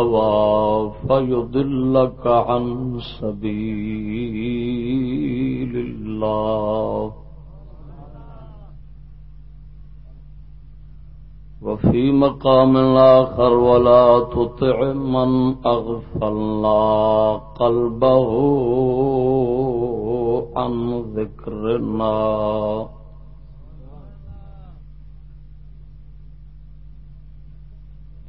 الهوى فيضلك عن سبيل الله وفي مقام آخر ولا تطع من أغفلنا قلبه عن ذكرنا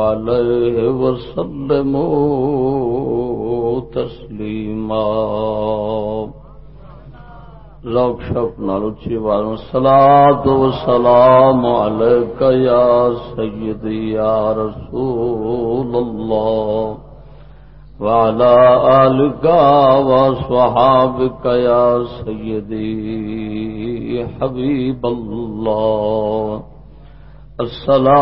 عليه وسلموا تسليما ذوق شوق نال اچھی آواز صلاۃ و سلام علیک یا سیدی یا رسول اللہ۔ وعلى آلك وصحابك يا سيدي حبيب الله الصلاة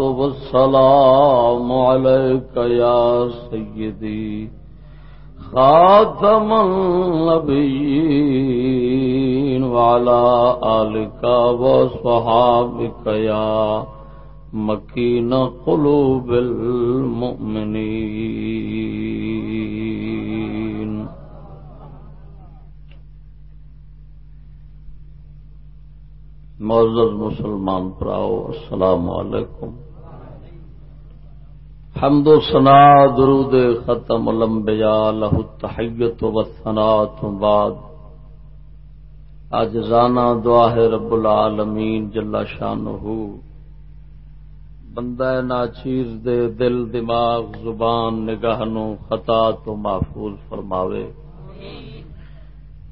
والسلام عليك يا سيدي خاتم النبيين وعلى آلك وصحابك يا مکین قلوب المؤمنین معزز مسلمان پراؤ، السلام علیکم۔ حمد و سنا درود ختم الانبیاء، لہو تحیت و ثنا بعد۔ اج رانا دعا ہے رب العالمین جلا شانہ بندہ ناچیر دے دل، دماغ، زبان نگاہ نو خطا تو محفوظ فرماوے۔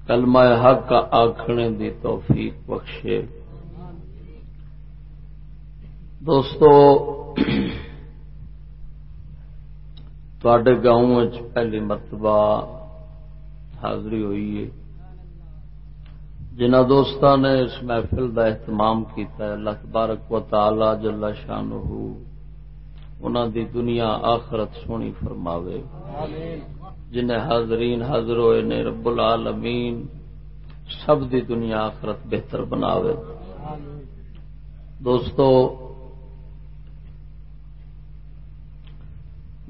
کلمہ حق آخنے دی توفیق بخشے۔ دوستو تھوڑے گاؤں پہلی مرتبہ حاضری ہوئی ہے جنہ دوستان نے اس محفل کا اہتمام کیتا ہے اللہ تبارک و تعالی جل شان انہوں دی دنیا آخرت سونی فرماوے جنہیں حاضرین حاضر ہوئے نے رب العالمین سب دی دنیا آخرت بہتر بناوے دوستو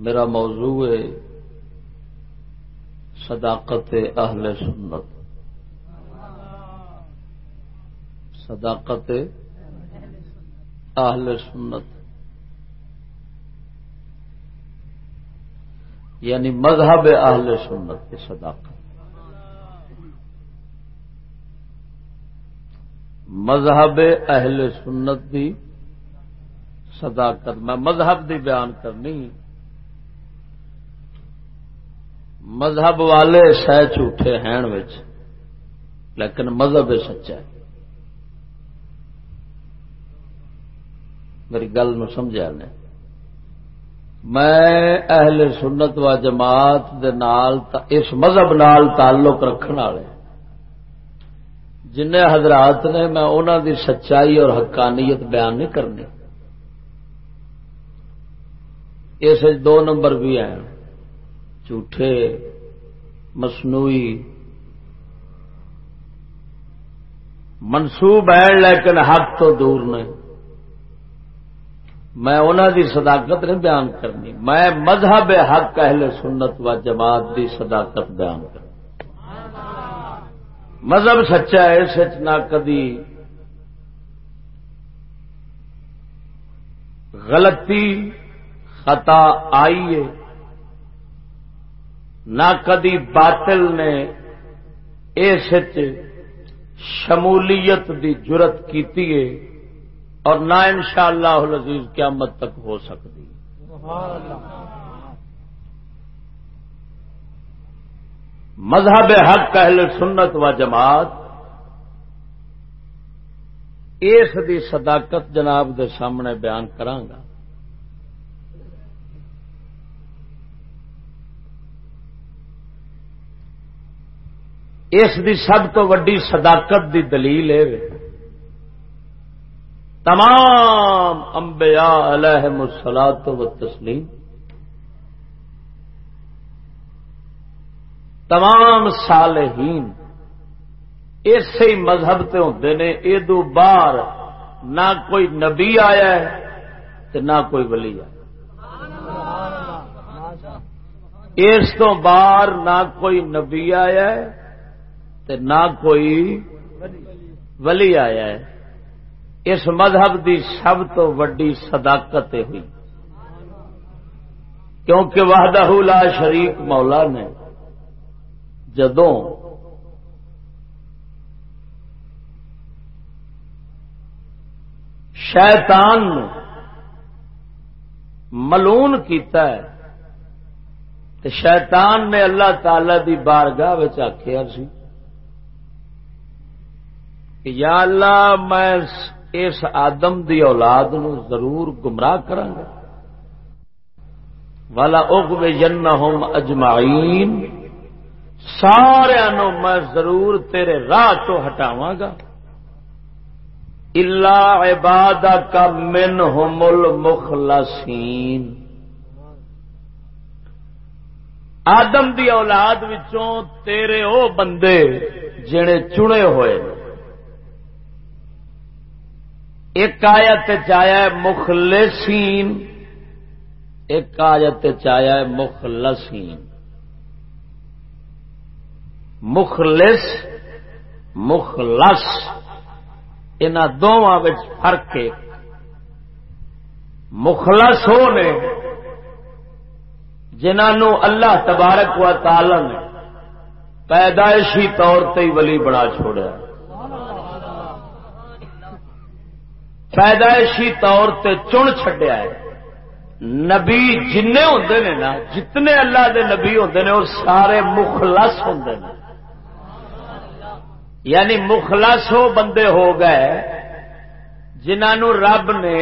میرا موضوع ہے صداقت اہل سنت۔ صداقت اہل سنت۔ یعنی مذہب اہل سنت کی صداقت۔ مذہب اہل سنت کی صداقت۔ میں مذہب دی بیان کرنی۔ مذہب والے سہ جھوٹے ہیں لیکن مذہب سچا ہے۔ میری گل نو سمجھا نے۔ میں اہل سنت و جماعت دے نال اس مذہب نال تعلق رکھنے والے۔ جن حضرات نے، میں انہوں دی سچائی اور حقانیت بیان نہیں کرنی۔ اس دو نمبر بھی ہیں۔ جھوٹے، مصنوعی منسوب ہیں، لیکن حق تو دور نہیں میں انہوں دی صداقت نہیں بیان کرنی۔ میں مذہب حق، اہل سنت و جماعت دی صداقت بیان کرنی۔ مذہب سچا ہے سچ نہ کدی غلطی، خطا آئی ہے۔ نہ کدی باطل نے سچ شمولیت دی جرت کی اور نہ ان شاء اللہ قیامت تک ہو سکتی۔ مذہب حق، اہل سنت و جماعت، اس دی صداقت جناب دے سامنے بیان کرانگا اس دی سب تو وڈی صداقت دی دلیل ہے تمام انبیاء علیہ مسلات و تسلیم تمام صالحین اسی مذہب تے ہوتے نے ادو باہر نہ کوئی نبی آیا ہے نہ کوئی ولی آیا۔ اس تو باہر نہ کوئی نبی آیا ہے تے نہ کوئی ولی آیا ہے۔ اس مذہب دی سب تو وڈی صداقت ہوئی۔ کیونکہ وحدہ لا شریک مولا نے جدوں شیطان ملون کیتا ہے تو شیطان نے اللہ تعالی دی بارگاہ آخیا سی۔ کہ یا اللہ میں اس آدم دی اولاد نو ضرور گمراہ کرا والا اگ میں جن ہوم اجمائین سارا میں ضرور تیرے راہ تو ہٹاواں گا اللہ عباد کا من ہومل مخلصین آدم دی اولاد وچوں تیرے او بندے جڑے چنے ہوئے ایک آیت چایا مخلصین، ایک آیت چایا مخلصین۔ مخلص مخلص ان دونوں فرق ہے۔ مخلص ہو نے جنہوں اللہ تبارک و تعالی نے پیدائشی طور ہی ولی بڑا چھوڑا پیدائشی طور تے چن چڈیا ہے۔ نبی جن ہوں نے نا، جتنے اللہ دے نبی ہوں نے وہ سارے مخلص ہوں یعنی مخلص ہو بندے ہو گئے جنہوں رب نے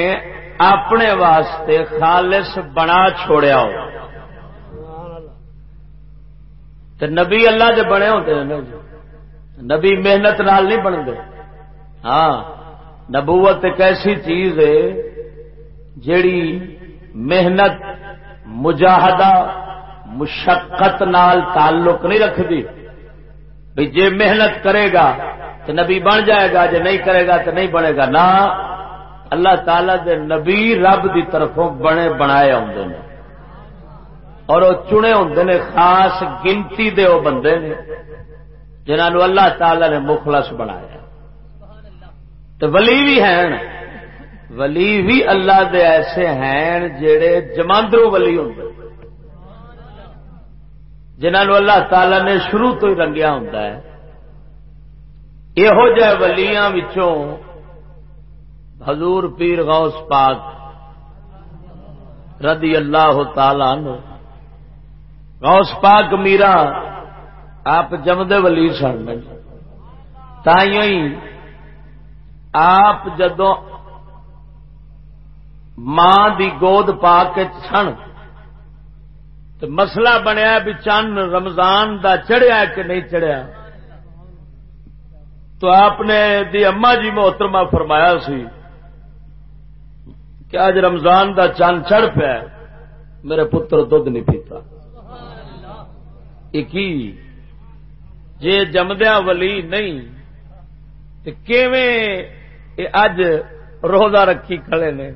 اپنے واسطے خالص بنا چھوڑیا ہو۔ تو نبی اللہ دے بنے ہوتے ہیں نبی محنت نال نہیں بنتے ہاں۔ نبوت ایک ایسی چیز ہے جیڑی محنت، مجاہدہ، مشقت نال تعلق نہیں رکھتی بھائی جے محنت کرے گا تو نبی بن جائے گا، جے نہیں کرے گا تو نہیں بنے گا۔ نہ، اللہ تعالی دے نبی رب دی طرفوں بنے، بنائے آدھے اور وہ چنے ہوں نے، خاص گنتی دے وہ بندے نے جنہوں اللہ تعالی نے مخلص بنایا۔ تو ولی بھی ہیں۔ ولی بھی اللہ دے ایسے ہیں جڑے جماندرو ولی ہوں۔ جنہوں اللہ تعالی نے شروع تو ہی رنگیا ہوں۔ یہو جہ ولیاں وچوں حضور پیر غوث پاک رضی اللہ تعالی عنہ، غوث پاک میرا آپ جمدے ولی سن۔ تائیوں ہی آپ جدو ماں دی گود پا کے سن، تو مسئلہ بنیا بھی چند رمضان دا چڑھیا کہ نہیں چڑھیا۔ تو آپ نے دی اما جی محترمہ فرمایا سی کہ آج رمضان دا چند چڑھ پیا میرے پتر دھد نہیں پیتا۔ ایک جے جمدیا ولی نہیں، تو اج روزہ رکھی کھڑے نے۔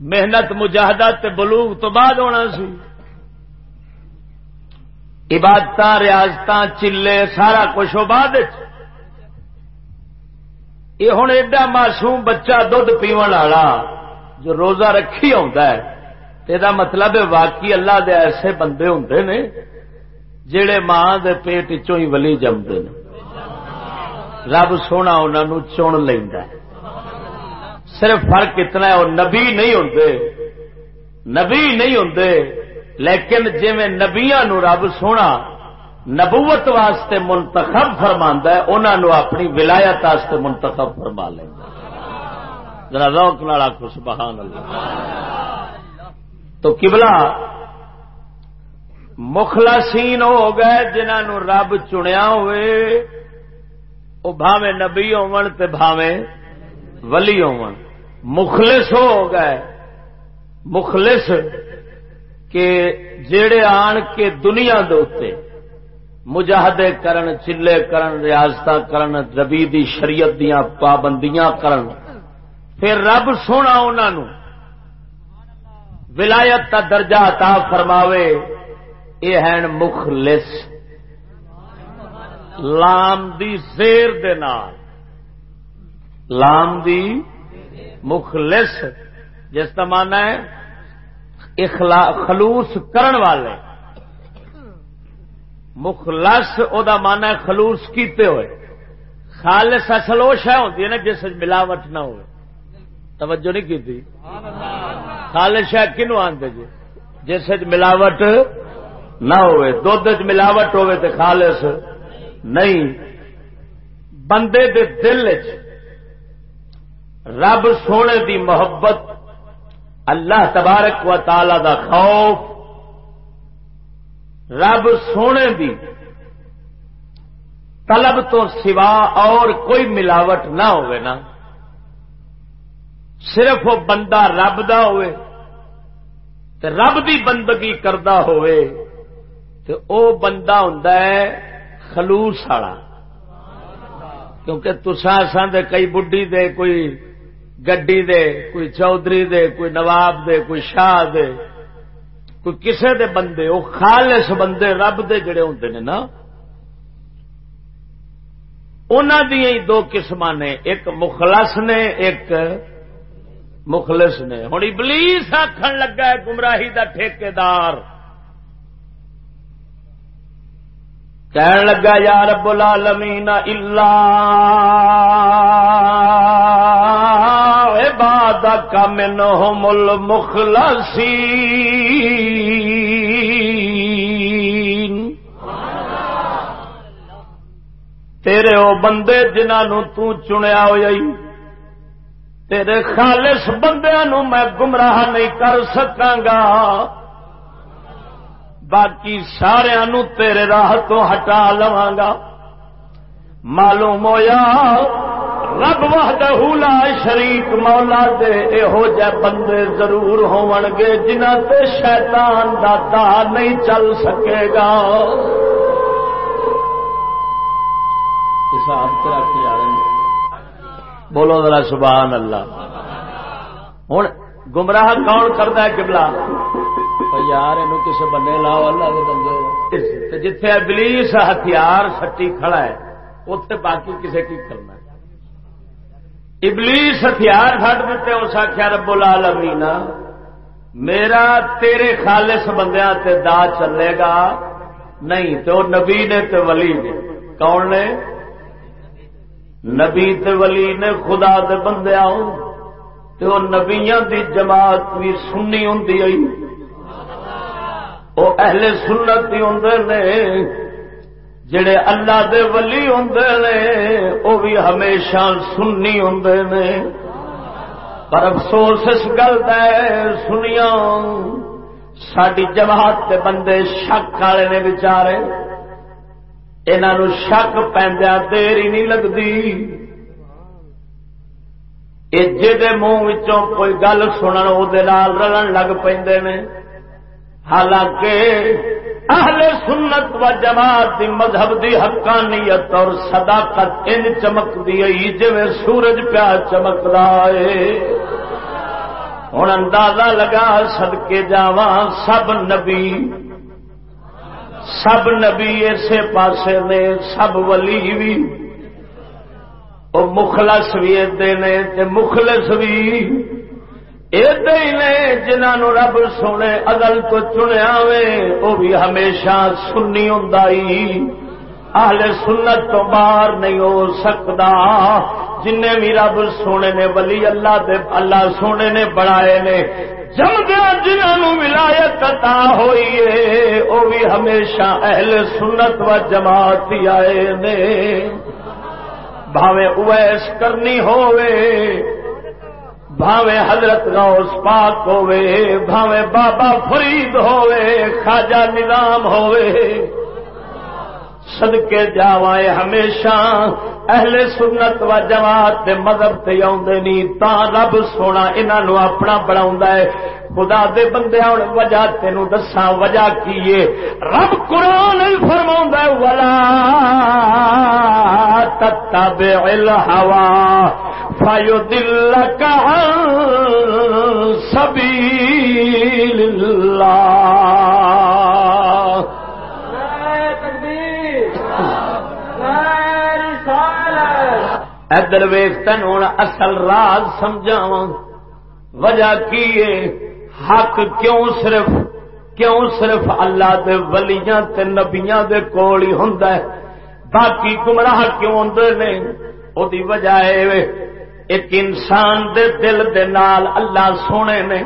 محنت مجاہدہ بلوغ تو بعد ہونا سی۔ عبادت ریاست چلے، سارا کچھ بعد یہ ہوں ایڈا معصوم بچہ دھد پیو والا جو روزہ رکھی آ مطلب واقعی اللہ دے ایسے بندے ہوں نے جڑے ماں دے پیٹ چو ہی ولی جمتے ہیں رب سونا انہوں چن لینا صرف فرق اتنا ہے، وہ نبی نہیں ہوں نبی نہیں ہوں لیکن جی نبیا نو رب سونا نبوت واسطے منتخب فرما ہے انہوں اپنی ولایت واسطے منتخب فرما لینا ذرا روک نالا خوش بہان تو کبلا مخلصین ہو گئے جنہوں رب چنیا ہوئے۔ وہ بھاوے نبی ہون تے بھاوے ولی ہون۔ مخلص ہو گئے۔ مخلص کہ جڑے آن کے دنیا دے مجاہدے کرن، چلے کرن ریاست کرن ربی دی شریعت دیا پابندیاں کرن۔ پھر رب سونا انہوں ولایت کا درجہ عطا فرماوے۔ یہ ہیں مخلص۔ لام دی زیر دے نال. لام دی مخلص، جس کا مانا ہے خلوص کرن والے. مخلص، او دا مانا ہے خلوص کیتے ہوئے. خالص اصل وہ شہ ہوتی ہے نا جس ملاوٹ نہ ہو توجہ نہیں کی خالص شہ کنو آتے جی؟ جس ملاوٹ نہ ہوئے. جی؟ دھد ملاوٹ ہوئے تو خالص نہیں، بندے دے دل چ رب سونے دی محبت، اللہ تبارک و تعالی دا خوف، رب سونے دی طلب تو سوا اور کوئی ملاوٹ نہ نا۔ صرف وہ بندہ رب دا ہوئے، تے رب دی بندگی کردا ہوئے، تے او بندہ ہوں خلوص والا۔ کیونکہ تسا دے کئی بڈی دے، کوئی گڈی دے، کوئی چودھری دے، کوئی نواب دے، کوئی شاہ دے، کوئی کسے دے بندے وہ خالص بندے، رب دے جڑے ہوندے نے نا۔ انہوں دیا دو قسم نے، ایک مخلص نے، ایک مخلص نے۔ ہوں ابلیس آخر لگا ہے، گمراہی دا ٹھیکیدار۔ کہن لگا، یا رب العالمین الا عبادک منہم المخلصین. تیرے او بندے جنہوں تو چنیا ہوئی تیرے خالص بندیاں نو میں گمراہ نہیں کر سکاں گا۔ باقی سارا تیرے راہ تو ہٹا لوا گا معلوم ہوا رب لا شریک مولا دے یہو جہ بندے ضرور ہون گے جنہ تے شیطان دا دا نہیں چل سکے گا۔ بولو ذرا سبحان اللہ۔ ہوں گمراہ کون کرتا ہے کبلا یار یہ کسی بنے لاؤ اللہ کے بندے جتھے ابلیس ہتھیار سٹی کھڑا ہے اتے باقی کسی کی کرنا ابلیس ہتھیار سٹ دیتے اس آخیا رب العالمین میرا تیرے خالص بندیاں تے دا چلے گا نہیں تو نبی نے تے ولی نے کون نے نبی تے ولی نے خدا دے بندے آؤ تو نبیاں دی جماعت بھی سننی ہوں وہ اہل سنت ہی ہوں نے، جڑے اللہ دے ولی ہوں نے وہ بھی ہمیشہ سننی ہوں نے۔ پر افسوس اس گل سنیا ساری جماعت کے بندے شک والے نے بچارے انہوں شک پہندیا دیر ہی نہیں لگتی جی منہ کوئی گل سنن وہ رلن لگ پہ حالانکہ اہل سنت و جماعت دی مذہب دی حقانیت اور صداقت ان چمک دی جی سورج پیا چمکتا ہے۔ ہوں اندازہ لگا سدکے جاوا سب نبی سب نبی اسے پاسے نے، سب ولی بھی وہ مخلص بھی ادے مخلص بھی نے جنہوں رب سونے ادل تو چنیا وے وہ بھی ہمیشہ سنی ہوں اہل سنت تو باہر نہیں ہو سکتا جن بھی رب سونے نے ولی اللہ دے اللہ سونے نے بنائے نے جمدیا جنہوں ولایت عطا ہوئی ہے وہ بھی ہمیشہ اہل سنت و جماعت آئے نے بھاوے اویس کرنی ہوئے بھاوے حضرت غوث پاک ہوئے بھاوے بابا فرید ہوئے خواجہ نظام ہوئے صدقے جاوائے ہمیشہ۔ اہل سنت و جماعت دے مذہب تے آدھے نہیں تا رب سونا انہوں اپنا بنا ہے۔ خدا دے بندے ہوں وجہ تین دسا وجہ کی رب قرآن فرما ولا تتبع الهوى فيدلك عن سبيل الله۔ ادھر ویخ تین ہوں اصل راز سمجھاوا وجہ کی حق کیوں صرف کیوں صرف اللہ دے ولیاں تے نبیاں دے کول ہی ہوں باقی گمراہ کیوں آدھے نے؟ وہ وجہ ایک انسان دے دل دے نال اللہ سونے نے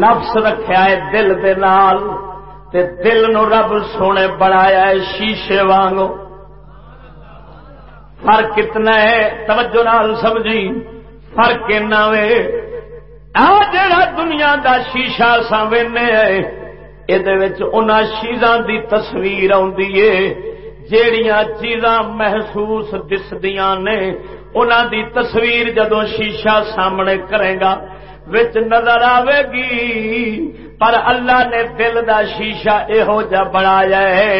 نفس رکھا ہے دل دے نال، تے دل نو رب سونے بنایا ہے شیشے وانگو فرق کتنا ہے؟ توجہ نال سمجھی فرق وے آ جڑا دنیا دا شیشہ سامنے ہے یہ چیزاں دی تصویر آدھی جیڑیاں چیزاں محسوس دسدیاں نے، انہاں دی تصویر جدو شیشہ سامنے کرے گا، وچ نظر آئے گی۔ پر اللہ نے دل دا شیشہ یہو جا بنایا ہے۔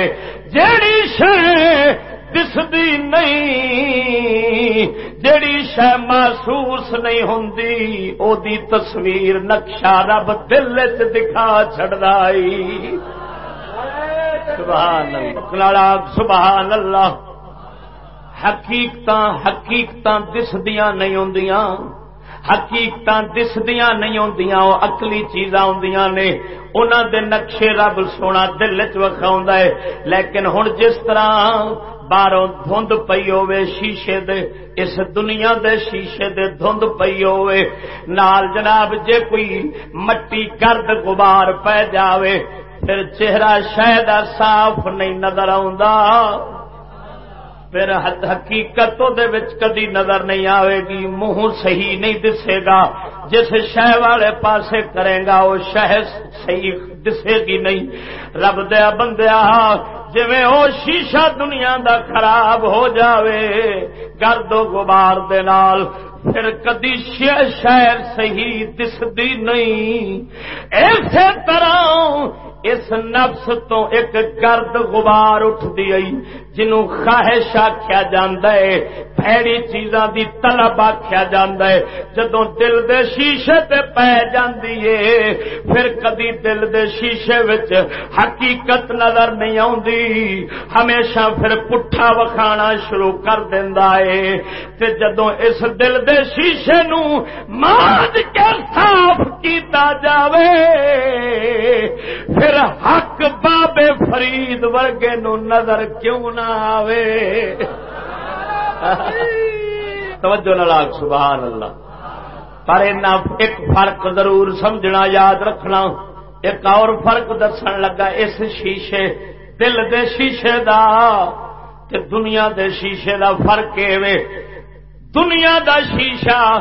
جیڑی شہ دسدی نہیں، جیڑی شہ محسوس نہیں ہوں او دی تصویر نقشہ رب دل چ دکھا چڑا سبحان اللہ سبحان اللہ حقیقت حقیقت دسدیاں نہیں ہوں حقیقت دسدیاں نہیں ہوں وہ اکلی چیزاں ہوں نے۔ انہوں دے نقشے رب سونا دل چ وکھاؤں لیکن ہوں جس طرح باہروں دھند پی ہوے شیشے دے اس دنیا دے شیشے دے دھند پی ہوے نال جناب جے کوئی مٹی گرد غبار پہ جاوے پھر چہرہ شاید صاف نہیں نظر آ پھر حقیقت کدی نظر نہیں آئے گی، منہ صحیح نہیں دسے گا۔ جس شہ والے پاسے کرے گا وہ شہ صحیح دسے گی نہیں۔ رب دیا بندیا جی وہ شیشہ دنیا دا خراب ہو جاوے، گرد و غبار دے نال۔ پھر کدی شہر صحیح دسدی نہیں۔ اسی طرح اس نفس تو ایک گرد غبار اٹھتی آئی، جنوں خواہش آخیا پیڑی چیزاں دی طلب آخیا ہے۔ جدو دل دے شیشے تے پی جاندی ہے، پھر کدی دل دے شیشے وچ حقیقت نظر نہیں آندی ہمیشہ پھر پٹھا وکھانا شروع کر دیندا ہے۔ تے جدو اس دل دے شیشے نو ماج کے صاف کیتا جاوے، پھر حق بابے فرید ورگے نو نظر کیوں نہ آوے؟ توجہ نلاگ سبحان اللہ۔ پر ایک فرق ضرور سمجھنا، یاد رکھنا۔ ایک اور فرق دسن لگا اس شیشے، دل دے شیشے دا تے دنیا دے شیشے دا فرق ہے دنیا دا شیشہ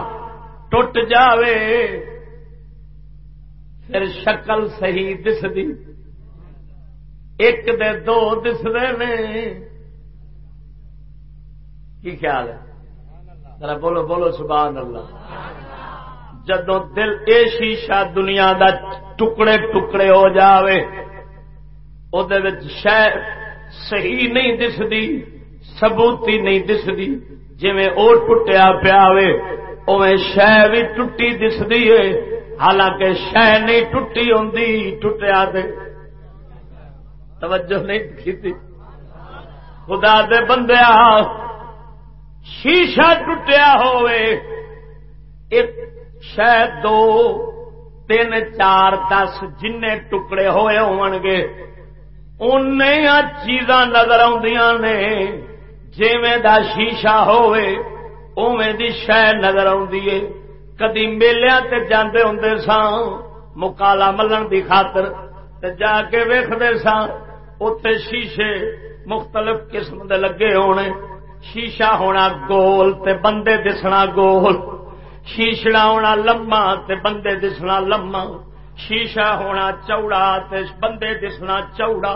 ٹوٹ جاوے۔ پھر شکل صحیح دسدی۔ ایک دے دو دستے نے۔ کی خیال ہے؟ ذرا بولو بولو سبحان اللہ۔ جدو دل اے شیشہ دنیا دا ٹکڑے ٹکڑے ہو جاوے او دے وچ شے صحیح نہیں دسدی، ثبوتی نہیں دسدی، جویں او ٹٹیا پیا وے اویں شے بھی ٹٹی دسدی ہے حالانکہ شہ نہیں ٹوٹی ہوں ٹوٹیا توجہ نہیں کی خدا دے بندیا شیشہ ٹوٹیا ہوئے۔ ایک شہ دو، تین، چار، دس جن ٹکڑے ہوئے ہون گے۔ ان چیزاں نظر آدیاں نے۔ جیویں دا شیشہ ہوئے اویں دی شہ نظر آدھی ہے۔ کدی میلیا جاندے ہوں سان مکالا ملن دی خاطر تے جا کے ویختے سان اتے شیشے مختلف قسم دے لگے ہونے۔ شیشہ ہونا گول تے بندے دسنا گول۔ شیشڑا ہونا لما تے بندے دسنا لما شیشہ ہونا چوڑا تے بندے دسنا چوڑا۔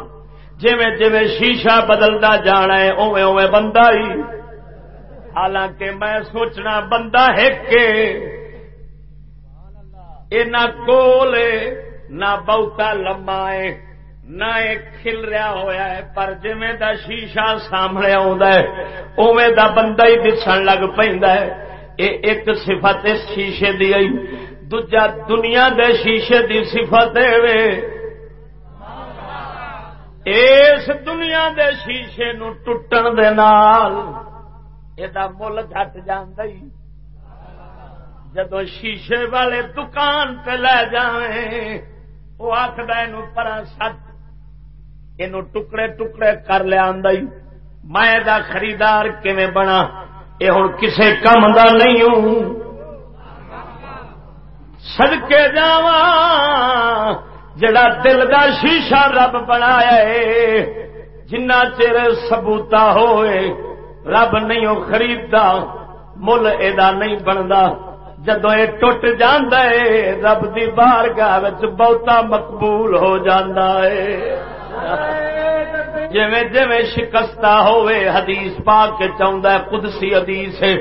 جویں جویں شیشہ بدلتا جانا ہے اوے اوے بندہ ہی حالانکہ میں سوچنا بندہ ہے کہ نہ گول نہ بہتا لما ہے نہ کھل رہا ہوا ہے پر جی دا شیشہ سامنے اوے دا بندہ ہی دسن لگ پہ ایک صفت اس شیشے دی آئی دوجا دنیا دے شیشے دی صفت اس دنیا دے شیشے نو ٹوٹن دے نال یہ مل گٹ جانا جدو شیشے والے دکان پہ لے جائیں وہ آخر پر سچ یہ ٹکڑے ٹکڑے کر لیا میں دا خریدار کیویں بنا؟ یہ ہوں کسے کم دا نہیں ہوں۔ سڑکے جا جڑا دل دا شیشہ رب بنایا جنہ چر سبوتا ہوئے، رب نہیں خریدتا، مل یہ نہیں بنتا جدو یہ ٹوٹ ہے، رب دی بار گاہ بہتا مقبول ہو ہے۔ جویں جویں شکستہ ہوئے حدیث پا کے چاہتا ہے، قدسی حدیث ہے۔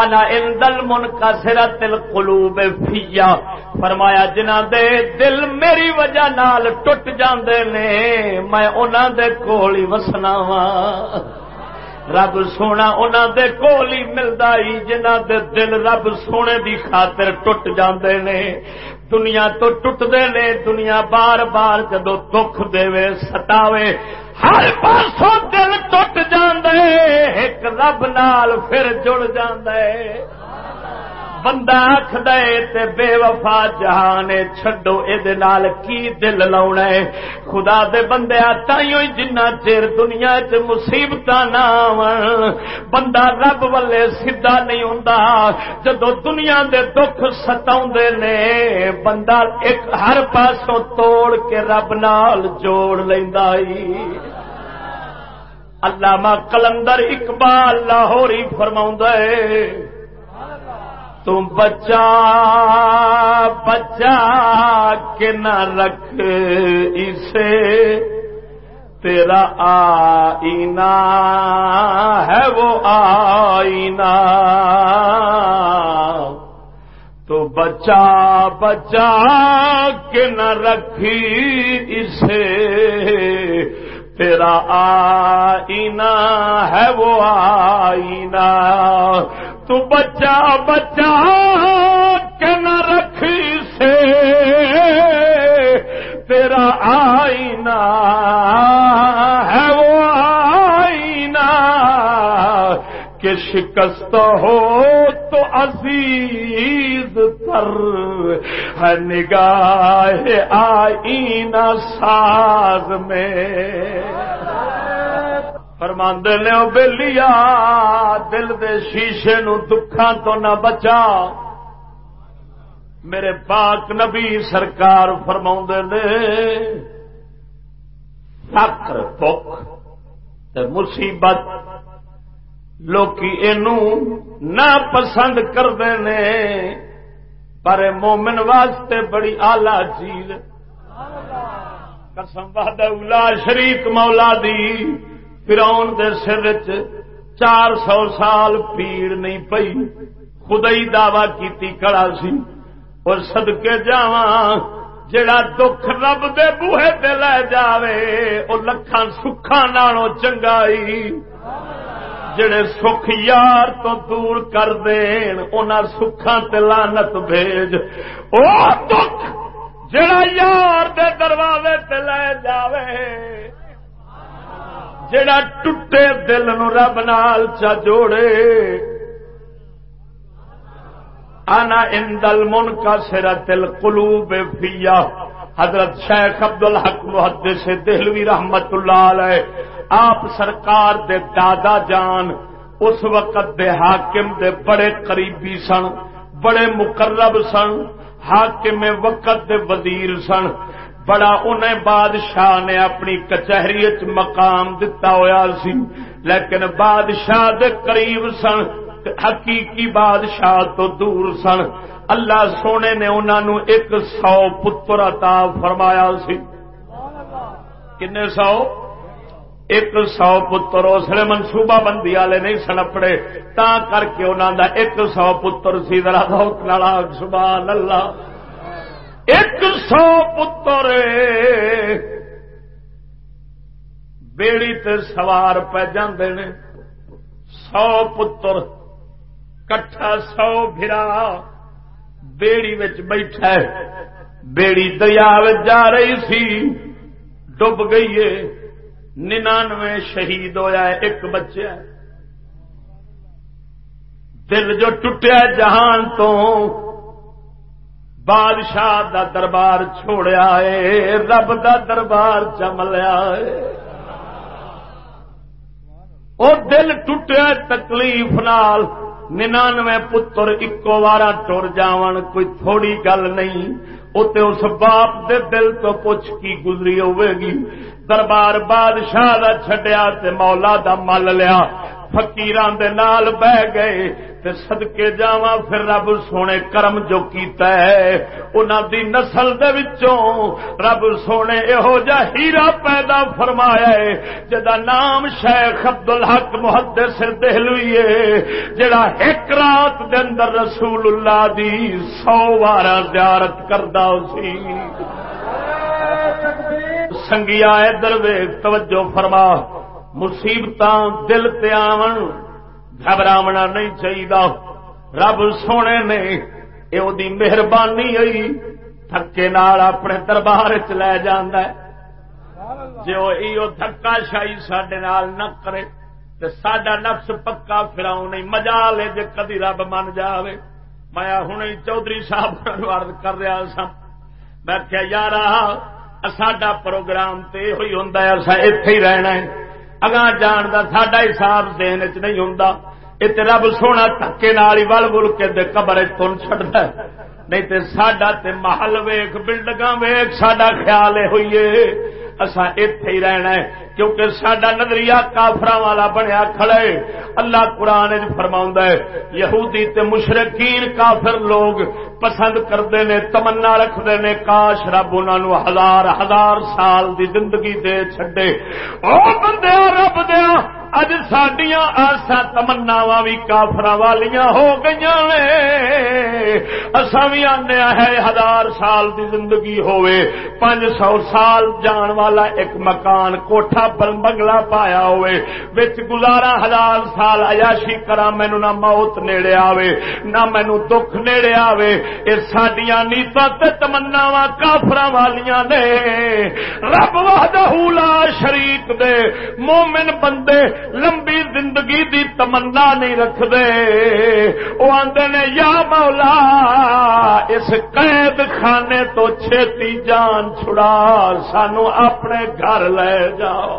انا ان دل من کا سرا تل قلوب فیا فرمایا جنہ دے دل میری وجہ نال ٹوٹ جاندے نے، میں انہاں دے کول ہی وسنا وا رب سونا انہوں دے کول ہی ملتا ہی جنہ دے دل رب سونے دی خاطر ٹوٹ جاندے نے۔ دنیا تو ٹوٹتے نے، دنیا بار بار جدو دکھ دے ستاوے، ہر پاسوں دل ٹوٹ جاندے، ایک رب نال پھر جڑ جاندے۔ بندہ آخ دے بے وفا جہان چڈو یہ کی دل لاؤنا ہے؟ خدا دے بندے تائیوں جنہ چیر دنیا چ مصیبت نہ بندہ رب والے سیدا نہیں ہوں جدو دنیا دے دکھ ستا نے، بندہ ایک ہر پاسوں توڑ کے رب نال جوڑ لینا علامہ کلندر اقبال لاہوری فرما تم بچا بچا کے نہ رکھ اسے۔ تیرا آئینہ ہے وہ آئینہ۔ تو بچا بچا کے نہ رکھی اسے۔ تیرا آئینہ ہے وہ آئینہ۔ تو بچہ بچہ کے نہ رکھی سے تیرا آئینہ ہے وہ آئینہ کہ شکست ہو تو عزیز تر ہے نگاہ آئینہ ساز میں فرماندے نے بے لیا دل دے شیشے نو دکھاں تو نہ بچا۔ میرے پاک نبی سرکار فرما نے فکر بک مصیبت لوکی نہ پسند کرتے ہیں پر مومن واسطے بڑی آلہ چیز قسم اولا شریک مولا دی۔ فراؤن دے سر چار سو سال پیڑ نہیں پئی۔ خدائی دعوی کیتی کڑا سی۔ اور سدکے جا جڑا دکھ رب دے بوہے تے لے جاوے، او لکھاں سکھاں نالوں چنگائی جڑے سکھ یار تو دور کر دین، انہاں سکھاں تے لعنت بھیج۔ او دکھ جڑا یار دے دروازے تے لے جاوے۔ جڑا ٹوٹے دل نو رب نال چا جوڑے۔ انا اندل من کا سرا تل کلو بے حضرت شیخ ابد الحق محدث سے دہلوی رحمت اللہ علیہ۔ آپ سرکار دے دادا جان، اس وقت دے حاکم دے بڑے قریبی سن، بڑے مقرب سن، حاکم وقت دے وزیر سن۔ بڑا انہیں بادشاہ نے اپنی کچہری مقام دتا ہوا سی۔ لیکن بادشاہ دے قریب سن، حقیقی بادشاہ تو دور سن۔ اللہ سونے نے انہوں ایک سو پتر عطا فرمایا سی۔ کنے سو؟ ایک سو پتر اسلے منصوبہ بندی والے نہیں سنپڑے تا کر کے انہوں دا ایک سو پتر سی۔ ذرا نالا سبحان اللہ۔ ایک سو پتر بیڑی تے سوار پہ جاندے نے۔ سو پتر، کٹھا سو بھرا بیڑی وچ بیٹھا ہے۔ بیڑی دریا جا رہی سی ڈب گئی ہے۔ ننانوے شہید ہویا ہے، ایک بچہ دل جو ٹوٹیا جہان تو بادشاہ دا دربار چھوڑیا ہے، رب دا دربار چملیا ہے۔ وہ دل ٹوٹیا تکلیف نال۔ ننانوے پتر اکو بارہ ٹر جا کوئی تھوڑی گل نہیں۔ اتنے اس باپ دے دل تو پوچھ کی گزری ہوے گی۔ دربار بادشاہ کا چڈیا مولا دا مل لیا۔ فکیران دے نال بہ گئے تے صدقے جاواں پھر رب سونے کرم جو کیتا ہے، انہاں دی نسل دے وچوں رب سونے یہو جا ہیرا پیدا فرمایا ہے، جدا نام شیخ عبد الحق محدث دہلوی ہے، جڑا ایک رات دے اندر رسول اللہ دی سو وارا زیارت کردا سی۔ سنگیا ادھر ویگ توجہ فرما۔ مصیبت دل تے آون گھبراونا نہیں چاہیے رب سونے نے یہ مہربانی ہوئی تھکے نال اپنے دربار چ لے جانا جی وہ تھکا شاہی سڈے نہ کرے تو سڈا نفس پکا فراؤ نہیں مزا لے جی کدی رب من جائے میں ہوں چودھری صاحب کر رہا سا میں کیا یار ساڈا پروگرام تو یہ ہوں اصا اتے ہی رہنا ہے اگاں جان کا ساڈا حساب دین چ نہیں ہوں یہ رب سونا تھکے نال ہی ول بل کے قبر تن چڑھتا نہیں تے ساڈا تے محل ویخ بلڈنگ ویخ ساڈا خیال یہ ہوئیے اصا اتے ہی رہنا ہے۔ کیونکہ سڈا نظریہ کافر والا بنیا کھڑے اللہ قرآن فرما ہے، یہودی تے مشرقین کافر لوگ پسند کرتے نے، تمنا رکھتے نے، کاش رب ان ہزار ہزار سال دی زندگی دے چڈے او بندے، رب دیا اج سڈیا آسا تمنا بھی کافر والیاں ہو گئی اصا بھی آنے ہے ہزار سال دی زندگی ہوئے پانچ سو سال جان والا ایک مکان کوٹھا بنگلہ پایا ہوئے گزارا ہزار سال عیاشی کرا مینو نہ موت نیڑے آوے، نہ مینو دکھ نیڑے آوے۔ یہ سڈیا نیتا تمنا کافر والیاں نے۔ رب وحدہ لا شریک دے۔ مومن بندے لمبی زندگی دی تمنا نہیں رکھتے وہ آدھے نے، یا مولا، اس قید خانے تو چھتی جان چھڑا، سانو اپنے گھر لے جاؤ۔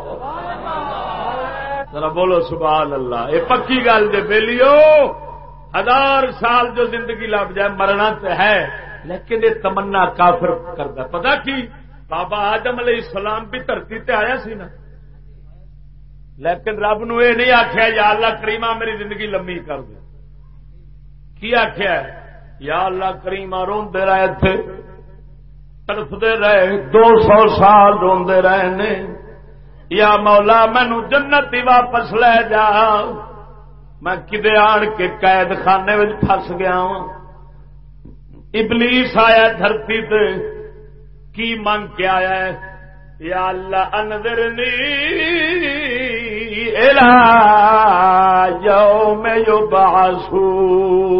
ذرا بولو سبحان اللہ۔ یہ پکی گل جی بےلیو ہزار سال جو زندگی لگ جائے مرنا تو ہے، لیکن یہ تمنا کافر کرتا پتا کی؟ بابا آدم علیہ السلام بھی دھرتی تے آیا سی نا۔ لیکن رب نو یہ نہیں آخیا یا اللہ کریما میری زندگی لمبی کر دے۔ کی آخیا یا اللہ کریم روندے رہے تھے تڑفتے رہے، دو سو سال روندے رہے نے۔ یا مولا مینو جنت ہی واپس لے جا میں کدے آن کے قید خانے میں پس گیا ہوں ابلیس آیا دھرتی تے۔ کی منگ کے آیا ہے؟ یا اللہ انذرنی الہ یوم یبعثون۔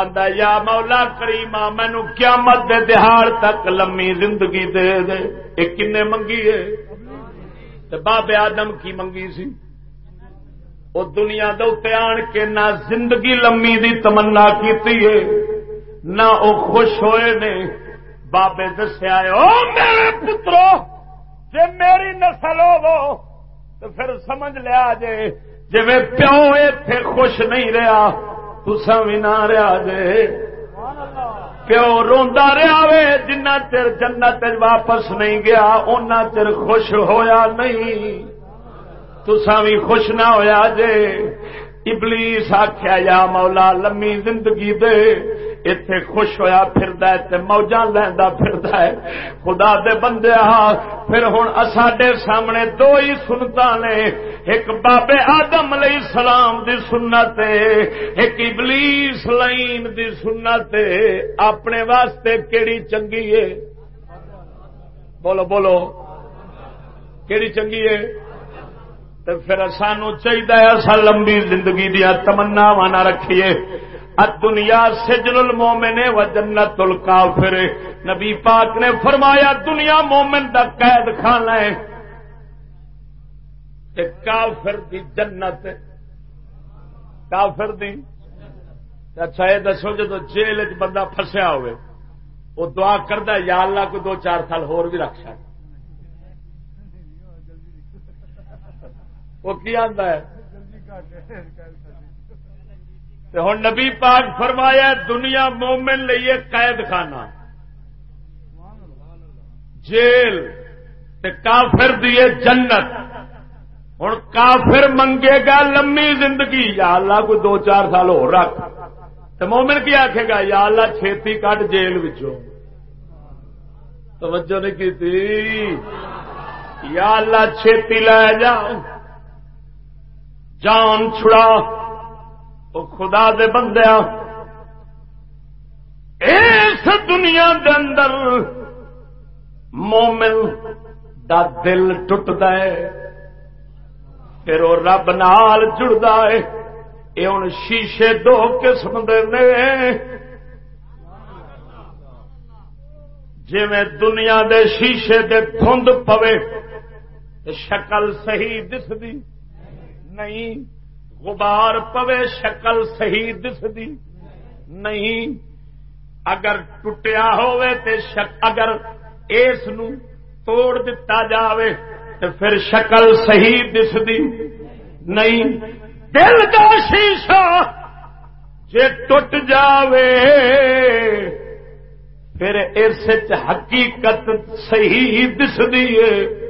آدھا یا مولا کریما مینو قیامت دے دہاڑ تک لمی زندگی دے دے۔ یہ کن منگی ہے؟ بابے آدم کی منگی سی؟ وہ دنیا دے آن کے نہ زندگی لمی دی تمنا کی نہ وہ خوش ہوئے نے۔ بابے دسیا میرے پترو جی میری نسل ہو تو پھر سمجھ لیا جے جی پیو اتے خوش نہیں رہا تسا بھی نہ رہا جے۔ پیو روا رہا وے، جنہ چر جنت واپس نہیں گیا ان چر خوش ہویا نہیں۔ تسا بھی خوش نہ ہویا جے۔ ابلیس آخیا یا مولا لمی زندگی دے۔ اتے خوش ہوا پھر موجہ لینا پھر خدا دے بندے پھر ہوں ساڈے سامنے دو ہی سنتا نے۔ ایک بابے آدم علیہ السلام دی سنت ایک ابلیس لائن دی سنت اپنے واسطے کیڑی چنگی ہے؟ بولو بولو۔ کیڑی چنگی ہے؟ تو پھر سانو چاہیے اصا لمبی زندگی دیا تمنا نہ رکھیے۔ دنیا سجل المومن و جنت الکافر نبی پاک نے فرمایا، دنیا مومن دا قید خانہ ہے۔ کافر دی جنت۔ کافر دی۔ اچھا یہ دسو، جدو جیل چ بندہ فسیا ہوئے، وہ دعا کردہ یا اللہ کو دو چار سال ہور بھی رکھ سک وہ کی آتا ہے؟ ہوں نبی پاک فرمایا دنیا مومن لیے قید خانہ۔ جیل کافر دیے جنت۔ ہوں کافر منگے گا لمبی زندگی۔ یا اللہ کوئی دو چار سال ہو رکھ۔ تو مومن کی آخے گا، یا اللہ چھتی کٹ جیل توجہ نہیں کی تھی یا اللہ چھتی لے جا جان چھڑا۔ او خدا دے بندیا اس دنیا دے اندر مومن دا دل ٹوٹتا ہے، پھر وہ رب نال جڑتا ہے یہ ہوں شیشے دو قسم دے جی دنیا دے شیشے دے دھند پوے شکل صحیح دسدی نہیں۔ غبار پوے شکل صحیح دسدی۔ نہیں، اگر ٹوٹیا شک، اگر اس نو توڑ دتا جاوے تو پھر شکل صحیح دسدی۔ نہیں، دل کا شیشہ جے ٹوٹ جاوے پھر اس حقیقت صحیح دسدی ہے۔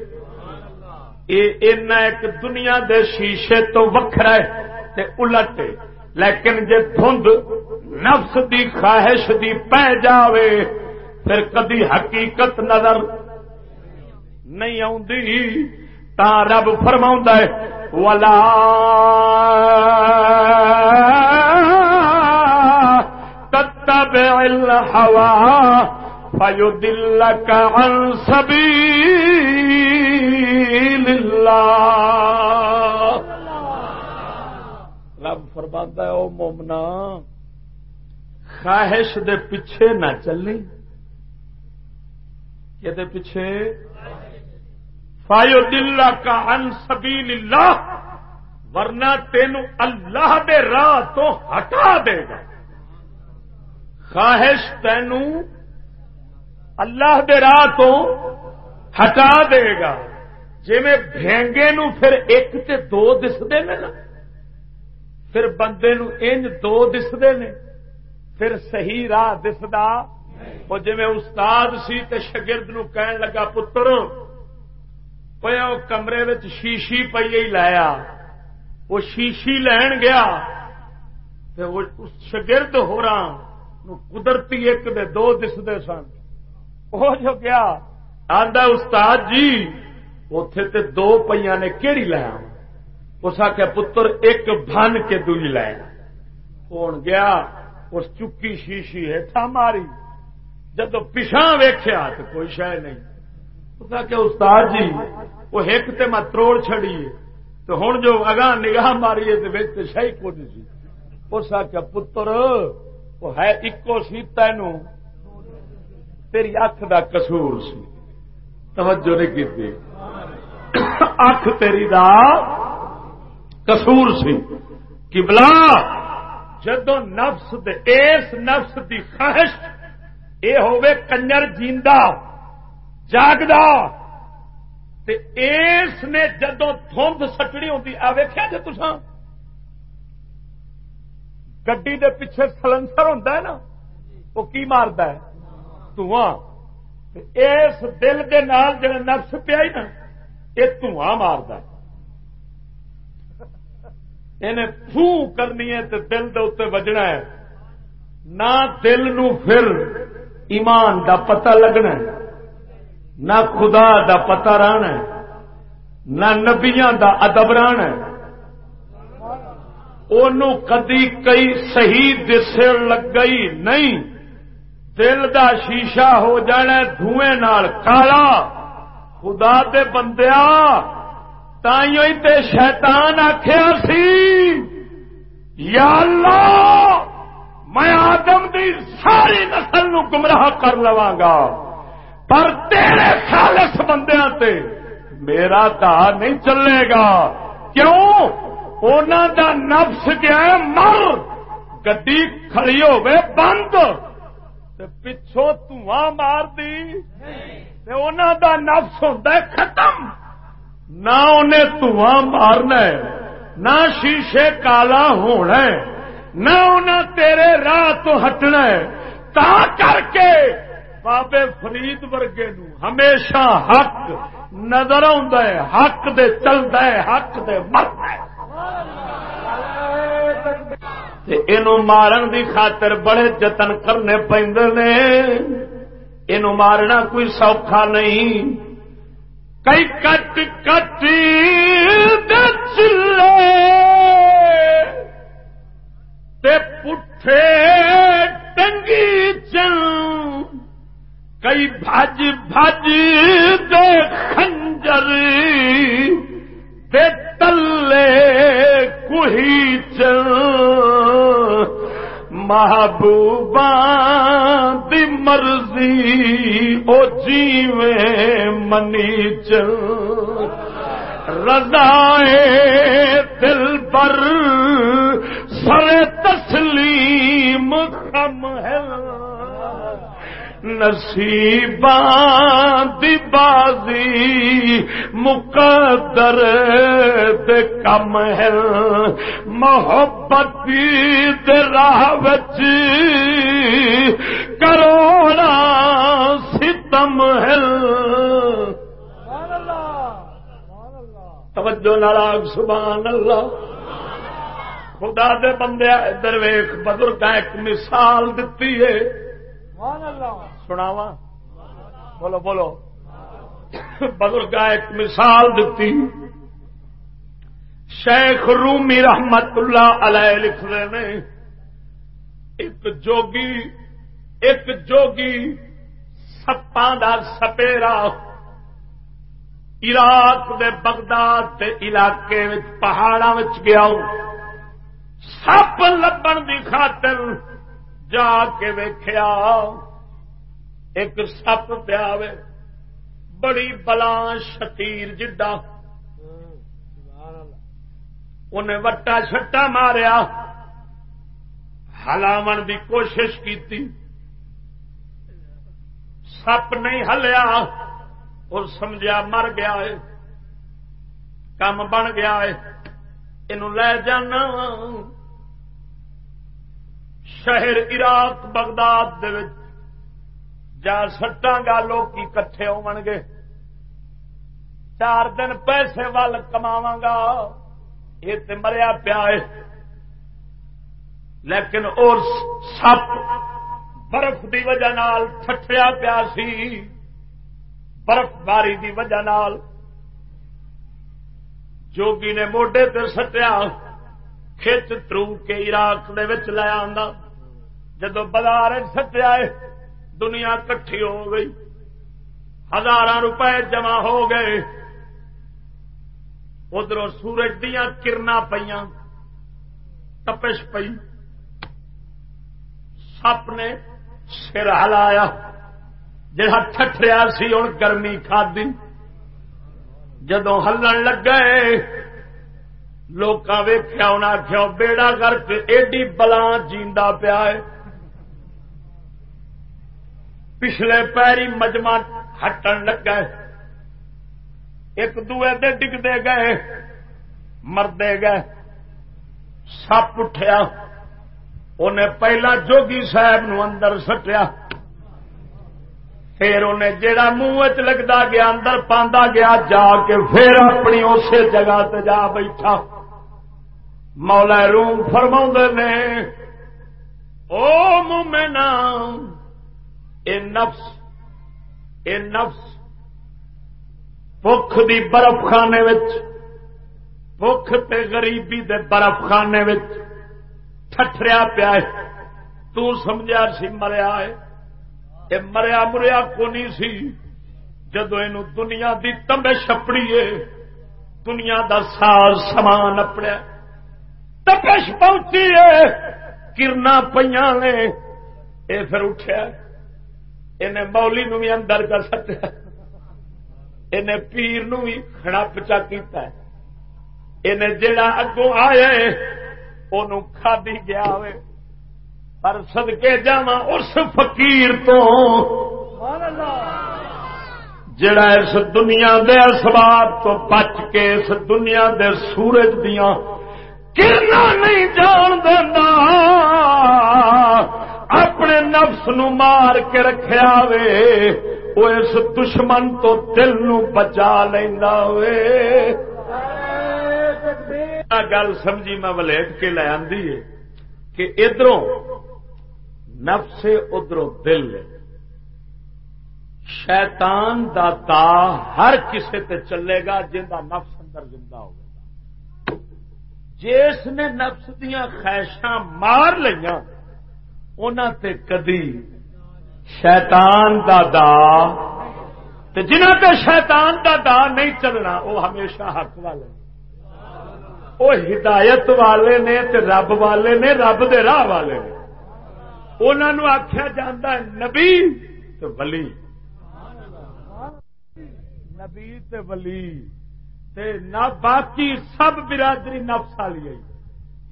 ایک دنیا دے شیشے تو وکھرا ہے تے الٹ لیکن جے دھند نفس دی خواہش دی پہ جاوے، پھر کدی حقیقت نظر نہیں آتی تا رب فرما ہے، ولا تتبع الهوى فيدلك عن سبيل الله رب فرماتا ہے او مومنا خواہش دے پیچھے نہ چلنی کہ دے پیچھے؟ فایو دل کا ان سبیل اللہ ورنہ تینو اللہ دے راہ تو ہٹا دے گا۔ خواہش تینوں اللہ دے راہ تو ہٹا دے گا۔ جی بھینگے نو پھر ایک تے دو دستے نے نا۔ پھر بندے نو انج دو دستے نے۔ پھر صحیح راہ دسدا۔ وہ جی استاد سی تے شگرد نو کہن لگا، پتر پیا وہ کمرے شیشی پی لایا۔ وہ شیشی لین گیا۔ شگرد ہو رہا قدرتی ایک دے دو دستے سن۔ وہ جو گیا۔ آدھا استاد جی اتے تے دو پہ نے کہڑی لیا اس آخیا پتر، ایک بن کے دوئی لایا کون گیا؟ اس چکی شیشی ہے ماری۔ جب پچھا ویخیا تو کوئی شہ نہیں۔ اس آخیا استاد جی وہ ایک تے میں تروڑ چڑی تو ہوں جو اگاں نگاہ ماری ہے تو شاہی کچھ سی۔ اس آخیا پتر وہ ہے اکو سی تین تیری اکھ دا قصور سی۔ توجہ نہیں کی اکھ تیری دا قصور سی۔ کبلا جدو نفس دے اس نفس دی خواہش، اے ہوے کنجر جیندا، جاگدا، تے اس نے جدو تھوند سٹڑی ہوتی آ ویخیا جی تسان گڈی دے پیچھے سلنسر ہوتا ہے نا، وہ کی مارد ہے؟ دھواں اس دل دے نال جڑا نفس پیا نا یہ دھواں مارد انہیں فو کرنی ہے تو دل دے اتنے وجنا ہے نہ دل نو پھر ایمان دا پتہ لگنا ہے نہ خدا دا پتہ رہنا ہے نہ نبیاں دا ادب رہنا ہے کدی کئی صحیح دس لگ گئی نہیں دل دا شیشہ ہو جانا دھویں نال، کالا۔ خدا دے بندیا تے شیطان آخیا سی۔ یا اللہ، میں آدم دی ساری نسل نو گمراہ کر لوا گا۔ پر تیرے خالص بندیاں تے میرا دا نہیں چلے گا۔ کیوں؟ دا نفس گیا مر۔ گڈی کھڑی ہوے بند۔ پچھوں تواں مار دی دا نفس ہوتا ختم۔ نہ انہیں تواں مارنا نہ شیشے کالا ہونا نہ انہیں تیرے راہ تو ہٹنا تا کر کے بابے فرید ورگے نو ہمیشہ حق نظر حق دے چلتا ہے، حق دے مرد ہے۔ مارن دی خاطر بڑے جتن کرنے پہ مارنا کوئی سوکھا نہیں۔ کئی کٹ کٹی چلے۔ پٹھے ٹنگی چل۔ کئی بھج بھج دے خنجر۔ تلے کوئی چل۔ محبوبہ دی مرضی او جیوے منی چل۔ رضائے دل پر سر تسلیم خم ہے۔ نصیبان دی بازی مقدر دے کم ہے۔ محبت دے راہ وچ کروڑا ستم ہے۔ توجہ ناراگ سبحان اللہ۔ خدا دے بندے درویخ بزرگ ایک مثال دیتی ہے۔ سناوا بولو بولو۔ بزرگ ایک مثال دیتی۔ شیخ رومی رحمت اللہ علیہ لکھ رہے ہیں۔ ایک جوگی ایک جوگی سپاں سپیرا عراق دے بغداد دے علاقے پہاڑا گیا۔ سپ لبن دی خاطر جا کے ویخیا ایک سپ پیا بڑی بلا شتیر جڈا۔ انہیں وٹا چھٹا ماریا۔ ہلاو دی کوشش کی سپ نہیں ہلیا، اور سمجھا مر گیا ہے۔ کم بن گیا ہے۔ یہ لے جانا۔ شہر عراق، بغداد جا سٹاں گا لوگ کٹھے ہو گے چار دن پیسے وال کما گا یہ مریا پیا لیکن اور سپ برف دی وجہ نال ٹھٹریا پیا سی برف باری دی وجہ نال جوگی نے موڈے تے سٹیا کھچ ترو کے عراق دے وچ لے آندا جدو بازار سٹیا دنیا کٹھی ہو گئی۔ ہزار روپے جمع ہو گئے۔ ادھر سورج دیا کرنا پہ تپش پئی۔ سپ نے سر ہلایا۔ جہاں ٹھٹریا سی ہوں گرمی کھدی جدو ہلن لگے لوگ ویخیا انہیں آخیا بیڑا کر کے ایڈی بلا جیندہ پیا ہے۔ پچھلے پیری مجمع ہٹن لگا ایک دوے دے ڈگتے گئے، مردے گئے۔ سپ اٹھیا۔ انہیں پہلا جوگی صاحب نو اندر سٹیا۔ پھر انہیں جیڑا منہ چ لگتا گیا، اندر پاندا گیا، جا کے پھر اپنی اسی جگہ تے جا بیٹھا۔ مولا روم فرما نے، او مومنا اے نفس اے نفس بخ دی برف خانے بخ تے غریبی دے برف خانے ٹھٹریا پیا تو سمجھا سی مریا ہے۔ یہ مریا مریا کو نہیں سی؟ جدو یہ دنیا دی تمبے چھپڑی ہے، دنیا دا ساز سامان اپنے تپش پہنچی ہے کرنا پہ یہ پھر اٹھیا انہیں مولی نو بھی اندر کر سکتا انہیں پیر نو بھی خڑپ چا کیتا ہے انہیں جڑا اگوں آیا ان کھادی گیا ہوئے پر سدکے جا اس فقیر تو جڑا اس دنیا دے اسباب تو بچ کے اس دنیا دے سورج دیا کرنا نہیں جان دینا اپنے نفس نو مار کے رکھا وے وہ اس دشمن تو دل نو بچا لینا وے۔ گل سمجھی میں ولیٹ کے لے آدھی ہے کہ ادھر نفس ادھر دل شیطان دا تا ہر کسے تے چلے گا جن دا نفس اندر زندہ ہوگا جس نے نفس دیا خواہشاں مار لیا تے کدی شیطان دا دا جنہ تے شیطان دا دا نہیں چلنا وہ ہمیشہ حق والے۔ وہ ہدایت والے نے تے رب والے نے، رب دے راہ والے نے۔ انہوں آخیا جا نبی تے ولی۔ نبی تے ولی۔ تے نہ باقی سب برادری نفس والی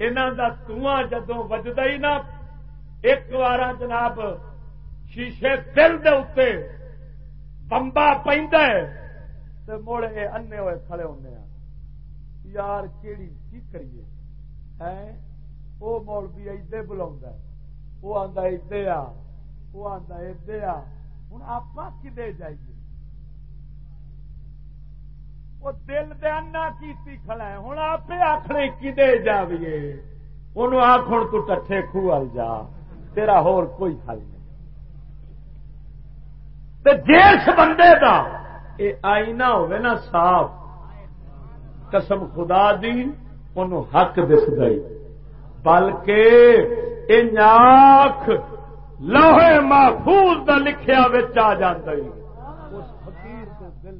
انہوں کا تواں جدو وجد ہی نہ ایک بار جناب شیشے دل دے اتنے بمبا پہ مڑے انے ہوئے کھڑے ہونے ہاں۔ یار کیڑی کی کریے؟ وہ مول بھی ادے بلا وہ آتا ادے آ وہ آتا ادے آ۔ ہوں آپ کدے جائیے؟ وہ دل دیا کی کھڑا ہے۔ ہوں آپ آخر کدے جائیے انہوں آخ ہوں تو ٹھے خوہ جا۔ تیرا ہور کوئی حل نہیں۔ تے جس بندے کا یہ آئنا ہوئے نا صاف۔ قسم خدا دی ان حق دس گئی بلکہ ان اناخ لوہے محفوظ دا لکھیا آ جاتا اس فقیر کے دل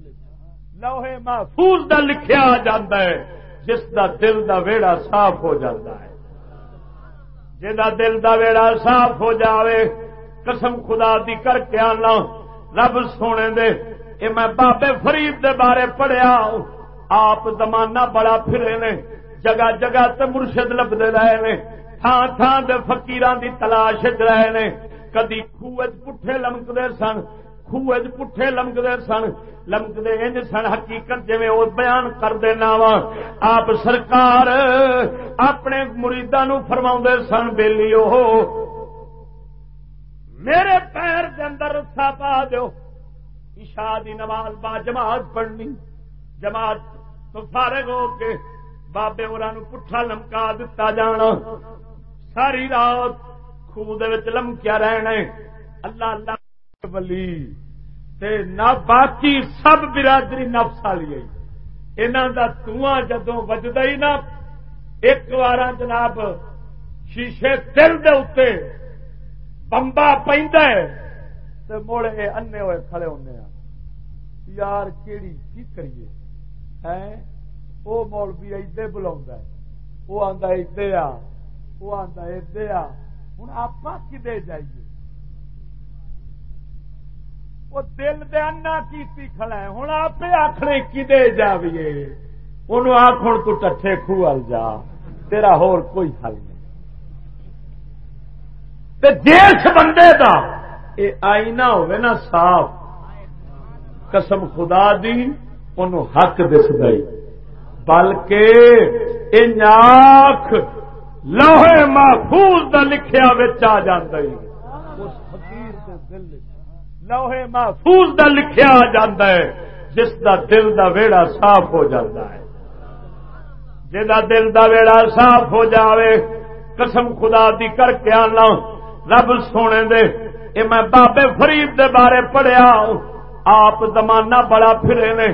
لوہے محفوظ دا لکھیا آ جاتا ہے جس دا دل دا ویڑا صاف ہو جاتا ہے جا دل دا ویڑا صاف ہو جاوے، قسم خدا دی کر کے آنا۔ رب سونے دے، اے میں بابے فرید دے بارے پڑھیا۔ آپ زمانہ بڑا پھرے نے، جگہ جگہ تے مرشد لبدے رہے نے۔ تھان تھان دے فقیران دی تلاش رہے نے۔ کدی خوج پٹھے لمکدے سن خوج پٹھے لمکدے سن لمکدے انج سن حقیقت جی وہ بیان کر دینا وا آپ سرکار اپنے مریداں نو فرما سن بےلی میرے پیر کے اندر رسا پا دو عشاء دی نماز با جماعت پڑھنی جماعت تو فارغ ہو کے بابے اور پٹھا لمکا دتا جانا ساری رات خوہ لمکیا رہنا اللہ اللہ ولی، تے نہ باقی سب برادری نفس والی انہوں کا تواں جدو وجد ہی نہ، ایک بار جناب، شیشے دل دے اتنے بمبا پہ مڑے انے ہوئے کھڑے ہونے ہاں۔ یار، کیڑی کی کریے؟ وہ مولوی ادے بلا وہ آتا ادے آ وہ آتا ادے آ۔ ہوں آپ کدے جائیے؟ وہ دل دے انا کی کھڑا ہے۔ ہوں آپ آخر کدے جائیے ان آخ ہوں تو ٹھے خوال جا۔ تیرا ہور کوئی حل نہیں۔ تے جس بندے کا یہ آئنا ہوئے نا صاف۔ قسم خدا دی ان حق دس گئی۔ بلکہ اناخ لوہے محفوظ دا لکھیا آ جاندہ لوہے محفوظ دا لکھیا آ جاندہ ہے، جس دا دل دا ویڑا صاف ہو جاتا ہے۔ جا دل دا ویڑا صاف ہو جاوے، قسم خدا دی کر کے آنا رب سونے دے، اے میں بابے فرید دے بارے پڑھیا آپ زمانہ بڑا پھرے نے،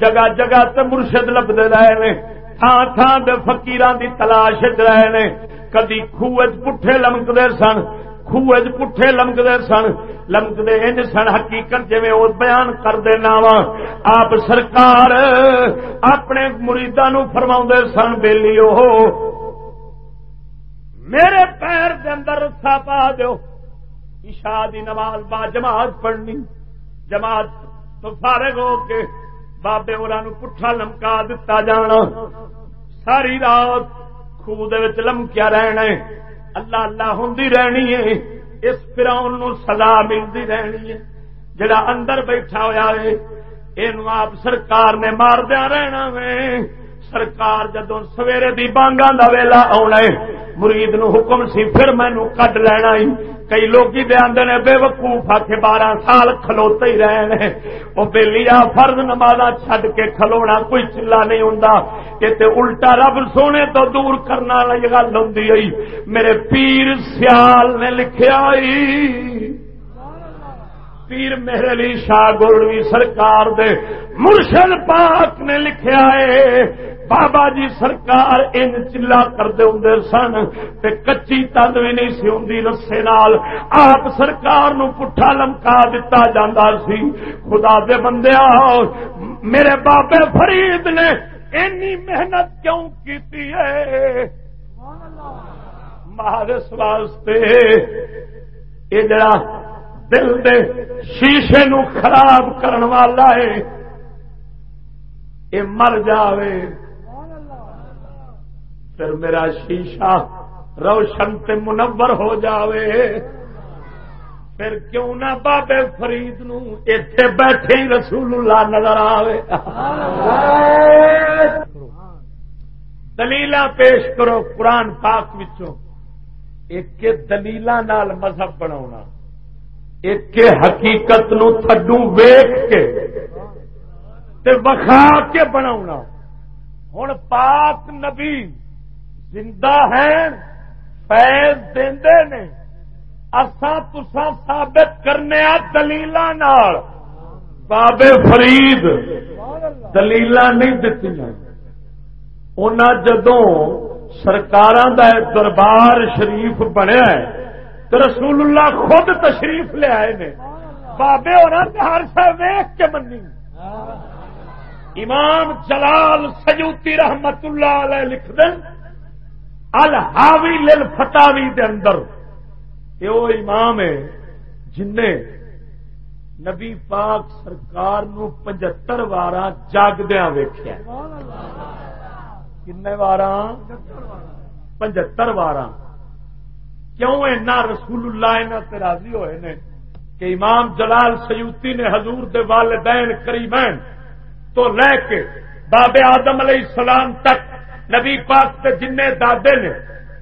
جگہ جگہ تے مرشد لبدے رہے نے۔ تھان تھان دے فقیران دی تلاش رہے نے۔ کدی خوج پٹھے لمکدے سن خوج پٹھے لمکدے سن لمکدے انج سن حقیقت جویں او بیان کر دینا وا آپ سرکار اپنے مریداں نو فرماوندے سن بیلیو میرے پیر دے اندر رسا پا دو عشاء دی نماز با جماعت پڑھنی جماعت تو فارغ ہو کے بابے اور پٹھا لمکا دتا جانا ساری رات خوہ لمکیا رہنا اللہ اللہ ہوں رہنی ہے۔ اس فراؤن نو سزا ملتی رہنی ہے۔ جڑا اندر بیٹھا ہوا ہے یہ آپ سرکار نے ماردیا رہنا وے سرکار جدو سویرے دی بانگا دا ویلا آنا مرید نو حکم سی، پھر مینو کڈ لینا کئی لوگ جی آدھے نے بے وقوف آ کے بارہ سال کھلوتے ہی رہے وہ بےلی فرد نماز چھڈ کے کھلونا کوئی چلا نہیں ہوں کہ الٹا رب سونے تو دور کرنا والی گل ہوں میرے پیر سیال نے لکھا پیر میرے علی شاہ گولوی سرکار دے مرشد پاک نے لکھا ہے۔ بابا جی سرکار ان چلا کرتے ہوں سن تے کچی تند بھی نہیں سی ہوں رسے نال۔ آپ سرکار نو پٹھا لمکا دتا جاندار سی۔ خدا دے بندیا میرے بابے فرید نے اینی محنت کیوں کیتی ہے؟ مہارس واسطے یہ جڑا دل دے شیشے نو خراب کرن والا ہے۔ یہ مر جاوے۔ پھر میرا شیشہ روشن تے منور ہو جاوے۔ پھر کیوں نہ بابے فرید نو اتے بیٹھے ہی رسول اللہ نظر آوے۔ دلیل پیش کرو قرآن پاک وچوں۔ ایک دلیل مذہب بنا ایک حقیقت نو تھڈو ویخ کے وکھا کے بنا ہوں پاک نبی زندہ ہے فیض دے نے۔ اساں تسا ثابت کرنے دلیل بابے فرید دلیل نہیں دتی ان جدوں سرکار دا دربار شریف بنیا تو رسول اللہ خود تشریف لے آئے نے۔ بابے اور ہر سا ویخ کے منی۔ امام جلال سجوتی رحمت اللہ علیہ لکھ دیں الحاوی لل فتاوی دے اندر۔ یہ وہ امام ہے جن نے نبی پاک سرکار نو پنجتر وار جاگدیا ویخیا کن وار پنجتر وار کیوں اینا رسول اللہ اینا راضی ہوئے نے کہ امام جلال سیوتی نے حضور دے والدین کریمین تو لے کے بابے آدم علیہ السلام تک نبی پاک تے جن دادے نے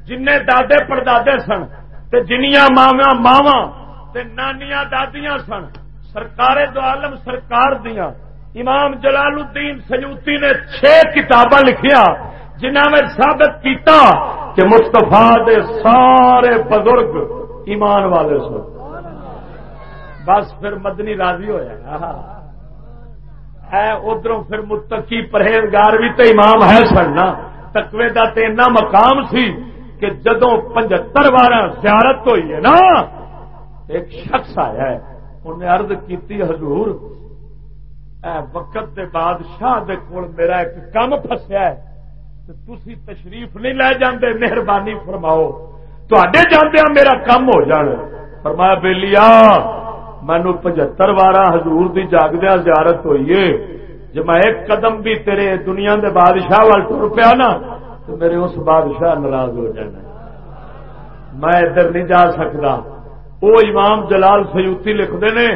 جن دادے پردادے سن، تے جنیاں ماوا ماوا تے نانیاں دادیاں سن، سرکار دو عالم سرکار دیا امام جلال الدین سیوتی نے چھ کتاباں لکھیا جنہ میں ثابت کیتا کہ مستفا دے سارے بزرگ ایمان والے سو بس پھر مدنی راضی ہوا ہے ادھر پھر متقی پرہیزگار بھی تو امام ہے سننا تقوی کا تو اینا مقام سی کہ جدو پچہتر بارہ زیارت ہوئی ہے نا، ایک شخص آیا ہے۔ انہیں ارد کی حضور، اے وقت دے بادشاہ دے کول میرا ایک کام فسیا ہے۔ تسی تشریف نہیں لے جاندے، مہربانی فرماؤ۔ تے جاندیا میرا کم ہو جان۔ فرمایا بے لیا مینو پچہتر بارہ حضور دی جاگدیا زیارت ہوئی ہے۔ جب میں ایک قدم بھی تیرے دنیا دے بادشاہ وال ٹر پیا نا، تو میرے اس بادشاہ ناراض ہو جانا۔ میں ادھر نہیں جا سکتا وہ امام جلال سیوتی لکھتے نے،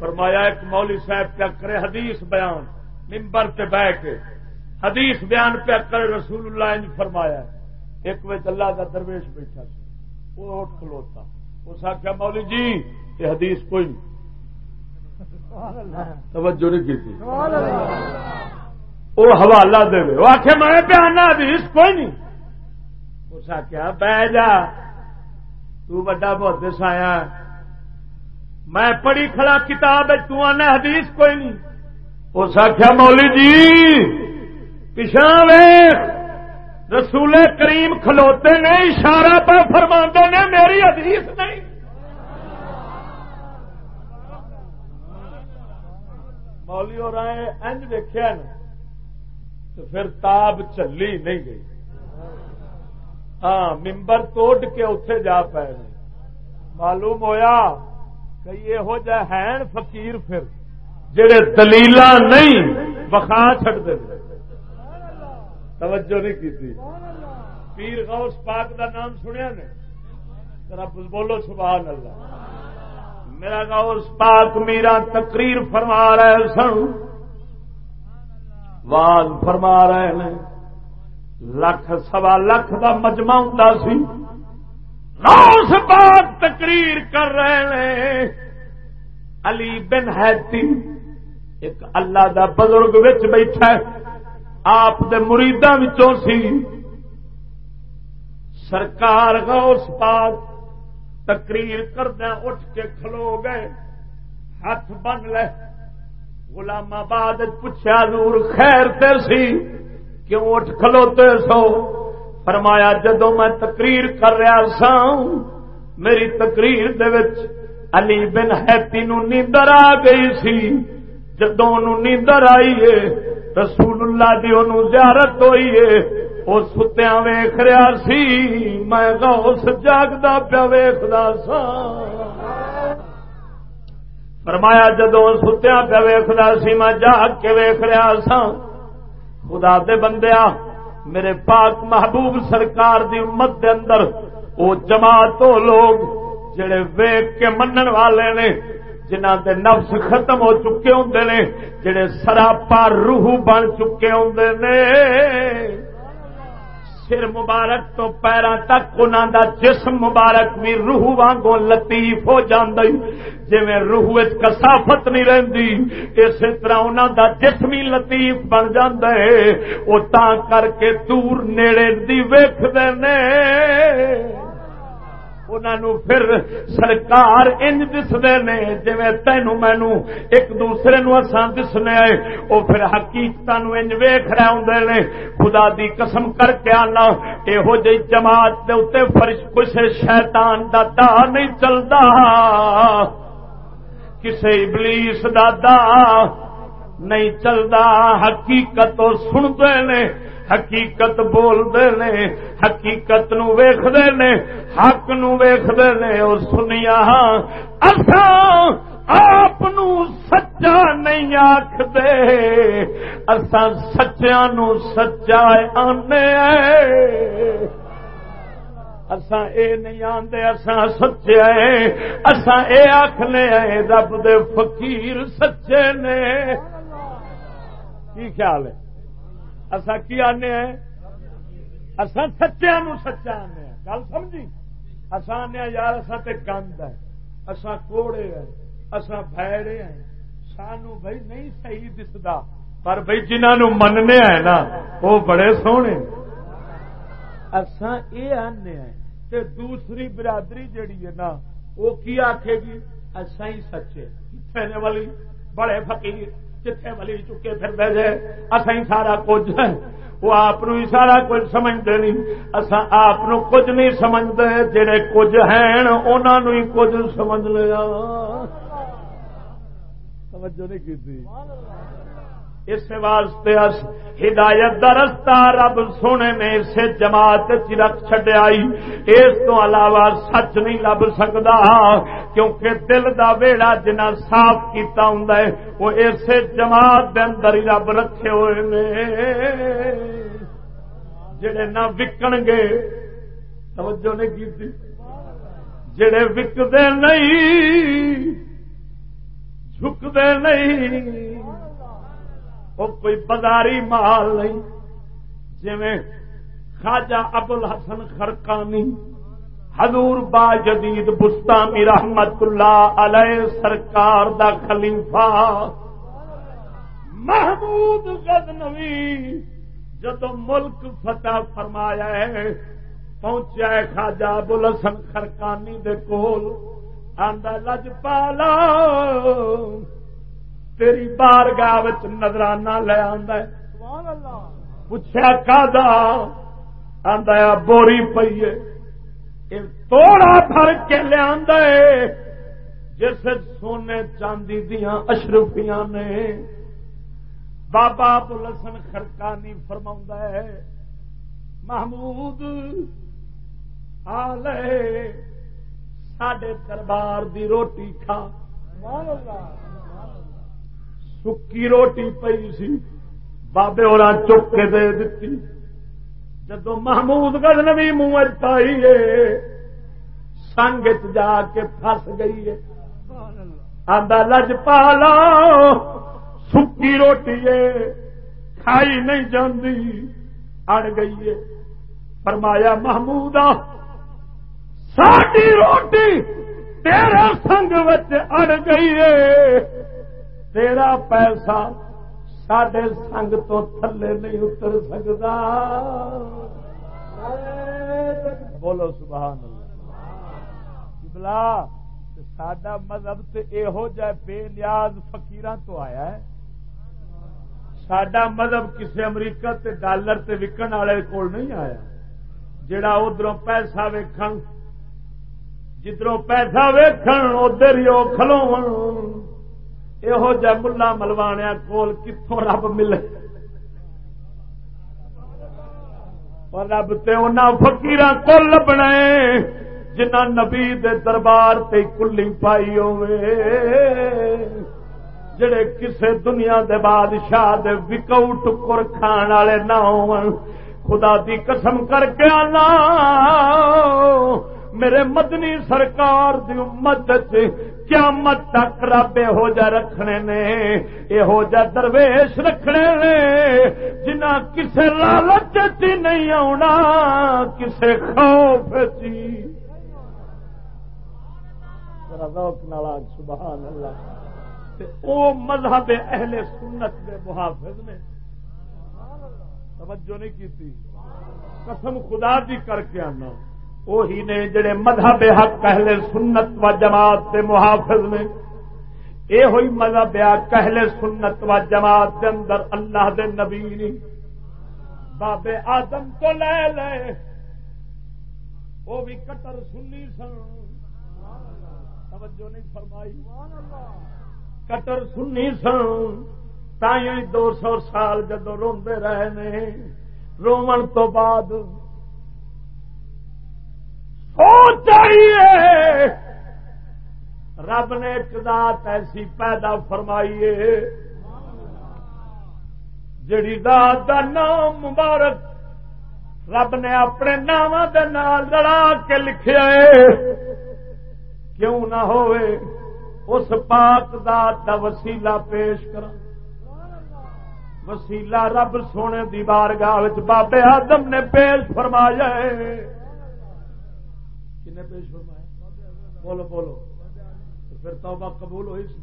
فرمایا، ایک مولی صاحب کیا کرے، حدیث بیان ممبر پہ بہ کے۔ حدیث بیان پہ کرے رسول اللہ نے فرمایا ایک وقت اللہ کا درویش بیٹھا وہ اٹھ کھلوتا۔ اس آخیا مولی جی یہ حدیث کوئی نہیں۔ توجہ نہیں کی وہ حوالہ دے وہ آخ میں پیانا حدیث کوئی نہیں۔ اس آخیا بہ جا۔ تا بہت آیا۔ میں پڑھی کھڑا کتاب تنا حدیث کوئی نہیں۔ اس آخیا مولی جی پچھا ویخ، رسول کریم کھلوتے نے، اشارہ پہ فرما نے، میری حدیث نہیں۔ مولی اور آئے انج دیکھا نا تو پھر تاب چلی نہیں گئی۔ ہاں ممبر توڑ کے اتے جا پے معلوم ہویا کہ یہو جہ ہیں فقیر پھر، جڑے دلیل نہیں بخا چڑتے توجہ نہیں کی تھی۔ پیر غوث پاک دا نام سنیا نے؟ ذرا بولو سبحان اللہ۔ میرا غوث پاک میرا تقریر فرما رہے سن۔ واز فرما رہے ہیں لکھ سوا لکھ کا مجمع ہوں سی۔ غوث پاک تقریر کر رہے ہیں علی بن حیتی ایک اللہ دا بزرگ وچ بیٹھا ہے۔ آپ دے مریداں وچوں سی۔ سرکار غوث پاک تقریر کردہ اٹھ کے کھلو گئے۔ ہاتھ بن لے۔ غلام آباد پوچھا نور خیر تے سی۔ کیوں اٹھ کھلوتے سو؟ فرمایا جدو میں تقریر کر رہا سا میری تقریر دے وچ علی بن حیتی نو نیندر آ گئی سی۔ جدو نیندر آئی ہے رسول اللہ دی انہوں زیارت ہوئی ہے۔ وہ ستیا ویخ رہا سی۔ میں غوث جاگتا پیا ویختا سا۔ فرمایا جدو ستیا پیا ویختا سی، میں جاگ کے ویخ رہا سا۔ خدا دے بندیا میرے پاک محبوب سرکار دی امت دے اندر وہ جماعت لوگ جڑے ویگ کے منن والے نے جنہ دے نفس ختم ہو چکے ہوں نے، جڑے سراپا روح بن چکے ہوں نے۔ سر مبارک تو پیروں تک انہوں دا جسم مبارک بھی روح وانگو لطیف ہو جی جی روح کسافت نہیں رہتی اسی طرح انہوں دا جسم ہی لطیف بن ہے وہ تا کر کے دور نیڑے دی ویخ دے انہوں پھر سرکار انج دستے نے جی تین مینو ایک دوسرے نو اسان دسنے آئے وہ پھر حقیقت انج ویخ رہے ہوں نے۔ خدا دی قسم کر کے آنا یہو جی جماعت کے اتنے فرش کچھ شیطان دا دا نہیں چلتا کسی ابلیس دا دا نہیں چلتا حقیقت سنتے نے۔ حقیقت بولتے نے، حقیقت نو ویختے نے، حق نو ویختے نے اور سنیا اصا آپ سچا نہیں آخ دے اصا سچیا نو سچا آنے اسا اے نہیں آندے اسا سچے آئے اسا اے آخنے آئے رب دے فقیر سچے نے۔ کی خیال ہے؟ اصا کی آنے ہیں؟ اصا سچیا نو سچا آنے گل سمجھی؟ اصا آنے یار اصا تے گند ہے۔ اصا کوڑے ہیں اصا بھڑے ہیں۔ سانو بھائی نہیں صحیح دستا پر بھائی جنہوں مننے ہیں نا، وہ بڑے سونے اساں یہ آنے ہیں تے دوسری برادری جڑی ہے نا، وہ کی آخے گی؟ اصا ہی سچے۔ والی بڑے فقیر۔ جتھے ولی چکے پھر دے جائے سارا کچھ ہے۔ وہ آپ ہی سارا کچھ سمجھتے نہیں۔ اصا آپ کچھ نہیں سمجھتے۔ جڑے کچھ ہیں انہوں ہی کچھ سمجھ لیا۔ توجہ نہیں کی اس واسطے اس ہدایت دا رستہ رب سونے نے اسے جماعت رکھ چڈیائی اس تو علاوہ سچ نہیں لب سکتا کیونکہ دل دا ویڑا جنا صاف کیتا ہوں وہ اسے جماعت دے اندر ہی رب رکھے ہوئے نے۔ جڑے نہ وکن گے، توجہ نہیں کی جڑے وکتے نہیں جھکتے نہیں۔ وہ کوئی بازاری مال نہیں۔ جی خواجہ ابل حسن خرکانی حضور با جدید بستانی رحمت اللہ علیہ سرکار دا خلیفہ۔ محمود غزنوی جدو ملک فتح فرمایا ہے پہنچا ہے خواجہ ابل حسن خرکانی دے کول، آندا لج پالا۔ تیری بار گاہ نظرانہ لے پوچھا آدھا بوری پی توڑا بھر کے لیا جس سونے چاندی دیا اشرفیاں نے۔ بابا بلسن خرکانی فرما ہے محمود آلے سڈے دربار دی روٹی کھا۔ سکی روٹی پی سی بابے اور چک کے دے دیتی جدو محمود گز نوی منہ پائی ہے سنگ جا کے فس گئی ہے آدھا لج پالا سکی روٹی ہے کھائی نہیں جاندی اڑ گئی ہے فرمایا محمود ساری روٹی تیرا سنگ اڑ گئی ہے تیرا پیسہ سڈے سنگ تو تھلے نہیں اتر سکتا بولو سبحان بلا سڈا مذہب تو یہو جہ بے نیاز فکیر تو آیا ہے۔ سڈا مذہب کسی امریکہ تے ڈالر تے وکن والے کول نہیں آیا۔ جڑا ادھر پیسہ ویکھن جدھروں پیسہ ویکھن، ادھر ہی وہ کھلو یہو جہ ملا ملوانیا کول کتوں رب ملے رب فکیر کو لبنا جنہ نبی دے دربار تے کلی پائی ہوے جڑے کسے دنیا دے بادشاہ دے وکو ٹکر کھان والے نہ ہو خدا دی قسم کر کے آنا میرے مدنی سرکار دی امت قیامت تک رب یہو رکھنے نے، یہو جہ درویش رکھنے نے۔ جنہ کسے لالچ چی نہیں آنا کسے خوف چی سبحان اللہ او مذہب اہل سنت کے محافظ نے۔ توجہ نہیں کی قسم خدا دی کر کے آنا۔ وہی نے جڑے مذہب حق کہلے سنت و جماعت کے محافظ نے یہ ہوئی مذہب حق کہلے سنت و جماعت کے اندر اللہ دے نبی بابے آدم تو لے لے وہ بھی کٹر سنی سن۔ توجہ نہیں فرمائی۔ کٹر سنی سن۔ تھی دو سو سال جدو روندے رہے رومن تو بعد چاہیے۔ رب نے ایک ذات ایسی پیدا فرمائی ہے، جڑی ذات کا نام مبارک رب نے اپنے نام لڑا کے لکھے کیوں نہ ہوئے، اس پاک ذات کا وسیلہ پیش کر وسیلہ رب سونے دی بارگاہ بابے آدم نے پیش فرمایا ہے۔ پیش فرمایا۔ بولو بولو۔ تو پھر توبہ قبول ہوئی سی۔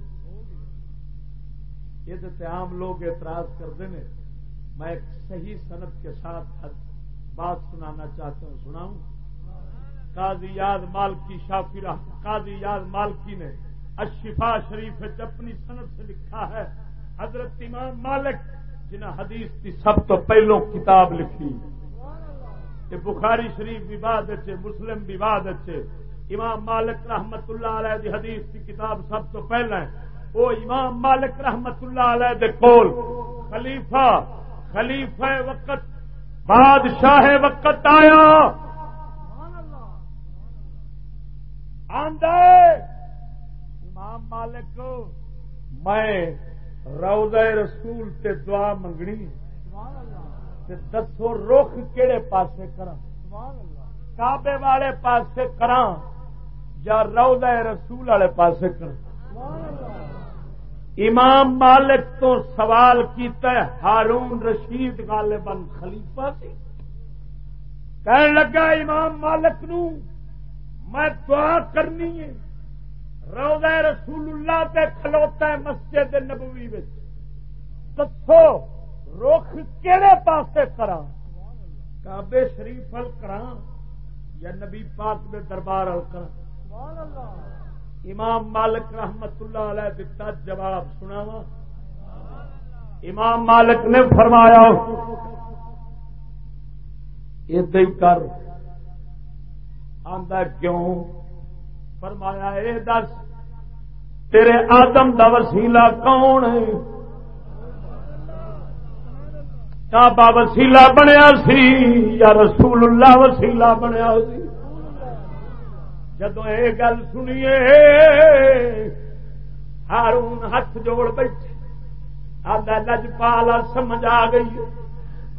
یہ عام لوگ اعتراض کرتے ہیں۔ میں ایک صحیح صنعت کے ساتھ بات سنانا چاہتا ہوں، سناؤں۔ قاضی یاد مالکی شافی قاضی یاد مالکی نے اشفا شریف اپنی صنعت سے لکھا ہے۔ حضرت امام مالک جنہیں حدیث کی سب تو پہلو کتاب لکھی۔ کہ بخاری شریف واد اچھے مسلم واد اچھے امام مالک رحمت اللہ علیہ دی حدیث کی کتاب سب تو پہلے وہ امام مالک رحمت اللہ علیہ دے کول، خلیفہ خلیفہ وقت، بادشاہ وقت آیا۔ امام مالک، میں روز رسول تے دعا منگنی دسو رخ کہڑے پاسے کرا کابے والے پاسے کرا یا روز رسول والے پاسے کرا امام مالک تو سوال کیتا ہے، ہارون رشید غالباً خلیفہ سی۔ کہنے لگا امام مالک نو، میں دعا کرنی ہے روزہ رسول اللہ تے کھلوتا ہے مسجد نبوی دسو رخ کہڑے پاسے کرا کابے شریف ال کرا یا نبی پاک دے دربار ال کرا امام مالک رحمت اللہ علیہ دتا جواب سناوا امام مالک نے فرمایا یہ کر۔ آندا کیوں؟ فرمایا، اے دس، تیرے آدم دا وسیلہ کون ہے؟ کعبہ وسیلہ بنیا سی، یا رسول اللہ وسیلہ بنیا سی۔ جدو یہ گل سنیے، ہارون ہاتھ جوڑ بیٹھے۔ آدھا لج پالا سمجھ آ گئی۔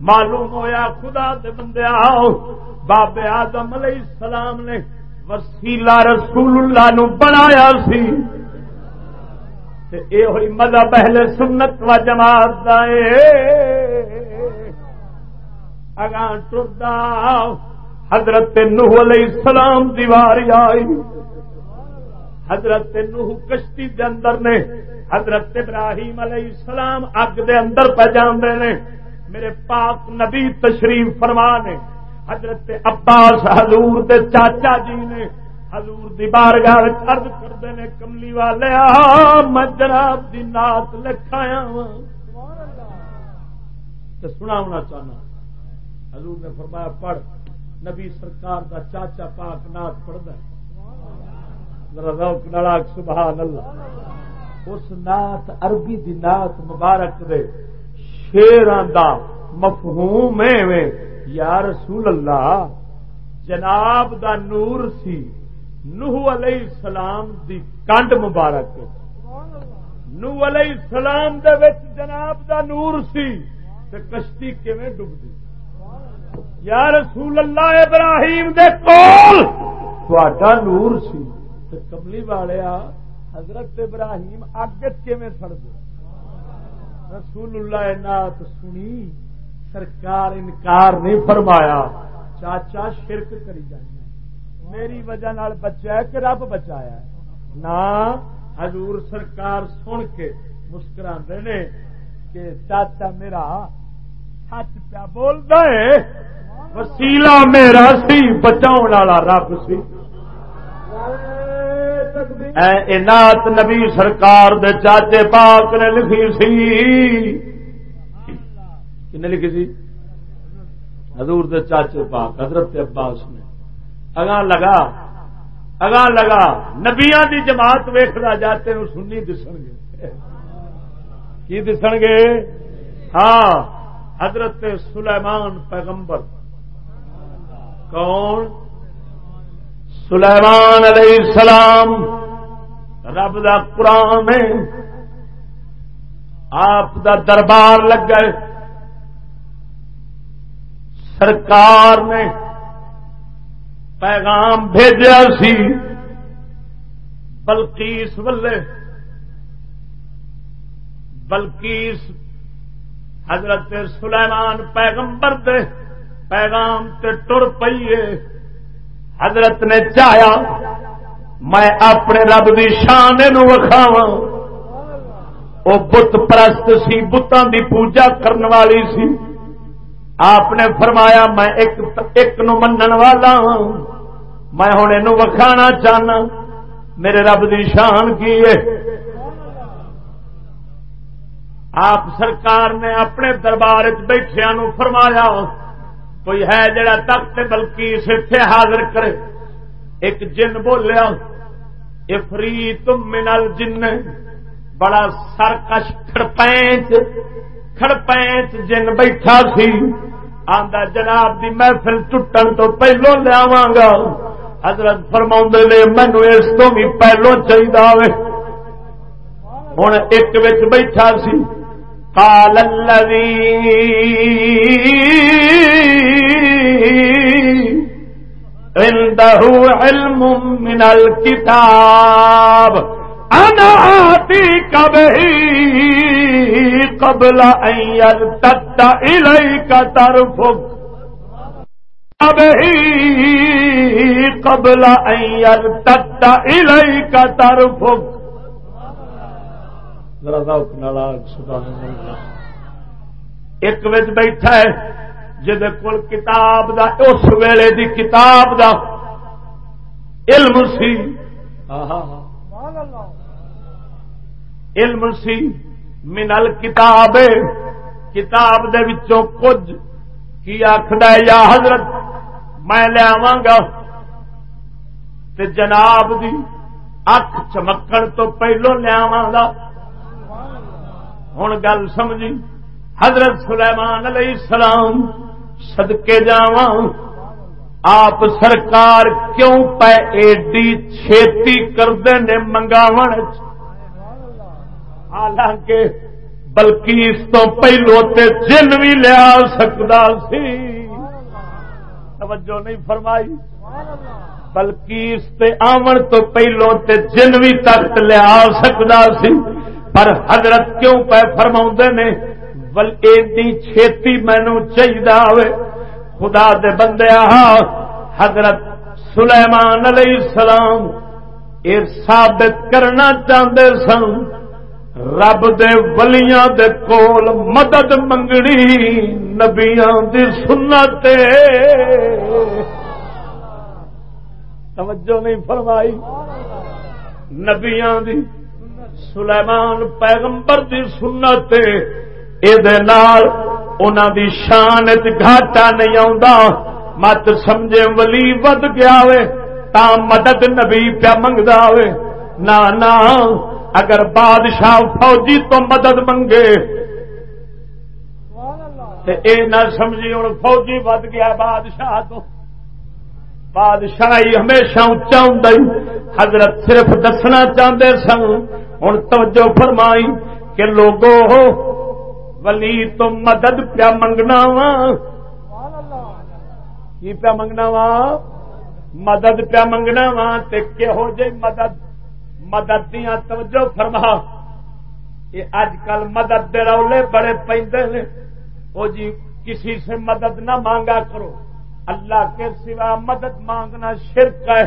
معلوم ہویا خدا دے بندے آؤ۔ بابے آدم علیہ السلام نے وسیلہ رسول اللہ نو بنایا سی۔ اے ہوئی مذہب پہلے سنت و جماعت اگاں ٹردا حضرت نوح علیہ السلام دیوار آئی۔ حضرت نوح کشتی دے اندر نے، حضرت ابراہیم علیہ السلام اگ دے اندر پہ جاندے نے۔ میرے پاک نبی تشریف فرمانے حضرت عباس حضور دے چاچا جی نے حضور دی بارگاہ عرض کرتے ہیں کملی والے میں جناب دی نات لکھایا سنا ہونا چاہنا۔ حضور نے فرمایا، پڑھ۔ نبی سرکار دا چاچا پاک نات پڑھتا نڑاک سبحان اللہ اس نات عربی دی نات مبارک دے شیران دا مفہوم میں یا رسول اللہ، جناب دا نور سی، نوح علیہ السلام دی کنڈ مبارک نوح علیہ السلام دے وچ جناب دا نور سی، تے کشتی کیویں ڈبدی یا رسول اللہ ابراہیم دے کول تہاڈا نور سی۔ کملی والیا، حضرت ابراہیم اگت کیویں سڑ دے رسول اللہ نات سنی، سرکار انکار نہیں فرمایا۔ چاچا شرک کری جائیں۔ میری وجہ نال بچا ہے کہ رب بچایا ہے؟ نہ حضور سرکار سن کے مسکرا نے کہ چاچا میرا سچ پیا بولتا ہے وسیلہ میرا سی بچاؤ والا رب سی۔ نات نبی سرکار دے چاچے پاک نے لکھی سی۔ کن لکھی سی؟ حضور دے چاچے پاک، حضرت عباس نے۔ اگاں لگا اگاں لگا نبیا دی جماعت ویخلا جاتے ہیں سنی دسن گے۔ کی دسن گے؟ ہاں حضرت سلیمان پیغمبر۔ کون؟ سلیمان علیہ السلام، رب دا قرآن آپ دا دربار لگ گئے۔ سرکار نے پیغام بھیجا سی بلکیس ولے بلکیس حضرت سلیمان پیغمبر دے۔ پیغام تے ٹر پیے حضرت نے چاہیا، میں اپنے رب کی شان وکھاوا وہ بت پرست سی بتان دی پوجا کرنے والی سی۔ آپ نے فرمایا، میں ایک ایک نو منن والا ہوں میں ہوں یہ وکھانا چاہنا۔ میرے رب دی شان کی ہے۔ آپ سرکار نے اپنے دربار بیٹھیا نو فرمایا کوئی ہے جڑا تخت بلکہ اسے حاضر کرے۔ ایک جن بولیا افری تم منل جن بڑا سرکش کڑپینچ کڑپینچ جن بیٹھا سی۔ آندا جناب دی محفل ٹوٹن تو پہلو لیا گا۔ حضرت فرما نے، مینو اس تو بھی پہلو چاہیے ہوں ایک بیٹھا سی۔ قال الذي عنده علم من الكتاب انا آتيك به قبل ان يرتد اليك طرفك. به قبل ان يرتد اليك طرفك. ایک وچ بیٹھا ہے جہد کول کتاب دا اس ویلے دی کتاب دا علم سی علم سی منل کتاب کتاب دے وچوں کچھ کی آخد یا حضرت میں لیا گا تے جناب دی اکھ چمکن تو پہلو لیا گا ہوں گل سمجھی۔ حضرت سلیمان علیہ السلام سدکے جا آپ سرکار کیوں پہ ایڈی چھیتی کرتے نے منگاو حالانکہ بلکہ اس تو پہلو تے جن بھی لیا سکتا سی۔ توجہ نہیں فرمائی۔ بلکہ اس تے آمن تو پہلو تے جن بھی تخت لیا سکتا سی۔ پر حضرت کیوں پہ فرما نے؟ ایڈی چھیتی مینو چاہیے خدا دے بندے حضرت سلیمان علیہ السلام یہ ثابت کرنا چاہتے سن، رب دے ولیاں دے کول مدد منگنی نبیاں دی سنت توجہ نہیں فرمائی۔ نبیاں دی سلیمان پیغمبر دی سنت دی شان گھاٹا نہیں آتا مت سمجھے ولی ود گیا تا مدد نبی پیا منگتا نہ اگر بادشاہ فوجی تو مدد منگے۔ اے نہ سمجھی ہوں فوجی ود گیا بادشاہ تو۔ بادشاہی ہمیشہ اچا ہوں حضرت صرف دسنا چاہتے سن ہوں توجہ فرمائی کہ لوگو ولی تو مدد پیا منگنا وا کی پیا منگنا وا مدد پیا منگنا وا ہو جی مدد مدد دیا توجہ فرما یہ اج کل مدد دے رولے بڑے پہ وہ جی کسی سے مدد نہ مانگا کرو اللہ کے سوا مدد مانگنا شرک ہے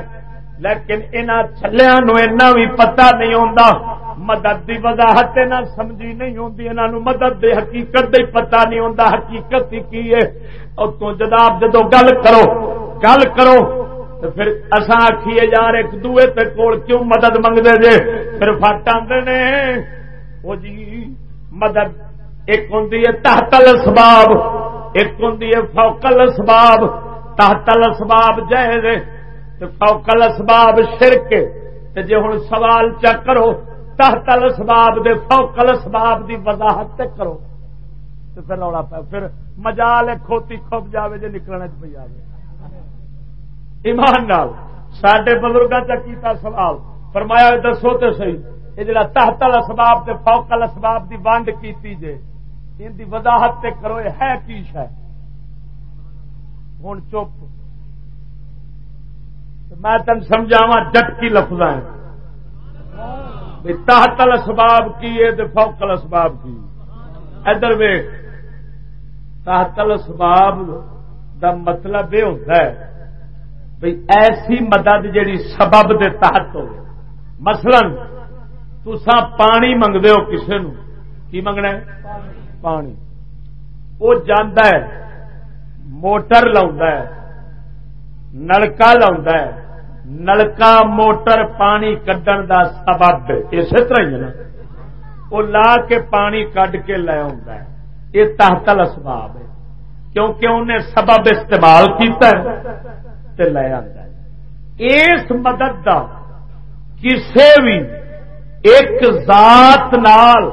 لیکن انہوں چلیا نو بھی پتا نہیں ہوتا مدد دی وضاحت نہ سمجھی نہیں ہوتی انہوں مدد دی حقیقت دی پتا نہیں ہوتا حقیقت ہی کی ہے؟ اور تو جناب جدو گل کرو گل کرو، تو پھر اصا آخیے یار، ایک دوے تے کول کیوں مدد منگتے جے؟ پھر فٹ آتے نے۔ وہ جی مدد ایک ہوں تحتل سباب ایک ہوں فوکل اسباب تحتل اسباب جائز فوکل اسباب شرک جی ہوں سوال چک کرو تحتل اسباب دے فوکل اسباب دی وضاحت کرو تو پھر رولا پہ پھر مجال کھوتی کھپ جاوے جی نکلنے پہ ایمان نال سڈے بزرگوں کا کیتا سوال فرمایا دسو تو سی یہ جڑا تحتل اسباب تے فوکل اسباب دی ونڈ کیتی جے ان دی وضاحت تے کرو یہ ہے کی شہ ہوں چپ میں تین سمجھاوا جٹ کی لفظ تحتل اسباب کی ہے فوکل اسباب کی۔ ادھر وے تحتل اسباب دا مطلب یہ ہوتا ہے، بھئی ایسی مدد جیڑی سبب دے تحت ہو مثلا تسا پانی منگتے ہو کسی نو کی منگنا ہے؟ پانی۔ وہ جانا ہے، موٹر لا نلکا لا نلکا موٹر پانی کڈن دا سبب اسی طرح ہی نا وہ لا کے پانی کڈ کے لے آ یہ تحتل اسباب ہے کیونکہ انہیں سبب استعمال کیتا ہے لے آتا ہے اس مدد کا کسی بھی ایک ذات نال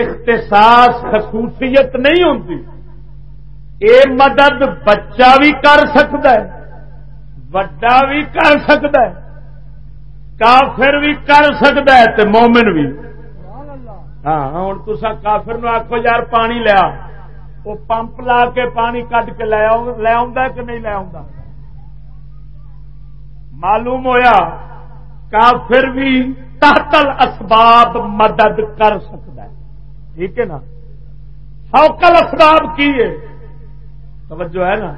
اختصاص خصوصیت نہیں ہوتی یہ مدد بچہ بھی کر سکتا ہے وڈا بھی کر سکتا ہے، کافر بھی کر سکتا ہے تو مومن بھی ہاں ہوں تسا کافر نو آخو یار پانی لیا وہ پمپ لا کے پانی کٹ کے لے کہ نہیں لے معلوم ہویا، کافر بھی تحتل اسباب مدد کر سکتا ہے۔ ٹھیک ہے نا؟ فوکل اسباب کی ہے؟ توجہ ہے نا؟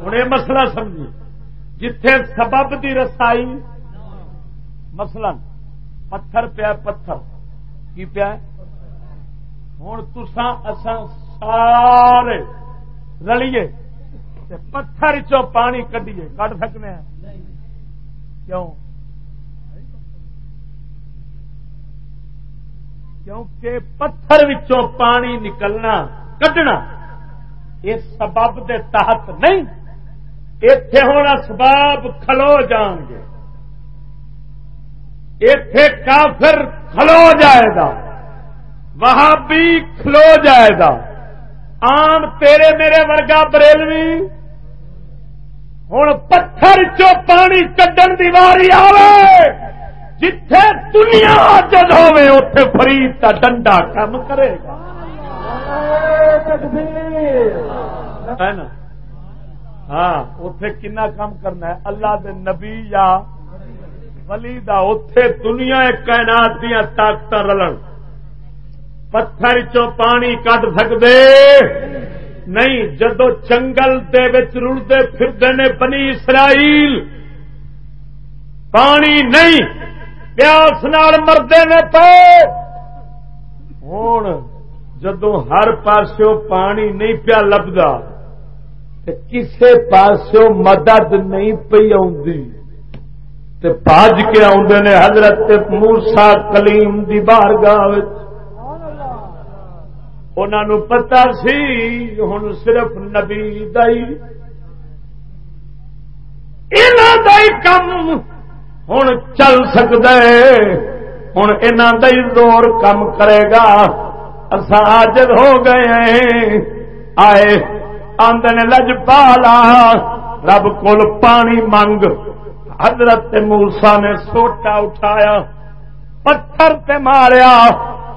ہوں یہ مسئلہ سمجھی جتھے سبب دی رسائی، مثلا پتھر پیا، پتھر، کی پیا؟ ہوں تسان اسان سارے رلیے پتھر چو پانی کڈیے کٹ سکنے ہیں کیوں؟ کیونکہ پتھر وچوں پانی نکلنا، کڈنا، یہ سبب دے تحت نہیں۔ اتے ہوں اسباب کھلو جان گے۔ اتے کافر کھلو جائے گا۔ وہاں بھی کھلو جائے گا۔ آم تیرے میرے ورگا بریلوی۔ ہوں پتھر چو پانی کڈن دی واری آئے جتھے دنیا جد ہوے اتے فرید کا ڈنڈا کم کرے گا۔ ہاں اتے کنا کام کرنا ہے؟ اللہ دے نبی یا ولی دا اتے دنیا کائنات دیا طاقت رلن۔ پتھر چو پانی کٹ سکتے نہیں، جدو جنگل دے رڑتے پھرتے نے بنی اسرائیل، پانی نہیں، پیاس نال مردے نے پے ہوں جدو ہر پاسوں پانی نہیں پیا لبدا کسے پاسوں مدد نہیں پی آج کے آدھے نے حضرت مورسا کلیم دی بارگاہ انہوں پتا سی ہوں صرف نبی دئی کم ہوں چل سکتا ہے ہوں انہوں زور کم کرے گا۔ اصل ہو گئے آئے آدھے لج پالا رب کول پانی منگ۔ حضرت موسا نے سوٹا اٹھایا، پتھر تے ماریا۔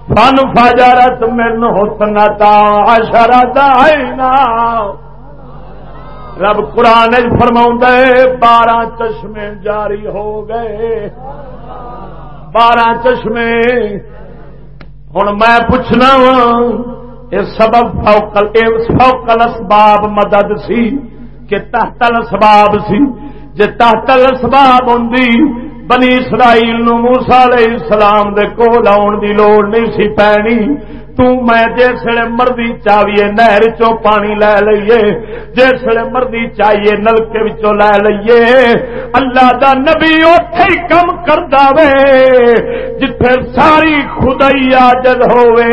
فن فجرت من حسنتا عشرتا عینا۔ رب قرآن فرما بارہ چشمے جاری ہو گئے۔ بارہ چشمے۔ ہوں میں پوچھنا وا یہ سبب فوکل فوقل اسباب مدد سی، کہ تحتل اسباب سی۔ جے تحتل اسباب ہوں بنی اسرائیل نو موسا علیہ السلام دے کول آن دی لوڑ نہیں سی پینی۔ تو میں جسے مرضی چاہیے نہر چو پانی لے لئیے جسے مرضی چاہیے نلکے وچوں لے لئیے۔ اللہ دا نبی اوتھے ہی کم کردا وے، جتھے ساری خدائی عاجز ہوے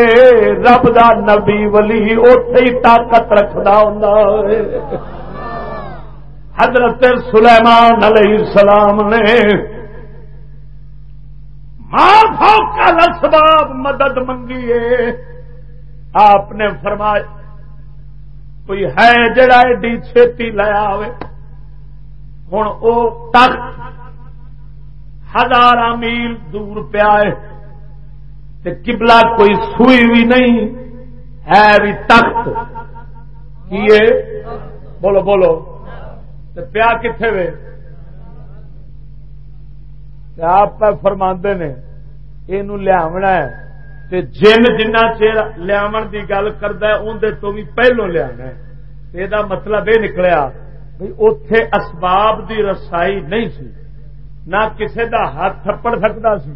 رب دا نبی ولی اوتھے ہی طاقت رکھدا ہوندا اے حضرت سلیمان علیہ السلام نے کا لسباب مدد منگی ہے آپ نے فرمایا، کوئی ہے جڑا ایڈی چھتی لیا ہوں وہ تخت ہزار میل دور پیا کبلا کوئی سوئی بھی نہیں، ہے بھی تخت۔ کیے؟ بولو بولو۔ پیا کتنے وے؟ آپ فرما نے یہ لیا جن جنا چیر لیا کی گل کرتا اندر تو بھی پہلو لیا یہ مطلب یہ نکلیا بھائی اتے اسباب دی رسائی نہیں سی۔ نہ کسے دا ہاتھ اپڑ سکتا سی،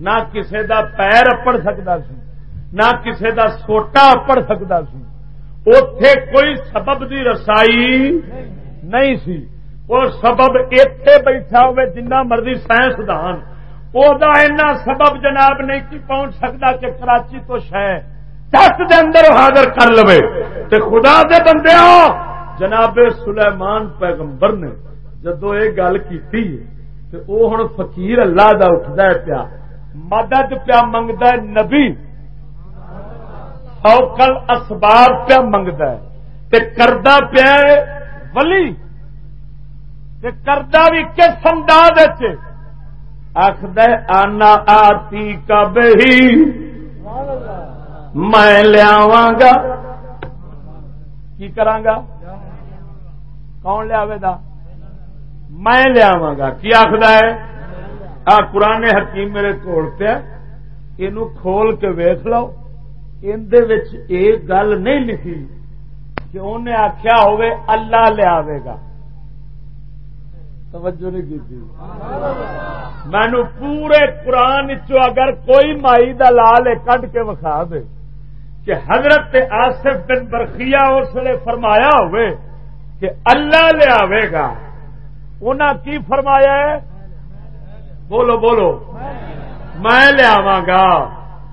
نہ کسے دا پیر اپڑ سکتا سی، نہ کسے دا سوٹا اپڑ سکتا سی۔ اتے کوئی سبب دی رسائی نہیں سی۔ اور سبب اتے بیٹھا ہوئے جنہ مرضی سائنسدان وہ سبب جناب نہیں کی پہنچ سکتا کہ کراچی تو شہ دس دے اندر حاضر کر لو تے خدا دے بندے جناب سلیمان پیغمبر نے جدو یہ گل کی وہ ہوں فقیر اللہ دا اٹھتا ہے پیا۔ مدد پیا منگتا ہے، نبی اوکل اسباب پیا منگتا ہے۔ کردہ پیا ولی۔ کردہ بھی کس انداز آخد آنا آتی کب ہی۔ میں لیا گا کی کرانگا کون لیا میں لیا گا کی آخر ہے؟ آ قرآن حکیم میرے کوڑ پہ یہ کھول کے ویخ لو۔ اندر ایک گل نہیں لکھی کہ انہیں آخیا ہوئے اللہ لیا گا۔ توجہ نہیں کی مینو پورے قرآن چو اگر کوئی مائی دا لال کڈ کے وکھا دے۔ کہ حضرت آصف بن برقیہ اس لیے فرمایا ہوئے کہ اللہ لیا گا۔ انہیں کی فرمایا ہے؟ بولو بولو۔ میں لیا گا۔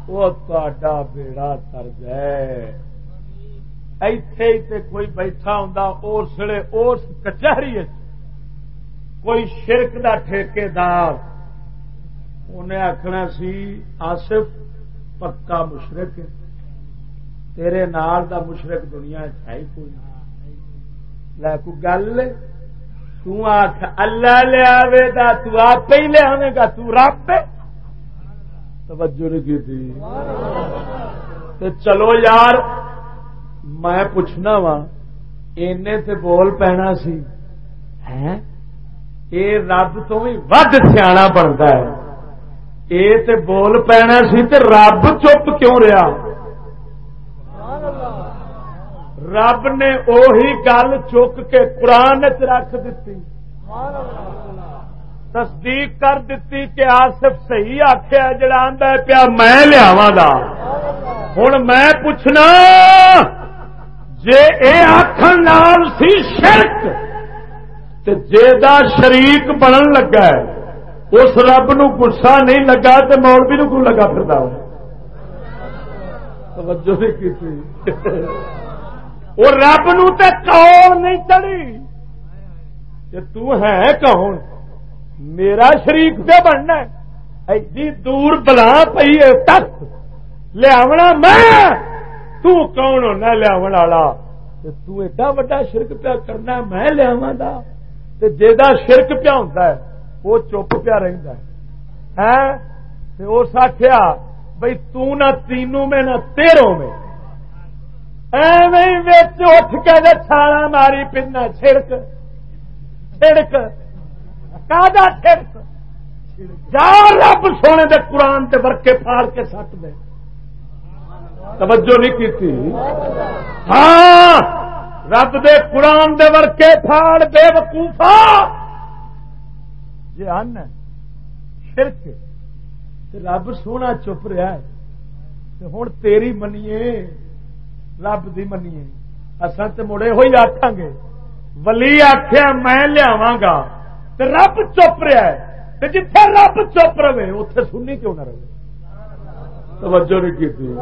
وہ تا بیڑا تر جائے ایتھے کوئی بیٹھا ہوں اس لیے اس کچہری کوئی شرک دا ٹھیکے دار انہیں آخنا سی، آصف، پکا مشرق تیرے نال دا مشرق دنیا چاہی کوئی کو گل تخ اللہ لیا تو آپ ہی لیا گا، تو توجہ نہیں کی چلو یار، میں پوچھنا وا تے بول پینا سی۔ اے رب تو بھی ود سیاح بنتا ہے۔ اے تے بول پینا سی تے رب چپ کیوں رہا؟ رب نے اوہی گل چک کے قرآن چ رکھ دیتی تصدیق کر دیتی کہ آصف صحیح آخیا جڑا آدھا پیا میں لیا ہوں میں پوچھنا، جے اے آخر نال سی شرک جا شریک بنن لگا ہے، اس رب نو گسا نہیں لگا تو مولوی نو کو لگا پھر توجہ نہیں کی وہ رب نو تے کون نہیں چڑی کہ تو ہے کون؟ میرا شریک پہ بننا ایڈی دور بلا پی ہے، تک لیا میں۔ تو کون ہونا لیا والا؟ تو ایڈا وا شرک پیا کرنا، میں لیا جا شرک پیا ہوتا ہے وہ چپ پیا رہتا ہے۔ اس آخیا بھائی تو نہ تینوں میں، نہ تیروں میں۔ اٹھ کے چھالا ماری پنا چھڑک۔ چھڑک۔ کا چھڑک؟ جا رب سونے دے قرآن دے ورکے پھاڑ کے سٹ دے۔ توجہ نہیں کی ہاں! رب دے قرآن دے ورکے پھاڑ بے وقوفا۔ جی ان شرک رب سونا چپ رہا ہے۔ ہوں تیری منیے، رب دی منیے۔ اصل تو مڑے ہوئی آخان گے۔ ولی آخیا میں لیا گا۔ رب چپ رہا ہے۔ جتھے رب چپ رہے اتے سننی کیوں نہ رہے؟ توجہ نہیں کی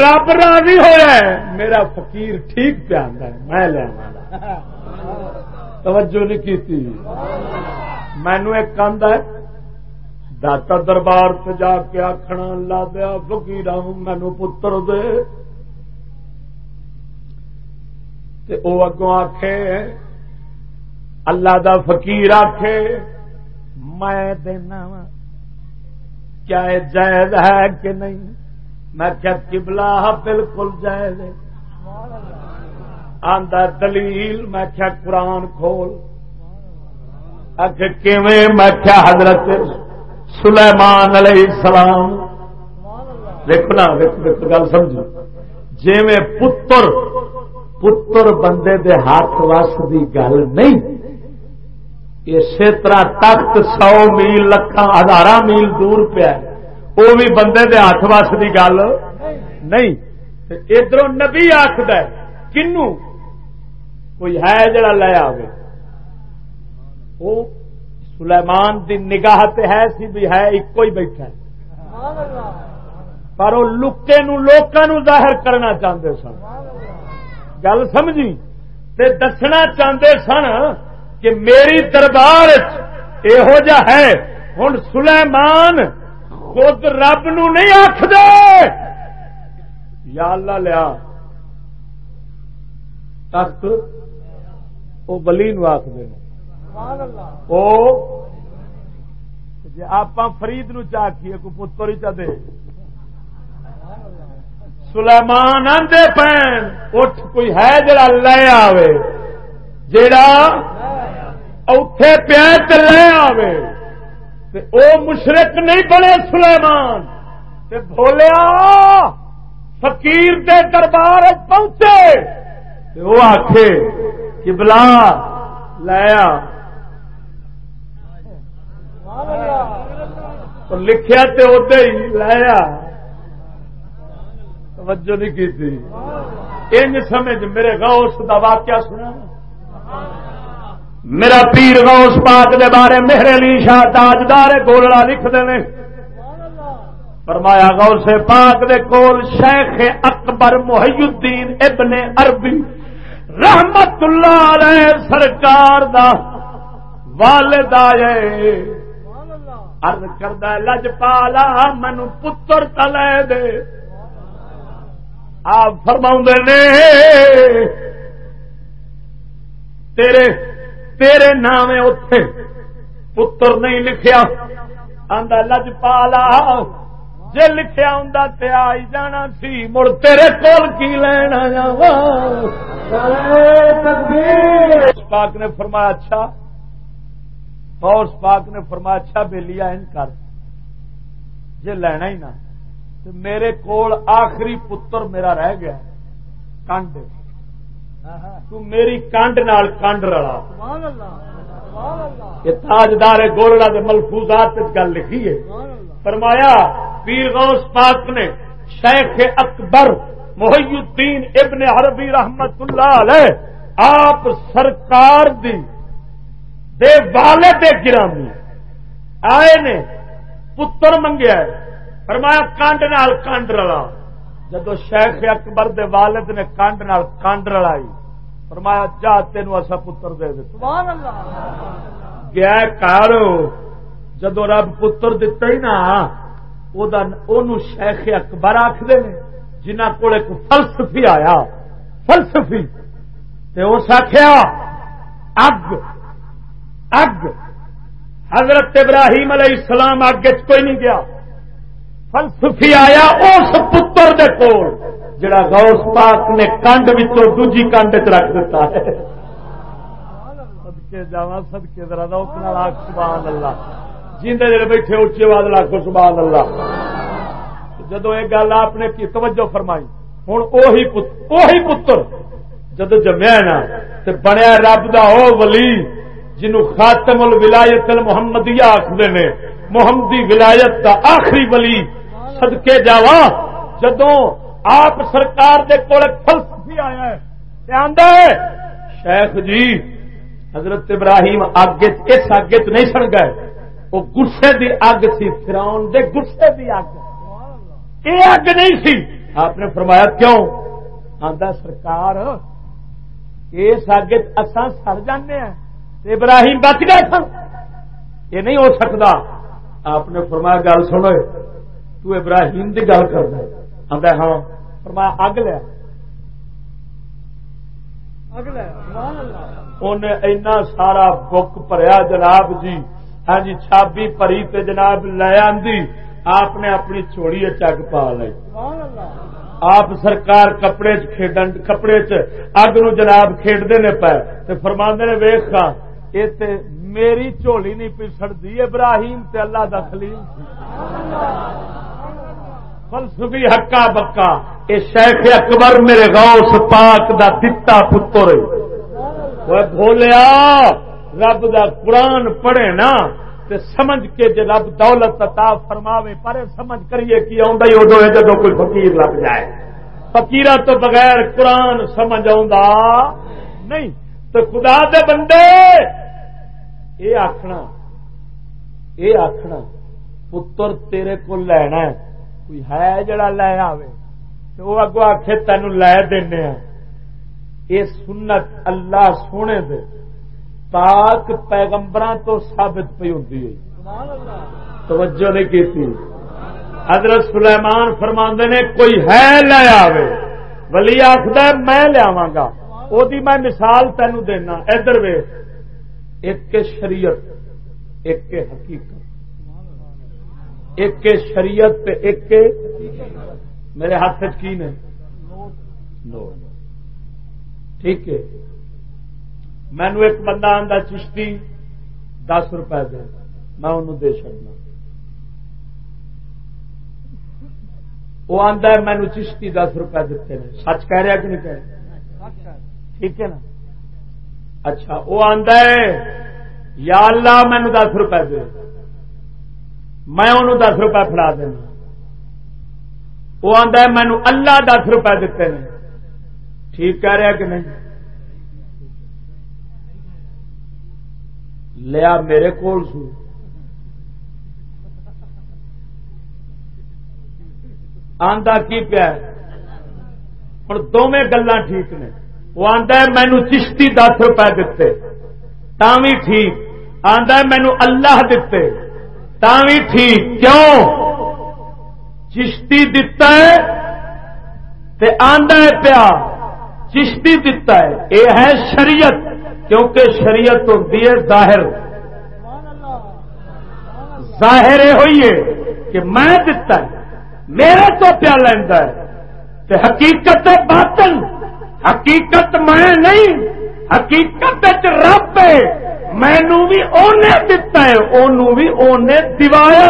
رب راضی ہوا میرا فقیر ٹھیک پہ آتا ہے، میں لیا توجہ نہیں کی مینو ایک کند ہے، داتا دربار سے جا کے آخنا لا دیا فکیر مینو پتر دے۔ تے او اگوں آخے اللہ دا فقیر آخے میں دینا وا۔ کیا جائز ہے کہ نہیں؟ میں کیا کبلا بالکل جائز آدھا دلیل، میں کیا قرآن کھول۔ میں کیا حضرت سلیمان علیہ السلام۔ دیکھنا گل سمجھو۔ جی میں پتر پتر بندے دے ہاتھ وس کی گل نہیں اسی طرح تخت سو میل لکھان ہزار میل دور پیا وہ بھی بندے دے ہاتھ وس کی گل۔ نہیں۔ ادھر نبی آخد کنو؟ کوئی ہے جڑا لے آئے وہ سلیمان دی نگاہ تے ہے سی بھی ہے ایک ہی بیٹھا پر وہ لکے نو ظاہر کرنا چاہتے سن۔ گل سمجھی؟ تے دسنا چاہتے سن کہ میری دربار یہو جا ہے۔ ہوں سلیمان خود رب نو نہیں آخ دے یا اللہ لیا۔ تخت وہ بلی نو آخ دے جی آپ فرید نو چاہیے کوئی پتر ہی چاہتے سلیمان آدھے پین اٹھ کوئی ہے جڑا لے آوے جڑا اوتھے پیا لے آوے۔ او مشرق نہیں بنے سلیمان۔ تے بولیا فقیر دے دربار پہنچے۔ وہ آخے کہ بلا لیا لکھیا تے ادے ہی لایا توجہ نہیں کی تھی سمجھ میرے غوث دا واقعہ سنا میرا پیر غوث پاک دے بارے میرے لی شاہ تاجدار گولڑا لکھ دے فرمایا غوث پاک دے کول شیخ اکبر محی الدین ابن عربی رحمت اللہ علیہ سرکار دا والد آئے ارد کردہ لج پالا مینو پتر تلے دے۔ آپ فرما نے، تیرے تیرے نام اتے پتر نہیں لکھیا۔ آدھا لج پالا۔ جی لکھیا ہوں تے آئی جانا سی۔ مڑ تیرے کول کی لینا پاک نے فرمایا اچھا۔ فوج پاک نے فرمایا اچھا بے لیا ان کر۔ جی لینا ہی نہ۔ میرے کول آخری پتر میرا رہ گیا۔ کنڈ تو میری کنڈ نال کنڈ رلا۔ یہ تاجدار گولڑا کے ملفوظات گل لکھی ہے۔ فرمایا، پیر غوث پاک نے شیخ اکبر محی الدین ابن عربی رحمت اللہ علیہ آپ سرکار دی دے والد گرامی آئے نے پتر منگیا فرمایا کانڈ نال کانڈ رلا۔ جدو شیخ اکبر دے والد نے کانڈ نال کانڈ رلائی فرمایا جا تین اصا پتر دے گیا کار جدو رب پتر دتا ہی نا شیخ اکبر آخر جنہ کو ایک فلسفی آیا فلسفی۔ اس آخیا اگ اگ۔ حضرت ابراہیم علیہ السلام اگ کوئی نہیں گیا۔ فلسفی آیا اس پتر دے کول، جڑا غوث پاک نے کنڈ وچوں دوجی کنڈ چ رکھ دیتا ہے۔ سدکے جا سدکے ذرا سبحان اللہ۔ جیندے جڑے بیٹھے اچھی آواز لاکھو سبحان اللہ۔ جدو یہ گل آپ نے کی، توجہ فرمائی۔ ہوں اوہی پتر جدو جمیا نا، تے بنیا رب دا او ولی، جنو خاتم الولایت المحمدیہ آخر نے، محمدی ولایت دا آخری ولی سدکے جاوا جدو آپ سرکار دے کول فلسفی آیا ہے شیخ جی حضرت ابراہیم اگ اس اگ چ نہیں سڑ گئے وہ گسے دی اگ سی فراؤن دے گسے دی اگ یہ اگ نہیں سی آپ نے فرمایا کیوں آدھا سرکار اس اگ اسان سڑ جانے ہیں ابراہیم بچ گئے سن یہ نہیں ہو سکتا آپ نے فرمایا گل سنو تو ابراہیم کی گل کر دے ہاں۔ فرمایا اگ لیا انہیں اینا سارا بک پریا جناب جی۔ ہاں جی چھابی پری تے جناب لے آدھی آپ نے اپنی چوڑی چگ پا لی۔ آپ سرکار کپڑے کھیڈن کپڑے چگ نو جناب کھیڈتے نے پے۔ فرما نے ویخ کا یہ میری چولی نہیں پی سڑتی ابراہیم تے اللہ دا خلیل۔ فلسفی حکا بکا یہ شیخ اکبر میرے غوث پاک دا دتا پتر بولیا، رب دا قرآن پڑھے نا، تے سمجھ کے جی رب دولت عطا فرماوے، پر سمجھ کریے کی آدھا ہی ادو ہے جب کوئی فقیر لگ جائے۔ فکیر تو بغیر قرآن سمجھ نہیں۔ تو خدا دے بندے یہ آخنا یہ آخنا پتر تیرے کو لینا ہے۔ کوئی ہے جڑا لے آئے وہ اگو آخ تین لے دینا یہ سنت اللہ سونے دے پاک پیغمبر تو ثابت پی ہوں توجہ نہیں کی حضرت سلیمان فرما نے کوئی ہے لے آوے ولی آخر میں لیا گا وہ میں مثال تینوں دینا ادھر وے ایک شریعت ایک حقیقت ایک شریعت ایک میرے ہاتھ کی نے ٹھیک ہے۔ مینو ایک بندہ آتا چشتی دس روپے دے۔ میں انہوں دے چڑنا وہ آتا ہے مینو چشتی دس روپے دیتے ہیں۔ سچ کہہ رہا کہ نہیں کہہ رہا؟ ٹھیک ہے نا؟ اچھا وہ آتا ہے، یا اللہ مینو دس روپے دے۔ میں انہوں دس روپے فڑا دینا۔ وہ آتا ہے مینو اللہ دس روپے دیتے ہیں۔ ٹھیک کہہ رہا کہ نہیں؟ لیا میرے کول سو۔ آندا کی پیا؟ ہوں دونوں گلا ٹھیک نے۔ وہ آتا ہے مینو چشتی دس روپے دیتے۔ بھی ٹھیک۔ آتا ہے مینو اللہ دیتے۔ بھی ٹھیک کیوں چشتی دتا ہے تے آندا ہے پیا چشتی دتا ہے یہ ہے شریعت کیونکہ شریعت ہوتی ہے ظاہر ظاہر یہ ہوئی ہے کہ میں دتا ہے میرے تو پیا لینا ہے تے حقیقت باطن حقیقت میں نہیں حقیقت رب ہے مینو بھی اونے دتا ہے انہوں بھی اونے دوایا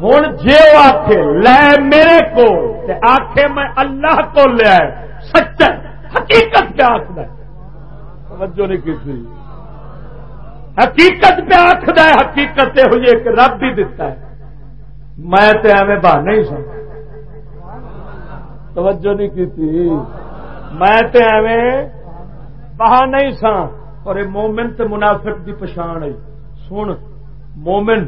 ہوں جی وہ آخ لے میرے کو آخے میں اللہ کو لیا سچ حقیقت پہ آخر توجہ نہیں کی حقیقت پہ آخر حقیقت یہ ہوئی کہ رب بھی دتا ہے۔ میں تو ایویں بہانے نہیں سن۔ توجہ نہیں کی تھی۔ میں تے ایویں بہا نہیں سا۔ اور یہ مومن تے منافق دی پچھان آئی سن، مومن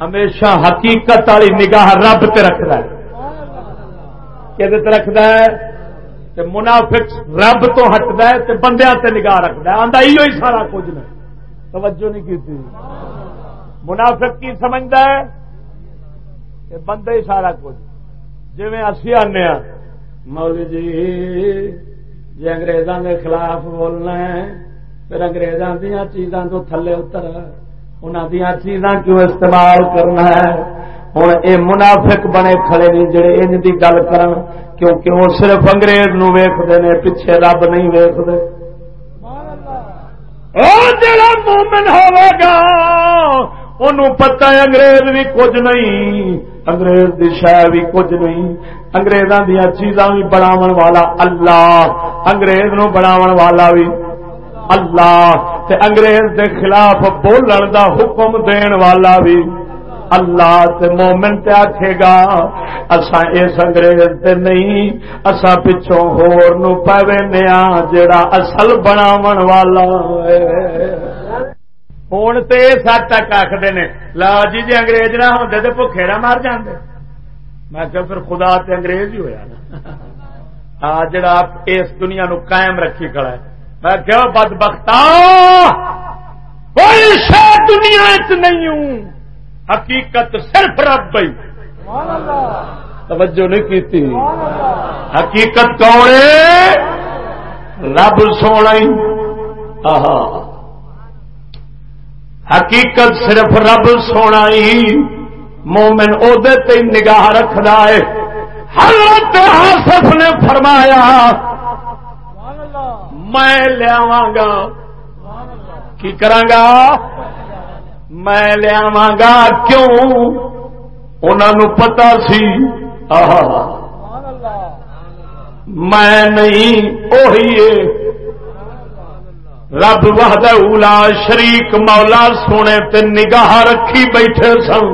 ہمیشہ حقیقت والی نگاہ رب تے رکھتا ہے۔ کہ رکھتا ہے؟ تے منافق رب تو ہٹتا ہے تے بندیاں تے نگاہ رکھتا ہے۔ آندا ہی سارا کچھ نہیں توجہ نہیں کی تھی۔ منافق کی سمجھتا ہے؟ کہ بندے ہی سارا کچھ۔ جی اسی آنے ہاں مول جی جی اگریزوں کے خلاف بولنا ہے پھر اگریزوں دیا چیزاں تو تھلے اتر انہوں دیا چیزاں کیوں استعمال کرنا ہے ہوں یہ منافق بنے کھڑے نہیں جڑے ان کی گل کر کیونکہ وہ صرف انگریز نو ویختے ہیں پیچھے رب نہیں ویختے جڑا مومن ہوگا ان پتا انگریز بھی کچھ نہیں انگریز دی شہ بھی کچھ نہیں۔ اگریزاں دیا چیزاں بھی بناو والا اللہ۔ انگریز نو بناو والا بھی اللہ۔ تے انگریز دے خلاف بولن دا حکم دین والا بھی اللہ۔ تے مومن تے آکھے گا اسا اس انگریز تے نہیں اسا پچھوں ہور نو پاوے ہاں، جڑا اصل بناون والا ہے۔ ہوں تو یہ سات تک آخر نے لا جی جی انگریز نہ ہوتے تو بھوکھے نہ مر جاندے میں کہ پھر خدا تے انگریز ہی ہوا نا ہاں جڑا اس دنیا نو قائم رکھی کھڑا ہے میں کہ بد بختا کوئی شہ دنیا چ نہیں ہوں حقیقت صرف رب بھائی توجہ نہیں کی حقیقت کون ہے رب سونا ہی آہا حقیقت صرف رب سونا ہی مومن ادے نگاہ رکھنا ہے۔ حضرت آصف نے فرمایا، میں لیا گا کی گا میں لیا گا کیوں انہوں پتا سی میں نہیں رب وحد اولا شریک مولا سونے تے نگاہ رکھی بیٹھے سن۔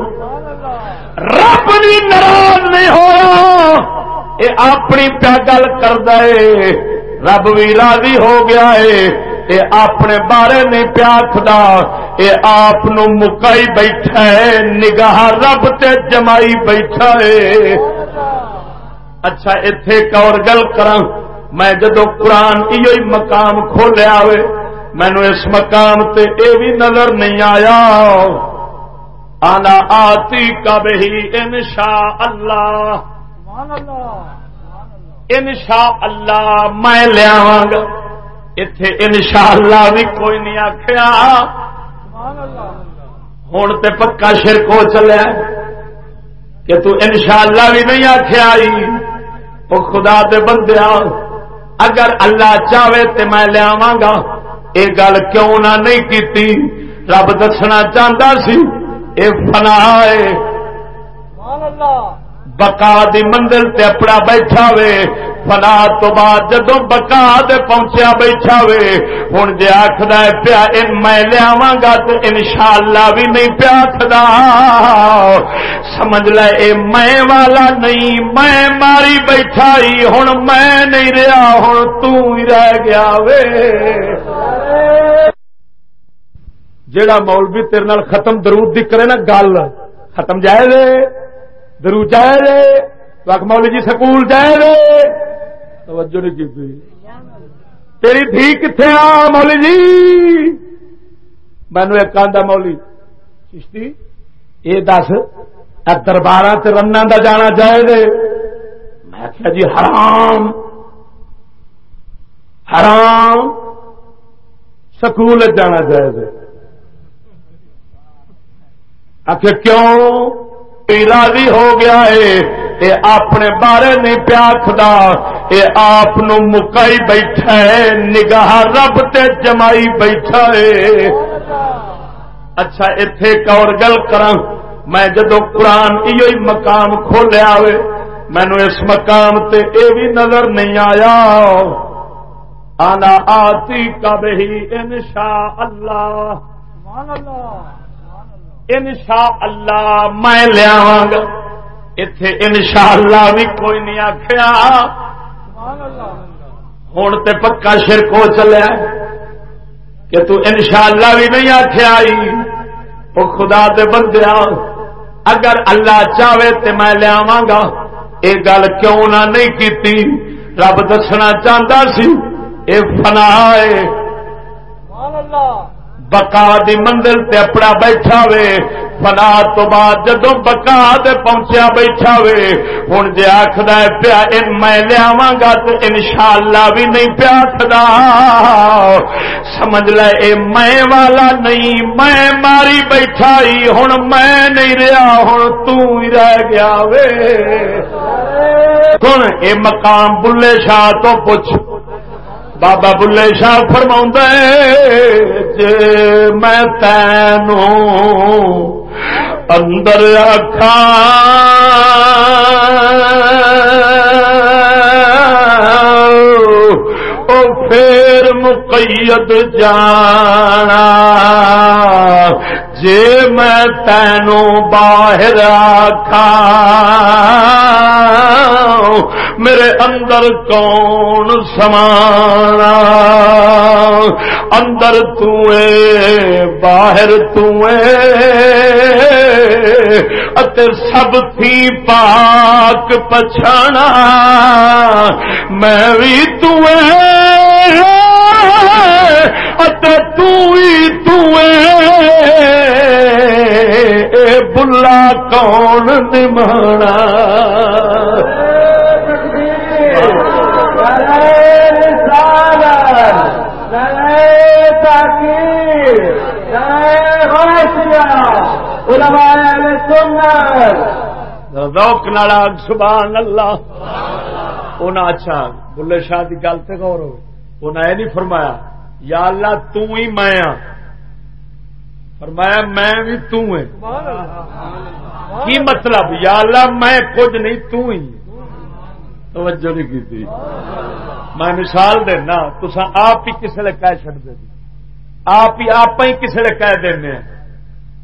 رب بھی ناراض نہیں ہوا یہ اپنی پیا گل کر دے رب بھی راضی ہو گیا ہے یہ اپنے بارے نہیں پیاکھدا یہ آپ مکائی بیٹھا ہے نگاہ رب تے جمائی بیٹھا ہے اچھا اتے ایک اور گل کرا میں جدو قرآن یہ مقام کھولیا ہوئے مینو اس مقام تے اے بھی نظر نہیں آیا۔ آنا آتی کب ہی ان شاء اللہ ان شاء اللہ میں لیا گا اتے ان شاء اللہ بھی کوئی نہیں آخیا ہوں تو پکا شرک ہو چلیا کہ تو ان شاء اللہ بھی نہیں آخیا وہ خدا دے بندیا اگر اللہ چاہے تو میں لیا گا یہ گل کیوں نہ نہیں کی رب دسنا چاہتا سی یہ فنا بکا دی منزل تے اپنا بیٹھا وے فنا تو بعد جدو بکا دے پہنچیا بیٹھا وے ہوں جی آخر پیا میں لیا گا تو ان شاء اللہ بھی نہیں پیا آخر سمجھ لے اے میں والا نہیں میں ماری بیٹھا ہی ہوں میں نہیں رہا ہوں تھی رہ گیا وے جیڑا مولوی تیرے نال ختم درود دی کرے نا گل، ختم جائے دے درود جائے دے وق مولوی جی سکول جائے دے توجہ نہیں کی تیری دھی کتنے آ مولی جی؟ مینو ایک آدھا مولی چشتی یہ دس دربار سے رن کا جانا جائے دے میں آخیا جی حرام حرام، سکول جانا جائے دے آخر کیوں راضی ہو گیا ہے یہ اپنے بارے نہیں پیا پیاکھدا یہ آپ مکائی بیٹھا ہے، نگاہ رب تے جمائی بیٹھا ہے۔ اچھا اتے ایک اور گل کر میں جدو قرآن یہ مقام کھولیا ہوئے مینو اس مقام تے اے بھی نظر نہیں آیا۔ آنا آتی کب ہی ان شاء اللہ ان شاء اللہ میں لیا گا اتے ان شاء اللہ بھی کوئی نہیں آخیا ہوں تو پکا شرک ہو چلیا کہ تو ان شاء اللہ بھی نہیں آخیا وہ خدا دے بندیا اگر اللہ چاہے تو میں لیا گا یہ گل کیوں نہ نہیں کی رب دسنا چاہتا سی یہ فنا ہے۔ بکا دی منزل تے اپنا بیٹھا وے۔ فنا تو بعد جدو بکا دے پہنچیا بیٹھا وے۔ ہوں جی آخر پیا میں لیا گا تو ان شاء اللہ بھی نہیں پیا خدا سمجھ لے، اے میں والا نہیں، میں ماری بیٹھا ہی ہوں میں نہیں رہا ہوں تھی رہ گیا وے۔ کون؟ اے مقام بلے شاہ تو پوچھ۔ بابا بلے شاہ فرما جے میں تینوں اندر رکھا پھر مقید جانا جے میں تینوں باہر آکھا میرے اندر کون سمانا؟ اندر باہر اتے سب تھی پاک پچھانا۔ میں بھی بلا کون نمانا؟ روک نالا سبحان اللہ انہیں اچھا بلے شاہ کی گل تو غور ہو انہیں یہ نہیں فرمایا یا اللہ تو ہی میں ہاں فرمایا میں بھی تو ہے کی مطلب یا اللہ میں کچھ نہیں تو ہی توجہ نہیں کی میں مثال دینا تو آپ ہی کسی نے کہہ چڑ دے جی۔ آپ ہی آپ ہی کسی نے کہہ دینا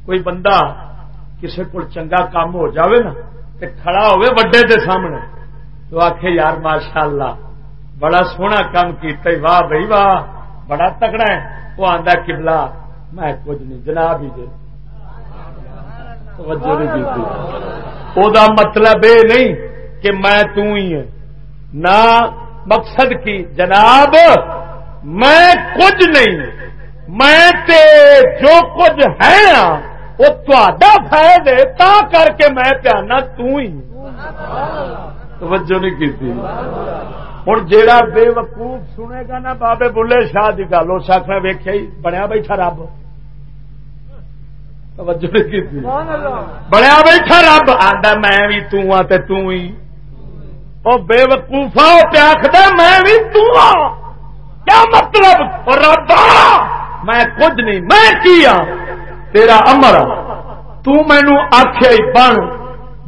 کوئی بندہ کسی کو چنگا کام ہو جاوے نا تے کھڑا ہوئے وڈے دے سامنے تو آخ یار ماشاء اللہ بڑا سونا کام کیتا واہ بھائی، واہ، بڑا تکڑا ہے۔ وہ آدھا کبلا میں کچھ نہیں، جناب ہی دے۔ مطلب یہ نہیں کہ میں ہی ہے نہ مقصد کی جناب میں کچھ نہیں میں تے جو کچھ ہے وہ تا فائد ہے تا کر کے میں پیانا ہی۔ توجہ نہیں کی ہوں جیڑا بے وقوف سنے گا نا بابے بلے شاہ کی گل اس آخر ویخیا ہی بنیا بیٹھا رب۔ توجہ نہیں کی بنیا بیٹھا رب آدھا میں بھی توں تے توں ہی۔ او بے وقوفا آخر میں بھی توں کیا مطلب؟ رب میں کچھ نہیں میں کیا تیرا امر تینو آخیا بن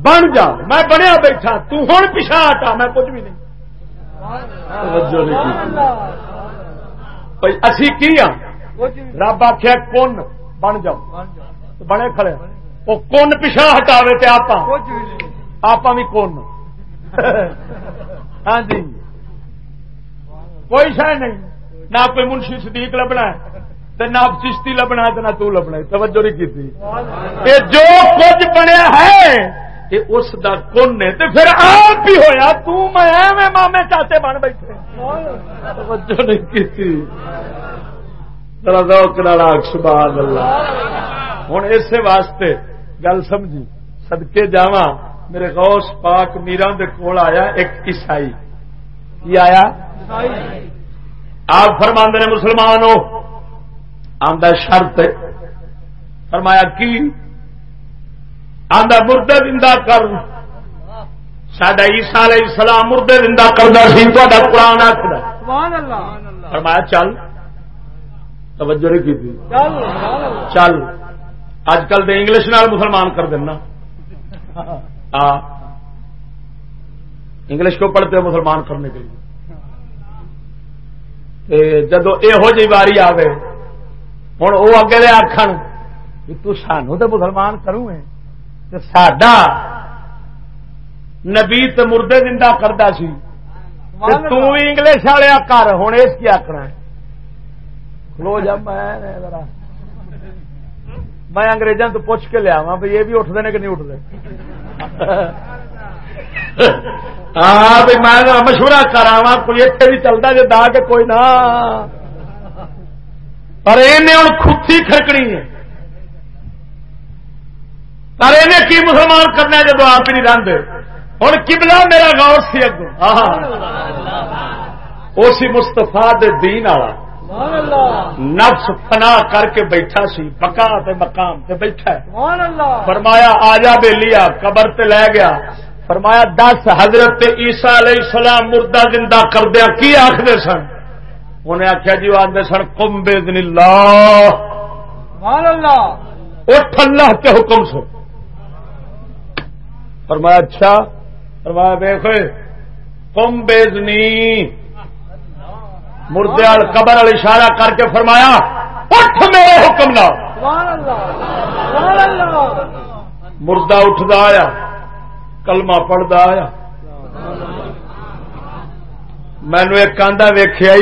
بن جا۔ میں بنیا بیٹھا توں پچھا ہٹا میں کچھ بھی نہیں۔ اسی کی رب آخیا کون بن جاؤ۔ بنے کھڑے۔ وہ کون پچھا ہٹاوے تے آپ آپ بھی کون ہاں جی۔ کوئی شہ نہیں۔ نہ کوئی منشی صدیق لبنا ہے نہ چشتی لبنا تو نہ تو لبنا توجہ نہیں کی جو کچھ بنیا ہے یہ اس دا کن نے تو پھر آپ ہی ہویا، تو میں مامے چاچے بن بیٹھے۔ توجہ نہیں کی سبحان اللہ۔ ہوں اسی واسطے گل سمجھی سدکے جا میرے غوث پاک میرا دے کول آیا ایک عیسائی۔ کی آیا؟ آپ فرماندے نے مسلمان ہو آدھا شرط فرمایا کی؟ آدھا مردے زندہ کر۔ سڈا عیسا علیہ السلام مردے زندہ کرتا سی تا قرآن آخر فرمایا چل۔ توجہ نہیں کی چل۔ اج کل تو انگلش نال مسلمان کر دینا۔ انگلش کو پڑھتے ہو مسلمان کرنے کے لیے؟ جدو یہو جی واری آئے ہوں وہ اگے آخر تانو تو مسلمان کروں سڈا نبی تو مردے زندہ کرتا سی انگلش والے کر ہوں اس کی آخنا کھلو جا میں اگریزوں تو پوچھ کے لیا بھائی یہ بھی اٹھتے ہیں کہ نہیں اٹھتے ہاں میں مشورہ کرا کوئی اتنے بھی چلتا جی دا کے کوئی نہ۔ پر ہوں خی کھڑکنی ہے۔ پر انہیں کی مسلمان کرنا جب آپ نہیں رنگ ہوں کبلا میرا گاؤں سی اگو اسی مستفا دین والا۔ نفس فنا کر کے بیٹھا سی پکا تے مقام تے بیٹھا فرمایا آجا بے لیا قبر تے لے گیا۔ فرمایا دس حضرت عیسیٰ علیہ السلام مردہ زندہ کردیا کی آخر سن؟ انہیں آخیا جی وہ آدھے سن کم بے دن اٹھ اللہ کے حکم سے فرمایا اچھا۔ فرمایا دیکھ کم بیزنی مردے قبر والی اشارہ کر کے فرمایا، اٹھ میرے حکم نہ مردہ اٹھتا آیا، کلمہ پڑھتا آیا۔ مینو ایک کاندھا ویخیا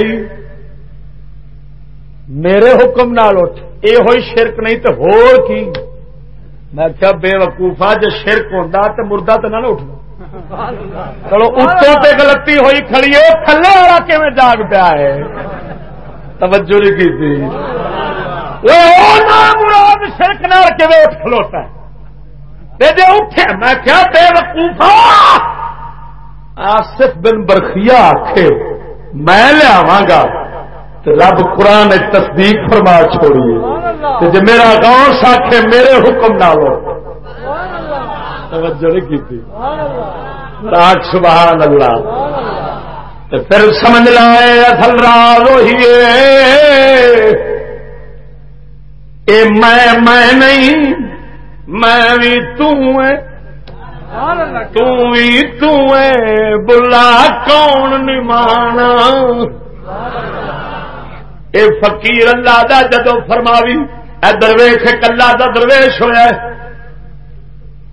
میرے حکم نال اٹھ۔ یہ ہوئی شرک نہیں تو ہو کی۔ میں کیا بے وقوفا جو شرک ہوتا تو مردہ تو نہ اٹھنا۔ چلو اتوں تے غلطی ہوئی کھڑی ہے تھلے والا کہ جاگ پیا ہے توجہ نہیں کی تھی مراد شرک نہ کے اٹھ کھلوتا ہے جی اٹھے میں کیا بے وقوفا آصف بن برخیا آخے میں لیا گا رب قرآن تصدیق فرما چھوڑیے جی میرا گاؤں ساکھے میرے حکم نہ لو توجہ نہیں کی راگ سبحان اللہ۔ پھر سمجھ لائے اصل راز وہی اے میں میں نہیں، میں بھی توں تو بلا کون نمانا اے فقیر اللہ دا جدو فرماوی، اے درویش کلا دا درویش ہوا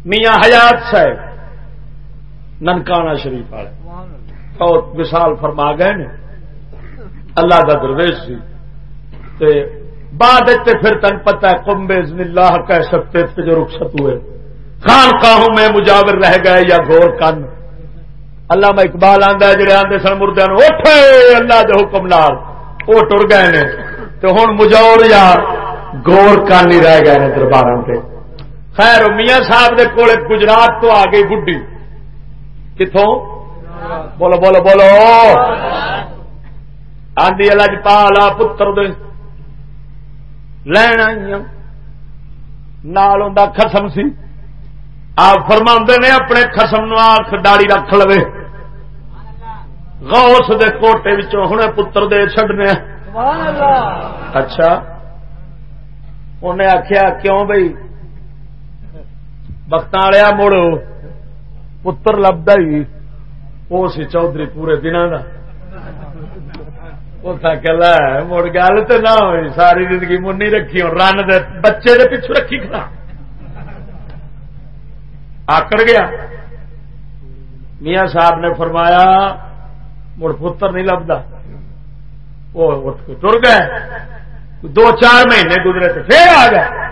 میاں حیات صاحب، ننکانہ شریف والے۔ بہت مثال فرما گئے نے، اللہ دا درویش سی تے بعد پھر تن پتہ ہے اللہ کہہ سکتے تھے جو رخصت ہوئے۔ خان کاہوں میں مجاور رہ گئے یا گور کن۔ اللہ میں اقبال آدھا جڑے آدھے سن مردے اٹھے اللہ کے حکم نال۔ وہ ٹر گئے نے۔ تو ہوں مجور یا گور کن ہی رہ گئے دربار سے خیر میاں صاحب دے کول گجرات تو آ گئی بڈی کتوں بولو بولو بولو۔ آدھی الج پالا پتر دے۔ لین آئی نال خسم سی۔ آپ فرما نے اپنے خسم نو آخ داڑی رکھ لو غوث دے کوٹے ہوں پتر دے چڈنے اچھا۔ انہیں آخیا کیوں بھائی بخت مڑ پتر لبدا ہی وہ سی چودھری پورے دنوں کا مڑ گل تو نہ ہوئی ساری زندگی منی رکھی رن دے بچے دے پچھو رکھی کھڑا آکڑ گیا میاں صاحب نے فرمایا مڑ پتر نہیں لبدا وہ ٹر گئے دو چار مہینے گزرے تو پھر آ گئے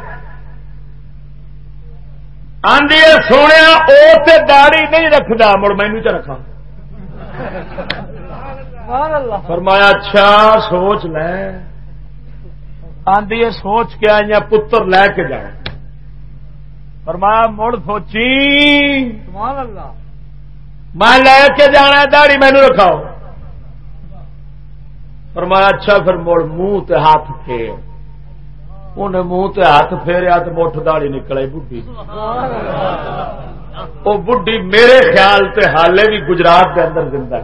آدھی سونے وہ داڑی نہیں رکھتا مڑ مینو چ رکھا فرمایا اچھا سوچ لے۔ آدھی سوچ کے آئی پتر لے کے جائیں۔ فرمایا مڑ سوچی۔ میں لے کے جانا داڑی مینو رکھاؤ۔ فرمایا اچھا پھر مڑ منہ تے ہاتھ پھیر انہیں منہ تے ہاتھ پھیریا تو مٹھ داڑی نکلے بڈی وہ بڈی میرے خیال تے حالے بھی گجرات کے اندر زندہ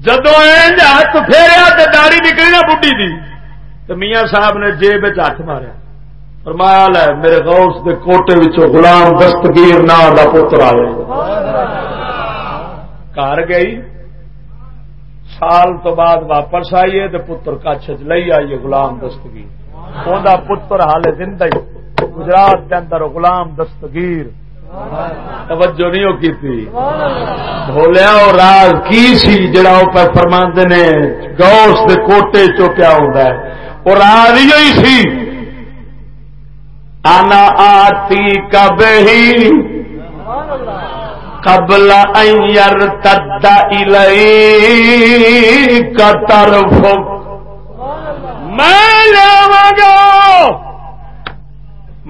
جدو ہاتھ پھیریا تو داڑی نکلی نا بڈی دی تو میاں صاحب نے جیب ہاتھ ماریا فرمایا ہے میرے غوث دے کوٹے وچوں غلام دستگیر نا دا پتر آیا گھر گئی سال تو بعد واپس آئیے تو پتر کچھ لئی آئیے غلام دستگیر۔ وہ پتر حال زندہ گجرات کے اندر غلام دستگیر۔ توجہ نہیں کی بولیا اور راز کی سی جڑا وہ فرما نے؟ گوس کے کوٹے چو کیا ہوتا ہے۔ اور راز ہی سی۔ آنا آتی کب ہی قبل ایئر تد کتر میں لیا گا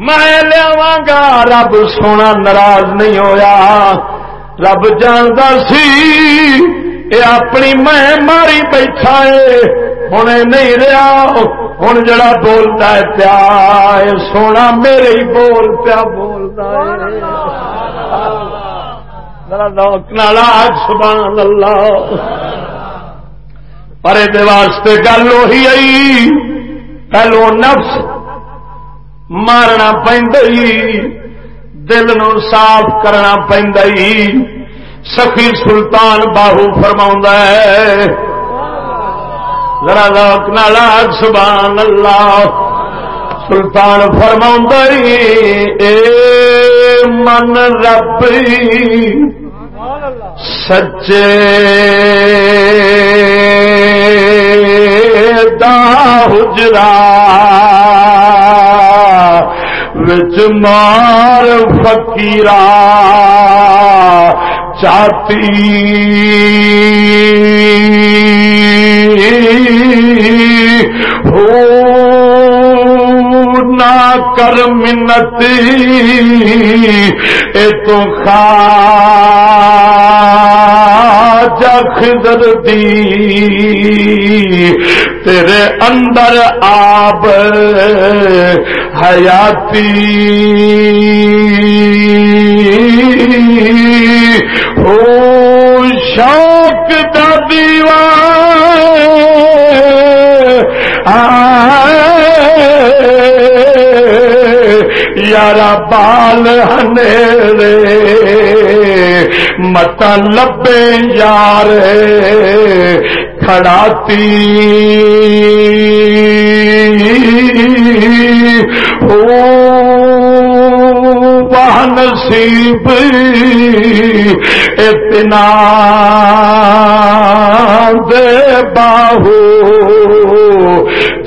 میں لیا گا رب سونا ناراض نہیں ہویا. رب جانتا سی اے اپنی میں ماری بیٹھا ہے. ہوں نہیں رہا. ہوں جڑا بولتا ہے پیا سونا میرے ہی بول پیا بولتا ہے. سبحان اللہ۔ پر واسطے گل وہی آئی پہلو نفس مارنا پہ دل نو صاف کرنا پہ سخی سلطان باہو فرما ہے۔ ذرا لوک نالا سبحان اللہ۔ سلطان فرما اے من رب سچے دا حجرا وچ مار فقیرا چاتی ہو نہ کر منت اے تو خضر دی۔ تیرے اندر آب حیاتی۔ شوق دا دیوا یارا بال ہنیرے مت لبے یار کھڑاتی نصیب اتنا دے باہو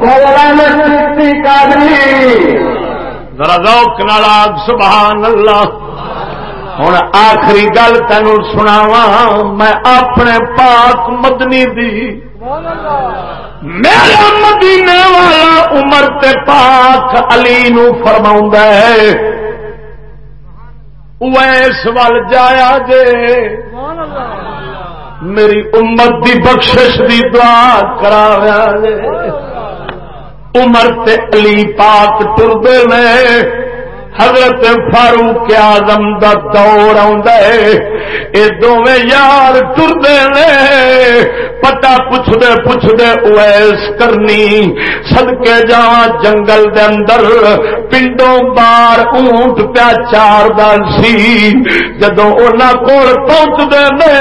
مولانا چشتی ذوق نالاگ سبحان اللہ۔ ہوں آخری گل تین سناوا میں اپنے پاک مدنی دی۔ میرا مدینے والا عمر تے پاک علی نو فرما ہے۔ ویس وال جایا جے۔ میری امت دی بخشش دی دعا کرا جے۔ عمر تے علی پاک ٹردے میں حضرت فاروق آزم دا دور آ دونوں یار ٹردے نے۔ پتا پوچھدے پوچھدے اویس کرنی۔ سدکے جا جنگل دے اندر پنڈوں بار اونٹ پیا چار دل سی۔ جدو ان کو پہنچتے نے،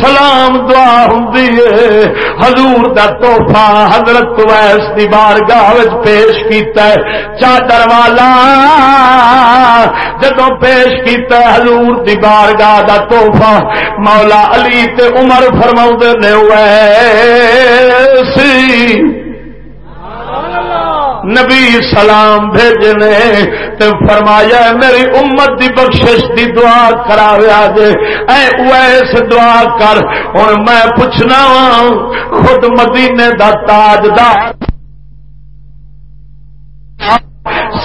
سلام دعا ہوں حضور دا توحفہ حضرت ویس دی بارگاہ پیش کیتا ہے۔ چادر والا جدو پیش کیتا حضور دی بارگاہ دا توحفہ مولا علی تے عمر فرما نے سی نبی سلام بھیجنے تے فرمایا میری امت دی بخشش دی دعا کرا دے اے ویس، دعا کر۔ ہوں میں پوچھنا خود مدینے دا تاجدار۔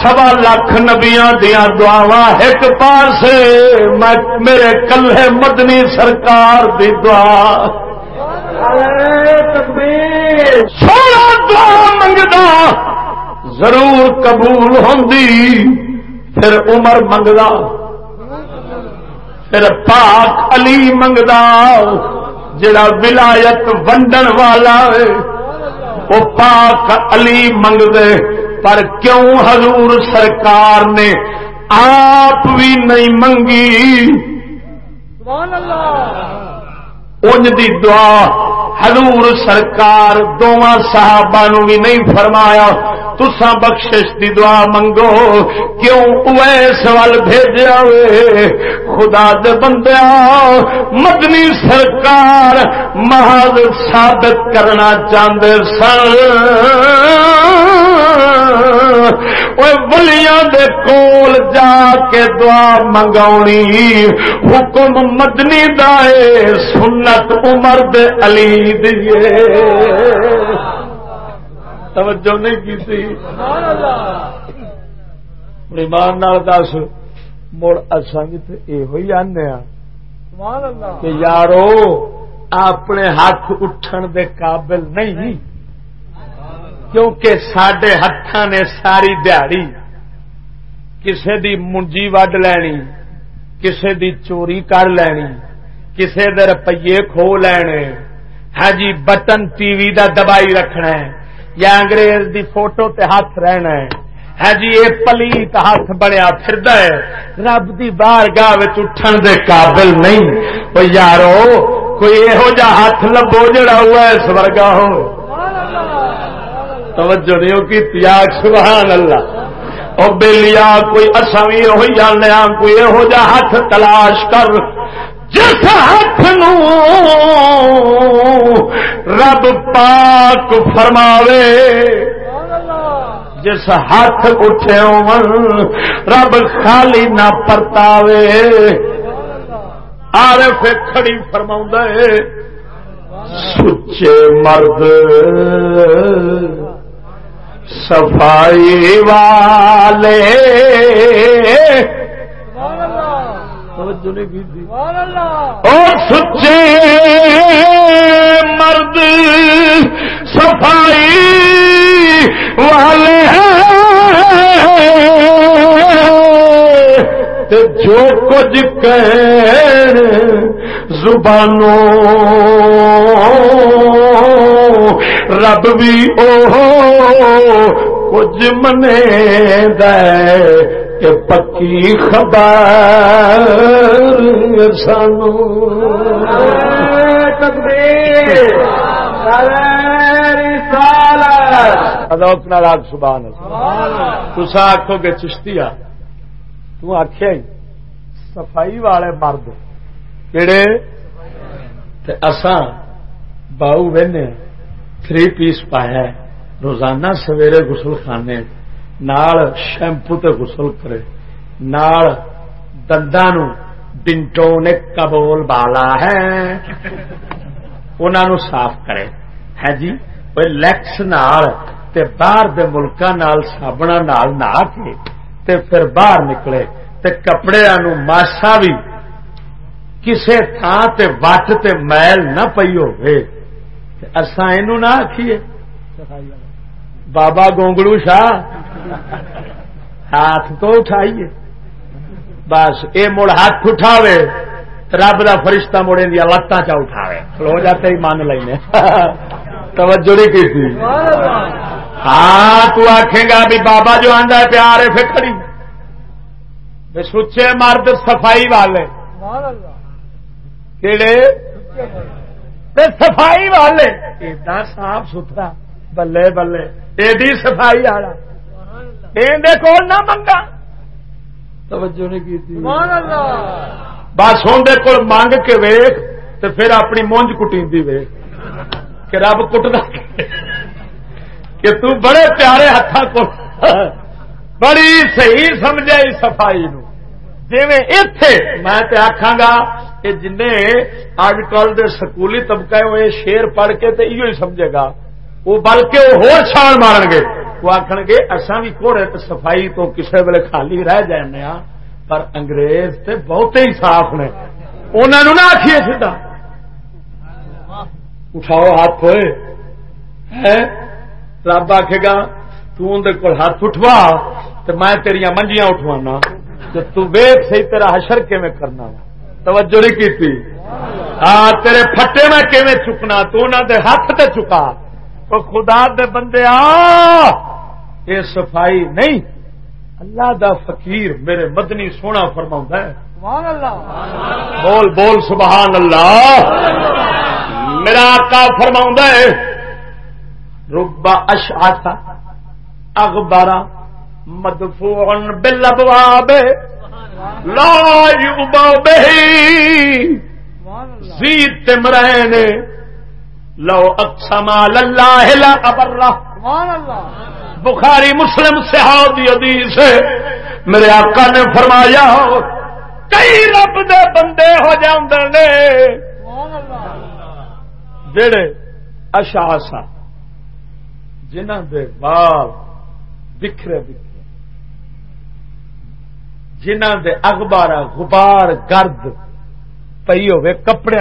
سوا لاکھ نبیا دیا دعوا ایک پاس میرے کلے مدنی سرکار دی دعا۔ سونا دعا منگتا ضرور قبول ہوں پھر عمر منگتا پھر پاک علی منگتا جڑا ولایت ونڈن والا ہے، وہ پاک علی منگتے پر کیوں حضور سرکار نے آپ بھی نہیں منگی؟ انج دی دعا حضور سرکار دونوں صحابہ نو بھی نہیں فرمایا۔ تسا بخشش دی دعا منگو کیوں اویس وال بھیجا ہوئے خدا دے بندیا مدنی سرکار محض ثابت کرنا چاہتے سن۔ ولیاں دے کول جا کے دعا منگاونی حکم مدنی دائے سنت عمر دے علی دیے توجہ نہیں کی تھی ایمان نال دس مڑ اصا یہ آنے کہ یارو اپنے ہاتھ اٹھن دے قابل نہیں کیونکہ سڈے ہاتھ نے ساری دیہڑی کسے دی منجی وڈ لینی، کسے دی چوری کر لینی، کسے دے روپیے کھو لینے ہاں جی بٹن ٹی وی دا دبائی رکھنا ہے، یا انگریز دی فوٹو تے ہاتھ رہنا ہے۔ ہے جی یہ پلیت ہاتھ بنیا پھر رب دی بار گاہ اٹھن دے قابل نہیں۔ وہ یارو، کوئی یہو جا ہاتھ لبو جڑا ہوا ہے سورگا ہو توجہ نہیں کی تیاگ سبحان اللہ۔ او بےلیا کوئی اصا بھی یہ جانے کوئی یہو جا ہاتھ تلاش کر۔ جس ہاتھ نو رب پاک فرماوے، جس ہاتھ اٹھے رب خالی نہ پرتاوے۔ آر کھڑی فرما سچے مرد۔ صفائی والے۔ اور سچے مرد صفائی والے ہیں۔ جو کچھ کہ زبانوں۔ رب بھی او کچھ منے دے کہ پکی خبر سانو۔ راگ سبحان تسا آخو گے چشتیا تخیا صفائی والے مرد کہڑے اسان باؤ بہنے تھری پیس پایا روزانہ سویرے گسل خانے، نال شیمپو تے غسل کرے۔ نال دنداں بنٹو نے کبول بالا ہے۔ انہوں صاف کرے۔ ہے جی؟ لیکس نال تے باہر دے ملکاں نال سابنا نال نہا کے تے پھر باہر نکلے۔ تے کپڑے نو ماسا بھی کسے تھان تے وٹ تے میل نہ پئی ہوئے اساں اینو نہ آکھیے۔ بابا گونگڑو شاہ، ہاتھ تو اٹھائیے۔ بس یہ مڑ ہاتھ اٹھاوے، رب کا فرشتہ مڑے دیا لتاں چا اٹھاوے۔ کھلو جاتے ہی مان لینے توجہ نہیں کی تھی۔ ہاں تو آخے گا بھی بابا جو آندا ہے پیار ہے پھر سچے مرد صفائی والے۔ کہڑے صفائی والے۔ ایڈا صاف ستھرا بلے بلے ایڈی صفائی والا کول نہ منگا توجہ نہیں کی بس ہوں کول منگ کے ویخ تو پھر اپنی مونج کٹی ویخ کہ رب کٹنا کہ تو بڑے پیارے ہاتھوں کو بڑی صحیح سمجھا صفائی نو جی اتے میں آخا گا کہ جن اج کل دے سکولی طبقہ ہوئے شیر پڑھ کے تو یہ سمجھے گا۔ وہ بلکہ وہ ہو چھان مارن گے۔ وہ آخر گے اصا بھی گھوڑے صفائی تو کسی ویلے خالی رہ جانے ہاں، پر انگریز تے بہتے ہی صاف نے۔ انہوں نہ آخیے سیدا اٹھاؤ ہاتھ ہوئے۔ رب آخے گا تندر کو ہاتھ اٹھوا تو میں تیریا منجیاں اٹھوانا۔ تو ویک سی تیرا حشر میں کرنا۔ توجہ نہیں کی ہاں تیرے پھٹے میں کیویں چکنا؟ تو انہوں دے ہاتھ تے چکا۔ تو خدا دے بندے آ یہ صفائی نہیں۔ اللہ دا فقیر میرے مدنی سونا فرما ہے۔ بول بول سبحان اللہ۔ میرا آقا فرما ہے ربا اشعث اخبارا مدفوع بالابواب لا یوبا به زید تمرین لو اقسم اللہ لا ابر بخاری مسلم صحابی حدیث ہے، میرے آقا نے فرمایا، کئی رب دے بندے ہو جاندے نے۔ جڑے اشاسا جنہ دے بال بکھرے بکھرے۔ جنہ دے اخبار غبار گرد پی ہوے کپڑے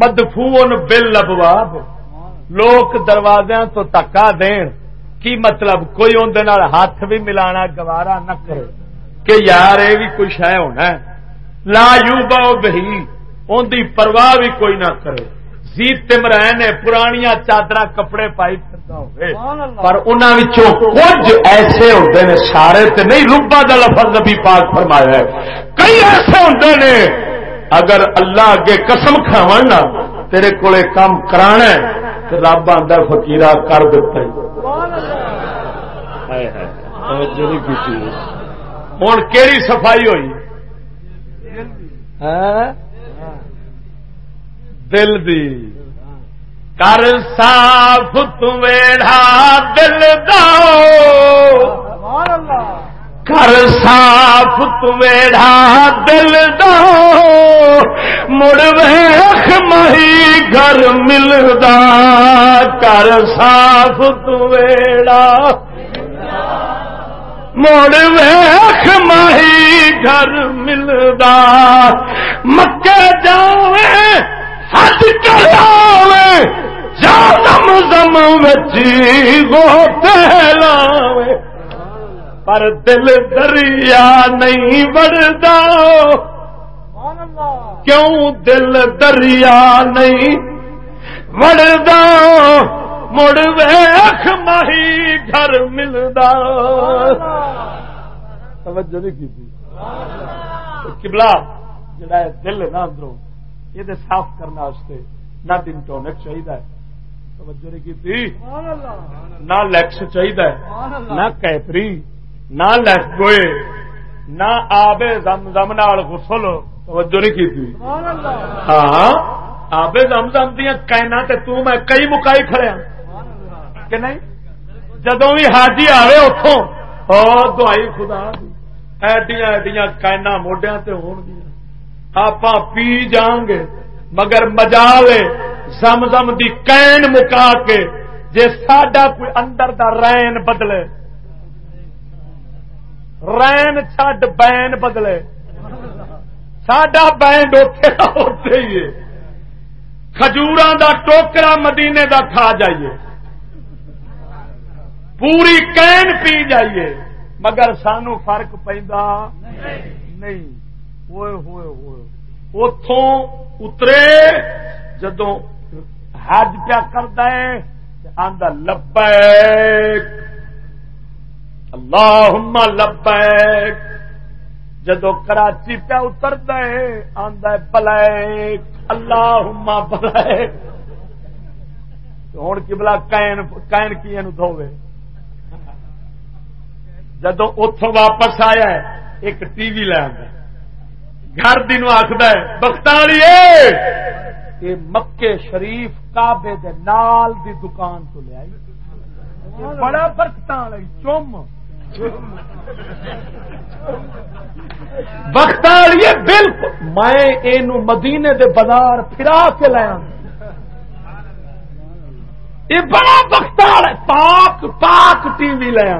مدفون بل ابواب لوگ دروازے تو تکا دین۔ کی مطلب؟ کوئی اندر ہاتھ بھی ملانا گوارا نہ کرے۔ کہ یار یہ بھی کوئی شہ ہونا لا یو باؤ بہی۔ ان کی پرواہ بھی کوئی نہ کرے۔ زیت تمرائن نے پرانیا چادر کپڑے پائی پر انہوں کچھ ایسے ہوتے ہیں سارے تے نہیں روبا کا لفظ نبی پاک فرمایا ہے۔ کئی ایسے ہوتے ہیں اگر اللہ اگے قسم کھاو نا تیرے کو کام کرانا رب آدھا فکیر کر دتا ہوں کہڑی صفائی ہوئی؟ دل دی۔ کر صاف تیڑا دل دو کر صاف تیڑا دل دو مڑ ویخ مہی گھر ملدا۔ کر صاف تیڑا مڑ ویخ مہی مکے جاوے۔ حج کراوے جا زم زم بچی گو پہلاوے پر دل دریا نہیں بڑھتا۔ کیوں دل دریا نہیں بڑھتا؟ مڑ ویخ ماہی گھر ملدا توجہ نہیں کی کبلا جڑا دل ہے نا اندروں۔ یہ صاف کرنے نہ دن ٹونک چاہیے۔ توجہ نہیں کی نہ لیکس چاہیے۔ نہ کیپری نہ لیف گوئے، نہ آبے زم زم نال غسل۔ توجہ نہیں کی ہاں آبے زم زم دیا کہنا تے تو میں کئی مکائی کھڑے کہ نہیں؟ جدو بھی حاجی آئے اتوں ہاں، دعائی خدا ایڈیاں ایڈیاں کائنا موڈیا ہون گیا آپ پی جان گے مگر مجا لے زم زم دی کین مکا کے، جے ساڈا کوئی اندر دا رین بدلے۔ رین چڈ بین بدلے۔ ساڈا بینڈ اتے ہی کھجور دا ٹوکرا مدینے دا کھا جائیے۔ پوری کین پی جائیے، مگر سانو فرق پہ نہیں۔ ہوئے ہوئے ہوئے۔ اتوں اترے جدو حج پیا کرتا ہے آدھا لبیک۔ اللہ لبیک۔ جدو کراچی پیا اترتا ہے آدھا بلیک۔ اللہ بلیک۔ ہوں کی بلا کین کین کی دھوے جدو اتوں واپس آیا ایک ٹی وی لے گھر دن آخد بختالی یہ مکے شریف کابے دے نال دی دکان تو لیا بڑا برکت چم۔ بختالی بالکل۔ میں یہ مدینے دے بازار پھرا کے لیا یہ بڑا بختار پاک پاک ٹی وی لیا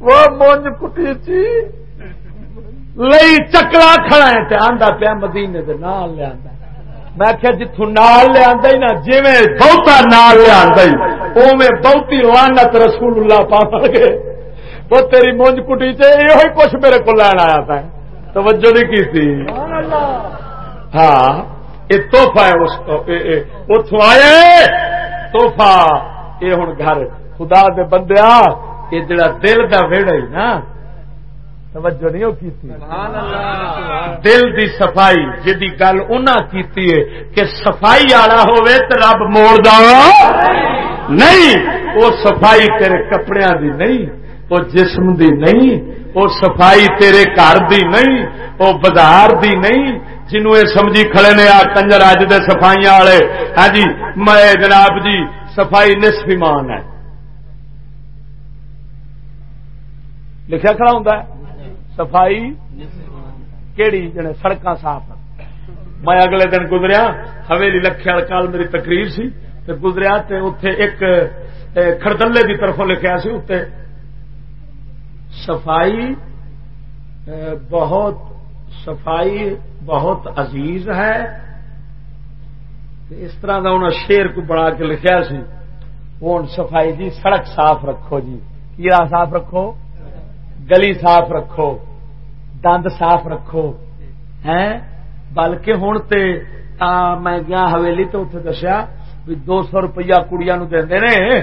وہ مونج کٹی چی۔ لئی چکلا کھڑا ہے تے آندا پیا مدینے دے نال لیا میں کیا جتوں نال لیا نا جی بہتا نال لیا اوے بہتی لانت رسول اللہ پا گے وہ تیری مونج کٹی چ یہ کچھ میرے کو لین آیا تھا۔ توجہ نہیں کی تھی ہاں یہ توحفہ ہے اتوں آئے۔ توحفہ یہ ہوں گھر۔ خدا دے بندیا یہ جڑا دل کا ویڑا ہی نا۔ توجہ نہیں کی دل دی صفائی جی گل کیتی ہے کہ صفائی والا ہوے تو رب موڑ دا نہیں وہ صفائی تیرے کپڑے دی نہیں وہ جسم دی نہیں وہ صفائی تیرے گھر دی نہیں وہ بازار دی نہیں۔ جنوں یہ سمجھی کھڑے نے آ کنجر اج دے صفائیاں والے۔ ہاں جی میں جناب جی صفائی نصف ایمان ہے۔ لکھا کھڑا ہوں سفائی کہڑی جنے سڑک صاف میں اگلے دن گزریا، حویلی لکھے کال میری تقریر سی، تے گزریا تے اتے ایک کھڑدلے کی طرفوں لکھا سی اتنے صفائی بہت صفائی بہت عزیز ہے۔ اس طرح کا انہوں شیر کو بنا کے لکھا سی وہ صفائی جی سڑک صاف رکھو جی۔ کیا صاف رکھو؟ گلی صاف رکھو۔ دند صاف رکھو۔ ہے بلکہ ہوں تو میں گیا حویلی تو اتنے دسیا بھی دو سو روپیہ کڑیا نو دے نے۔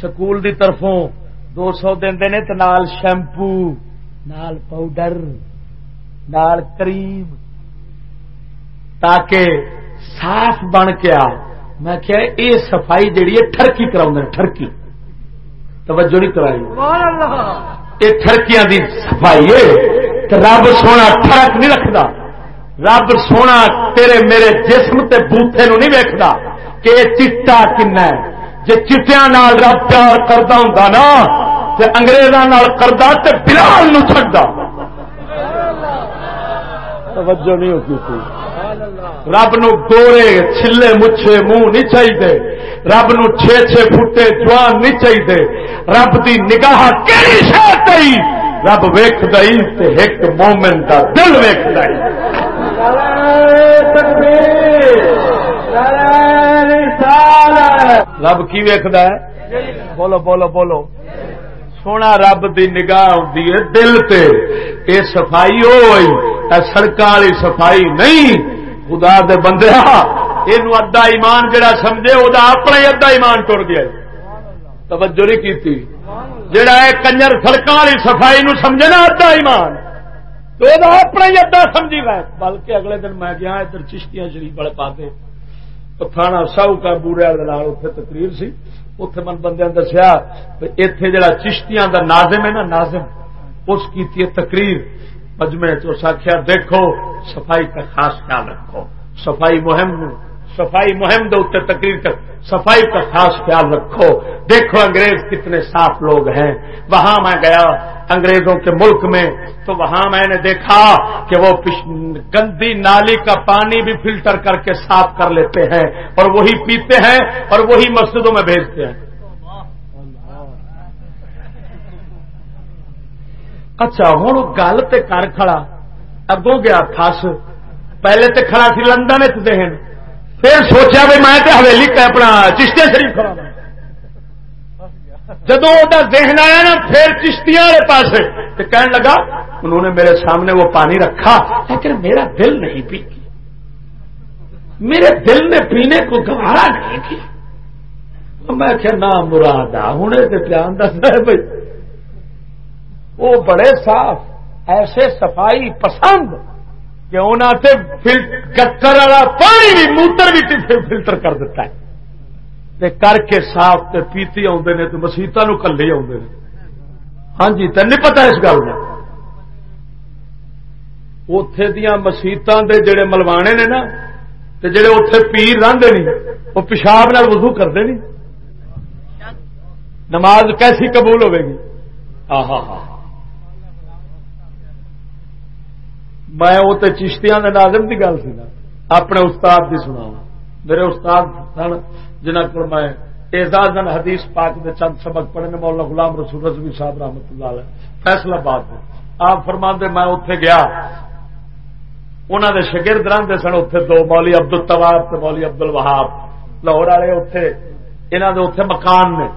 سکول دی طرفوں دو سو دے نے نال شیمپو نال پاؤڈر نال کریم۔ تاکہ صاف بن کے آ۔ میں کیا اے صفائی جیڑی ہے ٹرکی کرا ٹرکی توجہ نہیں کرائی۔ یہ ٹرکیاں دی صفائی ہے۔ رب سونا ٹرک نہیں رکھتا۔ رب سونا تیرے میرے جسم تے بوٹے نو نہیں ویکتا کہ یہ چٹا کن ہے۔ جی چٹیا رب پیار کرتا ہوں نا، تے انگریزاں کرتا تے بلال نو چڑھتا توجہ نہیں ہوتی تھی۔ رب نو گورے، چھلے، مچھے منہ نہیں چاہیے رب نو چھ چھ فٹے جوان نہیں چاہیے رب دی نگاہ کہڑی شہر رب ویخ ایک مومن کا دل ویخ رب کی ویکد بولو بولو بولو۔ سونا رب دی نگاہ ہوتی ہے دل تے۔ اے صفائی ہوئی سڑک والی صفائی نہیں۔ خدا دے بندے یہ ادا ایمان جڑا سمجھے وہ اپنا ہی ادا ایمان ٹر گیا۔ توجہ نہیں کی جڑا ہے کنجر سڑک والی صفائی نو سمجھے نا ادا ایمان، تو اپنا ہی ادا سمجھی گا بلکہ اگلے دن میں گیا ادھر چشتیاں شریف بڑے پاتے تو تھانہ ساؤ کا بورے والے اتنے تقریر سی۔ اتے من بندے دسیا اتے جڑا چشتیاں دا نازم ہے نا نازم اس کی تقریر۔ مجمے اس آخیا دیکھو، صفائی کا خاص خیال رکھو۔ صفائی مہم صفائی مہم دے اتنے تقریر کر صفائی کا خاص خیال رکھو۔ دیکھو انگریز کتنے صاف لوگ ہیں۔ وہاں میں گیا انگریزوں کے ملک میں، تو وہاں میں نے دیکھا کہ وہ گندی نالی کا پانی بھی فلٹر کر کے صاف کر لیتے ہیں اور وہی پیتے ہیں اور وہی مسجدوں میں بھیجتے ہیں۔ اچھا ہوں گل تو کر کھڑا۔ اگوں گیا فس پہلے تو کھڑا سی، لندن چ پھر سوچا بھی میں حویلی اپنا چشتے شریف کھڑا جدو ذہن آیا نا، پھر چشتیاں والے پاس تو کہنے لگا، انہوں نے میرے سامنے وہ پانی رکھا۔ لیکن میرا دل نہیں پی میرے دل نے پینے کو گوارا نہیں کیا میں کیا نام مراد ہوں پیان بھائی۔ وہ بڑے صاف، ایسے صفائی پسند کہ انہوں نے گتر والا پانی بھی موتر بھی فلٹر کر دیتا ہے۔ تے کر کے صاف تے پیتی آدھے نے تو مسیطا نو کلے آدھے ہاں جی تین نہیں پتا اس گل کا اتے دیا مسیطا دے جڑے ملوانے نے نا، تے جڑے اتے پیر رہتے نہیں وہ پیشاب نال وضو کرتے نہیں نماز کیسی قبول ہوے گی؟ ہاں ہاں ہاں میں وہ تو چشتیاں ناظم کی گل سی نا، اپنے استاد کی سنا میرے استاد سن جنہ کو میں اعزاز حدیث پاک دے چند سبق پڑھنے مولا غلام رسول رضوی صاحب رحمت اللہ علیہ فیصلہ باد آپ فرما دے میں اتے گیا۔ انہوں نے شگرد رہتے سن اتے دو، مولی عبد التواب مولی عبد الوہاب لاہور والے اتے انہوں نے اتے مکان نے۔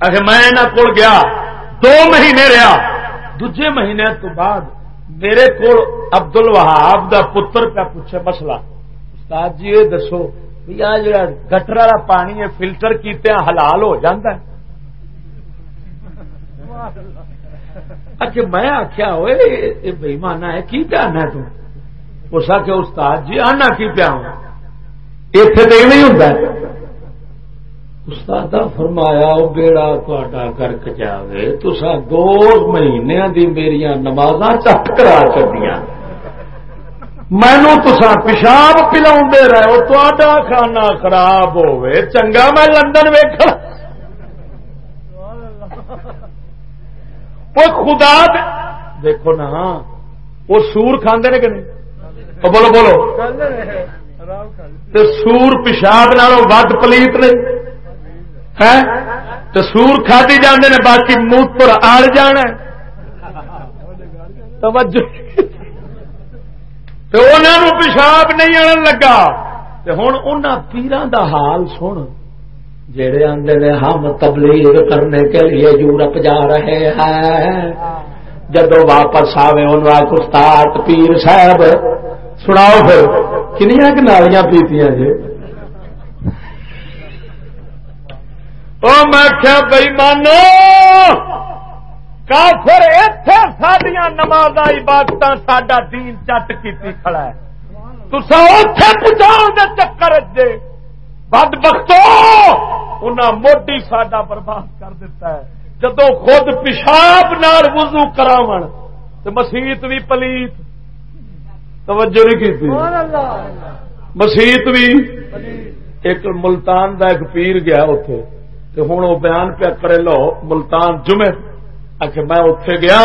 اچھا میں یہاں کول گیا، دو مہینے رہا۔ دجے مہینے تو بعد میرے کو ابد الوہاب کا پتر کا پوچھے، مسئلہ۔ استاد جی یہ دسو بھی آ جا گٹر والا پانی ہے فلٹر کیتے حلال ہو جاتا ہے۔ اچھا میں آخیا ہوئے بئی مانا ہے، کی پیانا ہے تم اس آخر استاد جی آنا کی پیا ہوں اتنے تو نہیں ہوں استاد فرمایا وہ بیڑا تا کرک جائے تسا دو مہینے دی میری نماز چپ کرا چڑیا مینو تسا پیشاب پلا رہے تا کھانا خراب ہوئے چنگا میں لندن ویک خدا دیکھو نا وہ سور کھانے نے کہ نہیں؟ بولو بولو۔ سور پیشاب نالوں ود پلیت نہیں تو سور کھدی جانے نے، باقی منہ پر آڑ جانا توجہ۔ تو انہوں پیشاب نہیں آن لگا۔ ہوں ان پیران دا حال سن۔ جڑے آدھے نے، ہم تبلیغ کرنے کے لیے یورپ جا رہے ہیں۔ جدو واپس آوے ان استاد پیر صاحب، سناؤ پھر کنیا کنالیاں پیتیاں جی؟ میں کیا بئی مانو کافر اتے سڈیا نماز عبادت سڈا دین چٹ کی کھڑا ہے۔ تسا اتے پہنچاؤ دے چکر دے بد بختو انہیں موڈی ساڈا برباد کر دیتا ہے۔ جدو خود پیشاب نال وضو کراو تو مسیت بھی پلیت۔ توجہ نہیں کی مسیت بھی ایک ملتان دا ایک پیر گیا اتے تو ہوں وہ بیان پیا کرے لو ملتان جمعے آخر میں اتے گیا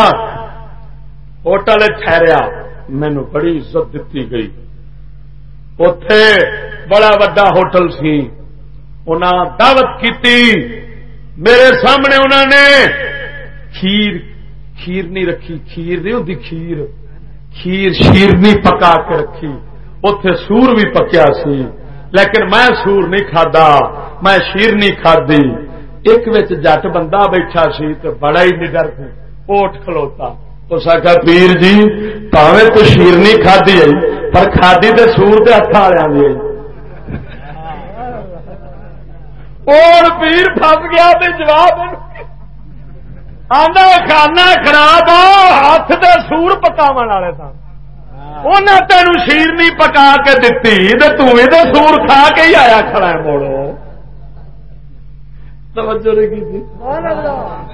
ہوٹل ٹھہریا مینو بڑی عزت دیتی گئی اتے بڑا وڈا ہوٹل سی انہاں دعوت کی میرے سامنے انہوں نے کھیر کھیر نہیں رکھی کھیر نہیں ہوتی کھیر کھیر شیرنی پکا کے رکھی اتے سور بھی پکیا سی لیکن میں سور نہیں کھدا میں شیرنی کھدی ایک جٹ بندہ بیٹھا سی تو بڑا ہی نڈر اوٹ کھلوتا۔ تو سکا پیر جی پاوے تو شیرنی کھدی آئی، پر کھادی تو سور کے ہاتھ والے اور پیر پس گیا تو جواب آدھا کھانا خراب ہاتھ دے سور پکاو والے سن۔ انہیں تین شیرنی پکا کے دتی تو سور کھا کے ہی آیا کھڑا ہے موڑو توجہ نہیں کی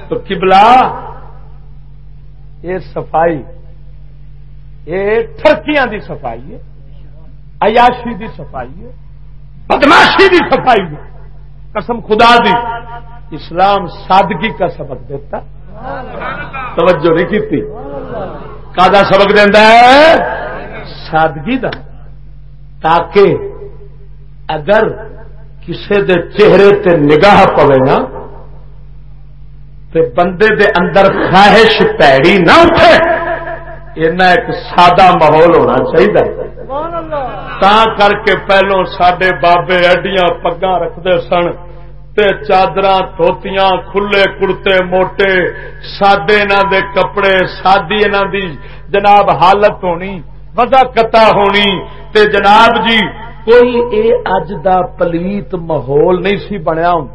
تو کبلا یہ صفائی یہ ٹرکیاں دی صفائی ہے عیاشی دی صفائی ہے بدماشی دی صفائی ہے قسم خدا دی اسلام سادگی کا سبق دیتا توجہ نہیں کی سبق دینا ہے سادگی دا، تاکہ اگر کسی دے چہرے تے نگاہ پوے نا، تے بندے دے اندر خواہش پیڑی نہ اٹھے، اینا ایک سادہ ماحول ہونا چاہیے تا کر کے پہلو سڈے بابے ایڈیاں پگا رکھتے سن چادر دھوتیاں کھلے کڑتے موٹے، سادے دے کپڑے، سادی دی جناب حالت ہونی۔ وزا کتا ہونی۔ تے جناب جی کوئی اے اج دا پلیت ماحول نہیں سی بنیا ہوں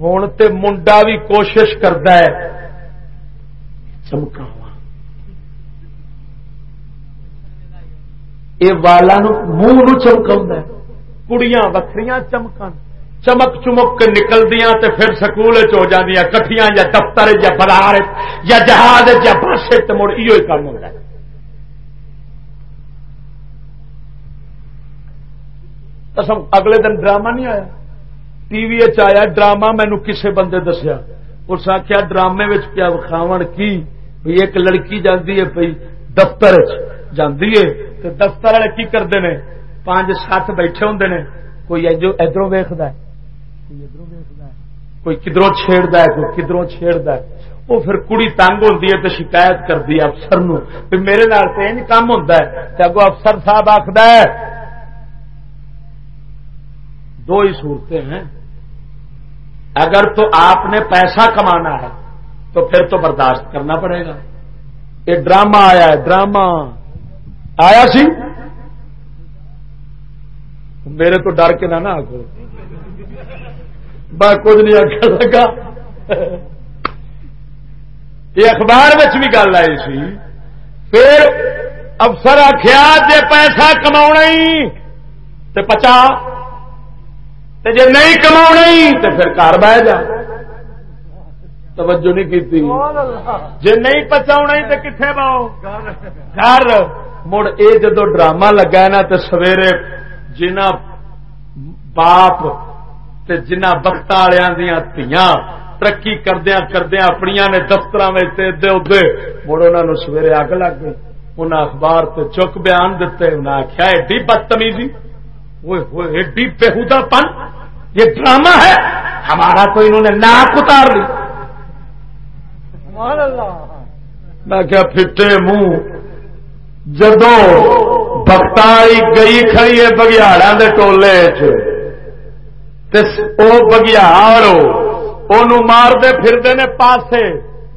ہوں تے منڈا بھی کوشش کرتا ہے۔ چمکا یہ والا منہ نو چمکا کڑیاں وکری چمکن چمک چمک کے نکل تے پھر سکول ہو جاندیاں۔ کٹیاں یا دفتر یا بلار یا جہاز یا بس مڑ یہ کام ہوتا ہے۔ قسم، اگلے دن ڈرامہ نہیں آیا۔ ٹی وی آیا، ڈرامہ مینو کسے بندے دسیا۔ اس آخیا ڈرامے کیا وکھاو کی؟ بھی ایک لڑکی جاندی ہے پی دفتر جاندی ہے۔ تو دفتر والے کی کرتے ہیں پانچ سات بیٹھے ہوں نے۔ کوئی ادھر ویخد کوئی ادھر ویخد کوئی کدروں چھیڑ ہے؟ کوئی کدروں چھیڑ ہے؟ وہ پھر کڑی تنگ ہوتی ہے تو شکایت کرتی ہے افسر نو۔ میرے نال تو یہ کام ہوتا ہے۔ اگو افسر صاحب آخد دو ہی صورتیں ہیں۔ اگر تو آپ نے پیسہ کمانا ہے، تو پھر تو برداشت کرنا پڑے گا۔ یہ ڈرامہ آیا ہے، ڈرامہ۔ آیا سی؟ میرے تو ڈر کے نہ آگو میں کچھ نہیں آخر لگا۔ یہ اخبار میں بھی گل آئی سی۔ پھر افسر آخیا جی پیسہ کما تو پچا۔ جی نہیں کما تو پھر کار بہ جا۔ توجہ نہیں کی جی نہیں پچا تو کتنے باؤ گھر۔ مڑ اے جدو ڈرامہ لگا نا تو سویرے جنہ باپ جنہ وقت والوں دیا ترقی کردیا کردیا اپنی نے دفتر ادے مڑ ان سویرے اگ لگ گئی۔ انہیں اخبار تے چک بیان دیتے انہیں آخیا ایڈی بدتمیزی۔ ایڈی بےحدا پن یہ ڈرامہ ہے ہمارا تو انہوں نے ناک اتار لی۔ میں کیا پھٹے منہ جدو بختاری گئی کھڑی ہے بگیاڑا کے ٹولے بگیاڑ مارتے پھرتے نے پاسے۔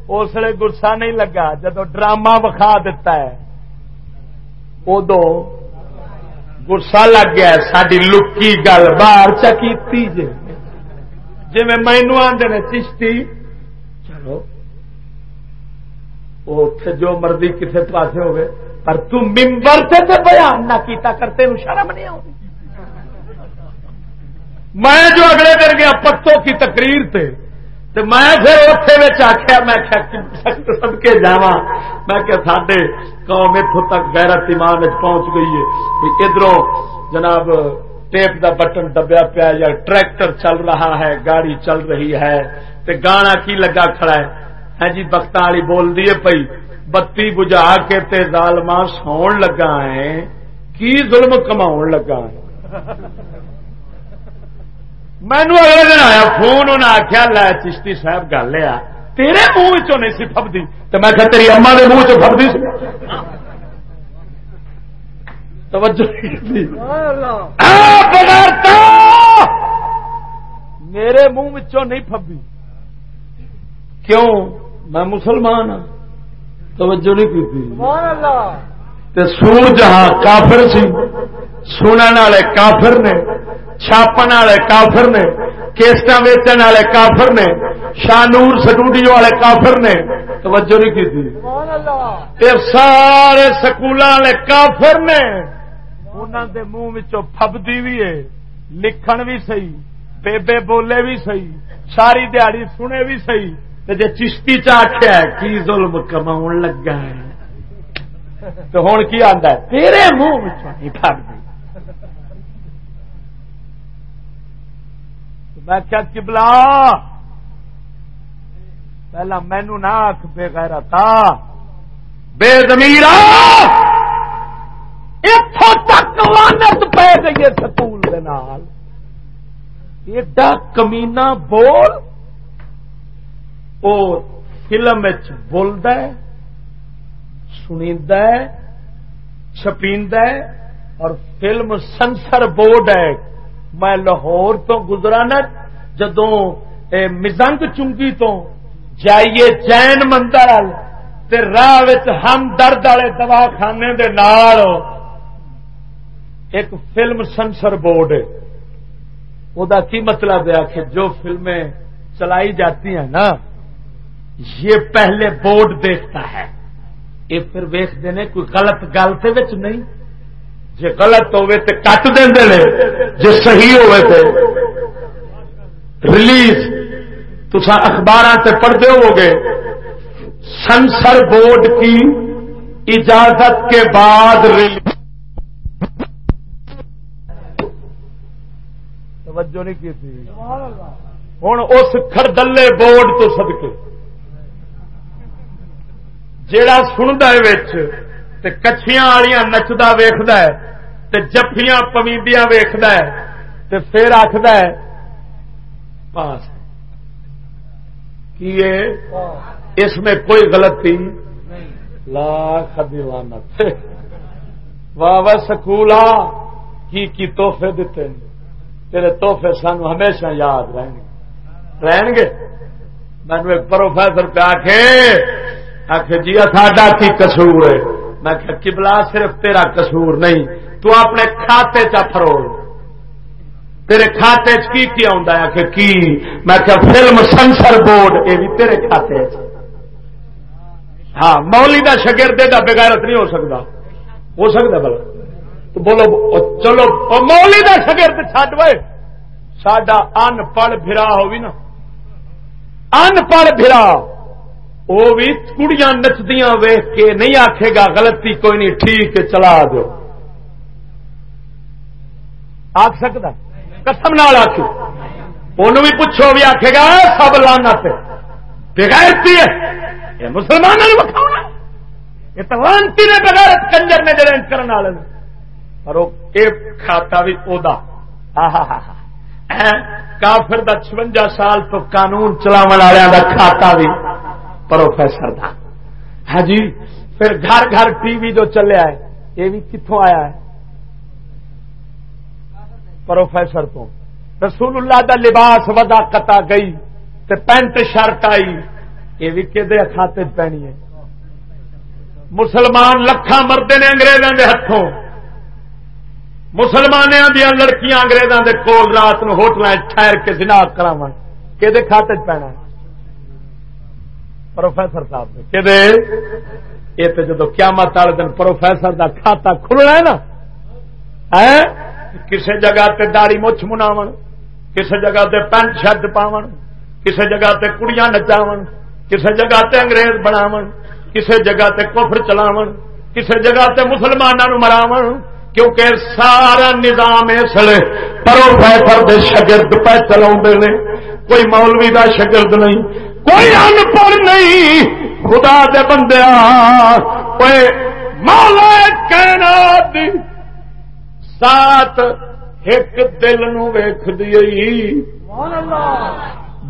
اس لیے گسا نہیں لگا جدو ڈرامہ وکھا دیتا ہے ادو گسا لگ گیا ساری لکی گل باہر چکی جی جی مینو آدھے چشتی چلو جو مرضی کسی پاس ہوگی پر تم ممبر سے تو بیان نہ کیتا کرتے نو شرم نہیں آتی میں جو اگلے دن گیا پتوں کی تقریر تے تو میں پھر اتنے آخیا میں سب کے جا میں کہ سڈے قوم اتوں تک غیرت ایمان پہنچ گئی ہے ادھر جناب ٹیپ دا بٹن دبیا پیا یا ٹریکٹر چل رہا ہے، گاڑی چل رہی ہے، تے گانا کی لگا کھڑا ہے؟ ہاں جی بخت والی بول دیے پئی بتی بجا کے تے ظالما سون لگا ہے کی ظلم کما لگا ہے مینو اگلے دن آیا فون انہیں آخیا لا چشتی صاحب گل آ تیرے منہ چ نہیں سی فبدی تو میں کہ تیری اما کے منہ چبدی سی میرے منہ نہیں فبی کیوں میں مسلمان ہوں توجہ نہیں کی سور جہاں کافر سی سننے والے کافر نے، چھاپن والے کافر نے کیسٹا ویچن والے کافر نے شانور سٹوڈیو والے کافر نے، توجہ نہیں کی تھی۔ سارے سکول والے کافر نے۔ انہوں دے منہ فبدی بھی ہے، لکھن بھی صحیح بےبے بولے بھی صحیح، ساری دیہڑی سنے بھی صحیح۔ جی چشتی چاخیا کی ظلم کما لگا ہے؟ تو ہوں کی آتا ہے؟ تیرے منہ فبدی میں کیا چبلا پہلا مینو نہ آخ بے گہرا تھا بے زمیر اتوں تک لانت پی گئی ہے سکول ایڈا کمینا بول، اور فلم بولد ہے۔ سنی چھپیند اور فلم سنسر بورڈ ہے۔ میں لاہور تو گزرا نا جدو مزنگ چنگی تو جائیے جین مندر راہ ہم درد والے دواخانے ایک فلم سنسر بورڈ وہ کی مطلب ہے کہ جو فلمیں چلائی جاتی ہیں نا، یہ پہلے بورڈ دیکھتا ہے۔ یہ پھر ویخ دینے کوئی غلط گل نہیں۔ جی غلط ہوے تو کٹ دے جی صحیح ہوے تو ریلیز تصا اخبار سے پڑھتے ہو گے سنسر بورڈ کی اجازت کے بعد ریلیز توجہ نہیں کی ہوں اس خردلے بورڈ تو سدکے جیڑا سنتا ہے کچھیاں والیاں نچتا ویخد تے جفیاں پویندیاں ویخد تے پھر آخد پاس کی اس میں کوئی غلطی؟ لاکھ دیوانت واہ واہ سکول کی کی تحفے دیتے تیرے تحفے سانو ہمیشہ یاد رہن گے۔ رہن گے؟ مینو ایک پروفیسر پہ آخ آخ جی ساڈا کی کسور ہے؟ میں کہ کبلا صرف تیرا کسور نہیں، تو اپنے کھاتے چا فرول تیرے کھاتے کی کی آتا ہے؟ کہ کی؟ میں کہ فلم سنسر بورڈ، یہ بھی تیرے کھاتے ہاں مولی کا شگرد کا بغیرت نہیں ہو سکتا ہو سکتا بلا تو بولو چلو مولی کا شگرد چڈ وے۔ سڈا ان پڑھ برا ہو بھی نا۔ ان پڑھ برا وہ بھی کڑیاں نچدیاں ویخ کے نہیں آکھے گا، غلطی کوئی نہیں، ٹھیک چلا دو۔ آخ سکتا قسم نال آخ ان بھی پوچھو، بھی آخے گا سب لانا سے بغیرتی ہے۔ یہ مسلمانوں نے بکھاؤنا یہ تو لانتی نے بغیر کنجر نے جڑے کرنے والے اور کھاتا بھی ادا کافر دا چونجا سال تو قانون چلاو والوں کا کھاتا بھی۔ پروفیسر تھا۔ ہاں جی پھر گھر گھر ٹی وی جو چلے آئے، یہ بھی کتوں آیا ہے؟ پروفیسر تو۔ رسول اللہ دا لباس ودا کتا گئی، تے پینٹ شرٹ آئی۔ یہ بھی کہ کھاتے پینی ہے مسلمان لکھان مرد نے انگریزوں کے ہاتھوں مسلمانوں دیا لڑکیاں انگریزوں کے کول رات ہوٹل ٹھہر کے جنا کرا کہ کھاتے پینا ہے؟ پروفیسر صاحب نے یہ تو جدو قیامت والے دن پروفیسر دا کھاتا کھلنا ہے نا کسی جگہ تے داڑی مچھ مناو کسی جگہ تے پینٹ شرٹ پاو کسی جگہ تے کڑیاں نچاو کسی جگہ تے انگریز بناو کسی جگہ تے کفر چلاو کسی جگہ تے مسلمانوں مراو کیونکہ سارا نظام اس لیے پروفیسر دے شگرد پہ چلا کوئی مولوی دا شگرد نہیں کوئی ان پڑھ نہیں، خدا دے بندے مولا کہنا سات ایک دل نو ویخ دی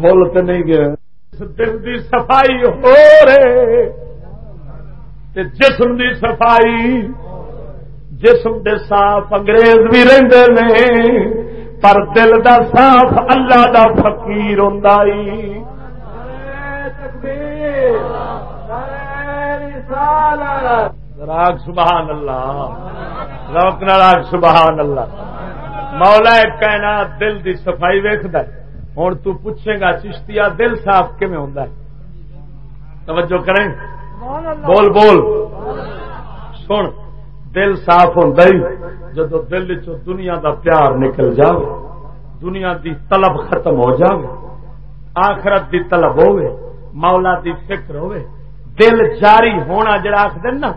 بولتے نہیں گیا۔ دل دی صفائی ہو رہے جسم دی صفائی، جسم دے صاف انگریز بھی رہندے نے، پر دل دا صاف اللہ دا فقیر ہوں راگ سبحان اللہ۔ روک راگ سبحان اللہ۔ مولا کہنا دل دی صفائی ویکد ہوں تو پوچھے گا چشتیا دل صاف کم ہوں توجہ کریں۔ بول بول۔ سن، دل صاف ہوں جدو دل چ دنیا دا پیار نکل جائے دنیا دی طلب ختم ہو جائے آخرت دی طلب ہوے مولا دی فکر ہوے دل جاری ہونا جڑا آخ نا،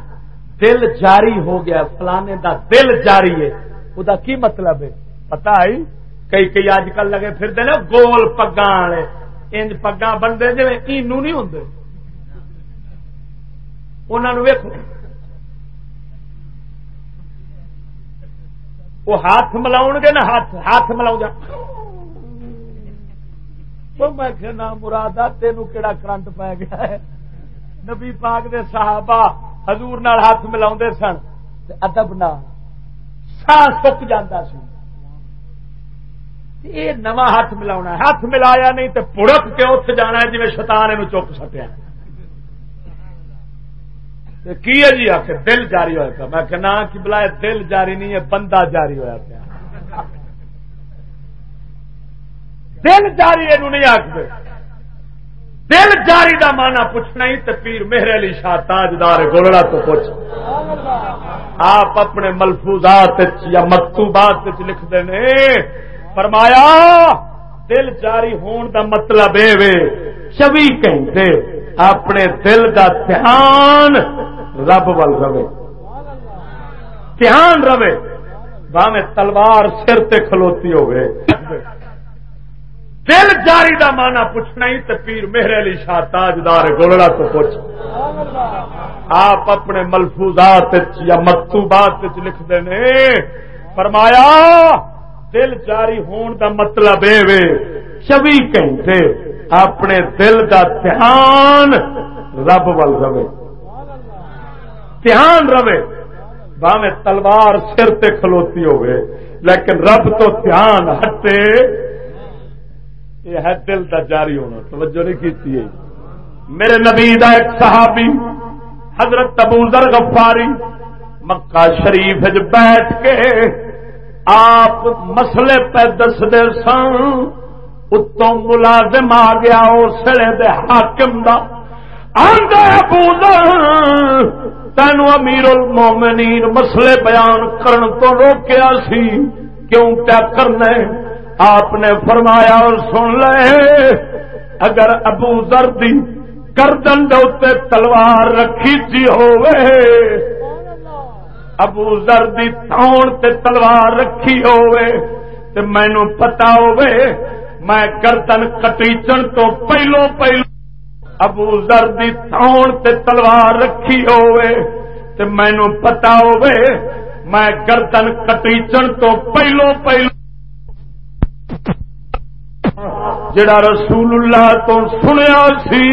دل جاری ہو گیا، فلانے دا دل جاری ہے۔ وہ کی مطلب ہے؟ پتا ہے؟ کئی کئی اج کل لگے پھر دے گول پگا والے۔ انج پگا بنتے جی اینو نہیں ہوں انہوں ویک وہ ہاتھ ملاؤ گے نا، ہاتھ ہاتھ ملاؤ جا۔ میں نہ مراد تینوں کہڑا کرنٹ پی گیا ہے؟ نبی پاک دے صحابہ حضور نال ہاتھ ملا سن ادب نہ سا سک جانا سی۔ یہ نواں ہاتھ ملا ہاتھ ملایا نہیں تو پڑک کے اٹھ جانا جی شتان یہ چک سکیا کی ہے جی آ کے دل جاری ہوا پیا۔ میں کہنا کہ بلا دل جاری نہیں ہے، بندہ جاری ہوا پیا۔ دل جاری یہ نہیں آخر دل جاری دا مانا پوچھنا ہی تو پیر مہر علی شاہ تاجدار گولڑا تو پوچھ۔ آپ اپنے ملفوظات یا مکتوبات لکھ دے فرمایا، دل جاری ہون دا مطلب اے چوی گھنٹے اپنے دل دا دھیان رب ول رہے۔ دھیان رہے باہیں تلوار سر تے کھلوتی ہوئے دل جاری دا مانا پوچھنا ہی تو پیر مہر علی شاہ تاجدار گولڑا تو پوچھ۔ آپ اپنے ملفوظات یا مکتوبات لکھ دے فرمایا، دل جاری ہون دا مطلب اے چوبی گھنٹے اپنے دل دا دھیان رب ول رہے۔ دھیان رہے باہیں تلوار سر تے کھلوتی ہوئے، لیکن رب تو دھیان ہٹے۔ یہ ہے دل کا جاری ہونا، توجہ نہیں کی میرے نبی دا ایک صحابی، حضرت ابو ذر غفاری، مکہ شریف بیٹھ کے آپ مسلے پہ دستے سن، اتوں ملازم آ گیا اسلے دے حاکم دا۔ تین امیر المومنین مسئلے بیان کرن تو روکیا سی، کیوں پیا کرنا آپ نے فرمایا اور سن لے، اگر ابو زردی گردن دے تلوار رکھی تھی ہوئے ابو زردی تھون تے تلوار رکھی ہوئے تے مینو پتا ہوئے میں گردن کٹیچن تو پہلو پہلو ابو زردی تھون تے تلوار رکھی ہوئے تے مینو پتا ہوئے میں گردن کٹیچن تو پہلو پہلو جڑا رسول اللہ تو سنیا سی،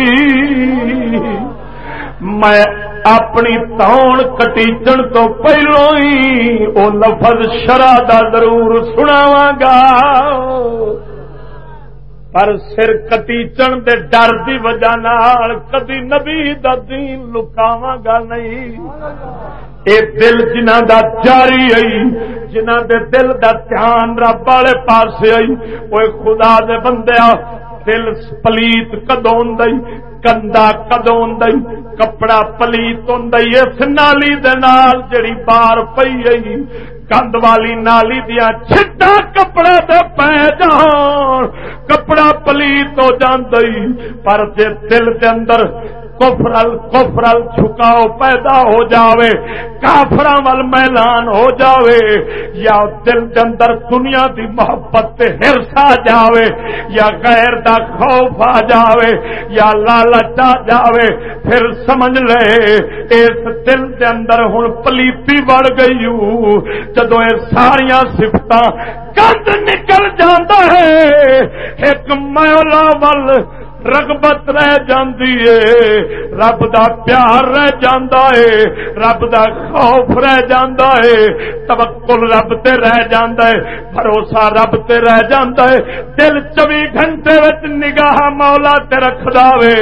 میں اپنی تون کٹیچن تو پہلو ہی وہ لفظ شرح دا ضرور سناوا گا۔ پر سر کٹیچن دے ڈر دی وجہ کدی نبی دا دین لکاواں گا نہیں۔ اے دل جنہ دا جاری آئی جنہ دے دل دا دھیان رب والے پاس آئی وہ خدا دے بندے دل پلیت کدو کندا کدو کپڑا پلیت ہوں اس نالی دے نال جڑی بار پئی آئی کند والی نالی دیا چھٹا کپڑا دے پی جان، کپڑا پلیت ہو جان پر جے دل دے اندر کفرل کفرل چھکاؤ پیدا ہو جاوے کافر ول میلان ہو جاوے، یا دل کے اندر دنیا دی محبت تے ہرس آ جاوے، یا غیر دا خوف آ جاوے، یا لالچ آ جاوے۔ پھر سمجھ لے، اس دل کے اندر ہوں پلیتی بڑھ گئی جدو یہ ساریا سفت کد نکل جاتا ہے، ایک مولا ول رغبت رہ جاندی ہے رب دا پیار رہ جاندا ہے رب دا خوف رہ جاندا ہے توکل رب تے رہ جاندا ہے بھروسہ رب تے رہ جاندا ہے دل چوبی گھنٹے وچ نگاہ مولا تے رکھدا وے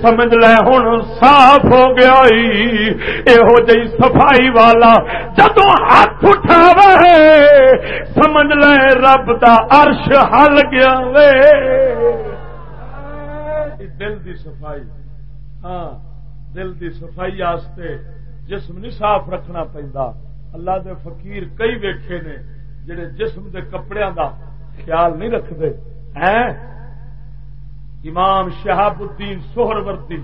سمجھ لے ہن صاف ہو گیا یہو جی صفائی والا جدو ہاتھ اٹھاوے سمجھ لے رب دا عرش ہل گیا وے دل دی صفائی۔ ہاں دل دی صفائی آستے جسم نہیں صاف رکھنا پہندا اللہ دے فقیر کئی ویکھے نے جڑے جسم دے کپڑے دا خیال نہیں رکھتے ہیں؟ امام شہاب الدین سہر وردی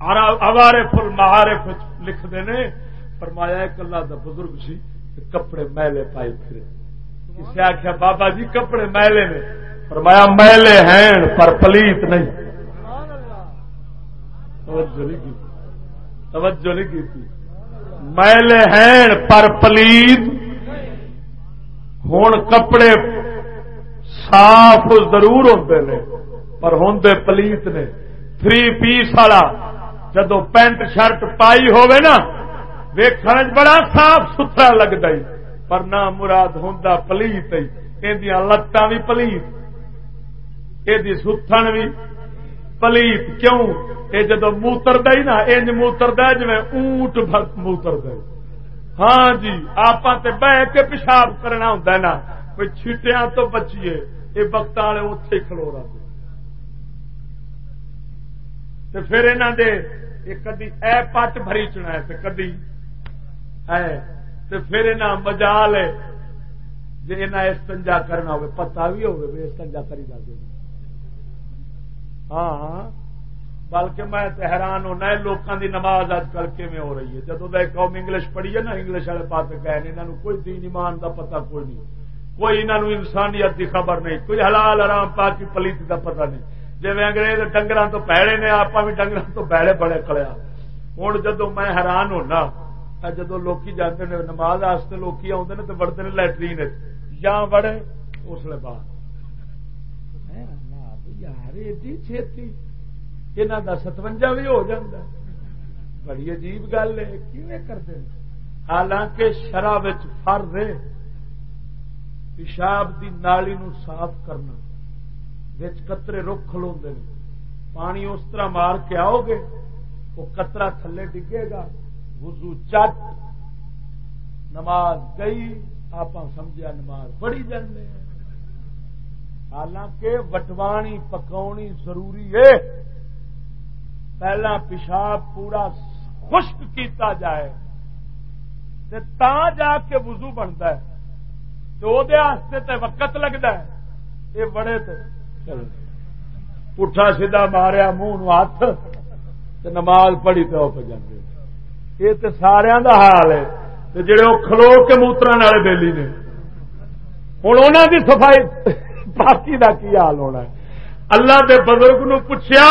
اوارے فل مہارف لکھتے نے، فرمایا ایک اللہ دا بزرگ سی کپڑے میلے پائے پھرے۔ کسی آخیا بابا جی کپڑے میلے نے۔ فرمایا، میلے ہیں، پر پلیت نہیں۔ توجہ نہیں کی توجہ نہیں کی میلے ہیں پر پلیت ہوں کپڑے صاف ضرور ہوتے ہیں پر ہوں پلیت نے۔ تھری پیس والا جدو پینٹ شرٹ پائی ہوے نا ویکن بڑا صاف ستھرا لگتا پر نہ مراد ہوں پلیت یہ بھی پلیت یہ ستھن بھی پلیت کیوں؟ یہ جدو موتر ہی نا، انج موتر جی اونٹ موتر ہاں جی آپ بہ کے پیشاب کرنا ہوں نا۔ کوئی چھٹیا تو بچیے یہ وقت والے اتے کھلو رہے پھر انہوں دے کدی اے پٹ بری چنا ہے کدی پھر انہیں مجال ہے جی انہیں استنجا کرنا ہو پتا بھی ہوگی استنجا کری جا ہاں،, ہاں بلکہ میں حیران ہونا لوگوں کی نماز اج کل کی ہو رہی ہے؟ جدو قوم انگلش پڑھی ہے نا، انگلش والے پاس گئے انہوں کوئی دین ایمان کا پتا کوئی نہیں۔ کوئی انہوں انسانیت کی خبر نہیں، کوئی حلال آرام پاکی پلیت کا پتا نہیں۔ جی انگریز ڈنگر تو پیڑے نے آپ بھی ڈنگر تو پیڑے بڑے کڑیا ہوں جدو میں حیران ہونا جدو لوگ جاتے ہیں نماز لوگ آتے ہیں تو بڑھتے ہیں لٹرین یا بڑے اس لیے بعد۔ یار ایڈی چھتی یہاں کا ستوجا بھی ہو جاتا بڑی عجیب گل ہے کیون کرتے حالانکہ شرح فرض ہے پیشاب دی نالی نو صاف کرنا قطرے رخ کھلو پانی اس طرح مار کے آؤ گے وہ قطرہ تھلے ڈگے گا وضو چٹ نماز گئی آپ سمجھا نماز بڑی جانے حالانکہ وٹوانی پکاونی ضروری ہے۔ پہلا پیشاب پورا خشک کیتا جائے تا جا کے وضو بنتا ہے تو وہ وقت لگتا ہے۔ یہ بڑے تے پٹھا سیدا ماریا منہ ہاتھ نماز پڑھی تو پہ جانے یہ تو سارا دا حال ہے جڑے وہ کھلو کے موتر والے بےلی نے۔ ہوں انہوں کی سفائی باقی کا کی حال ہونا ہے؟ اللہ دے بزرگ نو پوچھا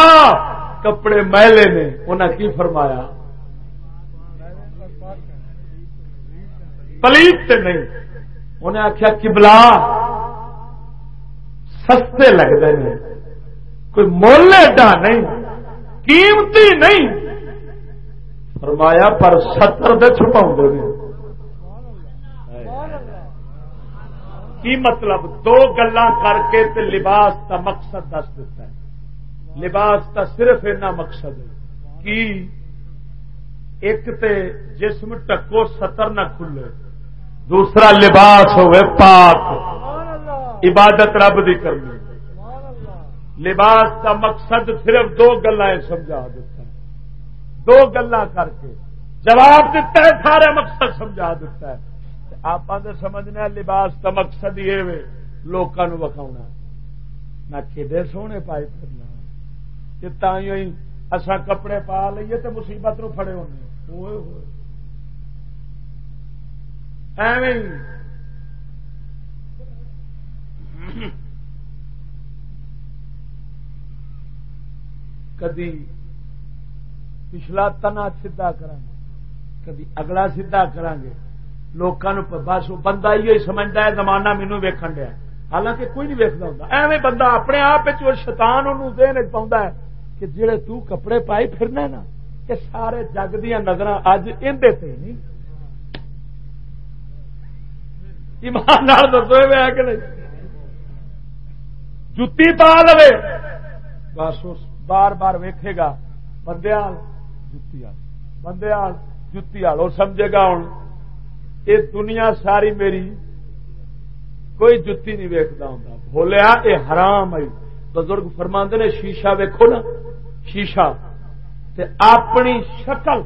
کپڑے میلے نے انہیں کی فرمایا؟ پلیت نہیں۔ انہیں آخیا کبلا سستے لگتے ہیں کوئی مول ایڈا نہیں، قیمتی نہیں۔ فرمایا، پر ستر دے چھپا کی مطلب دو گلا کر کے تے لباس کا مقصد دس دیتا ہے۔ لباس کا صرف اینا مقصد ہے کی ایک تے جسم ٹکو ستر نہ کھلے، دوسرا لباس ہوئے پاک۔ عبادت رب دی کرنی۔ لباس کا مقصد صرف دو گلا سمجھا دیتا ہے۔ دو گلا کر کے۔ جواب دیتا ہے سارے مقصد سمجھا دیتا ہے۔ آپ سمجھنا لباس کا مقصد یہ لوگوں وکھاؤ نہ کھے سونے پائے کرنا کہ اصا کپڑے پا لیے تو مصیبت نو فڑے ہونے ایویں کدی پچھلا تنا سیدا کر کدی اگلا سیدا کران گے لوگوں بس بندہ یہ سمجھتا ہے، زمانہ مینو ویکن دیا حالانکہ کوئی نہیں ویکتا ہوں ایویں بندہ اپنے آپ شیطان انہوں دین پاؤں کہ جڑے تو کپڑے پائی پھرنا نا، کہ سارے جگ دیا نظر اج اندر نہیں۔ ایمان دسو کہ نہیں؟ جتی پا لو بس بار بار ویکھے گا، بندے جتی بندے جتی وہ سمجھے گا ہوں۔ یہ دنیا ساری میری کوئی جتی نہیں ویکتا ہوں بولیا یہ حرام آئی بزرگ فرما نے، شیشہ ویکو نا، شیشہ۔ تے اپنی شکل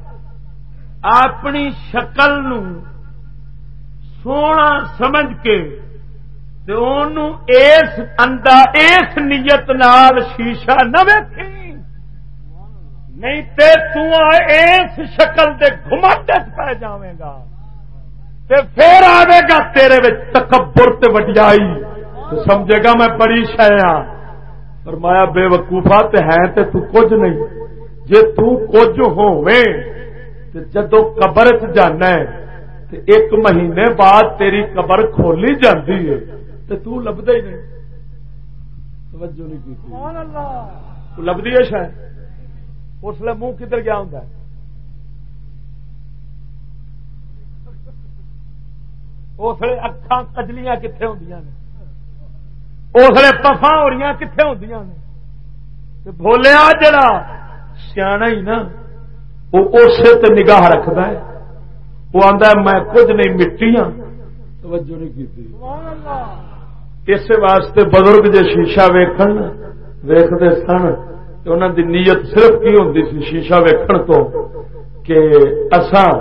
اپنی شکل نو سونا سمجھ کے اس اندا اس نیت نال شیشہ نہ ویکھی نہیں تے تو اس شکل دے گھمٹ پہ جاویں گا۔ تے پھر آئے گا تیرے تکبر تے وڈیائی۔ سمجھے گا میں بڑی شایا فرمایا بے وقوفا تے ہے تے تو کچھ نہیں۔ جے تو کچھ ہوویں تے جدو قبر چ جانا ہے تے ایک مہینے بعد تیری قبر کھولی جاندی ہے۔ تے تو لبدا ہی نہیں۔ توجہ نہیں کی سبحان اللہ۔ تو لبدی ہے شاید اس لیے منہ کدھر گیا ہوں اس لیے اکھان کجلیاں کتنے ہوں اس لیے پفا ہو رہی کتنے ہوں بولیا جڑا سیا ہی نا وہ اسے تے نگاہ رکھد ہے۔ وہ آتا ہے میں کچھ نہیں مٹی ہاں۔ توجہ نہیں کی اس واسطے بزرگ جی شیشہ ویکن ویختے سن انہوں دی نیت صرف کی ہوں سی شیشہ ویکھن تو کہ اساں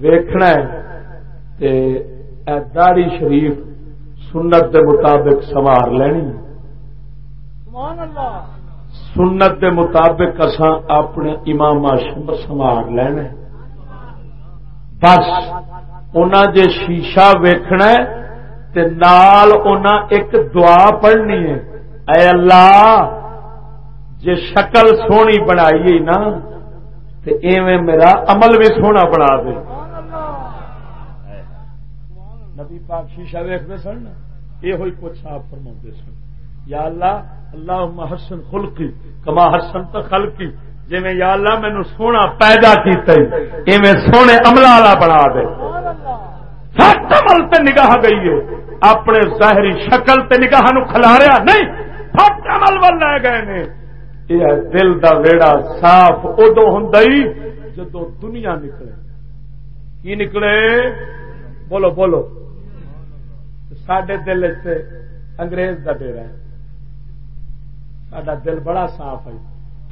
ویکھنا ہے داڑی شریف سنت دے مطابق سوار لینی سنت دے مطابق اساں اپنے امام سوار لینا بس انہاں جے شیشہ ویکھنا ہے تے نال انہاں ایک دعا پڑھنی ہے۔ اے اللہ جی شکل سونی بنائی نا تو ایویں میرا عمل بھی سونا بنا دے نبی پاک شیشہ ویختے سن یہ کچھ آپ فرما سن۔ یا اللہ اللہ محسن خلقی کما حسن تو خلقی جی یا اللہ مینو سونا پیدا کیتا ایویں سونے عمل والا بنا دے۔ سٹ عمل تے نگاہ گئی ہے۔ اپنے ظاہری شکل تے نگاہ نو کھلاریا نہیں سٹ عمل ول لے گئے نے۔ یہ دل دا ویڑا صاف ادو ہوں جدو دنیا نکلے۔ کی نکلے؟ بولو بولو۔ سڈے دل انگریز کا ڈیرا ہے سڈا دل بڑا صاف ہے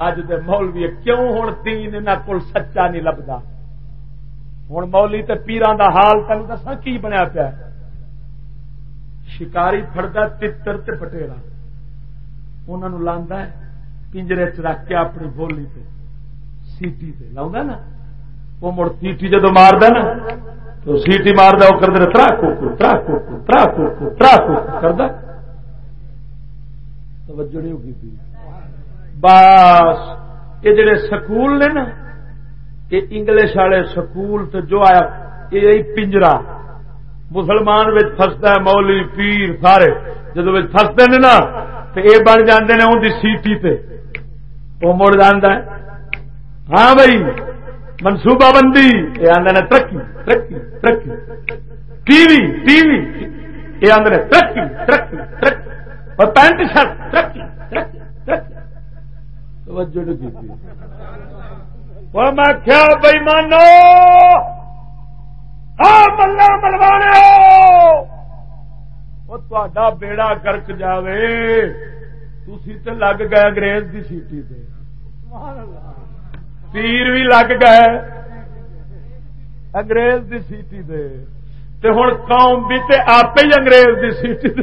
اج دے مولوی کیوں ہوں دین ان کو سچا نہیں لبدا ہوں مولی تے پیران دا حال تین دسا کی بنیا پیا شکاری فردہ تر پٹےرا انہوں لانا ہے پنجرے چ رکھ کے اپنی بولی پہ سیٹی پہ لا نا وہ مڑ سیٹی جدو مار نا تو سیٹی مار وہ کرتے ترا کوکو ترا کوکو ترا کوکو ترا کوکو کر توجہ نہیں ہوگی بس، یہ جڑے سکول نے نا، یہ انگلش والے سکول تو جو آیا، یہ پنجرا۔ مسلمان فستا ہے مولی پیر سارے۔ جدو فستے ہیں نا تو یہ بن جاندے نے ان کی سیٹی تے۔ وہ مڑ جانا ہاں بھائی۔ منصوبہ بندی، یہ آدھے نے ترقی ترقی ترقی ٹی وی ٹی وی یہ آدھے نے ترقی ترقی ترقی اور پینٹ شرٹ ترقی ترقی ترقی توجہ میں کیا بھائی مانو ہاں، ملا ملوانے وہ تا بیڑا گرک جاوے۔ تھی تو لگ گئے انگریز کی سیٹی پہ پیر بھی لگ گئے انگریز کی سیٹی دے۔ تے ہوں قوم بھی تے آپ ہی انگریز کی سیٹی دے۔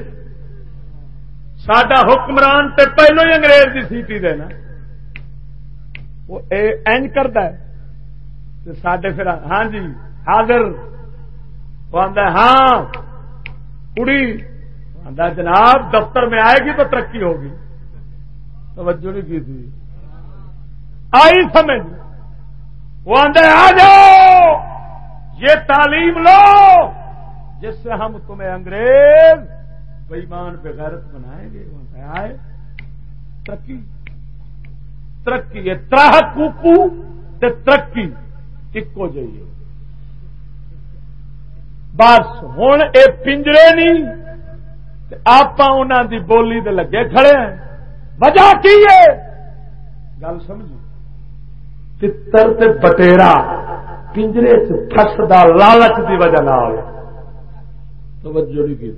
سڈا حکمران تے پہلو ہی انگریز کی سیٹی دے نا۔ وہ اینج کرتا ہے۔ سڈے پھر ہاں جی حاضر۔ وہ آدھا ہاں کڑی۔ آدھا جناب، دفتر میں آئے گی تو ترقی ہوگی۔ توجہ نہیں کی تھی۔ آئی سمجھ۔ وہ آدھے آ جاؤ! یہ تعلیم لو! جس سے ہم تمہیں انگریز بےمان بغیرت بنائیں گے۔ آئے۔ ترقی۔ ترقی ہے تراہ کوکو تے ترقی۔ ایکو جائیے بس ہوں اے پنجرے نہیں۔ آپ دی بولی دے لگے کھڑے ہیں۔ وجہ کی ہے؟ گل سمجھی تر بٹیرا پنجرے چسدا لالچ کی وجہ توجہ نہیں کی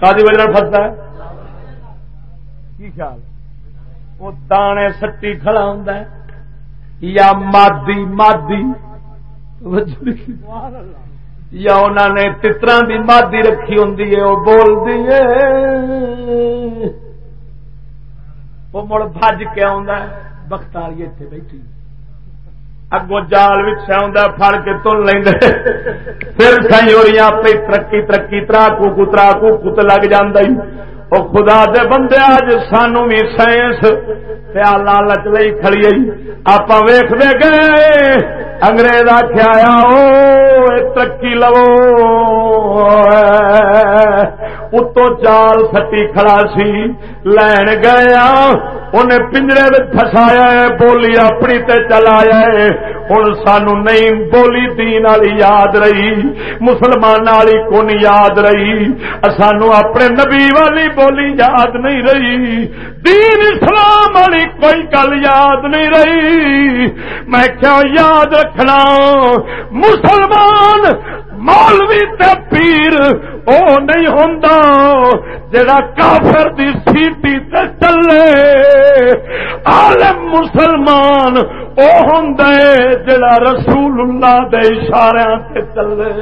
کا وجہ فستا ہے؟ کی خیال؟ وہ دانے سٹی کھڑا ہوں یا مادی مادی۔ یا انہوں نے تترا دی مادی رکھی ہوں وہ بولتی ہے۔ وہ مڑ بج کے آ بختاری اتنے بیٹھی اگوں جال بچا فل کے تن لیں پھر سائی ہو آپ ترقی ترقی ترا کو ترا کو کت لگ جی وہ خدا دے بندے اج سانو بھی سائنس پیا لالچ لئی کھڑی آپ ویخ دے گئے انگریز آخیا ترقی لو اتو چال سٹی کھڑا سی لین گیا انہیں پنجرے فسایا بولی اپنی تے چلایا ہوں سانو نہیں بولی دین والی یاد رہی مسلمان والی کون یاد رہی سانو اپنے نبی والی بولی یاد نہیں رہی دین اسلام والی کوئی گل یاد نہیں رہی۔ میں کیا یاد رکھنا؟ مسلمان مولوی تے پیر، او نہیں ہوں جڑا کافر دی سیٹی تے چلے۔ عالم مسلمان او ہوں جڑا رسول اللہ دے اشارے تے چلے۔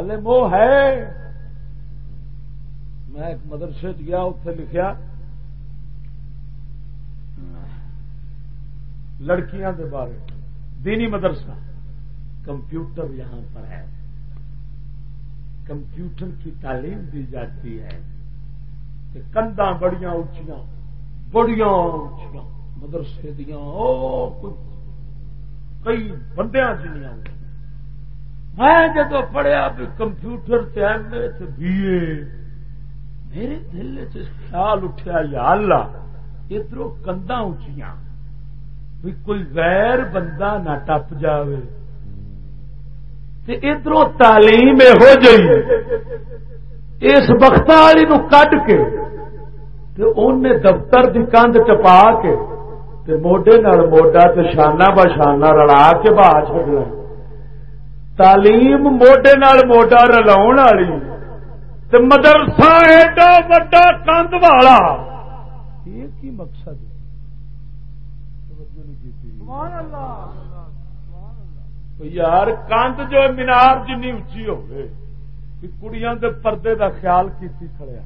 عالم وہ ہے۔ میں ایک مدرسے گیا اتنے لکھیا۔ لڑکیاں دے بارے۔ دینی مدرسہ۔ کمپیوٹر یہاں پر ہے۔ کمپیوٹر کی تعلیم دی جاتی ہے۔ کہ کنداں بڑیاں اچیاں بڑیاں اچیاں مدرسے دیا کئی بندیاں جنیاں میں جدو پڑھیا بھی کمپیوٹر تے ایم اے تے بی اے، میرے دل چ خیال اٹھیا، یا اللہ ادھر کنداں اچیاں بھی کوئی غیر بندہ نہ ٹپ جائے ادھر تعلیم ہو جی اس بخت والی نو کڈ کے انہیں دفتر کی کندھ چپا کے موڈے نال موڈا تو شانہ بشانہ رلا کے باہ چڈنا تعلیم موڈے نال موڈا رلا والی مدرسہ ایڈا وڈا کندھ والا۔ یہ کی مقصد یار کند جو مینار جن اچھی ہوگی کڑیاں دے پردے دا خیال کیتی کھڑیا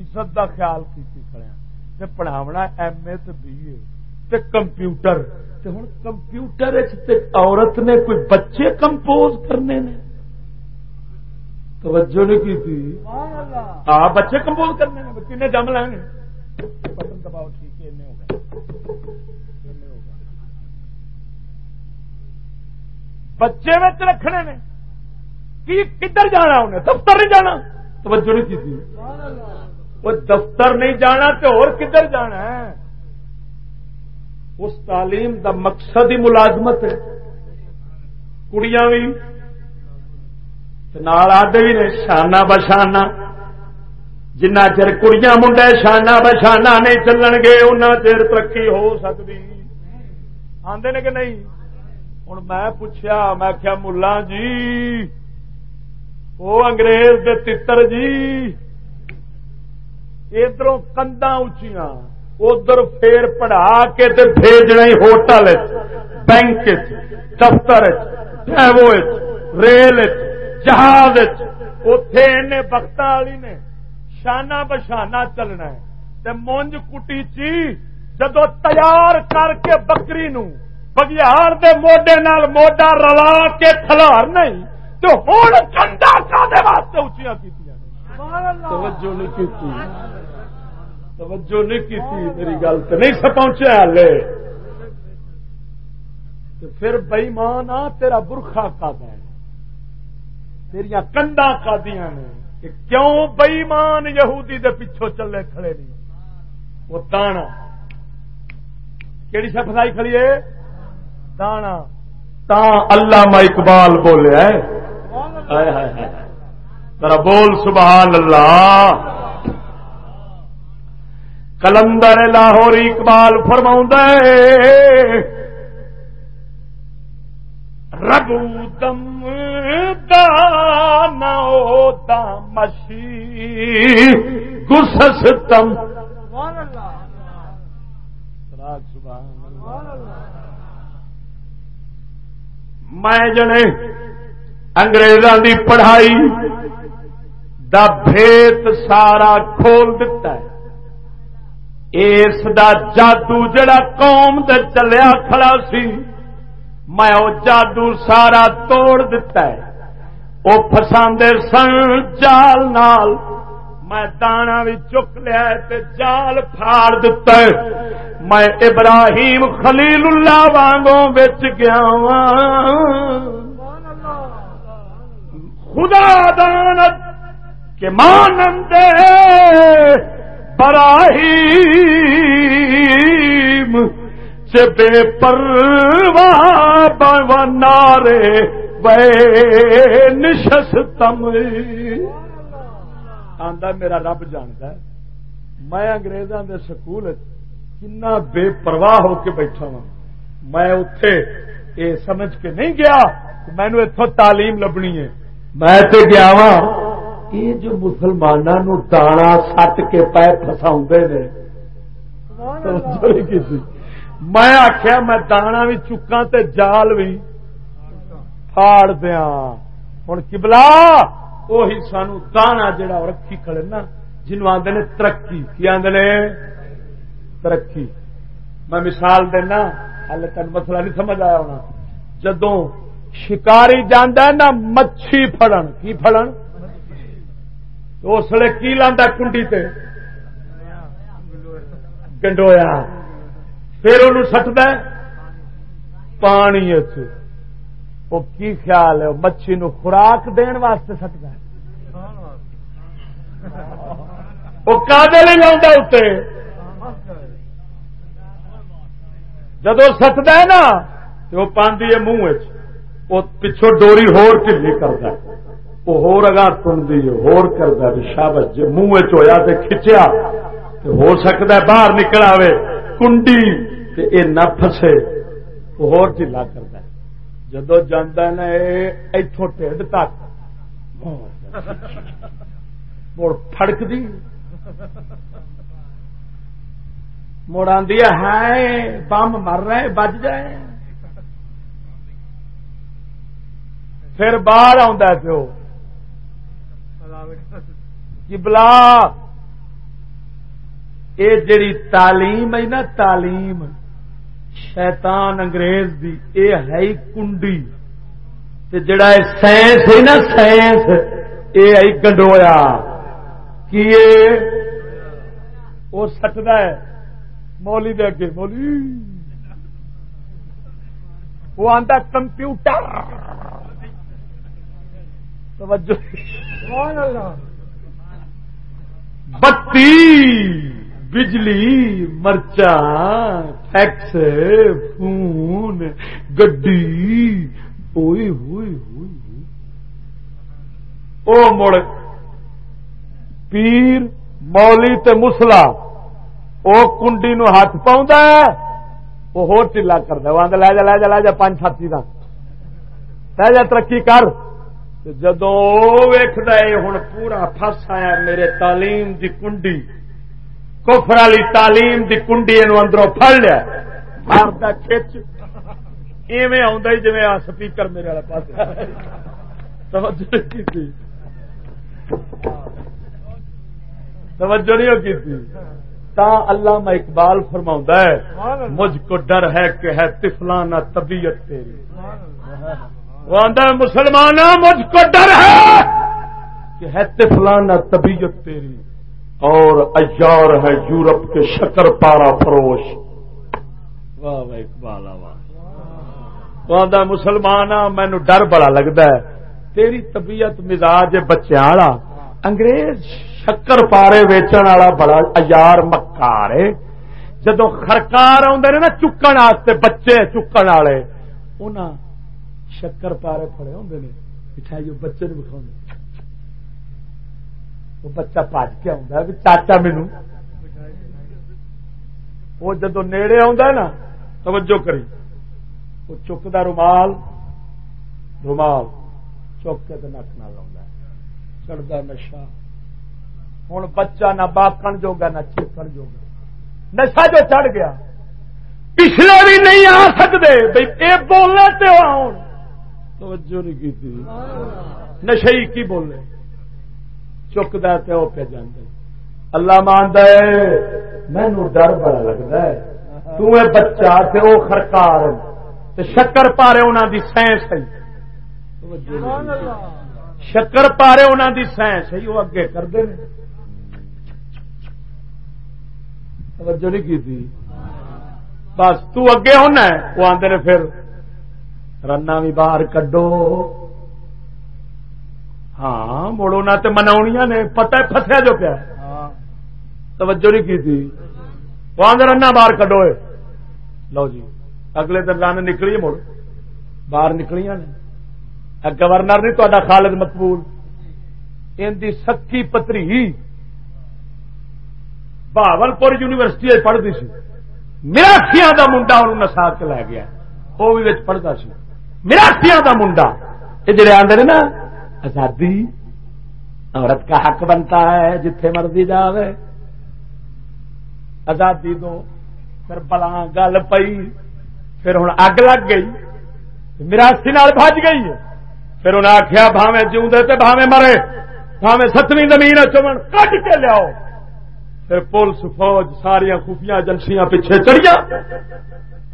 عزت دا خیال کیتی کھڑیا تے پڑھاونا ایم اے تے بی اے تے کمپیوٹر۔ ہن کمپیوٹر عورت نے کوئی بچے کمپوز کرنے نے؟ توجہ نہیں کی تھی؟ ہاں بچے کمپوز کرنے نے کنے جم لیں گے بٹن دباؤ ٹھیک ہے بچے میں رکھنے نے۔ کی کدھر جانا انہیں؟ دفتر نہیں جانا۔ توجہ نہیں کی تھی؟ وہ دفتر نہیں جانا تو اور کدھر جانا ہے؟ اس تعلیم دا مقصد ہی ملازمت ہے۔ کڑیاں بھی نال آدھے بھی نے شانہ بشانہ جنہ چر کڑیاں منڈے شانہ بشانہ نہیں چلن گے ان چر ترقی ہو سکتی آدھے نے کہ نہیں؟ ہوں میں پوچھا میں کیا ملا جی وہ انگریز دے تر جی ادھر کندا اچیا ادھر پھر پڑھا کے بھیجنا ہوٹل بینک دفتر ریل جہاز اتے وقت والی نے شانہ بشانہ چلنا ہے۔ مونج کٹی چی جدو تیار کر کے بکری نو بگیار دے موڈے نال موڈا رلا کے کھلار نہیں تو ہوں کنڈا کا واسطے اچیا کی توجہ نہیں کی توجہ نہیں کی میری گل تو نہیں سا پہنچے ہلے پھر بئی ماں تیرا برخا کا ہے تیریا کنڈا کا نے کہ کیوں بئیمان یہودی دے پچھوں چلے کھڑے نہیں؟ وہ دانا۔ کہڑی شا فسائی کھڑی ہے؟ دانا۔ تا اللہ اقبال بولے ذرا بول، سبحان اللہ۔ کلندر لاہور اقبال فرما رگو دم مشی گسس تم میں جنے انگریزوں دی پڑھائی دا بھیت سارا کھول دیتا ہے اس دا جادو جڑا قوم دے چلیا کھڑا سی میں او جادو سارا توڑ دیتا ہے وہ فساندے سن جال نال میں دانا بھی چک لیا تے جال پھاڑ دیتا ہے میں ابراہیم خلیل اللہ وانگوں بچ گیا خدا دانت کہ مانندے براہیم سے بے پرواہ نارے بے نشستم۔ آندا میرا رب جانتا ہے۔ میں انگریزاں دے سکول کنا بے پرواہ ہو کے بیٹھا ہوں میں اتے یہ سمجھ کے نہیں گیا مینو اتوں تعلیم لبنی ہے۔ میں تو گیا وا یہ جو مسلمانوں دانا سٹ کے پے فسا نے میں آخیا میں دانا بھی چکا تے جال بھی پھاڑ دیا ہوں کبلا وہی سانو دانا جڑا رکھی کھڑے نا جنوب آدھے نے ترقی۔ کی آدھے نے؟ ترقی۔ میں مثال دینا ہل تین مسئلہ نہیں سمجھ آیا ہونا۔ جدوں شکاری جانا نا، مچھی فڑن کی فڑن اس لیے کی لانا کنڈی تے؟ گنڈویا۔ پھر ان سٹد پانی وہ کی خیال ہے؟ مچھی نو خوراک دن واسطے سٹد وہ کدے نہیں لا اتنے جب سٹد نا، تو وہ پاندی ہے منہ پچھو ڈوری ہور ٹھلی کرتا ہے۔ وہ ہوگا سنتی ہور کرتا شابت جی منہ چویا تے کھچیا تو ہو سکتا ہے باہر نکل آئے کنڈی تے اے نہ پھسے وہ ہور ڈھیلا کرتا ہے جدو جانا نا اتوں ٹھڈ تک مڑ فڑک دی مڑ آدھی ہے بم مر رہے بج جائے پھر باہر آ پیو بلا یہ جڑی تعلیم ہے نا، تعلیم شیطان انگریز دی، اے ہے کنڈی۔ تے جڑا سائنس ہے نا، سائنس، اے ہے گنڈویا۔ کی وہ سٹد ہے۔ مولی دے اگے، مولی۔ وہ آتا کمپیوٹر۔ توجہ۔ بتی بجلی مرچا فیکس فون گڈی ہوئی ہوئی ہوئی۔ او مڑ پیر مولی تے مسلا او کنڈی نو ہاتھ پاؤں وہ ہو ٹلا کرتا وہ لے جا لے جا لے جا پانچ ساتھی کا لے جا ترقی کر۔ جدو ویخد ہوں پورا فس آیا میرے تعلیم دی کنڈی۔ کفر والی تعلیم دی کنڈی اندروں پڑ لیا۔ مارتا کھچ۔ ایویں آ جی سپیکر میرے والے پاس توجہ توجہ نہیں ہوگی تا اللہ میں اقبال فرما ہے مجھ کو ڈر ہے کہ ہے تفلانہ طبیعت تیری۔ وہ آدھا مسلمان مجھ کو ڈر ہے کہ ہے تفلانہ طبیعت تیری اور اجار ہے یورپ کے شکر پارا فروش۔ واہ واہ، اقبال وہ آدھا مسلمان مینو ڈر بڑا لگتا ہے۔ تیری طبیعت مزاج بچے والا۔ انگریز شکر پارے ویچن والا بڑا اجار مکار ہے۔ جدو خرکار آدھے نا چکن بچے چکن والے شکر پارے پڑے ہوں مٹھائی بچے نے بکھا وہ بچہ پج کے آ چاچا مینو وہ جدو نیڑے نا توجہ کری وہ چکتا رومال رومال چک کے نک نہ لا چڑھتا نشا ہوں بچہ نہ باقن جوگا نہ چکن جوگا نشا جو چڑھ گیا پچھلے بھی نہیں آ سکتے بھائی یہ بولنے تو آن توجہ نہیں کی تھی۔ نشے کی بولے چکتا تو وہ پہ جانا اللہ ماند مینو ڈر بڑا لگتا ہے۔ تو بچہ تے وہ خرکار شکر پارے انہوں دی سائنس ہے۔ شکر پارے انہوں دی سائنس ہے وہ اگے کرتے ہیں توجہ نہیں کی تھی۔ بس تو اگے ہونا وہ آدھے نے پھر رنا بھی باہر کڈو ہاں مڑو نہ تو منا نے پتا فسیا جو پیا توجہ نہیں کی تھی وہ آدھے رنا باہر کڈو لو جی اگلے دن رن نکلی مڑ باہر نکلیاں نے گورنر نہیں تا خالد مقبول ان کی سکی پتری بہاول پور یونیورسٹی پڑھتی سی میراٹھیاں کا منڈا انہوں نسا کے لے گیا وہ بھی پڑھتا سی میراٹھیاں کا منڈا۔ یہ جڑے آدھے نا، آزادی، عورت کا حق بنتا ہے جتھے مرضی جاوے۔ آزادی دو پھر بلا گل پئی، پھر ہوں اگ لگ گئی مراسی بج گئی۔ پھر انہیں آخیا بھاوے جیوے بھاوے مرے بھاوے ستویں زمین چمن کٹ کے لیاؤ۔ پھر پولیس فوج ساریا خفیہ ایجنسیاں پیچھے چڑیا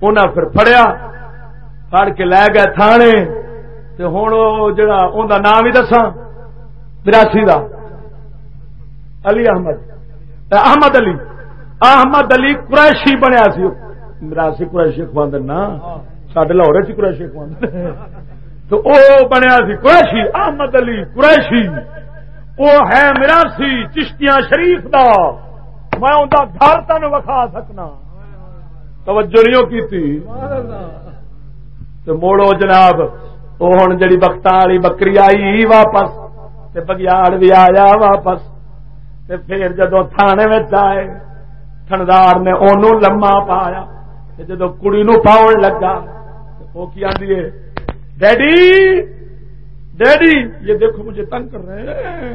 انہیں پھر فڑیا فڑ کے لے گئے تھانے تے ہوں جڑا جا نام ہی دسا براسی کا علی احمد احمد علی احمد علی قریشی بنیا سی مراسی قریشی اخبار نا سڈے لاہور چ قریشی اخبار تو وہ بنیا سی قریشی احمد علی قریشی وہ ہے مراسی چشتیاں شریف دا میں ان کا گھر تین وکھا سکنا توجہ نہیں کی تو موڑو جناب وہ ہوں جی بخت والی بکری آئی واپس بگیاڑ بھی آیا واپس پھر جدو تھانے میں آئے تھندار نے انہوں لما پایا جدو کڑی نو پاؤن لگا وہ کی آدھی ہے ڈیڈی ڈیڈی یہ دیکھو مجھے تنگ کر رہے ہیں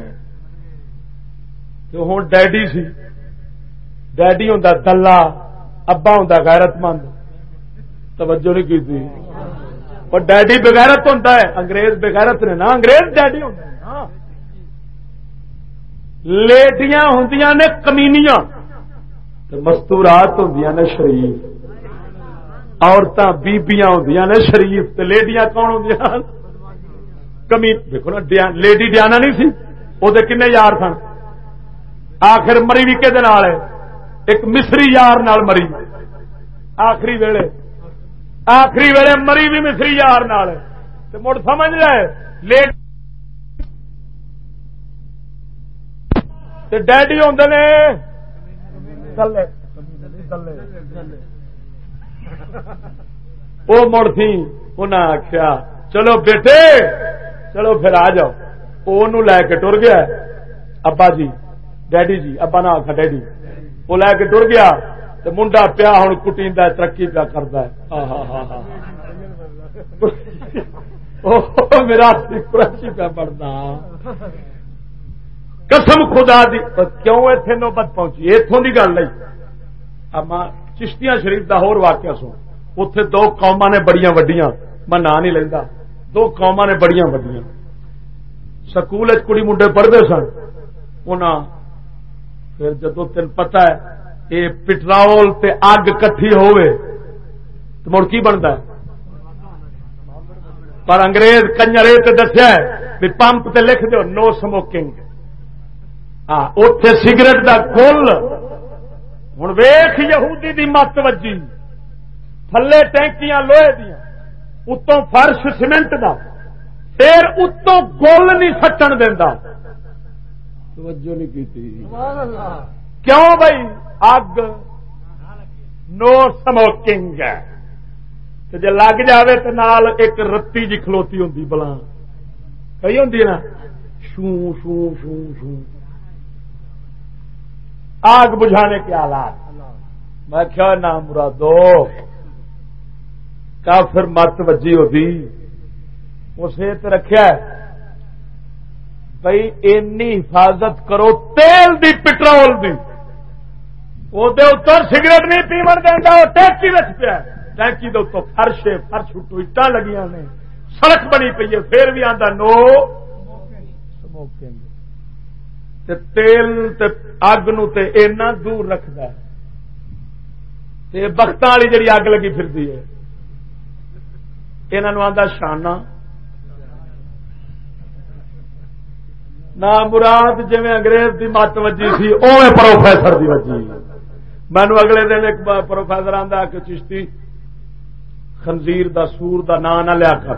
تو ہوں ڈیڈی سی ڈیڈی ہوں دلہ ابا ہوں غیرت مند توجہ نہیں کی تھی اور ڈیڈی بغیرت ہوتا ہے، انگریز بغیرت نے نا انگریز ڈیڈی ہوں ہاں۔ لیڈیاں ہوں نے کمینیاں مستورات ہوں نے شریف۔ عورتیں بیبیاں ہوں نے شریف لیڈیاں کون ہوں کمی دیکھو نا لیڈی ڈیانا نہیں سی وہ کن یار سن۔ آخر مری بھی کہ ایک مصری یار نال مری۔ آخری ویلے آخری ویلے مری بھی مصری یار نال مڑ سمجھ لے۔ لیٹ ڈیڈی ہوں نے وہ مڑ تھی انہیں آخیا چلو بیٹے، چلو پھر آ جاؤ۔ وہ لے کے ٹر گیا۔ ابا جی ڈیڈی جی ابا نہ آخا ڈیڈی۔ وہ لے کے ٹر گیا۔ تو منڈا پیا ہوں کٹی ترقی پیا کرتا ہے۔ میرا پیا پڑتا قسم خدا دی کیوں اتنے نوبت پہنچی؟ اتوں کی گل نہیں۔ چشتیاں شریف کا ہور واقعہ سو اتے دو قوما نے بڑی وڈیاں۔ میں نام نہیں لینا دو قوما نے بڑی وڈیاں۔ سکول کڑی منڈے پڑھتے سن۔ انہوں پھر جدو تین پتا ہے یہ پٹرول تے اگ کٹھی ہوئے تو مڑ کی بنتا ہے؟ پر انگریز کنجر یہ دسیا بھی پمپ تے لکھ دو نو سموکنگ اتے سگریٹ دا کل ہوں ویخ یہودی دی مت وجی۔ تھلے ٹینکیاں لوہے دیا اتوں فرش سیمنٹ دا۔ پھر اتوں گول نہیں سٹن دینا توجہ نہیں کی کیوں بھائی؟ اگ نو سموکنگ ہے۔ جی لگ جائے تو نال ایک رتی جی کھلوتی ہوں بلا کئی ہوں نا؟ شو شو شو شو آگ بجھانے کے آلات۔ میں کیا نام مرادو، کافر مت وجی ہوتی اسے رکھا بھائی، اینی حفاظت کرو تیل دی پٹرول دی۔ وہ سگریٹ نہیں پیمن دینا وہ ٹیکسی رچ پیا ٹینکی دے اتو فرش فرش اٹو اٹا لگیا نے سڑک بنی پی ہے پھر بھی آتا نو سموکنگ تیل تے اگ نو تے اینا دور رکھد بخت والی جڑی اگ لگی پھرتی ہے یہاں آتا شانہ نہ مراد جی انگریز کی مت وجی سی اوے پروفیسر کی وجی مینو اگلے دن ایک پروفیسر آتا کہ چشتی خنزیر دا سور دا نام نہ لیا کر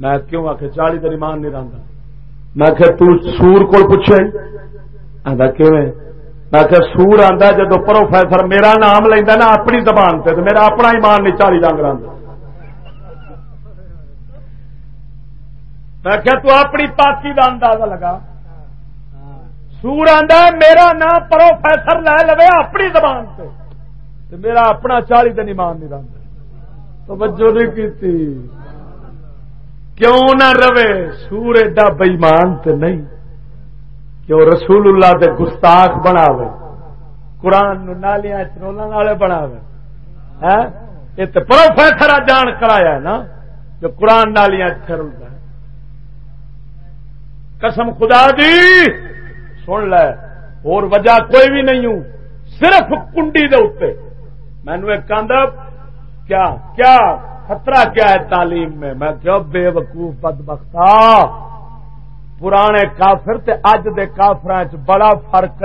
میں کیوں آ کے چالی دن ایمان نہیں رہتا میں کہ تو سور کو پوچھے میں کہ سور آتا جدو پروفیسر میرا نام لینا نا اپنی زبان سے تو میرا اپنا ایمان نہیں چالی ڈنگ رہا میں کہ تو اپنی پاکی کا اندازہ لگا سور آدھا میرا نام پروفیسر لے لو اپنی زبان سے میرا اپنا چالی دن ایمان نہیں رہتا توجہ نہیں کی کیوں نہ رہے، سور ایڈا بئیمان تو نہیں۔ کہ وہ رسول اللہ دے گستاخ بنا قرآن نالیاں چرولن والے بنا ہاں؟ یہ تو پروفیسر جان کرایا نا، جو قرآن نالیاں چرولتا قسم خدا دی! سن لے۔ اور وجہ کوئی بھی نہیں ہوں۔ صرف کنڈی دے اتنے مینو ایک کیا کیا خطرہ کیا ہے تعلیم میں؟ میں کیا بے وقوف بد بختا پرانے کافر تے اج دے کافر بڑا فرق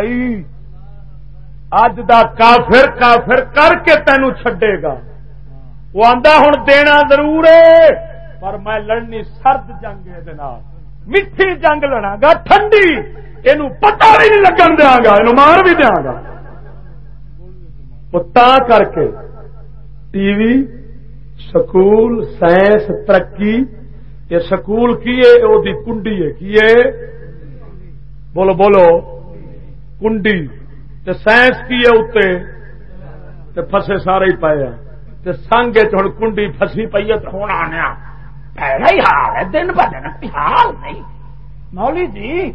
اج دا کافر کافر کر کے تینوں چھڈے گا۔ وہ آدھا ہوں دینا ضرور ہے، پر میں لڑنی سرد جنگ میٹھی جنگ لڑا گا، ٹھنڈی۔ یہ پتا بھی نہیں لگن دیا گا یہ مار بھی دیا گا تا کر کے ٹی وی سکول سائنس ترقی یہ سکول کی ہے وہ کنڈی ہے کی ہے بولو بولو کنڈی تے سائنس کی ہے اتنے فسے سارے ہی پائے تے سنگ ہوں کنڈی فسی پی ہے تو ہونا آنے پہلا ہی حال ہے دن ب دن حال نہیں مولی جی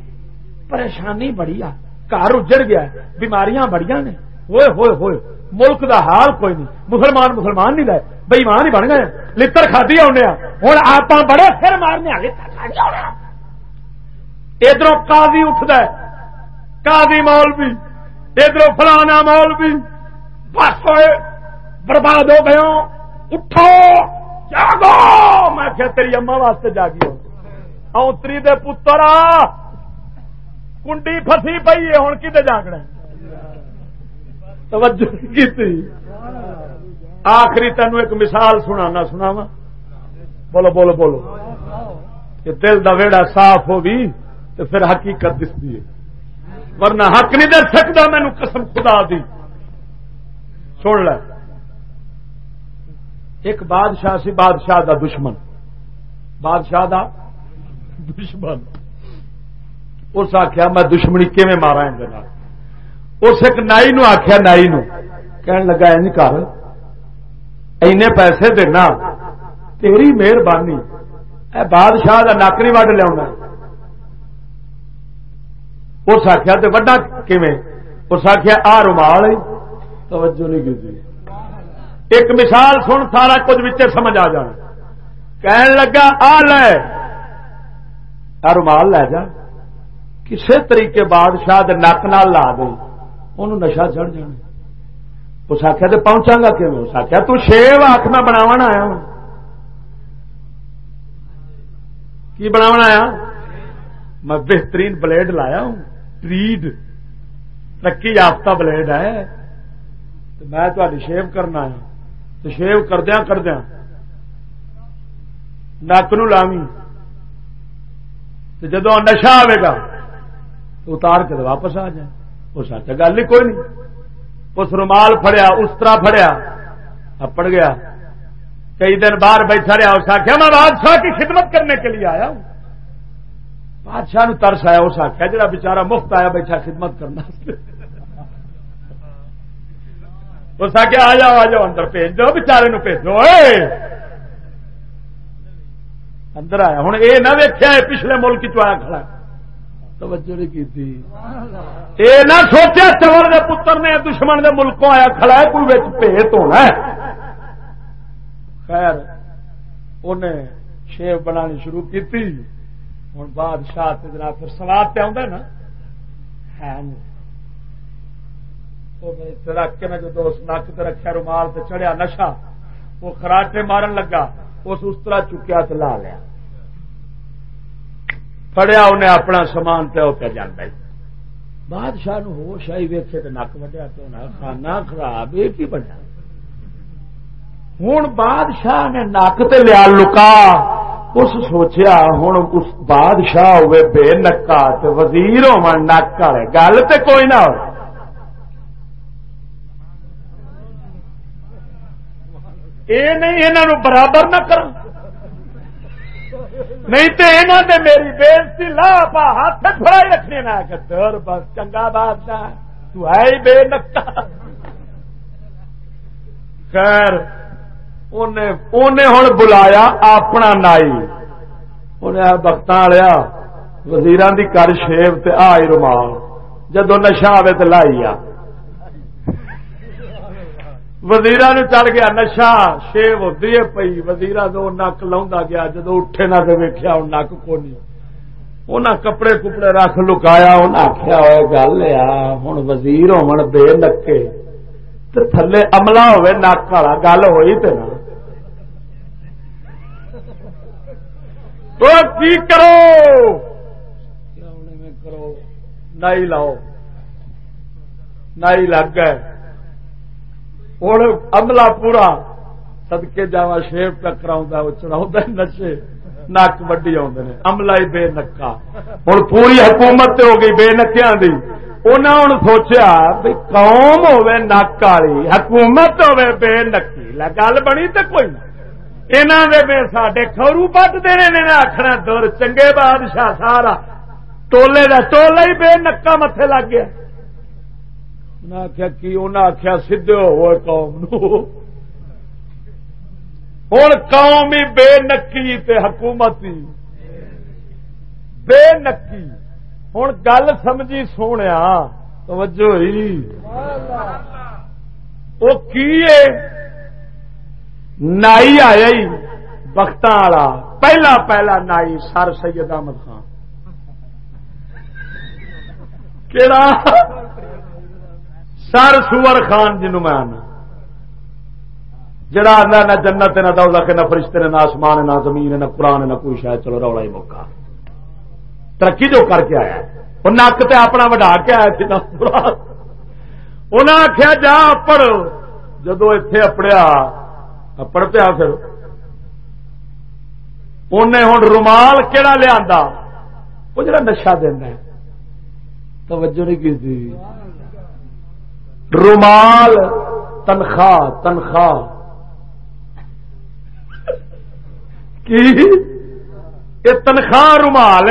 پریشانی بڑی آ۔ گھر اجڑ گیا بیماریاں بڑی نے۔ ہوئے ہوئے ہوئے، ملک دا حال کوئی نہیں۔ مسلمان مسلمان نہیں رہے بئیمان ہی بن گئے لڑ کھدی آنے ہوں آپ بڑے پھر مارنے ادھر کادی اٹھد کادی مول بھی ادھر فلانا مول بھی بس ہوئے، برباد ہو گیا اٹھو، جاگو۔ میں کیا تیری اما واسطے جاگی اوتری دے پتر کنڈی فسی پی ہے ہوں کتنے جاگنا توجہ کی آخری تینوں ایک مثال سنا سنا وا بولو بولو بولو۔ کہ دل کا ویڑا صاف ہوگی تو پھر حقیقت دستی ہے۔ ورنہ حق نہیں دے سکتا مینو قسم خدا دی۔ سن لے۔ ایک بادشاہ سی، بادشاہ دا دشمن۔ بادشاہ دا دشمن۔ اس آخیا میں دشمنی کیون مارا ان اس ایک نائی نو آخیا نائی نو، کہن لگا این کر، اینے پیسے دینا، تیری مہربانی، اے بادشاہ کا ناکری وڈ لیا اس آخیا تو وڈا کیویں؟ اس آخیا آ رومال توجہ نہیں کی ایک مثال سن، سارا کچھ بچے سمجھ آ جانا۔ کہن لگا آ لے آ رومال لے جا۔ کسی طریقے بادشاہ نک نال لا دے انہوں نشا چڑھ جانا۔ اس آخیا تو پہنچا گا کہ اس آخیا تو شیو آخ میں بناو آیا ہوں۔ کی بناو آیا؟ میں بہترین بلیڈ لایا ہوں۔ ٹریڈ، ترقی یافتہ بلیڈ ہے۔ تو میں تاری شیو کرنا ہے۔ تو شیو کردیا کردیا نک نو لاوی جدو نشا آئے گا تو اتار کے واپس آ جائے۔ وہ سچ گل ہی کوئی نہیں۔ اس رومال فڑیا اس طرح فڑیا اپڑ گیا۔ کئی دن باہر بیٹھا رہا، اس آخیا، میں بادشاہ کی خدمت کرنے کے لیے آیا ہوں۔ بادشاہ نو ترس آیا، اس آخیا، جڑا بےچارا مفت آیا، بیٹھا خدمت کرنا اس آخیا، آ جاؤ آ جاؤ، اندر بھیج دو بچارے نو بھیجو اندر آیا۔ ہوں یہ نہ ویکیا پچھلے ملک چیا کھڑا توجہ نہیں کی یہ نہ سوچا چور کے پتر نے دشمن کے ملکوں آیا، کھڑا ہے، کوئی بھیت ہونا خیر انہیں شیو بنانی شروع کی ہوں بادشاہ جناب پھر سواد پہ آتا نا؟ ہے رکھ کے جب اس نک تے رکھا رومال سے چڑھیا نشا وہ خراٹے مارن لگا، اس اس طرح چکیا تو لا لیا۔ فڑیا انہیں اپنا سامان پہ پہ جانا بادشاہ نو ہوش آئی ویکے تو نک وڈیا تو کھانا خراب یہ کی بنیا ہوں بادشاہ نے نک تے لیا لکا اس سوچیا ہوں اس بادشاہ ہوئے بے نکا وزیر ہو نک والے گل تو کوئی نہ ہو یہ نہیں یہ برابر نہ کر نہیں تو یہاں دے میری بےزتی، لا پا ہاتھ فرائی رکھنے نہ دور بس، چنگا بادشاہ، تو ہے ہی بے نکا خیر انہیں ہوں بلایا اپنا نائی۔ انہیں بخت والیا وزیر کی کر شیب تے آئی رومال۔ جدو نشا آئے تو لائی آ۔ وزیر چڑھ گیا نشا شیو ہوتی ہے پی وزیر دو نک لا گیا جدو اٹھے نہ تو ویکیا نک کو نہیں انہیں کپڑے کپڑے رکھ لکایا انہیں آخیا ہوئے گل آ ہوں وزیر ہو بے نکے۔ تھلے عملہ ہوئے نک والا گل ہوئی تو نا۔ کی کرو؟ کرو نائی لاؤ۔ نائی لگ گئے۔ ہوں عملہ پورا سدکے جا شیر پہ چڑھا نشے نک وڈی عملہ ہی بے نکا ہوں پوری حکومت ہو گئی بے نکیا دی انہیں ہوں سوچا بھی قوم ہوے نک والی حکومت ہوے بے نکی گل بنی تو کوئی نہ سڈے خورو پٹ دے آخنا دور چنگے بادشاہ سارا ٹولے کا ٹولا ہی بے نکا متے لگ گیا آخیا کی انہیں آخیا سدھے ہو قوم نو۔ ہوں قوم ہی بے نکی تے حکومت بے نکی ہوں گل سمجھی سونے توجہ ہی وہ کی نائی آیا ہی بخت والا۔ پہلا پہلا نائی سر سید احمد خان۔ کہڑا سر سور خان جنو میں آنا۔ جڑا آنا نہ جنت نہ دولت نہ فرشتے نہ آسمان نہ زمین نہ قرآن نہ کوئی شاید۔ چلو رولا ہی موقع۔ ترقی جو کر کے آیا وہ نک تے اپنا وڈا کے آیا تھی انہیں آخیا جا پڑھ جدو اتے اپڑیا، اپڑ پیا پھر۔ انہیں ہوں رومال کہڑا لیا وہ جڑا نشا دینا توجہ نہیں کی رومال تنخواہ تنخواہ۔ کی؟ یہ تنخواہ رومال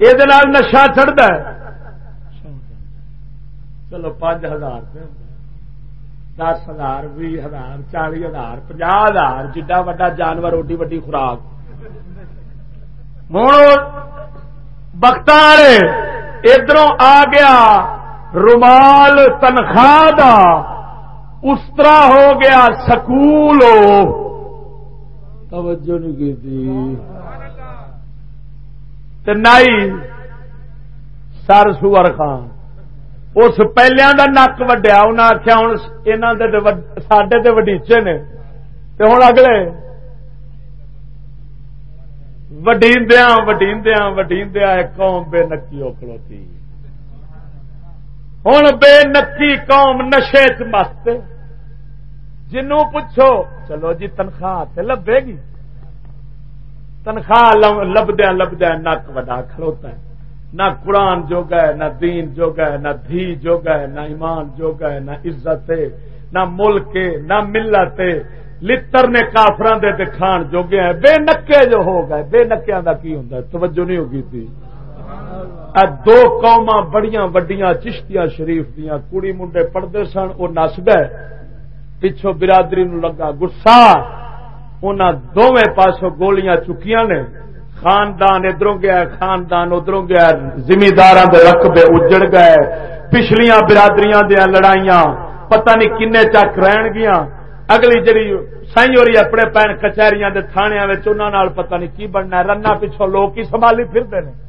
یہ نشا چڑھتا ہے۔ چلو پانچ ہزار دس ہزار بھی ہزار چالی ہزار پنجا ہزار، جڈا وا جانور روڈی وڈی خوراک۔ ہوں بخت ادھر آ گیا۔ رومال تنخواہ دا، اس طرح ہو گیا سکول توجہ نہیں کی تھی۔ نائی، سر سور خان۔ اس پہلے کا نک وڈیا انہیں آخیا ہوں سڈے وڈیچے نے۔ ہوں اگلے وڈیندیا وڈیندیا وڈیندیا قوم بے نکی اکڑوتی ہوں بے نکی قوم نشے چ مست جنوں پوچھو چلو جی تنخواہ لبے گی تنخواہ لبدیا لبدیا نک وڈا کھڑوتا ہے نہ قرآن جوگا ہے نہ دین جوگا ہے نہ دھی جوگا ہے نہ ایمان جوگا ہے نہ عزت نہ ملک نہ ملت لتر نے کافران دے کھان جوگے ہیں بے نکے جو ہو گئے بے نکیا کا کی ہوں توجہ نہیں ہوگی تھی دو قوما بڑیاں وڈیاں چشتیاں شریف دیا کڑی منڈے پڑھتے سن وہ نس گئے پچھو برادری نو لگا گسا ان دونوں پاسوں گولیاں چکیاں نے۔ خاندان ادھروں گیا خاندان ادھروں گیا زمیندار رقبے اجڑ گئے۔ پچھلیاں برادریاں دیا لڑائیاں پتہ نہیں کن چک رہن گیا اگلی جڑی سائی ہوئی اپنے پین کچہری تھانیا پتہ نہیں کی بننا رنا پچھو لوگ ہی سنبھالی پھرتے ہیں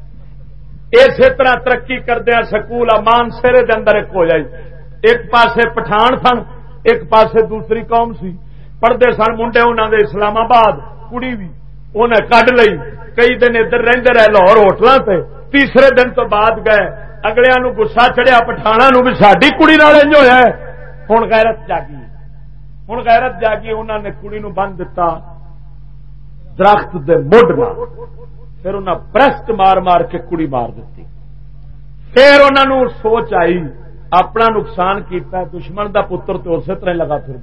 اسی طرح ترقی کردیا سکول مان سیرے دے اندر ایک ہو جائی۔ ایک پاسے پٹھان سن، ایک پاسے دوسری قوم سی۔ پڑھتے سن منڈے انہوں نے اسلام آباد، کڑی بھی انہیں کڈ لئی۔ کئی دن ادھر رہتے رہے لاہور ہوٹل سے تیسرے دن تو بعد گئے۔ اگلے نو گسا چڑیا پٹھانا نو بھی ساری کڑی نال ہوا ہوں غیرت جاگی۔ ہوں غیرت جاگی انہوں نے کڑی نو بند دتا درخت دے مڈ پھر انہیں برسٹ مار مار کے کڑی مار دیتی۔ پھر انہوں سوچ آئی، اپنا نقصان کیتا دشمن دا پتر تو اسی طرح لگا پھر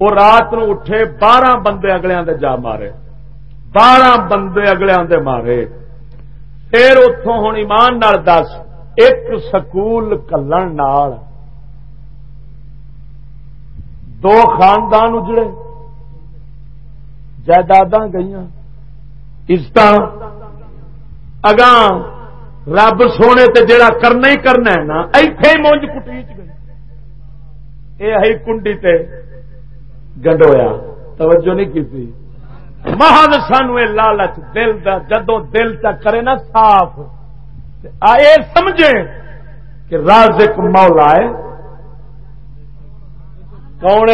وہ رات نو اٹھے، بارہ بندے اگلے دے جا مارے۔ بارہ بندے اگلے آدھے مارے۔ پھر اتوں ہوں ایمان نال دس، ایک سکول کلن نال۔ دو خاندان اجڑے۔ جائیداد گئی عزت اگاں، رب سونے تے جڑا کرنا ہی کرنا ہے نا، ایتھے مونج کٹی چ گئی۔ یہ کنڈی تے گنڈویا۔ توجہ نہیں کی محض سانو لالچ دل دا جدو دل چ کرے نا صاف۔ آئے سمجھے کہ رازق مولا ہے۔ کون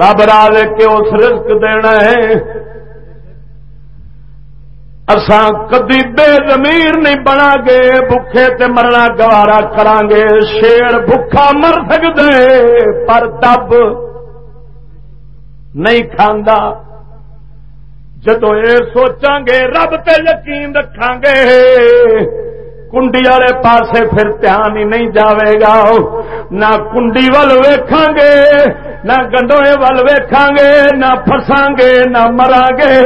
رب راز کے اس رزق دینا ہے۔ اساں کدی بے زمیر نہیں بنا گے بکھے تے مرنا گوارا کران گے شیر بکھا مر سکتے پر دب نہیں کھانا جدو یہ سوچا گے، رب تے یقین رکھا گے۔ کنڈی والے پاسے پھر دھیان ہی نہیں جاوے گا نہ کنڈی ول ویکھاں گے نہ گنڈوئے ول ویکھاں گے نہ فساں گے نہ مراں گے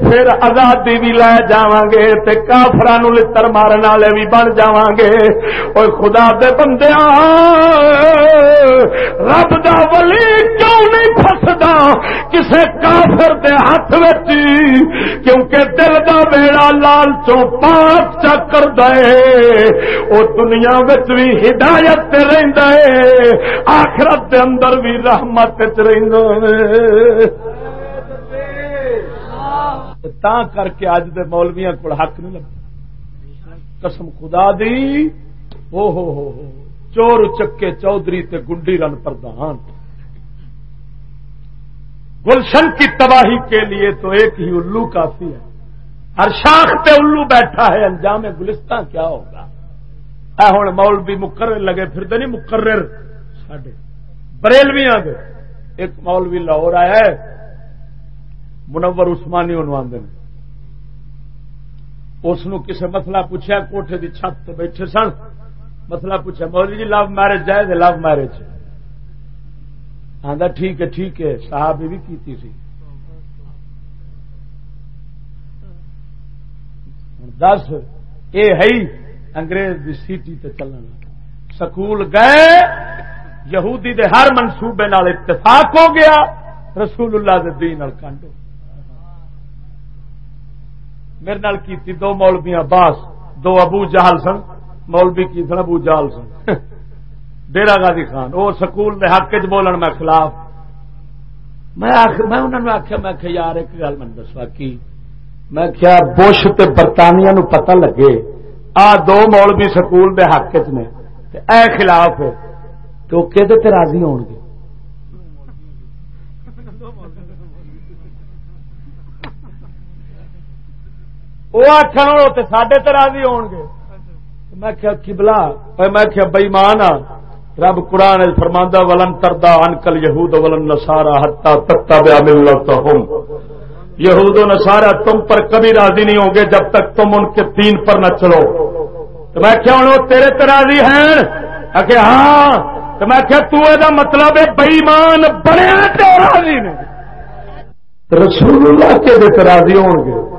پھر آزادی بھی لے جاواں گے تے کافراں نو لتر مارن والے بھی بن جاواں گے اوے خدا دے بندیاں رب دا ولی کیوں نہیں پھسدا کسے کافر دے ہاتھ وچ کیونکہ دل دا بیڑا لال چوں پاک چکر دے او دنیا بھی ہدایت رہندا ہے، آخرت دے اندر بھی رحمت رہندا ہے۔ تا کر کے اج دے مولویاں کول حق نہیں لگتا۔ قسم خدا دی، او ہو ہو ہو، چور چکے چودھری تے گنڈی رن پردھان۔ گلشن کی تباہی کے لیے تو ایک ہی الو کافی ہے۔ ہر شاخ پہ الو بیٹھا ہے، انجام گلستان کیا ہوگا؟ ہوں مول بھی مقرر لگے پھر تو نہیں، مقرر۔ سڈے بریلویاں دے۔ ایک مولوی لاہور آیا ہے، منور عثمانی آدھے اس کسے مسئلہ پوچھا کوٹھے دی چھت تے بیٹھے سن۔ مسئلہ پوچھا مولوی جی لو میرج جائے لو میرج۔ آدھا ٹھیک ہے ٹھیک ہے۔ صاحب بھی کی سی۔ دس یہ ہے انگریز کی سیٹی تے چلنا سکول گئے، یہودی دے ہر منصوبے نال اتفاق ہو گیا، رسول اللہ دے دین کنڈو۔ میرے نال کی دو مولبیاں باس، دو ابو جہل سن، مولوی کی سن، ابو جہل سن۔ ڈیرا گاضی خان وہ سکول دے حق چ بولن میں خلاف۔ میں انہوں نے آخیا میں یار ایک گل من دسا کی میں کیا بش تے برطانیہ نو پتہ لگے؟ آ دو مولوی سکول دے حق چ نے۔ اے خلاف ہے۔ تو کہ راضی ہون گے؟ وہ آخر سڈے تو راضی ہون گے۔ میں کیا کبلا میں کیا بئیمان آ ہاں؟ رب قرآن فرماندہ ولن تردا انکل یہود ولن نسارا ہتا تتا بیا ملتا ہوں یہود و نصارہ تم پر کبھی راضی نہیں ہوں گے جب تک تم ان کے دین پر نہ چلو۔ تو میں کیا ہوں؟ تیرے تو راضی ہیں؟ کہ ہاں۔ تو میں کیا تو یہ مطلب ہے؟ بئیمان بڑے راضی نے رسول اللہ کے بے راضی ہو گے۔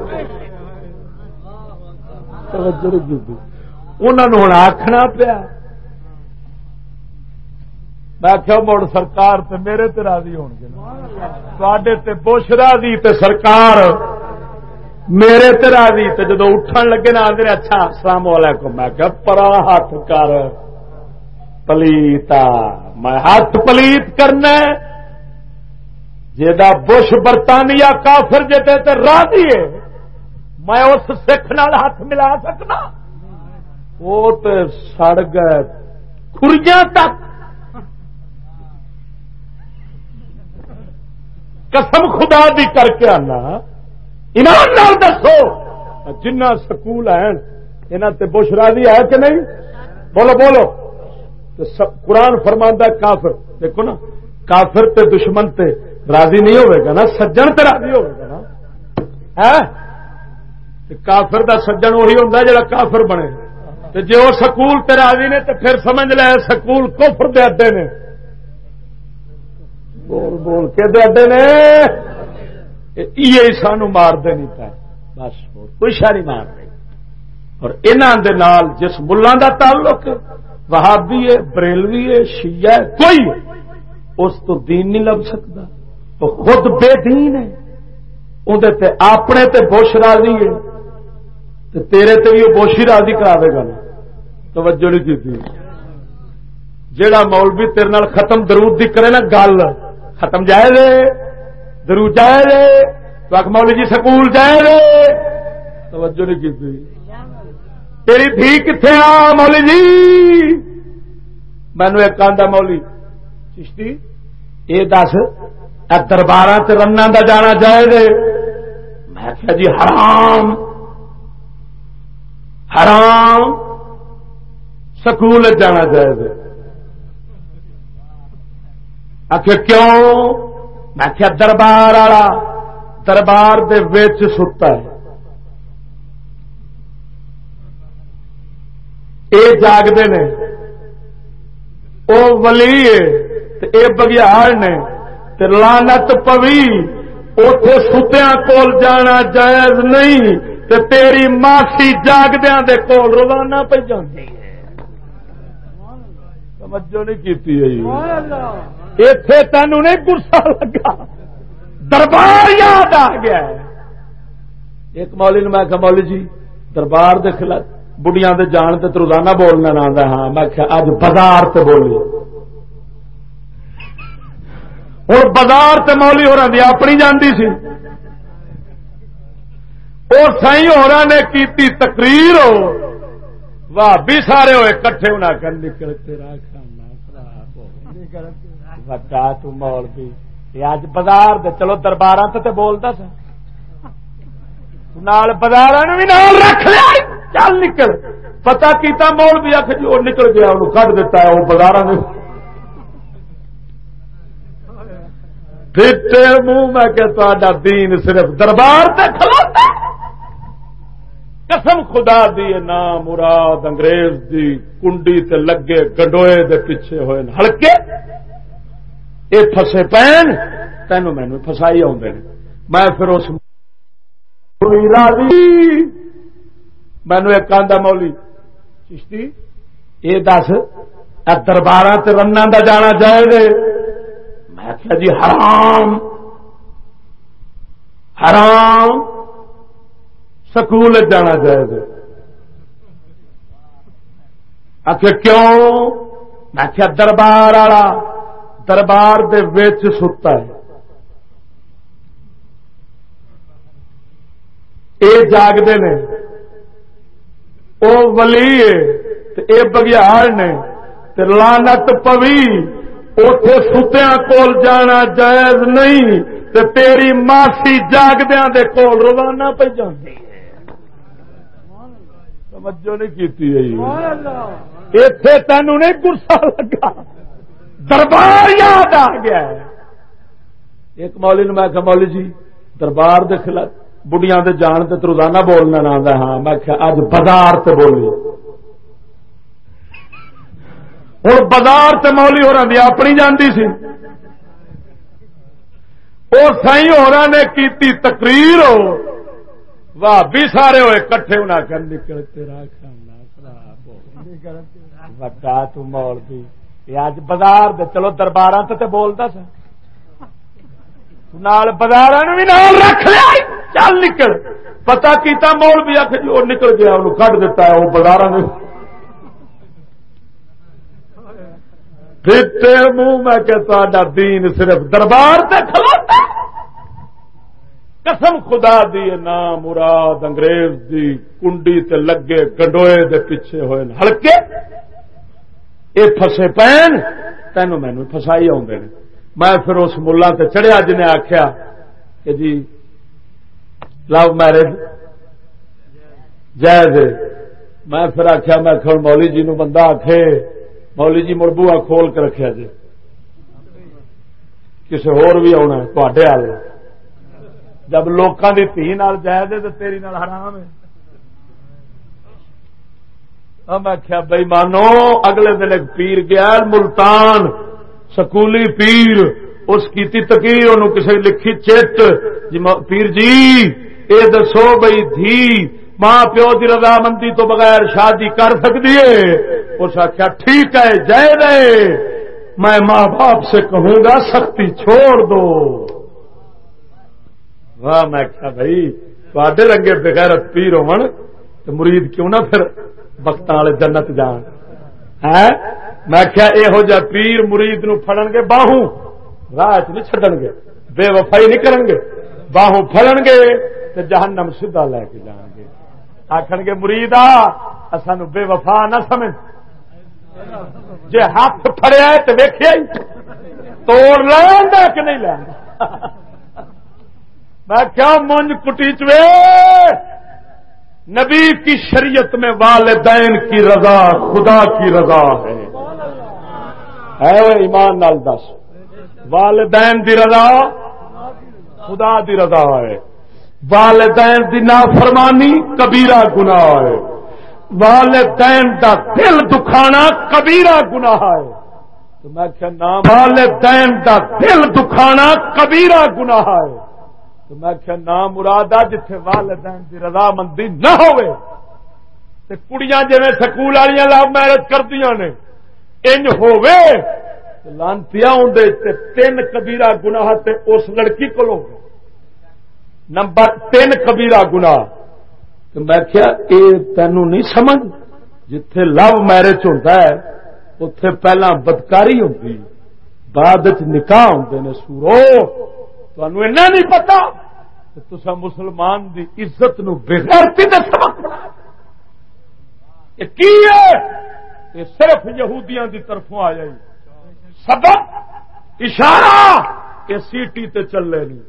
انہوں ہوں آخنا پیا۔ میں کیا مڑ سرکار تے میرے تے راضی ہون گے تے بش راضی تے سرکار میرے تے راضی تے جدو اٹھن لگے نا آدھے اچھا السلام علیکم۔ میں کیا پرا ہاتھ کر۔ پلیتا، میں ہاتھ پلیت کرنا جا بش برطانیہ کافر جتے تے راضی ہے، میں اس سکھ نال ہاتھ ملا سکنا۔ وہ تو سڑ گئے۔ خریاں تک قسم خدا دی کر کے آنا۔ ایمان نال دسو۔ جنہ سکول ہیں یہاں تے بش راضی ہے کہ نہیں؟ بولو بولو۔ قرآن فرماندہ کافر۔ دیکھو نا، کافر تے دشمن تے راضی نہیں ہوئے گا نا، سجن تے راضی ہوئے گا نا۔ ہاں؟ کافر دا سجن وہی ہوں جا کافر بنے۔ جی وہ سکول تے راضی نے تو پھر سمجھ لے سکول کفر دے اڈے نے۔ بول بول کے دے نے یہ سانو نہیں پائے بس کوئی شاری مار نہیں اور انہوں نال جس ملان دا تعلق وہابی ہے بریلوی ہے شیعہ ہے کوئی اس تو دین نہیں لگ سکتا وہ خود بے دین ہے اندر تے اپنے تے بوش راضی ہے تے تیرے تے بھی بوشی راضی کرا دے گا توجہ نہیں کی جیڑا مولوی تیرے نال ختم درود دی کرے نا گل ختم جائے دے درو جائے دے تو آخ مولی جی سکول جائے دے توجہ نہیں کی تیری تھی کتنے آ مولی جی؟ مینو ایک آدھا مولی چشتی، یہ دس دربار سے رن کا جانا جائے دے میں کیا جی حرام۔ حرام۔ سکول جانا جائے آخر کیوں میں کیا دربار والا دربار دے ویچ ستا ہے اے جاگتے نے او ولی اے بگیار نے لانت پوی اتے ستیا کول جانا جائز نہیں تے تیری ماسی جاگدیا دے کول روانہ پہ ہے توجہ نہیں کی اتے تین نہیں گسا لگا۔ دربار یاد آ گیا ایک مولی نے میں مولی جی دربار دے خلاف بڑھیا دے جان تے روزانہ بولنا نہ آتا ہاں میں اج بازار تے بولی ہوں بازار تے مولی ہو رہی اپنی جانتی سی۔ اور سائی ہو نے کی تقریر ہو واہ، بھی سارے ہوئے، کٹھے ہونا کر نکل تیرا کھانا بچا تول بھی اج بازار چلو دربار تے بولتا سا۔ نال بازار بھی نال رکھ لیا۔ چل نکل۔ پتا کیتا مول بھی آخ جی وہ نکل گیا، انہوں کٹ دیتا ہے وہ بازار نے منہ میں کہ تا دین صرف دربار تے کھلوتا قسم خدا دی نام مراد انگریز دی۔ کنڈی تے لگے گنڈوئے دے پیچھے ہوئے، ہلکے۔ یہ فسے پین، تینوں مینو فسائی آدھے میں پھر اس مینو ایک آدھا مولی، چشتی یہ دس دربار سے کا جانا جائے میں کیا جی حرام۔ حرام۔ سکول جانا جائے آخر کیوں؟ میں کیا دربار والا۔ دربار دے ویچ ستا ہے۔ اے جاگتے نے او ولی اے بگیار نے لانت پوی اتے ستیا کول جانا جائز نہیں تے تیری ماسی جاگدیا دے کول روانہ پہ جاتی توجہ نہیں کی اتے تینوں نہیں گسا لگا۔ دربار یاد آ گیا ہے۔ ایک مولی نے میں کہ مولی جی دربار دے خلاف بڑھیا دے جان تے روزانہ بولنا نہ ہاں میں اج بازار تے بولی ہوں۔ بازار تے مولی ہو رہی اپنی جانتی سی۔ وہ سائی ہو نے کی تقریر ہو واہ، بھی سارے ہوئے کٹھے ہونا کر نکل تیرا کھانا خراب بڑا تول بھی اج بازار دے چلو دربار تے بولتا سا۔ نال بازار بھی نال رکھ لیا۔ چل نکل۔ پتا کیتا مول بھی آخ جو جی نکل گیا انہوں کٹ دیتا ہے وہ بازار نے منہ میں کہ دین صرف دربار سے کھلوتا قسم خدا دی نا مراد انگریز دی۔ کنڈی تے لگے، گنڈوئے دے پیچھے ہوئے۔ ہلکے۔ یہ فسے پین تینوں مینو فسائی آدھے میں پھر اس ملا تے چڑھیا جنہیں آخیا کہ جی لو میرج جائز میں پھر آخیا میں مولی جی نو بندہ آخے مولی جی مڑبوا کھول کے رکھا جی۔ کسی ہور بھی آنا تے آل جب لوگوں کی تھی جائز ہے تو تیری نال حرام ہے۔ میں کیا بھائی مانو اگلے دن ایک پیر گیا، ملتان، سکولی پیر، اس کی تقیر ان کسی لکھی چٹ۔ جی پیر جی اے دسو بھائی دھی، ماں پیو کی رضامندی تو بغیر شادی کر سکتی ہے۔ اس آخیا ٹھیک ہے، جائے رہے۔ میں ماں باپ سے کہوں گا، سختی چھوڑ دو۔ واہ، میں کیا بھائی تے رنگے بغیر پیر ہو مرید کیوں نہ پھر وقت والے جنت جان۔ ہے میں کیا یہو جہ پیر مرید نو فڑن گے باہو راہ چ نہیں چڈن گے، بے وفائی نہیں کرن گے باہو فڑن گے تو جہنم سیدھا لے کے جان گے۔ آخر گے مرید آ سان بے وفا نہ سمجھ۔ جی ہاتھ فڑیا تو ویخیا توڑ لینا کہ نہیں لینا میں کیا منج کٹی چوے۔ نبی کی شریعت میں والدین کی رضا، خدا کی رضا ہے۔ ایمان نال دس۔ والدین دی رضا، خدا دی رضا ہے۔ والدین دی نافرمانی کبیرہ گناہ ہے۔ والدین دا دل دکھانا کبیرہ گناہ ہے۔ تو میں کہنا والدین دا دل دکھانا کبیرہ گناہ ہے۔ تو میں کیا کہنا مرادہ جتھے والدین دی رضامندی نہ ہوئے، تے کڑیاں جی سکول والی لو میرج کردیا نے، انج ہوئے لانتی ہوں تین کبیرہ گناہ تے اس لڑکی کو ہوگا نمبر تین کبیرہ گنا میں کیا یہ تینوں نہیں سمجھ، جتھے لو میرج ہوتا ہے اتے پہلا بدکاری ہوتی بعد نکاح ہوتے نے، سورو۔ تمہیں ایسا نہیں پتا تو مسلمان دی عزت نو بغیرتی دے۔ سبق کی ہے؟ یہ صرف یہودیاں دی طرفوں آ جائی سبق، اشارہ، یہ سیٹی تے چلے نہیں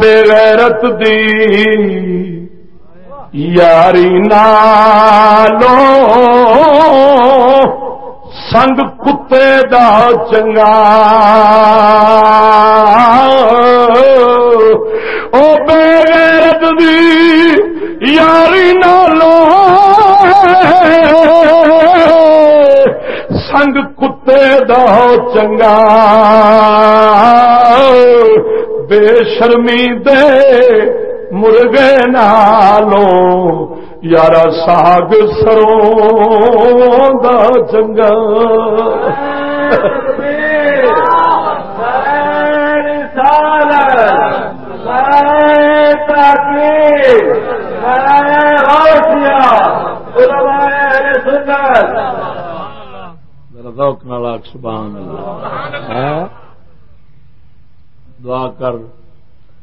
بے غیرت دی یاری نالو سنگ کتے دا چنگا۔ او بے غیرت دی یاری نالو۔ سنگ کتے دا چنگا۔ بے شرمی دے مرغے نالو۔ یار ساگ سروں دا چنگا سبحان اللہ دعا کر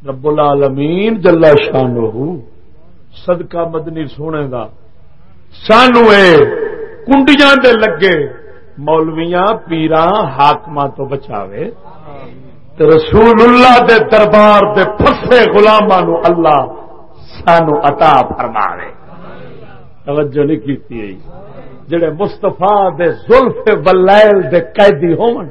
رب العالمین جلا شان صدقہ مدنی سونے دا۔ سانو کنڈیاں دے لگے مولویاں پیران حاقم تو بچاوے۔ رسول اللہ دے دربار دے پسے گلاما نو اللہ سانو عطا فرماوے۔ توجہ نہیں کی جڑے مستفا دے زلف بلیل دے قیدی ہون۔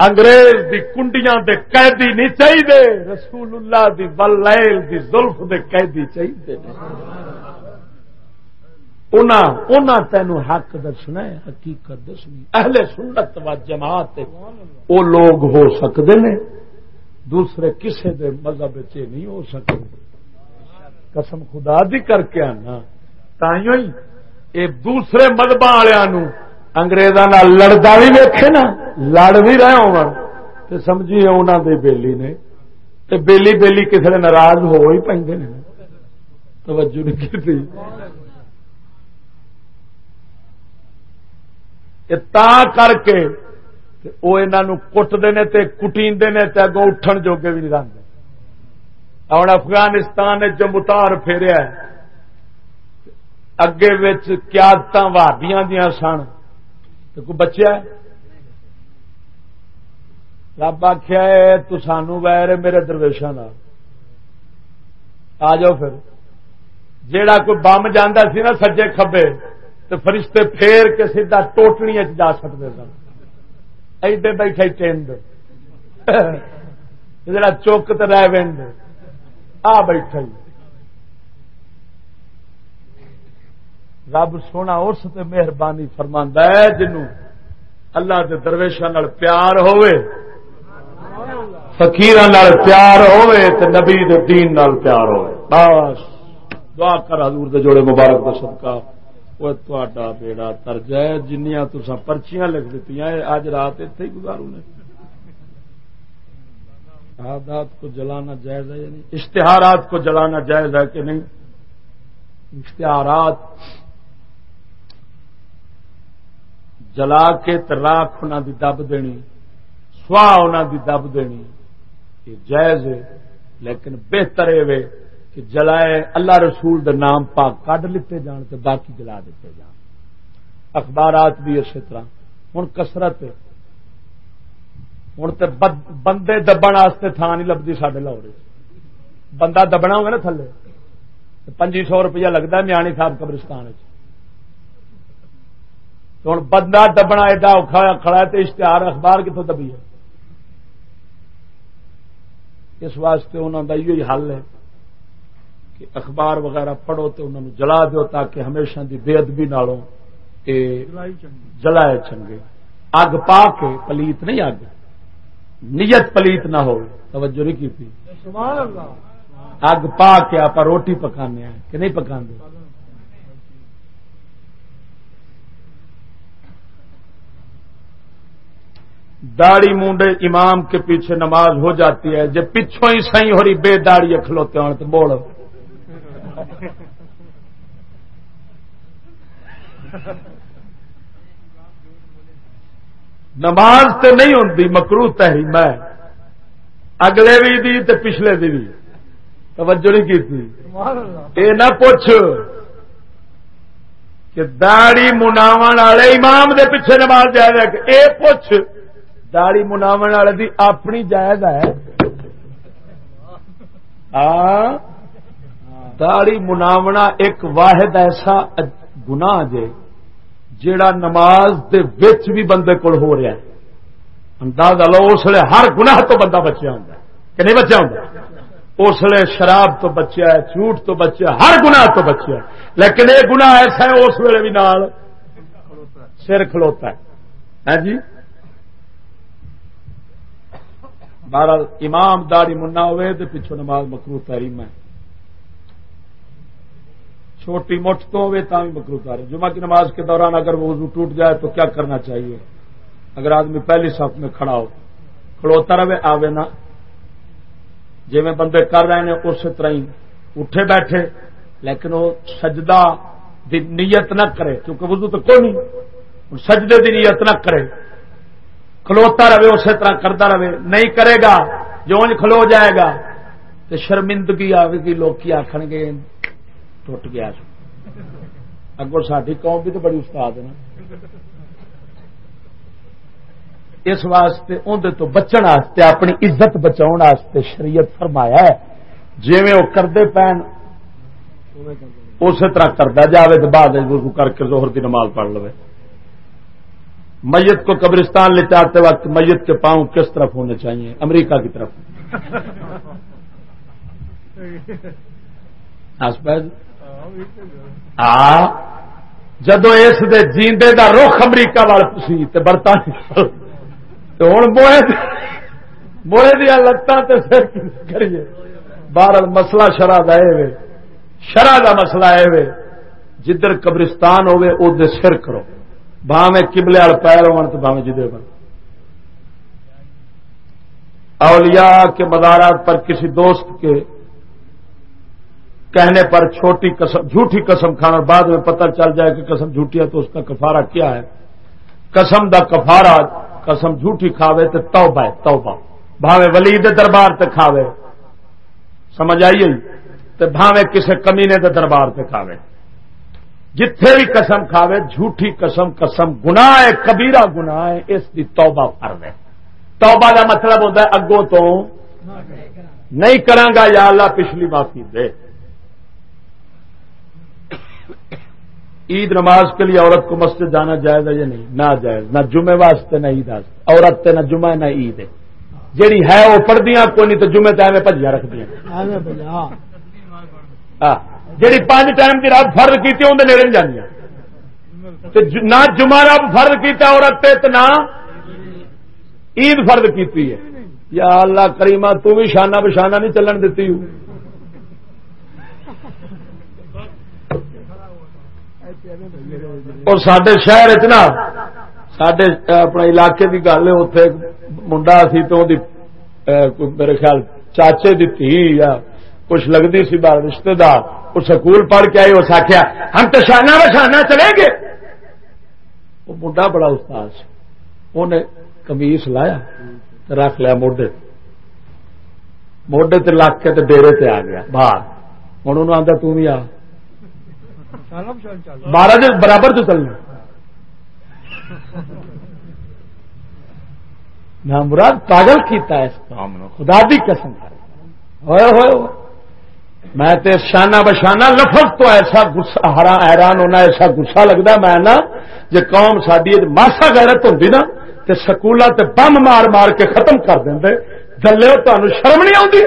انگریز دی کنڈیاں دے قیدی نہیں چاہیے رسول اللہ دی ولیل دی زلف دے قیدی چاہیے۔ تین حق دسنا حقیقت دسنی۔ اہل سنت و جماعت وہ لوگ ہو سکتے نے، دوسرے کسے دے مذہب نہیں ہو سکتے قسم خدا دی کر کے آنا۔ تھی یہ دوسرے مذہب والوں اگریزوں لڑتا بھی ویکھے نا لڑ بھی رہے ہو سمجھیے انہوں نے بےلی نے بےلی بےلی کسی نے ناراض ہو ہی پہ توجہ نہیں کی کر کے وہ انہوں کٹتے ہیں کٹیندے نے اگوں اٹھن جوگے بھی نہیں رنگ ہوں افغانستان جو متار پھیریا اگے قیادت وادیاں دیا سن تو کوئی بچیا رب آخیا تو سانو ویر میرے درویشان آ جاؤ پھر۔ جیڑا کوئی بم جانا سی نا سجے کبے تو فرشتے پھیر کے سیدا ٹوٹنی جا سکتے سن۔ ایڈے بیٹھے ٹینڈ جڑا چوک تو رہ آ بیٹھا رب سونا اس تے مہربانی فرما ہے جنوں اللہ کے درویشان پیار ہوئے فکیر پیار ہوئے تے نبی دے دین نال پیار ہوئے بس۔ دعا کر حضور دے جوڑے مبارک کا صدقہ۔ وہ تا بیڑا ترج ہے جنیا تسا پرچیاں لکھ دیتی اج رات اتنے ہی گزارو نے۔ آدات کو جلانا جائز ہے یا نہیں؟ اشتہارات کو جلانا جائز ہے کہ نہیں؟ اشتہارات جلا کے راک انہوں دی دب دینی، سواہ انہوں دی دب دینی۔ یہ جائز ہے، لیکن بہتر ہے کہ جلائے اللہ رسول دے نام پاک کڈ لیتے جان تو باقی جلا دیتے جان۔ اخبارات بھی اسی طرح۔ ہوں کسرت ہوں تو بندے دبن تھان نہیں لبھی سڈے لاہور بندہ دبنا ہوگا نا تھلے۔ پنجی سو روپیہ لگتا ہے میانی صاحب قبرستان ہوں بندہ دبنا ایڈا اوکھا کھڑا ہے تو اشتہار اخبار کتوں دبی ہے؟ اس واسطے انہوں کا یہ حل ہے کہ اخبار وغیرہ پڑھو تو انہوں جلا دو تاکہ ہمیشہ دی بے ادبی نالوں جلائے چنگے۔ اگ پا کے پلیت نہیں اگ۔ نیت پلیت نہ ہو توجہ نہیں کی اگ پا کے آپ روٹی پکانے کہ نہیں پکا داڑی مونڈے امام کے پیچھے نماز ہو جاتی ہے جب پچھوں ہی سی ہو رہی بے داڑی کھلوتے ہوں تو بول۔ نماز تو نہیں ہوتی مکرو تحریم میں۔ اگلے بھی دی تے پچھلے دی بھی۔ توجہ نہیں کی تھی اے نہ پوچھ کہ داڑی مناو والے امام دے پیچھے نماز جائز ہے اے پوچھ۔ داڑی مناو والے دی اپنی جائز ہے۔ ہاں؟ داڑی مناونا ایک واحد ایسا گنا جے، جیڑا نماز دے وچ بھی بندے کول ہو رہا ہے۔ انداز لو، اس لیے ہر گناہ تو بندہ بچیا ہوں کہ نہیں بچیا ہوں اس لیے شراب تو بچیا ہے، جھوٹ تو بچیا ہر گناہ تو بچیا ہے۔ لیکن یہ گناہ ایسا ہے، اس ویلے بھی نال سر کھلوتا ہے۔ ہاں جی؟ بہرحال امام داڑی منا ہوئے تو پچھو نماز مکرو تحریم ہے۔ چھوٹی مٹھ تو ہوئے بھی مکرو کر جمعہ کی نماز کے دوران اگر وہ وضو ٹوٹ جائے تو کیا کرنا چاہیے؟ اگر آدمی پہلی صف میں کھڑا ہو، کھڑوتا رہے، آوے نا جی میں بندے کر رہے ہیں اس طرح ہی اٹھے بیٹھے، لیکن وہ سجدہ دی نیت نہ کرے، کیونکہ وضو تو کوئی نہیں۔ سجدے دی نیت نہ کرے۔ کھلوتا رہے، اسی طرح کرتا رہے۔ نہیں کرے گا جو کھلو جائے گا۔ تو شرمندگی آئے گی لوگ آخر گے، ٹوٹ گیا۔ اگو ساری قوم بھی تو بڑی استاد ہے اس واسطے اندر تو بچن واسطے اپنی عزت بچاؤ واسطے شریعت فرمایا ہے۔ جی وہ کرتے پین اسی طرح کرتا جائے تو بعد کر کے زہر کی نماز پڑھ لو میت کو قبرستان لے جاتے وقت میت کے پاؤں کس طرف ہونے چاہیے؟ امریکہ کی طرف جدو اس دے جیندے دا رخ امریکہ وال سی برطانیہ ہوں موئے موئے دیا لتاں سر کریے۔ بار مسئلہ شرح دے شرح دا مسئلہ ہے جدھر قبرستان ہوے او دے سر کرو۔ باہیں کبلے وال پیر ہون تو باہیں جدھر بن اولیاء کے مدارات پر کسی دوست کے کہنے پر چھوٹی قسم جھوٹی قسم کھانا بعد میں پتہ چل جائے کہ قسم جھوٹی ہے تو اس کا کفارہ کیا ہے۔ قسم دا کفارہ، قسم جھوٹی کھاوے تو توبہ ہے، توبہ۔ بھاوے ولی دے دربار تے کھاوے۔ سمجھ آئیے تو بھاوے کسے کمینے دے دربار تے کھاوے۔ جتھے بھی قسم کھاوے جھوٹی قسم قسم گنا ہے کبیرہ گنا ہے اس کی توبہ فرد ہے توبہ کا مطلب ہوتا ہے اگوں تو نہیں کرانگا یا اللہ پچھلی معافی دے۔ عید نماز کے لیے عورت کو مسجد جانا جائز ہے یا نہیں؟ نہ جائز۔ نہ جمعے واسطے نہ عید واسطے۔ عورت تے نہ جمعہ نہ عید ہے۔ جیڑی ہے وہ پڑھدیاں کوئی نہیں تو جمعے ٹائم پجیا رکھ دیا جیڑی پانچ ٹائم کی رات فرض کی اندر نیڑے جانیا نہ جمعہ رب فرض کیتا، عورت تے نہ عید فرض کیتی ہے۔ یا اللہ کریمہ، تو بھی شانہ بشانہ نہیں چلن دیتی۔ ہوں اور سڈے شہر چنا سڈے اپنے علاقے کی گل اتے منڈا سی، تو میرے خیال چاچے دی تھی یا کچھ لگتی سی بار رشتے دار وہ سکول پڑھ کے آئی اس آخیا ہم تو شانہ بشانہ چلے گے۔ وہ منڈا بڑا استاد سی۔ انہیں کمیس لایا رکھ لیا موڈے موڈے تے لگ کے ڈیری تے آ گیا، باہر۔ ہوں انہوں آتا تھی آ۔ بارہ جو برابر تو چلنا۔ نہ مراد پاگل کیتا ہے اس کام خدا بھی قسم۔ ہوئے ہوئے ہوئے۔ میں تے شانہ بشانہ لفظ تو ایسا گسا ہرا حیران ہونا ایسا گسا لگتا میں نا جی قوم ساری ماسا غیرت ہوں نا تے سکولا تے بم مار مار کے ختم کر دیں جلے تمہیں شرم نہیں آتی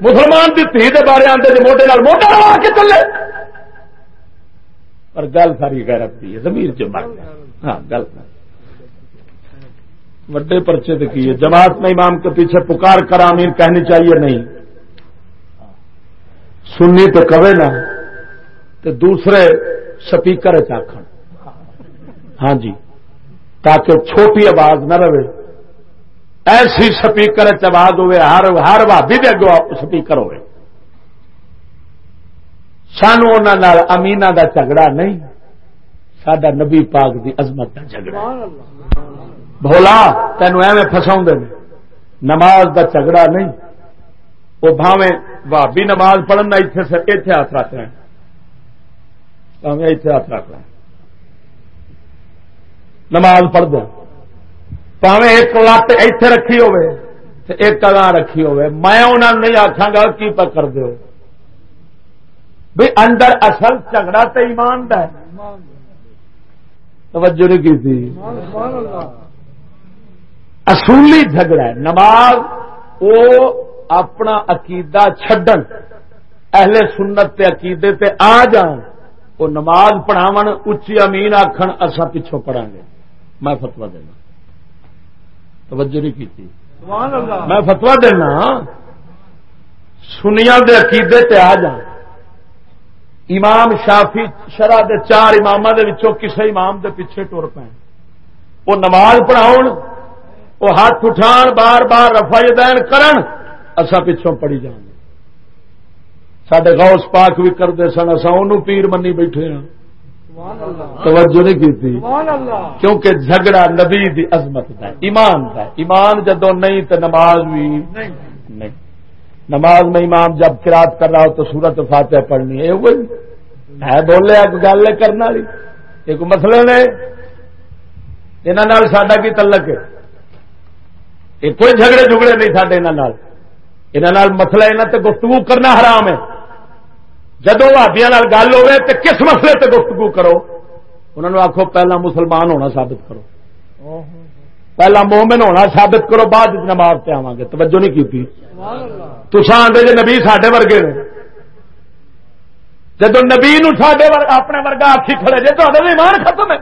مسلمان کی تھی دے بارے آتے جی موٹے موٹا لوا کے چلے۔ پر گل ساری غیرت کی ہے زمیر جو مر گیا ہاں گل وڈے پرچے تو کی ہے، جماعت میں امام کے پیچھے پکار کر امین کہنی چاہیے نہیں؟ سننی تو کبے نہ تو دوسرے سپیکر چاخ ہاں جی تاکہ چھوٹی آواز نہ رہے۔ ایسی سپیکر آواز ہوئے، ہر ہر بھابی دے اگو سپیکر ہوئے۔ سانو امینا دا جھگڑا نہیں سڈا نبی پاک دی عظمت کا جھگڑا۔ بولا تینوں ایویں فسا نماز دا جھگڑا نہیں۔ وہ بھاوے بھابی نماز پڑھنا اتنے اتنے ہاتھ رکھ رہے اتنے ہاتھ رکھ رہے نماز پڑھ دو۔ پاوے ایک لت اتے رکھی ہوے ایک اگاں رکھی ہوے میں انہوں نہیں آخا گا کی پکڑ دو بھی اندر اصل جھگڑا تو ایمان ہے۔ توجہ نہیں کی تھی اصولی جھگڑا ہے۔ نماز وہ اپنا عقیدہ چھڈن اہل سنت تے عقیدے تے آ جان وہ نماز پڑھاو اچھی امین آخر اصا پچھوں پڑھا گے۔ میں فتوا دینا۔ توجہ نہیں کی میں فتوا دینا سنیا دے عقیدے تے آ جان۔ امام شافی شرح دے چار امام کسے امام دے پیچھے ٹر پے وہ نماز پڑھاؤ وہ ہاتھ اٹھان بار بار رفا دین کرن اصا پچھوں پڑھی جان سڈے غوث پاک بھی کرتے سن اصا ان پیر منی بیٹھے ہاں۔ توجہ نہیں کی تھی کیونکہ جھگڑا نبی دی عظمت ہے ایمان ہے۔ ایمان جدو نہیں تو نماز بھی نہیں۔ نماز میں امام جب کراط کر رہا ہو تو سورت فاتح پڑھنی ہے۔ ہے بولے گل کرنے والی۔ ایک مسئلے نے۔ یہاں سڈا کی تلک ہے؟ یہ کوئی جھگڑے جھگڑے نہیں سڈے یہاں مسئلہ یہاں تے گفتگو کرنا حرام ہے جدو بھابیا گل ہوے تو کس مسئلے تے گفتگو کرو انہوں نے آخو پہلا مسلمان ہونا ثابت کرو پہلا مومن ہونا ثابت کرو بعد نماز پہ آواں گے توجہ نہیں کی تسا آدھے جی نبی سڈے ورگے نے جب نبی سڈے اپنے ورگا آخی کھڑے جی تو ایمان ختم ہے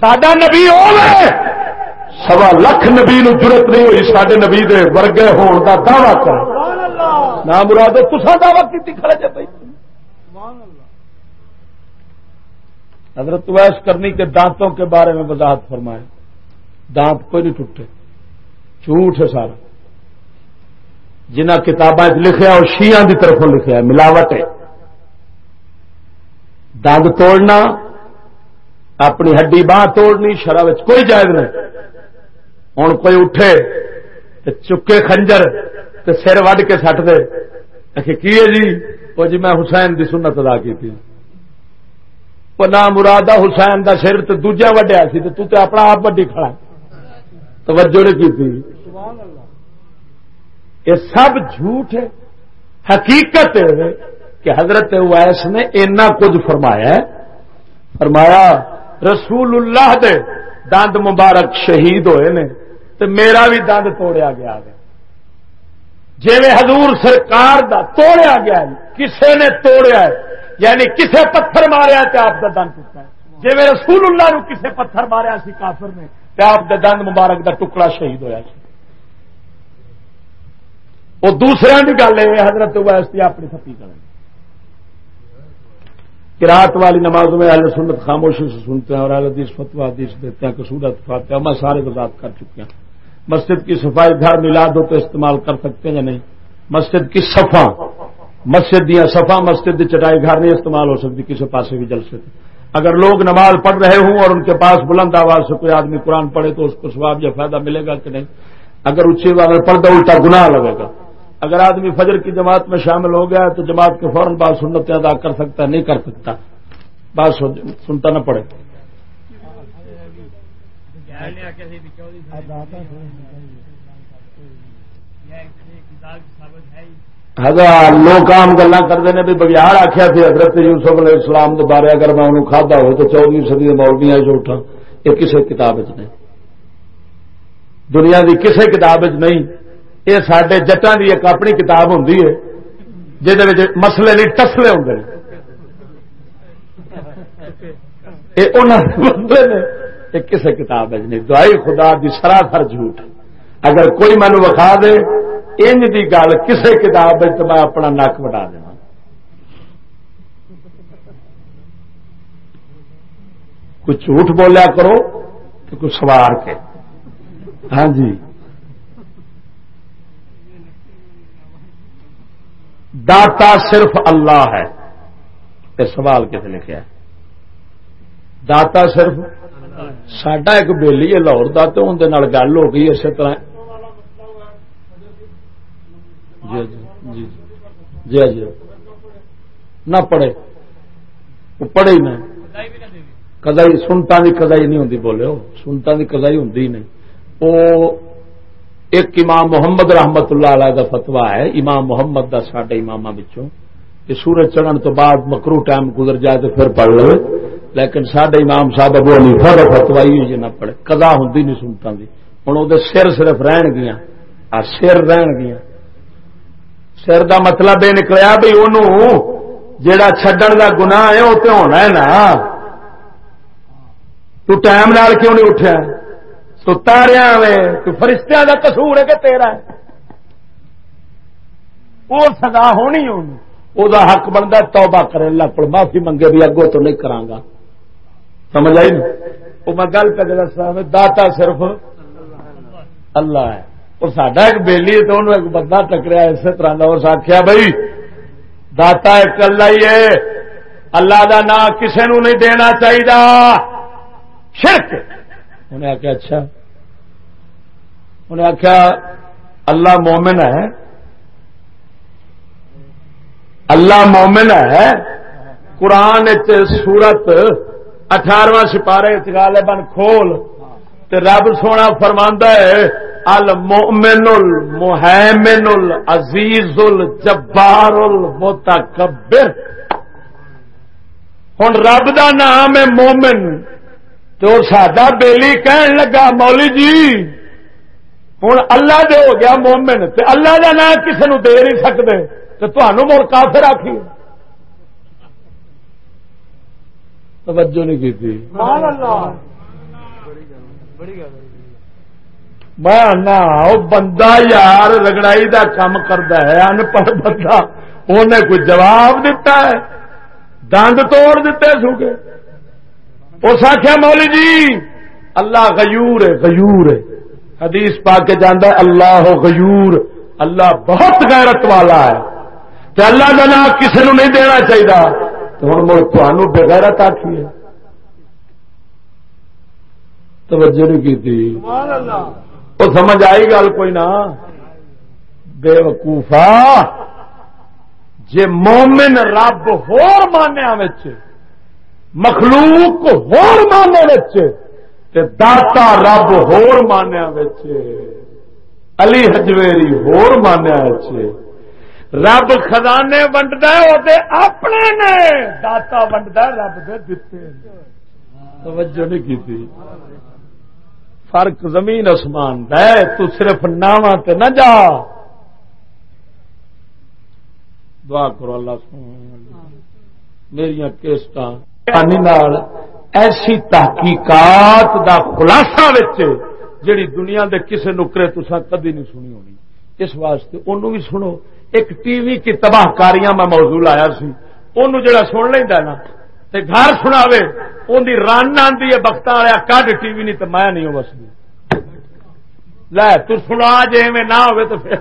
سڈا نبی ہو سوا لکھ نبی نو ضرورت نہیں ہوئی سڈے نبی دے ورگے ہون کا دعوی کر نہ مراد تسا دعوی کی کھڑے حضرت ویس کرنی کے دانتوں کے بارے میں وضاحت فرمائے۔ دانت کوئی نہیں ٹوٹے۔ جھوٹ ہے سارا۔ جنہ کتابیں لکھا اور شیعہ کی طرفوں لکھا ہے ملاوٹ ہے۔ دند توڑنا اپنی ہڈی باہ توڑنی شرح کوئی جائز نہیں۔ ہوں کوئی اٹھے چکے خنجر سر وڈ کے سٹ دے۔ کی ہے جی؟ وہ جی میں حسین کی سنت ادا کی تھی نہ مرادہ حسین دا سر تو دوجا وڈیا سی تو تے اپنا آپ وڈی کھڑا توجہ نہیں کی تھی یہ سب جھوٹ ہے۔ حقیقت ہے کہ حضرت اویس نے اینا کچھ فرمایا ہے۔ فرمایا، رسول اللہ دے دند مبارک شہید ہوئے نے۔ تو میرا بھی دند توڑیا گیا ہے۔ جی حضور سرکار دا توڑیا گیا ہے، کسے نے توڑیا ہے یعنی کسے پتھر ماریا تو آپ کا دند ٹوٹا ہے۔ جی رسول اللہ نو کسے پتھر ماریا سی کافر نے تو آپ کا دند مبارک دا ٹکڑا شہید ہویا سی۔ وہ دوسرے کی گل ہے، حضرت ویسے اپنی تھپی کریں رات والی نمازوں میں اہل سنت خاموشی سے سنتے ہیں اور اہل حدیث فتوا حدیث دیتے ہیں کسورت فاتحہ میں سارے وضاحت کر چکے ہیں۔ مسجد کی صفائی گھر ملاد ہو تو استعمال کر سکتے ہیں یا نہیں؟ مسجد کی صفا مسجد دیا صفا مسجد کی چٹائی گھر نہیں استعمال ہو سکتی، کسی پاس بھی جل سکتے اگر لوگ نماز پڑھ رہے ہوں اور ان کے پاس بلند آواز سے کوئی آدمی قرآن پڑھے تو اس کو سواب یا فائدہ ملے گا کہ نہیں؟ اگر اچھی اگر پردہ الٹا گناہ لگے گا۔ اگر آدمی فجر کی جماعت میں شامل ہو گیا تو جماعت کے فوراً بعد سنت ادا کر سکتا ہے، نہیں کر سکتا۔ بات سنتا نہ پڑے۔ ہزار لوگ کام گلا کرتے ہیں بھی بگیار آخیا تھی، حضرت یوسف علیہ السلام کے بارے اگر میں انہوں کھادا ہو تو چودہ سدی مولوی جو اٹھا، یہ کسی کتاب نہیں۔ دنیا کی کسی کتاب نہیں۔ یہ سڈے جٹان کی ایک اپنی کتاب ہوں جہد مسلے نہیں ٹسلے ہوں یہ کسی کتاب نہیں۔ دعائی خدا دی سراسر جھوٹ۔ اگر کوئی مینو وکھا دے، انج دی گل کسی کتاب تو میں اپنا نک وٹا دینا کوئی جھوٹ بولیا کرو تو کوئی سوار کے۔ ہاں جی۔ داتا صرف اللہ ہے یہ سوال کس لکھا ہے؟ داتا صرف سڈا ایک بےلی ہے لاہور دا تو اندر گل ہو گئی اسی طرح۔ جی جی جی جی, جی،, جی۔ نہ پڑھے۔ وہ پڑھے ہی کدائی سنتا کی کدائی نہیں ہوں بولے سنتا کی کدائی ہوں نہیں۔ وہ ایک امام محمد رحمت اللہ علیہ کا فتوا ہے، امام محمد کا سڈے امام کہ سورج چڑھن تو بعد مکرو ٹائم گزر جائے تو پھر پڑھ لو لیکن سڈے امام صاحب ابو علیفا کا فتوا ہی جی نہ پڑھے۔ کدا ہوں نہیں سنتا دی۔ ہوں وہ سر صرف رہن گیا سر رہن گیا سر دا مطلب یہ نکلیا بھی انہوں جڑا چڈن کا گنا ہے وہ تو ہونا ہے نا۔ تو ٹائم نال کیوں نہیں اٹھا ستا رہا وے تو فرشتہ کا کسور ہے کہ تیرا ہے۔ وہ سزا ہونی ہونی وہ حق بنتا توبہ کرے۔ اللہ کو معافی منگے بھی اگوں تو نہیں کرا سمجھ آئی؟ وہ میں گل کر دسا داتا صرف اللہ ہے۔ اور سڈا ایک بےلی تو انہوں ایک بندہ ٹکریا اسی طرح کا اس آخیا بھائی داتا ایک اللہ ہی ہے۔ اللہ دا نام کسی نو نہیں دینا چاہیے شرک۔ انہیں آخیا اچھا۔ انہیں آخیا اللہ مومن ہے۔ اللہ مومن ہے۔ قرآن سورت اٹھارواں سپارے بن کھول تے رب سونا فرماندہ ہے المومن المحمن العزیز الجبار المتکبر ہوں رب دا نام ہے مومن۔ تو ساڈا بیلی کہن لگا مولی جی ہوں اللہ دے ہو گیا مومن تے اللہ کا نام کسی نو دے نہیں سکتے تو تمہوں مڑ کافر آخی توجہ نہیں کی تھی میں بندہ یار رگڑائی دا کام کرتا ہے ان پڑھ بندہ انہیں کوئی جواب دیتا ہے دند توڑ دیتے سو کے اس آخیا مولی جی اللہ غیور ہے غیور ہے۔ حدیث پا کے جانا اللہ غیور اللہ بہت غیرت والا ہے۔ کہ اللہ کا نام کسی نو نہیں دینا چاہیے تو ہوں مڑ تمہوں بغیرت آخی ہے۔ توجہ نہیں کی تھی وہ سمجھ آئی گل کوئی نہ بے وقوفا جے مومن رب ہور مانیا مخلوق ہور ماننے تے داتا رب ہور مانیا علی ہجویری ہور مانیا رب خزانے ونڈد اپنے نے داتا ونڈد رب دے دیتے توجہ نہیں کی تھی فرق زمین آسمان ہے، تو صرف ناواں تے نہ جا۔ دعا کرو اللہ میری کیسٹ ایسی تحقیقات دا خلاصہ جڑی دنیا دے کسے نکرے تسا کدی نہیں سنی ہونی۔ اس واسطے انہوں بھی سنو، ایک ٹی وی کی تباہ کاریاں میں موضوع لایا سی۔ انہوں جڑا سن لینا نا، تے گھر سناوے ان دی رن آدھی ہے بخت والا کڈ ٹی وی نہیں تو میں نہیں بس لے، تو سنا جی میں نہ ہوئے تو پھر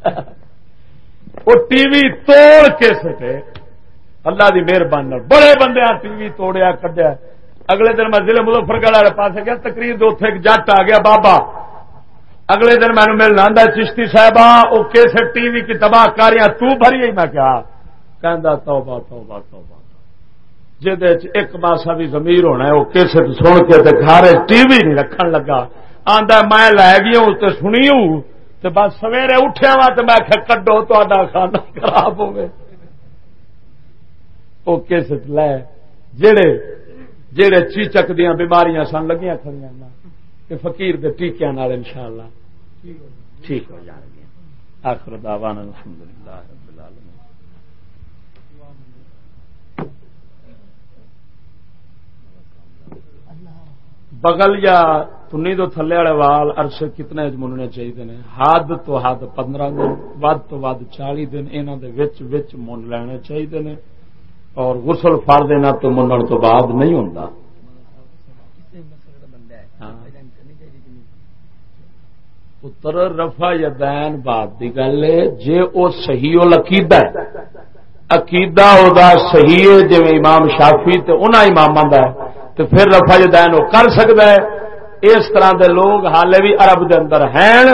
وہ ٹی وی توڑ کے سٹے۔ اللہ کی مہربانی بڑے بندے ٹی وی توڑیا، کڈیا۔ اگلے دن میں ضلع مظفر گڑھ والے پاس گیا، تقریر اتنے ایک جٹ آ گیا، بابا۔ اگلے دن مینو ملنا آدھا چشتی صاحب وہ کس ٹی وی کی تباہ کاریاں، تو بھری میں کیا کہ توبہ توبہ توبہ۔ جہد ایک ماسا بھی زمیر ہونا ہے وہ کس سن کے گھر ٹی وی نہیں رکھن لگا۔ آدھا میں لے گیا ہوں تو سنی ہوں تو بس سویرے اٹھیا وا تو میں کڈو تا کھانا خراب ہوگی وہ کس لے، جڑے جڑے چیچک دیا بیماریاں سن لگیاں کھڑی فقیر دے ٹیکیا نال ان شاء اللہ ٹھیک ہو جان گیا آخر دعوان الحمد رب العالمین۔ بغل یا تنی تو تھلے والے وال عرصے کتنے مننے چاہیے نے؟ حد تو حد پندرہ دن، ود تو ود چالی دن انہوں کے من لینے چاہیے نے۔ اور غسل فر دینا تو منن تو بعد نہیں ہوتا پتر رفا یدین بات کی گل ہے جی وہ صحیح عقیدہ ہے۔ عقیدہ وہ صحیح ہے جی امام شافی تو انہوں امام ہے تو پھر رفا یدین وہ کر سکتا ہے۔ اس طرح دے لوگ حالے بھی عرب دے اندر ہیں۔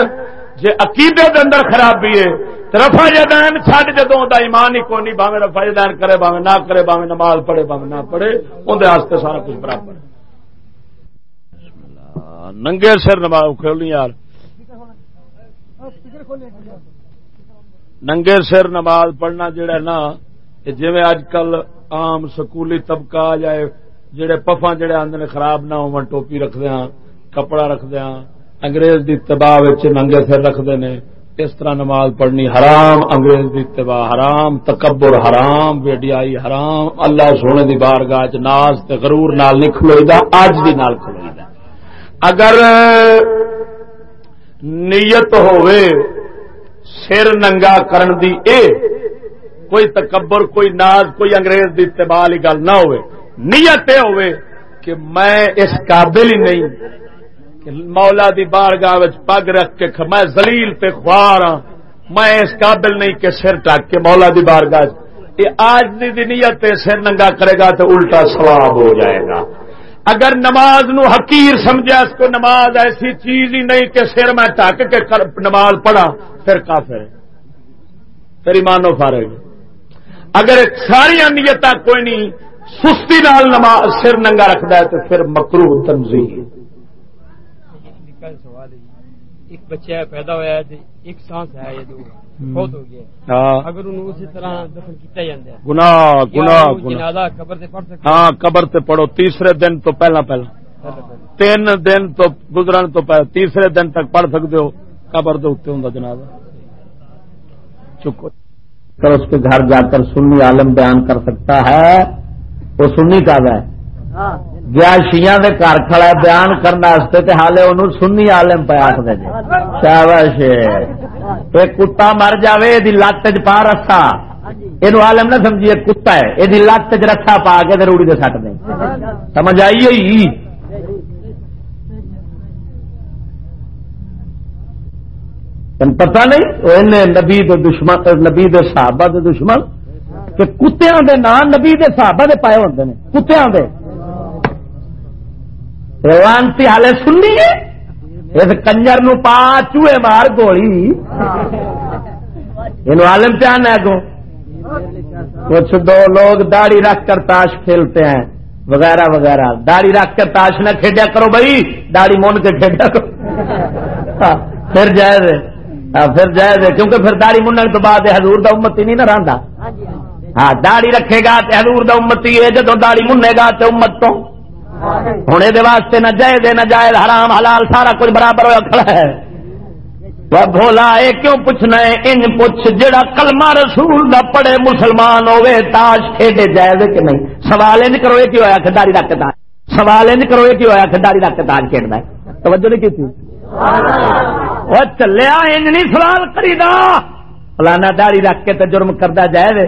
جی عقیدے دے اندر خرابی ہے رفا جدین چڈ جدو دا ایمان ہی کونی باوے رفا جدین کرے باوے نہ کرے باوے نماز پڑھے باوے نہ پڑھے اندر سارا کچھ برابر ننگے سر نماز کھولنی یار۔ ننگے سر نماز پڑھنا جڑا نا جی اج کل عام سکولی طبقہ جائے جڑے پفا جڑے آدھے خراب نہ ہو ٹوپی رکھدیا ہاں، کپڑا رکھدیا ہاں، انگریز دی تباہ ننگے سر رکھتے ہیں اس طرح نماز پڑھنی حرام، انگریز کی اتباع حرام، تکبر حرام ویڈیائی حرام، اللہ سونے دی بار گاہ ناز غرور نال نہیں کھلوئی اج بھی نال کھلوئی اگر نیت ہوئے سر ننگا کرن دی اے، کوئی تکبر، کوئی ناز، کوئی انگریز دی اتباع گل نہ ہوئے نیت ہوئے کہ میں اس قابل ہی نہیں۔ مولا دی بارگاہ پگ رکھ کے میں زلیل پہ خوار ہاں۔ میں اس قابل نہیں کہ سر ٹک کے مولا دی بارگاہ یہ آج دی نیت سر ننگا کرے گا تو الٹا سواب ہو جائے گا۔ اگر نماز نو حقیر سمجھا اس کو نماز ایسی چیز ہی نہیں کہ سر میں ٹک کے نماز پڑھا، پھر کافر پھر ایمانو فارغ اگر ساری نیت کوئی نہیں، سستی نال نماز سر ننگا رکھتا ہے تو پھر مکرو تنظیم ایک بچہ پیدا ہوا ہے ایک سانس ہے یہ دو۔ بہت ہو گیا۔ ہاں۔ اگر انہوں اسی طرح دفن کیتا جاندے ہے۔ گناہ گناہ قبر تے پڑھ سکتے ہاں قبر تے پڑھو۔ تیسرے دن تو پہلا پہلا۔ تین دن تو گزرن تو پہلا۔ تیسرے دن تک پڑھ سکتے ہو۔ قبر دے اوتے ہوندا جنازہ۔ چکو کر اس کے گھر جا کر سنی عالم بیان کر سکتا ہے وہ سنی کا ہے۔ ہاں۔ گیا شیا کے گھر کھڑا بیان کرنے تے حالے ان سنی عالم پہ آخر جی شابش یہ کتا مر جائے یہ لت چ پا رسا یہ عالم نہ سمجھیے کتا ہے۔ یہ لت چ رسا پا کے روڑی دے سٹ دیں سمجھ آئی ہوئی؟ پتا نہیں؟ نبی دشمن، نبی صحابہ دے دشمن کہ کتوں دے نام نبی دے صحابہ دے پائے ہوتے ہیں کتوں دے۔ روانتی ہالے سننی ہے اس کنجر نو پا چوہے مار گولی یہ عالم پیان ہے گو کچھ دو لوگ داڑھی رکھ کر تاش کھیلتے ہیں وغیرہ وغیرہ داڑھی رکھ کر تاش نہ کھیڈیا کرو بھائی داڑھی مون کے کھیڈیا کرو پھر ہاں، پھر جائے دے کیونکہ پھر داڑھی منڈن تو بعد حضور دا امتی نہیں نہ رہتا ہاں داڑھی رکھے گا حضور دا امتی ہے جدو داڑھی منے گا تو امت تو ہوں یہ واسطے نہ جائے دے نہ جائے، حرام، حلال، سارا کچھ برابر ہوا کھڑا ہے۔ بھولا یہ کیوں پوچھنا ہے؟ ان پوچھ جڑا کلمہ رسول دا پڑے مسلمان ہوے تاش کھیڈے جائز کہ نہیں؟ سوال نہیں کرو، یہ ہوا کھڈاری رکھ کے تاج سوال نہیں کرو، یہ ہوا کھڈاری رکھ کے تاج کھیڈنا ہے؟ توجہ نہیں کی وہ چلیا ان نہیں سوال کریدا۔ فلانا داڑی رکھ کے تو جرم کردہ جائے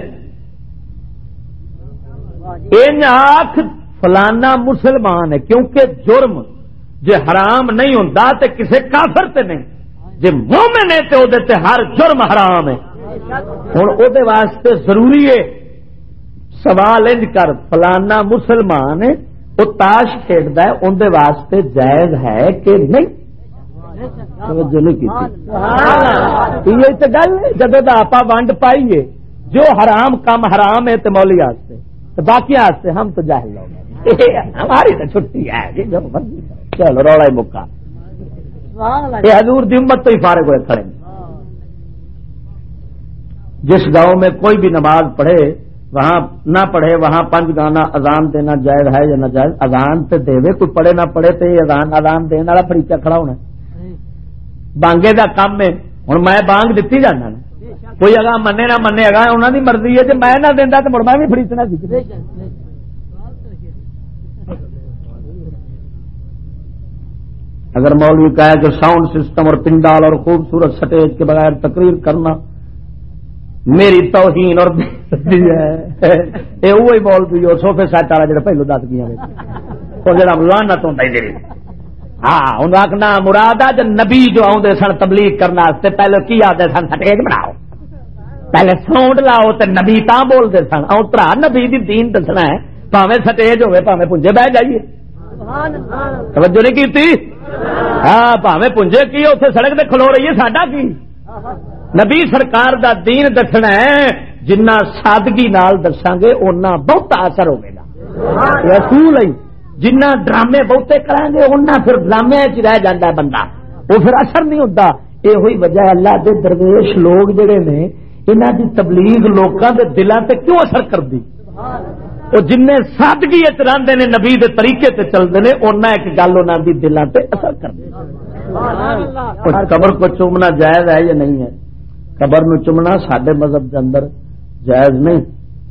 ان آخ فلانا مسلمان ہے کیونکہ جرم جی حرام نہیں ہوں تو کسی کافر تے نہیں۔ جی مومن ہے تو ہر جرم حرام ہے۔ ہوں وہ واسطے ضروری ہے سوال انج کر فلانا مسلمان ہے وہ تاش کھیلتا ہے اندر واسطے جائز ہے کہ نہیں؟ گل جب آپ ونڈ پائیے جو حرام کام حرام ہے تو مولی باقی ہم تو جاہل لوگ ہماری تو چھٹی ہے چلو روڑا ہی مکا۔ یہ حضور دی امت تو ہی فارغ ہوئے کھڑے جس گاؤں میں کوئی بھی نماز پڑھے وہاں نہ پڑھے وہاں پنج گانا اذان دینا جائز ہے یا نہ جائز؟ اذان تو دے کوئی پڑھے نہ پڑھے تو اذان اذان دینے والا فریقہ کھڑا ہونا بانگے دا کام ہے۔ ہوں میں بانگ دیتی جانا کوئی اگاں منے نہ منے اگاں انہوں کی مرضی ہے جی میں نہ دینا تو مڑ میں بھی فریقنا سی اگر مولوی کہا کہ ساؤنڈ سسٹم اور پنڈال اور خوبصورت سٹیج کے بغیر تقریر کرنا میری توہین اور یہ وہی مولوی اور سوفے سیٹ والا جڑا پہلو دس گیا جڑا لانا تو ہاں ان آخنا مراد جو نبی جو آدھے سن تبلیغ کرنے پہلے کی آتے سن؟ سٹیج بناؤ۔ پہلے ساؤنڈ لاؤ تو نبی تا بولتے سن۔ اترا نبی دی دین دسنا ہے۔ پاوے سٹیج ہوئے پاوے پونجے بہ جائیے۔ توجہ نہیں کی ہاں پاوے پونجے کی اتنے سڑک تے کھلو رہی ہے ساڈا کی نبی سرکار دا دین دسنا ہے جنہ سادگی نال دساں گے اُنہ بہت اثر ہوگا رسول جنہ ڈرامے بہتے کریں گے اُنہ پھر ڈرامے چ رہ جاتا ہے بندہ وہ پھر اثر نہیں ہوتا یہ ہوئی وجہ اللہ دے درویش لوگ جڑے نے انہوں دی تبلیغ لوگوں کے دلوں تے کیوں اثر کر دی وہ جن سادگی رہتے نے نبی دے طریقے تے چلتے ہیں اُنہ ایک گل انہوں دی دلوں تے اثر کر قبر کو چومنا جائز ہے یا نہیں ہے؟ قبر نو چومنا سڈے مذہب کے اندر جائز نہیں۔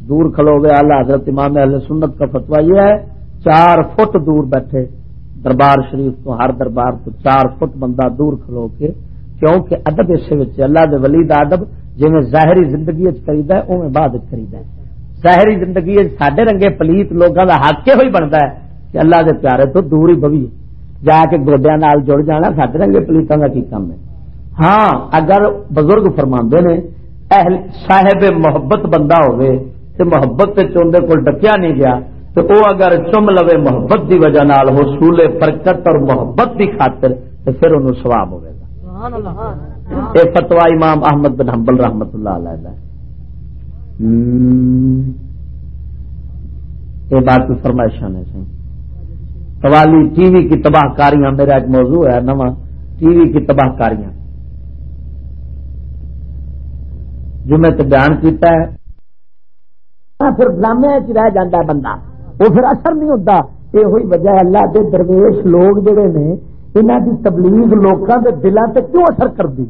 دور کھلو گے آلہ حضرت امام اہل سنت کا فتوا یہ ہے چار فٹ دور بیٹھے دربار شریف تو ہر دربار تو چار فٹ بندہ دور کھلو کے کیونکہ ادب اس اللہ دے ولی دا ادب جی ظاہری زندگی خرید ہے اوے بعد خرید ہے۔ ظاہری زندگی سڈے رنگے پلیت لوگوں کا حق یہ بنتا ہے کہ اللہ کے پیارے تو دور ہی بوی جا کے گوڈیا نال جڑ جانا سڈے رنگے پلیتوں کا کی کام ہے؟ ہاں اگر بزرگ فرما نے اہل صاحب محبت بندہ ہوئے تو محبت چوندے کو ڈکیا نہیں گیا تو وہ اگر چم لو محبت دی وجہ نال ہو سولے فرکت اور محبت دی خاطر تو پھر انہوں سواب ہوئے گا۔ یہ فتوا امام احمد بن حنبل رحمت اللہ علیہ یہ بات فرمائشہ نے سی قوالی ٹی وی کی تباہ کاریاں، میرا ایک موضوع ہے، نواں ٹی وی کی تباہ کاریاں۔ جو میں تو بیان کیتا ہے۔ پھر ڈرامے رہ جاتا ہے بندہ۔ وہ پھر اثر نہیں ہوتا۔ یہ ہوئی وجہ ہے اللہ کے درویش لوگ جڑے نے انہوں کی تبلیغ لوگوں کے دلوں سے کیوں اثر کر دی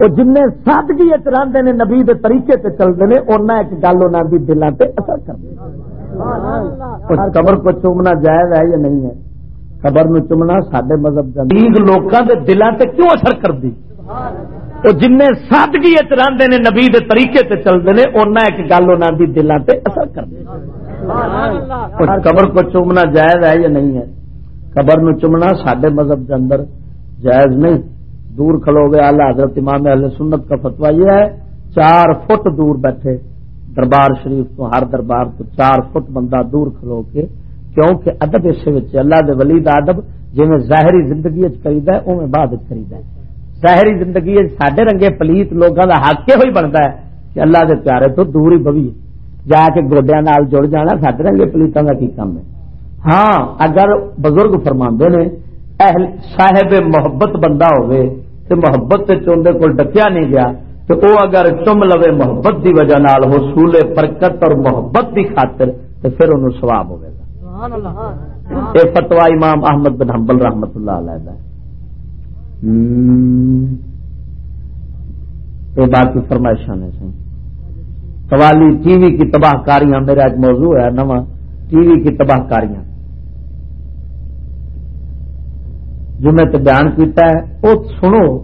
وہ جن سادگی رہتے ہیں نبی کے طریقے سے چلتے ہیں اُنہ ایک گل انہوں کی دلوں سے اثر کر قبر کو چومنا جائز ہے یا نہیں ہے؟ قبر نو چومنا سڈے مذہب لوگوں کے دلوں سے کیوں اثر کر دی وہ جن سادگی رہتے ہیں نبی کے طریقے سے چلتے ہیں اُنہ ایک گل انہوں کی دلوں سے اثر کر دی قبر کو چومنا جائز ہے یا نہیں ہے؟ قبر نو چومنا سڈے مذہب کے اندر جائز نہیں۔ دور کھلو گے آلہ حضرت امام اہل سنت کا فتوا یہ ہے، چار فٹ دور بیٹھے دربار شریف تو، ہر دربار تو چار فٹ بندہ دور کھلو کے، کیونکہ ادب اس اللہ دے ولی دا ادب جی ظاہری زندگی خریدا ہے اوے بعد خریدا ہے۔ ظاہری زندگی سڈے رنگے پلیت لوگوں کا حق یہ ہوئی بنتا ہے کہ اللہ دے پیارے تو دور ہی بوی جا کے گوڈیا نال جڑ جانا سڈے رنگے پلیتوں کا کی کام ہے؟ ہاں اگر بزرگ فرما نے صاحب محبت بندہ ہوئے محبت سے چوندے کو ڈکیا نہیں گیا تو وہ اگر چم لو محبت دی وجہ نال ہو سولے برکت اور محبت دی خاطر تو پھر انہوں سواب ہوئے گا۔ یہ فتوا امام احمد بن حنبل رحمت اللہ علیہ یہ باقی فرمائشاں نے قوالی ٹی وی کی تباہ کاریاں میرا ایک موضوع ہے نواں۔ ٹی وی کی تباہ کاریاں۔ جو میں تو بیان کیتا ہے، وہ سنو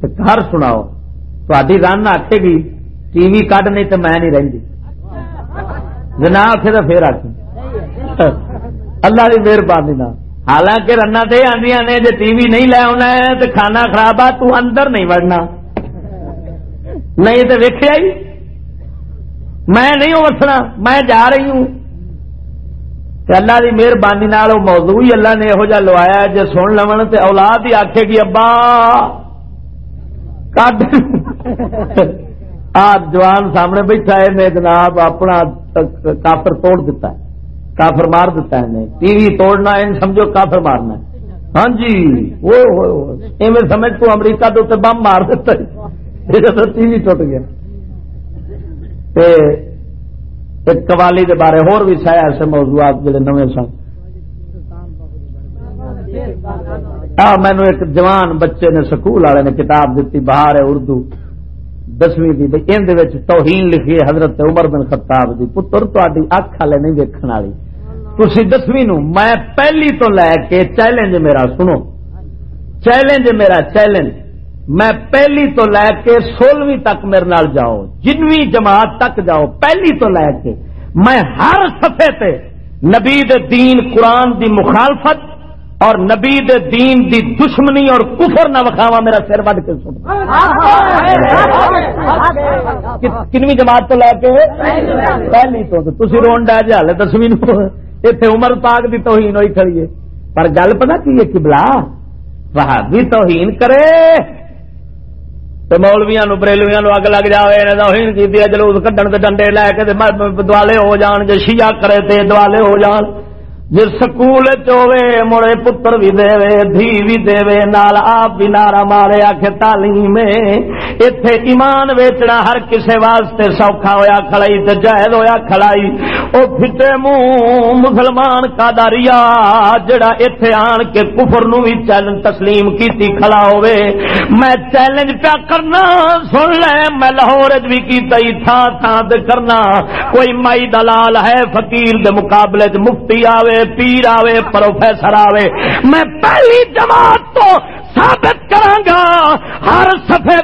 تو گھر سناؤ۔ تاری رن آخے گی، ٹی وی کڈ نہیں تو میں نہیں رہی جنا آخے تو پھر آخ اللہ کی مہربانی حالانکہ رنا تو آدی نے جی ٹی وی نہیں لے آنا ہے تو کھانا خراب آ تو اندر نہیں وڑنا۔ نہیں تو ویخیا ہی۔ میں نہیں وسنا میں جا رہی ہوں۔ اللہ کی مہربانی موضوع ہی اللہ نے یہو جہ لوایا جی سن لو تو اولاد ہی آخے گی، ابا! آ، جوان سامنے بیٹھا ہے نے جناب اپنا کافر توڑ دیتا ہے، کافر مار دیتا ہے ٹی وی توڑنا ہے سمجھو کافر مارنا ہے۔ ہاں جی وہ سمجھ تو امریکہ تو بم مار دیتا ہے۔ ٹی وی ٹوٹ گیا۔ ایک قوالی کے بارے ہور بھی سایا ایسے موضوعات جڑے نوے سن۔ مینو ایک جوان بچے نے سکول والے نے کتاب دیتی بہار ہے اردو، دسویں کی توہین لکھی حضرت عمر بن خطاب دی۔ پتر تاری اکھ والے نہیں ویکن والی۔ تھی دسویں نو میں پہلی تو لے کے چیلنج میرا سنو۔ چیلنج میرا چیلنج۔ میں پہلی تو لے کے سولہویں تک میرے نال جاؤ، جنویں جماعت تک جاؤ، پہلی تو لے کے۔ میں ہر سفے تے نبی دین قرآن دی مخالفت اور نبی دین دی دشمنی اور کفر نہ وکھاوا میرا سر وڈ کے سن۔ کنویں جماعت تو لے کے پہلی تو تھی رون ڈا جی ہال دسویں اتنے عمر پاک دی توہین ہوئی کھڑی ہے۔ پر گل پتا کی ہے کبلا وہ بھی توہین کرے۔ تو مولویا نو بریلویا نو اگ لگ جائے کی جلوس کڈن ڈنڈے لے کے دوالے ہو جان جی شیعہ کرے تے دوالے ہو جان جی سکول مڑے پتر بھی دے دھی بھی دے نال آپ بھی نارا مارے آخ تعلیم اتے ایمان ویچنا ہر کسے واسطے سوکھا ہویا کھڑائی تے جائز ہویا کھڑائی۔ او پھٹے منہ مسلمان کا داریا جڑا اتے آن کے کفر نو بھی چیلنج تسلیم کیتی کھڑا ہوئے میں چیلنج پیا کرنا، سن لے، میں لاہور بھی کیتا ہی تھا تھا دے کرنا۔ کوئی مائی دلال ہے، فقیر دے مقابلے مفتی آوے۔ پیر آوے، پروفیسر آوے۔ میں پہلی جماعت تو ثابت کرانگا ہر سفے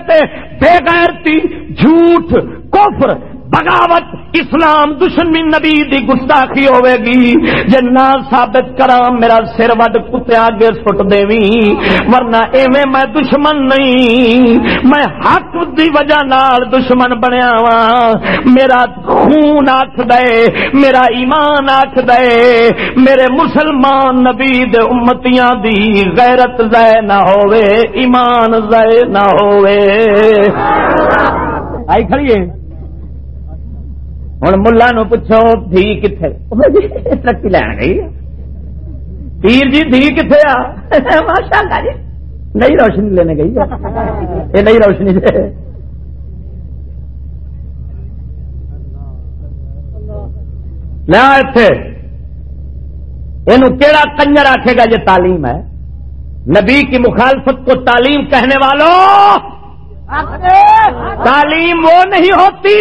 بے غیرتی، جھوٹ، کفر بغاوت اسلام دشمنی نبی دی گستاخی ہوے گی۔ جے نہ ثابت کرا میرا سر وڈ کتے اگے سٹ دیوی۔ ورنہ ایویں میں دشمن نہیں۔ میں حق دی وجہ نال دشمن بنیا وا میرا خون آکھ دے، میرا ایمان آکھ دے۔ میرے مسلمان نبی دے امتیاں دی غیرت زے نہ ہوے ایمان زے نہ ہوے آئی کھڑی ہے۔ ہوں ملا نو پوچھو دھی کتنے ترقی لین گئی پیر جی دھی کتنے آ ماشاء اللہ جی نئی روشنی لینے گئی یہ نئی روشنی سے کیڑا کنجر آخے گا یہ تعلیم ہے نبی کی مخالفت کو تعلیم کہنے والوں تعلیم وہ نہیں ہوتی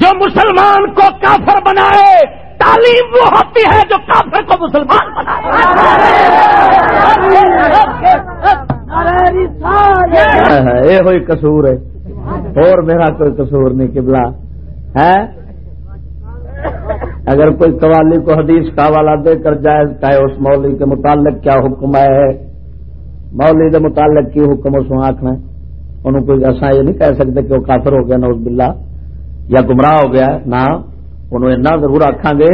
جو مسلمان کو کافر بنائے، تعلیم وہ ہوتی ہے جو کافر کو مسلمان بنائے۔ ہاں، ہاں، یہ ہوئی قصور ہے۔ اور میرا کوئی قصور نہیں کبلا ہے ہاں؟ اگر کوئی قوالی کو حدیث کا حوالہ دے کر جائے، چاہے اس مولوی کے متعلق کیا حکم ہے۔ مولوی کے متعلق کی حکم اس میں انہوں کوئی ایسا یہ نہیں کہہ سکتے کہ وہ کافر ہو گیا نوز باللہ۔ یا گمراہ ہو گیا نہ انہوں اتنا ضرور آخان گے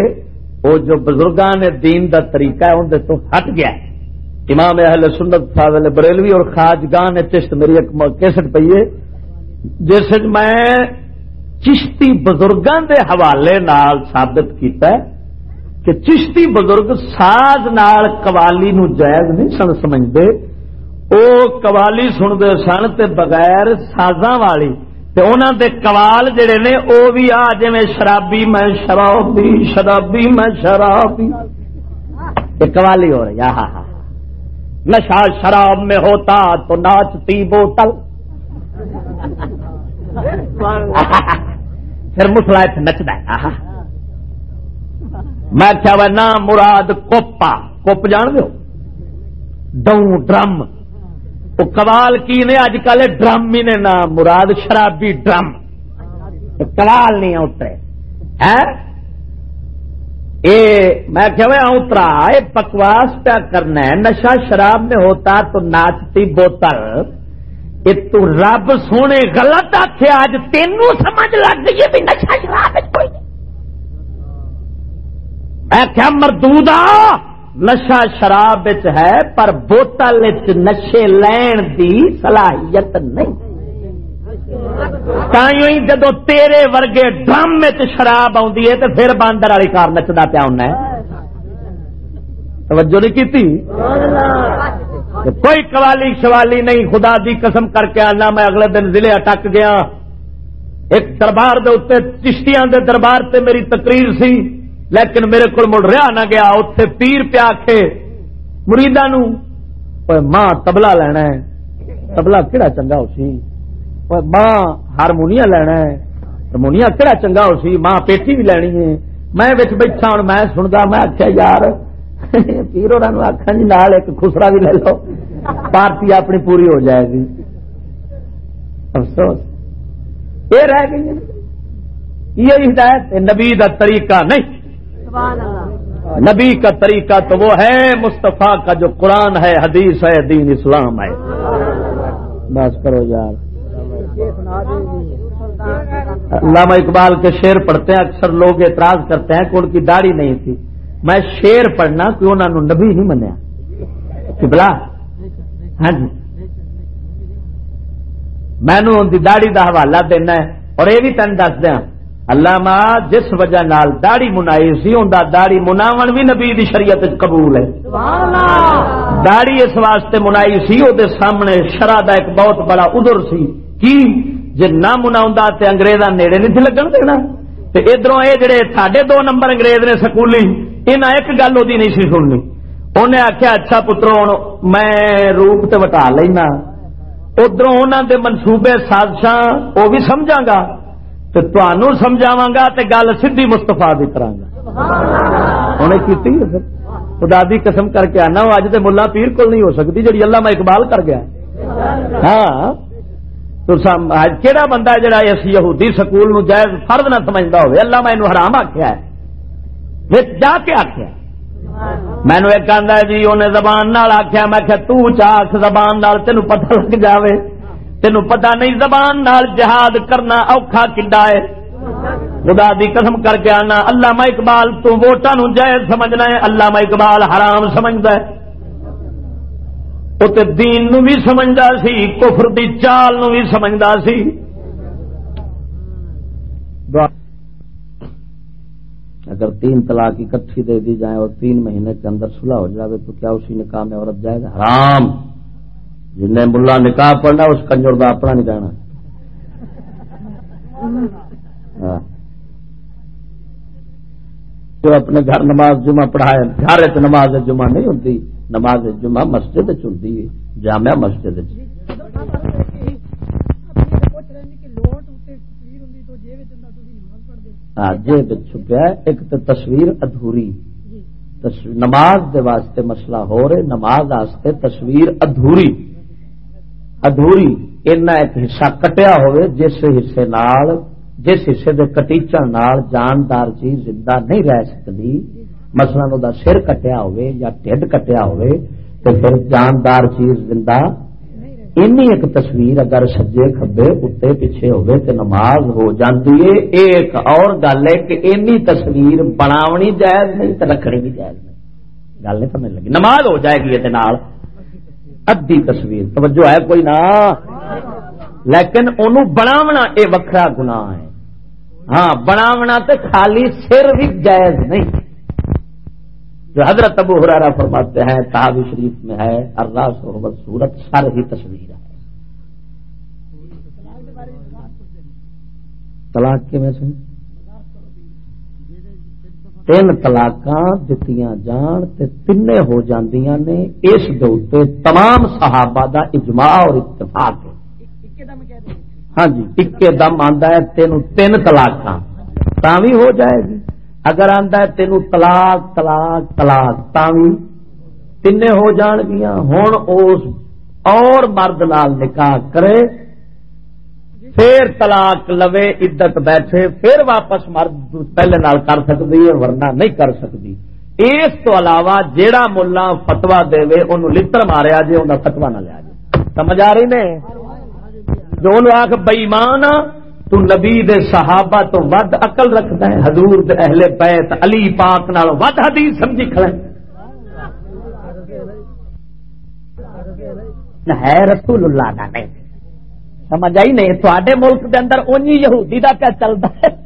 وہ جو بزرگان دین دا طریقہ ہے اندر تو ہٹ گیا امام اہل سنت فاضل بریلوی اور خاجگان چشت میری ایک کیسٹ پی ہے، جس میں چشتی بزرگوں کے حوالے نال ثابت کیتا ہے کہ چشتی بزرگ ساز نال قوالی نو جائز نہیں سن سمجھتے وہ قوالی سنتے سن تے بغیر سازاں والی انہوں دے قوال جڑے نے او بھی آ جی شرابی میں شرابی شرابی میں شرابی۔ یہ قوالی ہو رہی ہاں ہاں نشا شراب میں ہوتا تو ناچتی بوتل۔ پھر مسلا نچتا ہے میں کیا نا مراد کوپا، کوپ جان دو ڈوں ڈرم۔ وہ کمال کی نے؟ اج کل ڈرم ہی نے نام، مراد شرابی ڈرم۔ کمال نہیں اترے۔ ہے میں کہ اترا یہ بکواس پیا کرنا ہے۔ نشا شراب میں ہوتا تو ناچتی بوتل۔ یہ تو رب سونے غلط آخیا اج تینوں سمجھ لگ گئی بھی نشا شراب کوئی۔ کیا مردود نشا شراب ہے، پر بوتل نشے لین دی صلاحیت نہیں۔ جدو تیرے ورگے ڈرم شراب آدھی ہے تو پھر باندر والی کار نچتا پیا ہونا توجہ نہیں کی کوئی قوالی شوالی نہیں، خدا دی قسم کر کے آنا، میں اگلے دن ضلع اٹک گیا۔ ایک دربار دے اتنے چشتیاں دے دربار تے میری تقریر سی۔ لیکن میرے کو مڑ رہا نہ گیا اتے پیر پیا کے مریدا نو ماں تبلا لینا ہے۔ تبلا کہڑا چنگا ہو سی ماں ہارمونیا لینا ہے۔ ہارمونیا کہڑا چنگا ہو سی ماں پیٹی بھی لینی ہے۔ میں بیٹھا ہوں، میں سنتا میں آخیا یار، پیر اور آخا جی نال ایک خسرا بھی لے لو۔ پارٹی اپنی پوری ہو جائے گی۔ افسوس۔ یہ رہ گئی یہ ہدایت نبی کا طریقہ نہیں۔ نبی کا طریقہ تو وہ ہے مستفا کا جو قرآن ہے، حدیث ہے، دین اسلام ہے۔ بس کرو یار۔ علامہ اقبال کے شعر پڑھتے ہیں، اکثر لوگ اعتراض کرتے ہیں کہ ان کی داڑھی نہیں تھی۔ میں شیر پڑھنا کہ انہوں نے نبی نہیں منیا۔ بلا ہاں جی۔ مینو ان کی داڑی کا حوالہ دینا ہے۔ اور یہ بھی تین دس دیا۔ اللہ جس وجہ نال داڑی منائی سی ان داڑی مناو بھی نبی دی شریعت قبول ہے۔ داڑی اس واسطے منائی سی وہ سامنے شرح کا ایک بہت بڑا ادر سی۔ کی؟ جی نہ منا انگریزا نیڑے نہیں لگن دینا۔ ادھر یہ جڑے سڈے دو نمبر انگریز نے سکولی انہیں ایک گل وہ نہیں سی سننی۔ انہیں آخیا اچھا پترو میں روپ تے وٹا لینا۔ ادھر انہوں دے منصوبے سازش وہ بھی سمجھا گا۔ تو تمہوں سمجھاوا گا تو گل سی مستفا بھی کرا انہیں کی خدا دی قسم کر کے آنا اج تو ملا پیر کو نہیں ہو سکتی جی اللہ میں اقبال کر گیا۔ ہاں۔ تو کہڑا بندہ جڑا اس یہودی سکول نو جائز فرد نہ سمجھتا ہوئے؟ اللہ میں حرام آخیا ہے۔ جا کے آخیا مینو ایک آدھا جی انہیں زبان آخیا میں تو چاخ زبان نال تین پتہ لگ جائے تین پتا نہیں، زبان نال جہاد کرنا اوکھا کڈا ہے۔ خدا دی قسم کر کے آنا اللہ اقبال تو ووٹا نو جائز سمجھنا ہے اللہ میں اقبال حرام سمجھتا ہے۔ وہ دین نو بھی سمجھتا سی، کفر دی چال نو بھی سمجھتا سی۔ اگر تین طلاق اکٹھی دے دی جائیں اور تین مہینے کے اندر سلح ہو جائے تو کیا اسی نکاح میں عورت جائے گا حرام۔ جن ملا نکاح پڑھنا، اس کنجر کا اپنا نہیں کہنا۔ ہاں۔ جو اپنے گھر نماز جمعہ پڑھائے گھر چ نماز جمعہ نہیں ہوتی۔ نماز جمعہ مسجد چلتی ہے، جامع مسجد ہاں، جی چھپیا ایک تو تصویر ادھوری۔ نماز دے واسطے مسئلہ ہو رہے نماز واسطے تصویر ادھوری۔ ادھوری اینا ایک حصہ کٹیا ہوئے جس حصے نال جس حصے دے کٹیچن نال جاندار چیز زندہ نہیں رہ سکتی مثلا وہ سر کٹیا ہوئے یا ٹھڈ کٹیا ہوئے تو پھر جاندار چیز زندہ اینی ایک تصویر اگر سجے کبے اتنے پیچھے ہوئے تو نماز ہو جاتی ہے ایک اور گل ہے کہ اینی تصویر بناونی جائز نہیں تو رکھنی بھی جائز نہیں گل نہیں سمجھ لگی نماز ہو جائے گی یہ ادی تصویر۔ توجہ ہے کوئی نہ لیکن انہوں بناونا اے وکھرا گناہ ہے۔ ہاں بناونا تے خالی سر بھی جائز نہیں۔ جو حضرت ابو حرارا فرماتے ہیں تحابی شریف میں ہے، اللہ صحبت صورت سر ہی تصویر ہے۔ طلاق کے میں سن تین طلاق دیتی جان تے تین ہو جاندیاں نے اس دے تمام صحابہ دا اجماع اور اتفاق ہے ہاں جی اکے دم آتا ہے تین تین تلاک بھی ہو جائے گی اگر آتا ہے تین تلاک تلاک تلاک تھی تین ہو جان گیا ہوں اس اور مرد نال نکاح کرے پھر طلاق لوے، عدت بیٹھے، پھر واپس مرد پہلے نال کر سکتی ہے ورنہ نہیں کر سکتی اس تو علاوہ جیڑا ملا فتوا دے ان لڑ ماریا جی انہیں فتوا نہ لیا جی سمجھ آ رہی نے؟ جو آخ بئیمان تو نبی دے صحابہ تو ود اقل رکھتا ہے، حضور دے اہل بیت علی پاک نال ود حدیث سمجھی کھڑے ہے۔ رسول اللہ کا نہیں۔ سمجھ آئی نہیں؟ تھوڑے ملک دے اندر اونی یہودی دا کیا چلتا ہے۔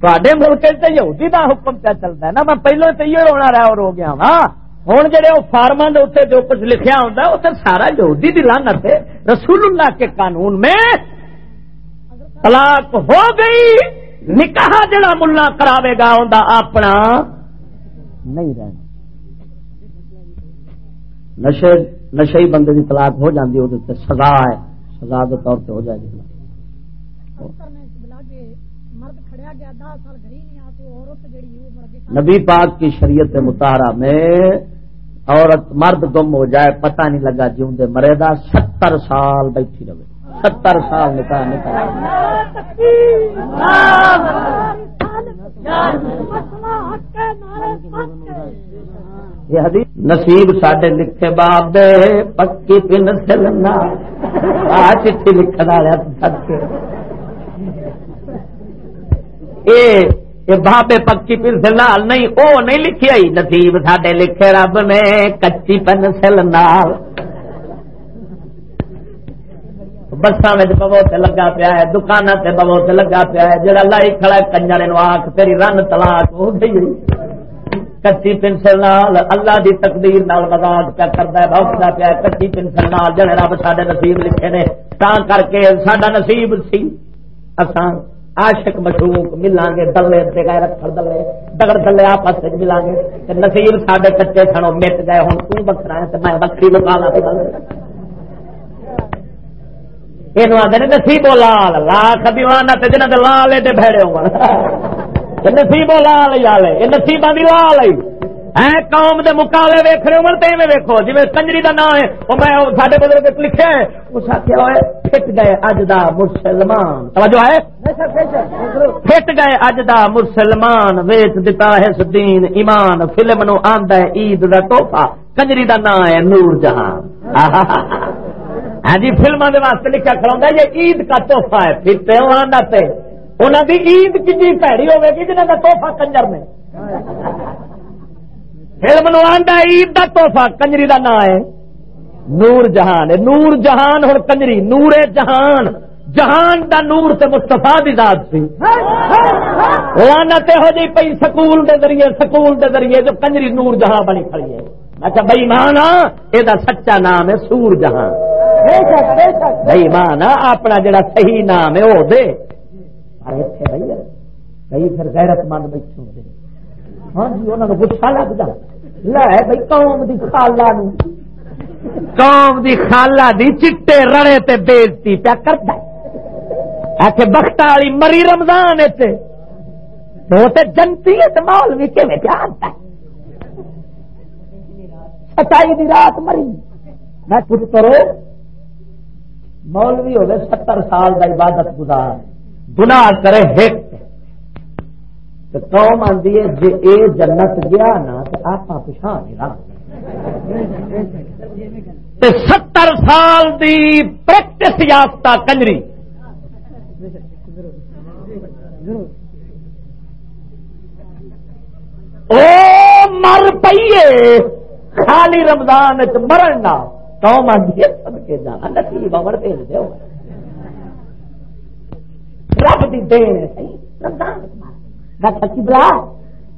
تھوڑے ملک سے یہودی دا حکم کیا چلتا ہے۔ نا، میں پہلے تو یہ ہونا رہا اور ہو گیا ہاں۔ ہوں جہے وہ فارما اتنے جو کچھ لکھا ہوتا ہے سارا یہودی دی لانت ہے۔ رسول اللہ کے قانون میں طلاق ہو گئی، نکاح جڑا ملا کراوے گا اپنا نہیں رہنا۔ نشے نشے بندے کی طلاق ہو جاتی وہ سزا ہے۔ سزا کے طور پہ ہو جائے گی نبی پاک کی شریعت مطالعہ میں عورت مرد گم ہو جائے پتہ نہیں لگا جی مرے گا ستر سال بیٹھی رہے ستر سال نکاح نکال یہ حدیث نصیب ساڈے لکھے بابے پکی پن سلنا آ چٹھی لکھن والے بابے پکی پنسل نال نہیں، او نہیں لکھی آئی، نصیب ساڈے لکھے رب نے، کچی پنسل نال بسان ببو سے لگا پیا ہے دکان سے ببو سے لگا پیا ہے، جڑا لائی کھڑا کنجر آخ تیری رن تلاش ہو گئی۔ کچی پنسل نال، اللہ دی تقدیر نال مزاق پیا کرتا ہے، بہت پیا کچی پنسل نال، جڑے رب ساڈے نصیب لکھے نے تا کر کے ساڈا نصیب سی۔ اسان عاشق مشروق ملان گے، دلے بغیر رکھڑ دلے دگڑ دلے آپس ملان گے۔ نصیب ساڈے کچے سنو مٹ گئے ہوں تو بکرا ہے میں بکری لگا لا یہ آدھے نصیب لال، لاکھ دیوانا جنہیں لال ایڈے بھڑے ہو نصیب لال لال یہ نصیبہ دی لال آئی قوم دے مقابلے ویخ رہے عمر تے ویکو جی کنجری دا نام ہے وہ میں سارے بزرگ لکھے اس آخیا ہوئے پھٹ گئے اج دا مسلمان توجہ ہے پھٹ گئے اج دا مسلمان ویچ دتا ہے دین ایمان فلم نو آندا ہے عید دا توحفہ کنجری دا نام ہے نور جہان ہاں جی فلموں کے واسطے لکھا کھڑا یہ عید کا توحفہ ہے پھر تے آندا تے انہوں دی عید کی پیڑی ہوے گی جنہوں کا توحفہ کنجر میں فلم نو آندا عید دا توحفہ کنجری دا نام ہے نور جہان نور جہان ہوں کنجری نور جہان جہان دا نور تے مستفا دی ذات سی لانت ہو جی پی سکول دے ذریعے سکول دے ذریعے جو کنجری نور جہاں بنی کھڑی ہے اچھا بئی مانا یہ سچا نام ہے سور جہاں بئی مانا اپنا جڑا صحیح نام ہے وہ دے ارے اچھے بھائی پھر غیرت مند بیٹھے ہوتے ہاں جی انہوں نے گسا لگتا لے بھائی، قوم دی خالہ نو۔ قوم دی خالہ دی چٹے رڑے تے بےزتی پیا کرتا ہے۔ بخت والی مری رمضان جنتی ہے مال بھی کہ آتا ہے؟ سچائی دی رات مری۔ میں کچھ کرو مولوی ہو ستر سال کا عبادت گزار۔ گنا کرے ہٹ قوم آدھی ہے جی اے جنت گیا نا تو آپ پچھا ستر سال دی پریکٹس یافتہ کنجری۔ او مر پیے خالی رمضان مرن نہ قوم آدھی سب کے جانا نصیب امر بھیج دو رب دی دین ہے رمضان بلا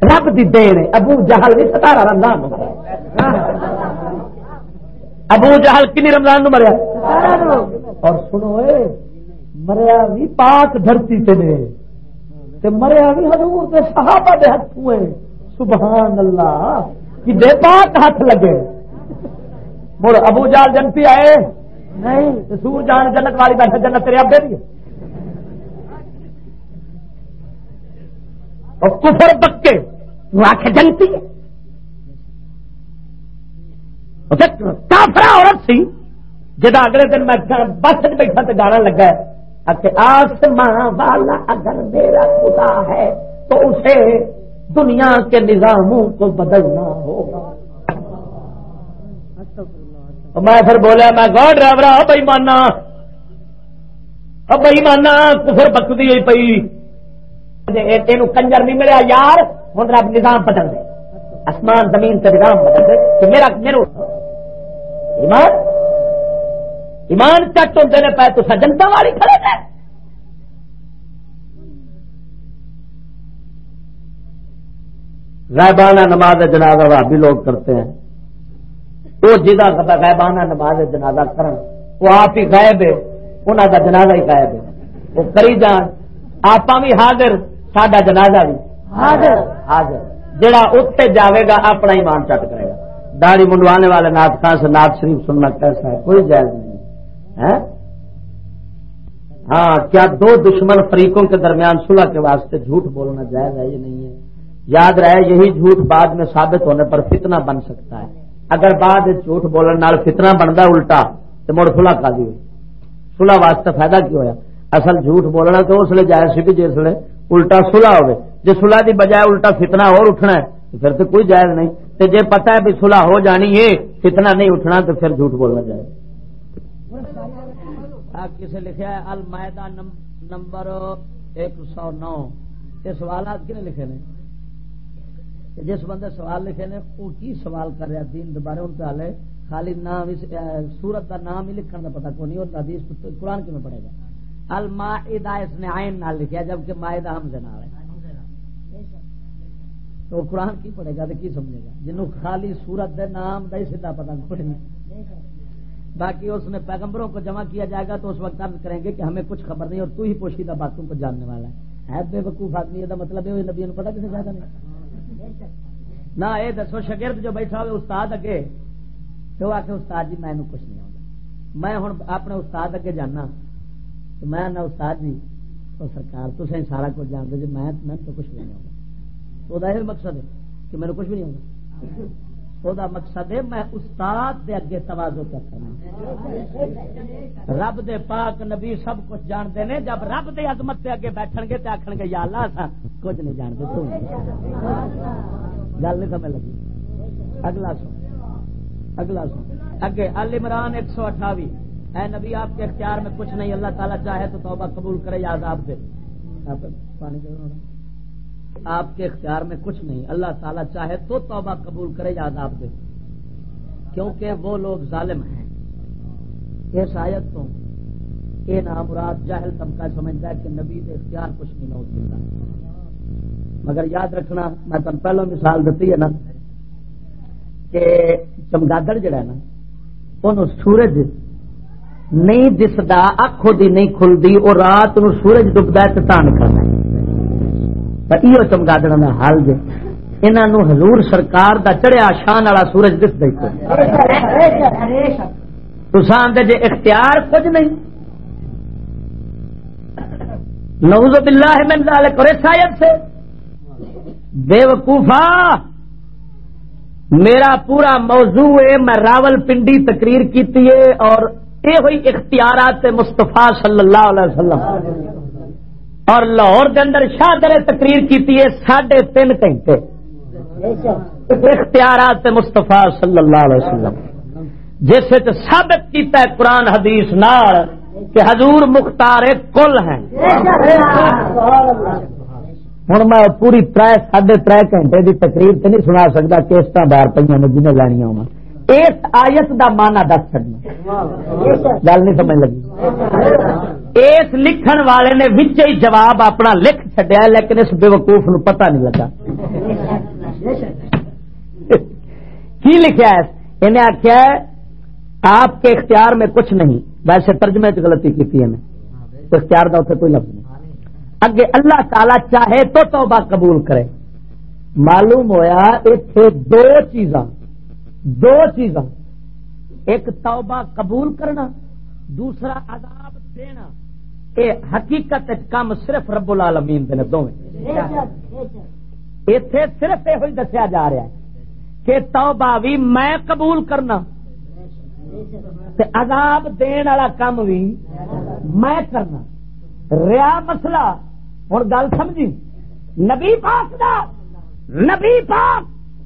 رب دی دین ہے۔ ابو جہل بھی ستارا رمضان ابو جہل کنی رمضان نو مریا؟ اور سنو اے، مریا بھی پاک دھرتی سے نے۔ مریا بھی حضور کے صحابہ دے ہاتھ ہوئے سبحان اللہ کہ بے پاک ہاتھ لگے۔ مڑ ابو جال جنتی آئے۔ نہیں سور جان جنت والی بیٹھے جنت تیرے ابے بھی اور کفر پکے آخ جنتی ہے کافرا عورت سی جا اگلے دن میں بس بیٹھا تو گانا لگا آسمان والا اگر میرا خدا ہے تو اسے دنیا کے نظاموں کو بدلنا ہوگا۔ میں پھر بولیا میں گو ڈرائیور بئی مانا بئی مانا کفر بکتی ہوئی پی تین کنجر نہیں ملیا یار ہوں رب نظام بدل دے۔ آسمان، زمین سے نظام بدل دے۔ کہ میرا میرے ایمان ایمان چٹ ہوتے پہ تو سجنتا والی کھڑے گئے غائبانہ نماز جنازہ بھابی لوگ کرتے ہیں۔ وہ جہاں پتا غائبانہ نماز جنازہ کرن، وہ آپ ہی غائب ہے انہوں کا جنازہ ہی غائب ہے۔ وہ کری جان آپ بھی حاضر۔ سڈا جنازہ بھی حاضر۔ حاضر۔ جڑا اتنے جاوے گا اپنا ایمان چٹ کرے گا۔ داڑھی منڈوانے والے نات خان سے نات شریف سننا کیسا ہے کوئی جائز نہیں۔ ہاں کیا دو دشمن فریقوں کے درمیان صلح کے واسطے جھوٹ بولنا جائز ہے یہ نہیں ہے؟ یاد رہے یہی جھوٹ بعد میں ثابت ہونے پر فتنہ بن سکتا ہے۔ اگر بعد جھوٹ بولنے فتنہ بنتا الٹا تو مڑ سلا کا دی سلا واسطے فائدہ کی ہوا اصل جھوٹ بولنا تو اس لیے جائز سی بھی جس لیے الٹا سلا ہوئے جی سلا کی بجائے الٹا فتنہ اور اٹھنا ہے تو پھر تو کوئی جائز نہیں تو جی پتا ہے بھی سلا ہو جانی ہے فتنہ نہیں اٹھنا تو پھر جھوٹ بولنا جائے کسی لکھا ہے المائدہ نمبر ایک سو نو یہ سوالات کنے لکھے نے جس بندے سوال لکھے نے وہ کی سوال کر رہا دین دوبارے ان کا ہے خالی نام سورت کا نام ہی لکھنے کا پتا کون اور حدیث قرآن کی میں پڑے گا المائدہ اس نے آئین نہ لکھا جبکہ مائدہ ہم سے نال ہے۔ تو قرآن کی پڑھے گا تو کی سمجھے گا؟ جنہوں خالی سورت دے نام دا ہی سیدھا پتا کچھ باقی اس نے پیغمبروں کو جمع کیا جائے گا تو اس وقت عرض کریں گے کہ ہمیں کچھ خبر نہیں اور تو ہی پوشیدہ باتوں کو جاننے والا ہے۔ بے وقوف آدمی، یہ مطلب ہے نبی نے پتا کسی جائے نہیں؟ نہ یہ دسو شگرد جو بیٹھا ہوئے استاد اگے، تو آ کے استاد جی میں کچھ نہیں آتا میں ہوں اپنے استاد اگے جانا۔ تو میں نہ استاد جی تو سرکار تو سارا کچھ جانتے جی میں تو کچھ نہیں آتا تو یہ مقصد ہے کہ میرے کچھ بھی نہیں آتا وہ مقصد ہے، میں استاد دے اگے توازو کر کرنا رب دے پاک نبی سب کچھ جانتے ہیں، جب رب دے عظمت دے اگے بیٹھن گے تو آخر گے، یا اللہ سا، کچھ نہیں جانتے تو۔ گل نہیں سمجھ لگی۔ اگلا سو۔ اگلا سو۔ اگے عمران ایک سو اٹھاوی۔ اے نبی، آپ کے اختیار میں کچھ نہیں، اللہ تعالیٰ چاہے تو توبہ قبول کرے یا عذاب دے۔ آپ کے اختیار میں کچھ نہیں، اللہ تعالیٰ چاہے تو توبہ قبول کرے یا عذاب دے۔ کیونکہ وہ لوگ ظالم ہیں۔ اس آیت تو یہ نامراد جاہل طبقہ سمجھتا ہے کہ نبی کے اختیار کچھ نہیں ہوتا مگر یاد رکھنا، میں تم پہلو مثال دیتی ہے نا، کہ چمگادڑ جڑا ہے نا ان سورج نہیں دستا اک دی نہیں کھلتی وہ رات نو سورج ڈبدا ہے تو تان کرنا یہ چمگادڑ کا حال جی انہوں حضور سرکار دا چڑھیا شان والا سورج دس دے تو جی اختیار کچھ نہیں۔ نوز باللہ من ذالک، اور شاید سے بے وقوفا میرا پورا موضوع ہے، میں راول پنڈی تقریر کیتی ہے اور یہ ہوئی اختیارات مستفا صلی اللہ علیہ وسلم۔ اور لاہور کے اندر شاہ در تقریر کیتی ہے ساڑھے تین گھنٹے۔ اختیارات مستفا صلی اللہ علیہ وسلم۔ جس ثابت کیتا ہے قرآن حدیث نار کہ حضور مختار کل ہیں۔ ہوں میں پوری تر ساڑھے تر گھنٹے کی تقریر تو نہیں سنا سکتا کیسٹ بار پہ جنہیں لینیا ہوا اس آیت دا مانا دس چڑنا گل نہیں سمجھ لگی۔ اس لکھن والے نے وچ ہی جواب اپنا لکھ چڈیا لیکن اس بے وقوف نو پتہ نہیں لگا۔ کی لکھا ہے؟ انہیں آخیا آپ کے اختیار میں کچھ نہیں۔ ویسے ترجمے چ غلطی کی اختیار کا اتنے کوئی لفظ نہیں۔ اگے اللہ تعالی چاہے تو توبہ قبول کرے۔ معلوم ہویا اتنے دو چیزاں دو چیزاں ایک توبہ قبول کرنا دوسرا عذاب دینا۔ یہ حقیقت کام صرف رب العالمین دے دونوں اتے صرف یہ دسیا جا رہا ہے کہ توبہ بھی میں قبول کرنا۔ عذاب دین والا کام بھی میں کرنا۔ ریا مسئلہ ہوں گل سمجھی؟ نبی پاک دا نبی پاک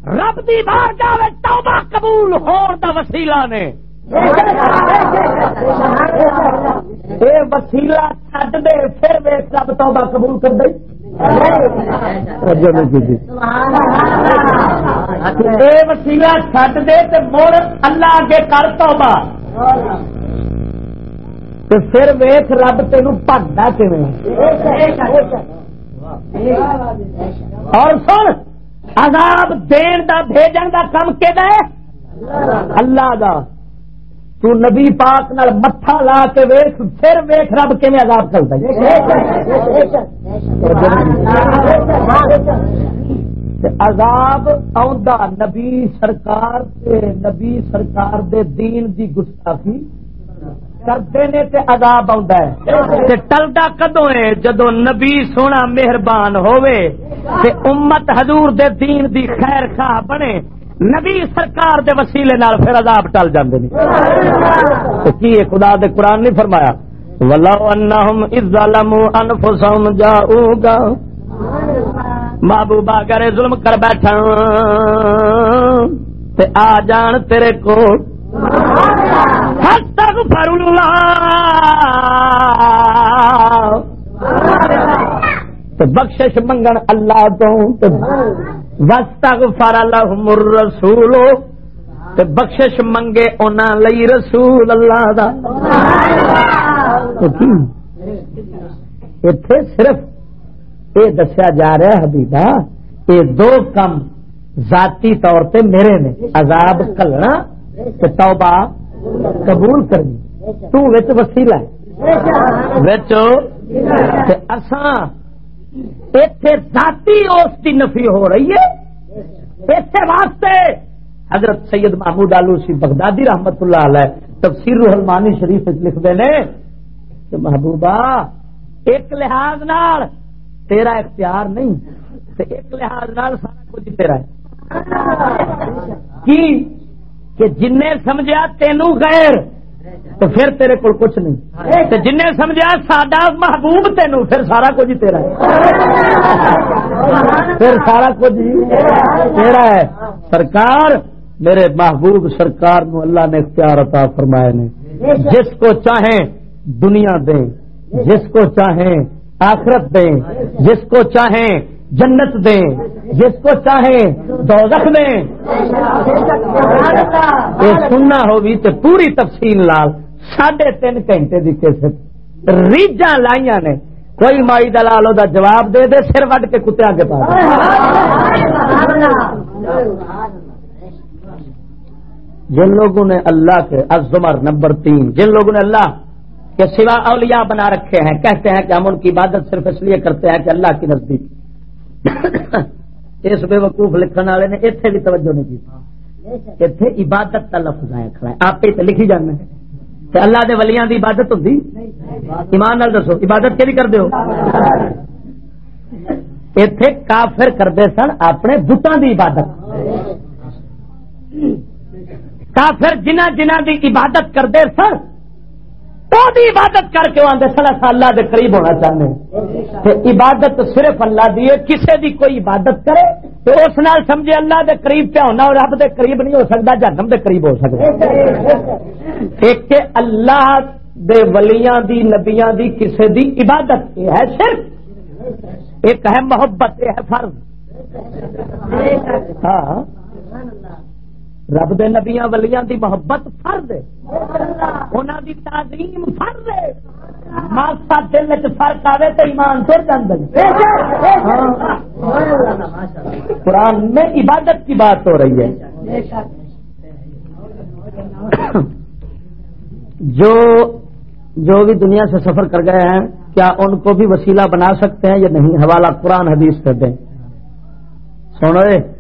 رب دی بار جاوے، توبہ قبول ہون دا وسیلہ نے۔ اے وسیلہ چھڈ دے، پھر وے رب توبہ قبول کر دے۔ وسیلہ چھڈ دے تے مڑ اللہ اگے کر توبہ۔ تو پھر ویخ رب تین پگتا اور سن عذاب دین دا بھیجن دا کم کہ اللہ دا۔ تو نبی پاک نال متھا لا کے ویخ پھر ویخ رب کیون عذاب کرتا عذاب آ نبی سرکار دے نبی سرکار دے دین دی گستاخی کرتے نے تے عذاب آندا ہے۔ تے ٹلدا کدوں ہے؟ جدوں نبی سونا مہربان ہووے، تے امت حضور دے دین دی خیر خواہ بنے، نبی سرکار دے وسیلے نال پھر عذاب ٹل جاندے نے۔ کی خدا دے قرآن نہیں فرمایا۔ ولو انہم اذ ظلموا انفسهم جاؤگا محبوبہ کرے ظلم کر بیٹھا۔ تے آ جان تیرے کو۔ تو بخشش منگن اللہ تو. وسط فر اللہ رسول بخشش منگے اونا لئی رسول اللہ دا. اتے صرف یہ دسیا جا رہا ہے حبیبا یہ دو کم ذاتی طور پہ میرے نے عذاب کلنا توبہ قبول کرنی۔ تو وچ وسیلہ اتے ذاتی اس کی نفی ہو رہی ہے۔ اسے واسطے حضرت سید محمود آلو سی بغدادی رحمت اللہ علیہ تفسیر روح المانی شریف لکھتے ہیں کہ محبوبہ، ایک لحاظ نال تیرا اختیار نہیں ایک لحاظ نال سارا کچھ تیرا ہے۔ کی؟ کہ جن سمجھا تینوں غیر تو پھر تیرے کو کچھ نہیں۔ جن سمجھا ساڈا محبوب تینوں پھر سارا کچھ ہی تیرا پھر سارا کچھ تیرا ہے۔ سرکار میرے محبوب سرکار نو اللہ نے اختیار عطا فرمائے نے۔ جس کو چاہیں دنیا دیں جس کو چاہیں آخرت دیں جس کو چاہیں جنت دیں، جس کو چاہیں دوزخ دیں۔ یہ سننا ہوگی تو پوری تفصیل لال ساڑھے تین گھنٹے کی کیسٹ ریجا لائیا نے۔ کوئی مائی دلال دا جواب دے دے، سر وڈ کے کتے آگے پا جن لوگوں نے اللہ کے ازمر نمبر تین، جن لوگوں نے اللہ کے سوا اولیاء بنا رکھے ہیں، کہتے ہیں کہ ہم ان کی عبادت صرف اس لیے کرتے ہیں کہ اللہ کی نزدیک۔ اس بے وقوف لکھنے والے نے اتنے بھی توجہ نہیں کی۔ اتنے عبادت کا لفظ آیا کھڑا ہے۔ آپ لکھی جانا اللہ دے ولیاں دی عبادت ہوتی ایمان نال دسو، عبادت کہ کر دو اتے کافر کرتے سن اپنے بتان دی عبادت۔ کافر جنہ جنہ دی عبادت کرتے سن دی عبادت کر کے آدھے سر اللہ دے قریب ہونا چاہتے عبادت صرف اللہ دی ہے کسی دی کوئی عبادت کرے۔ تو اس نال سمجھے اللہ دے قریب پہ ہونا اور رب دے قریب نہیں ہو سکتا، جہنم دے قریب ہو سکتا۔ ایک اللہ دے ولیاں دی، نبیاں دی کسی دی عبادت یہ ہے صرف۔ ایک ہے محبت یہ ہے فرض۔ ہاں۔ رب دے نبیاں ولیاں دی محبت فرد انہاں دی تعظیم فرد ماسا دل وچ فرق آوے تے ایمان تر جاندے۔ قرآن میں عبادت کی بات ہو رہی ہے۔ جو جو بھی دنیا سے سفر کر گئے ہیں، کیا ان کو بھی وسیلہ بنا سکتے ہیں یا نہیں؟ حوالہ قرآن حدیث کر دیں۔ سن رہے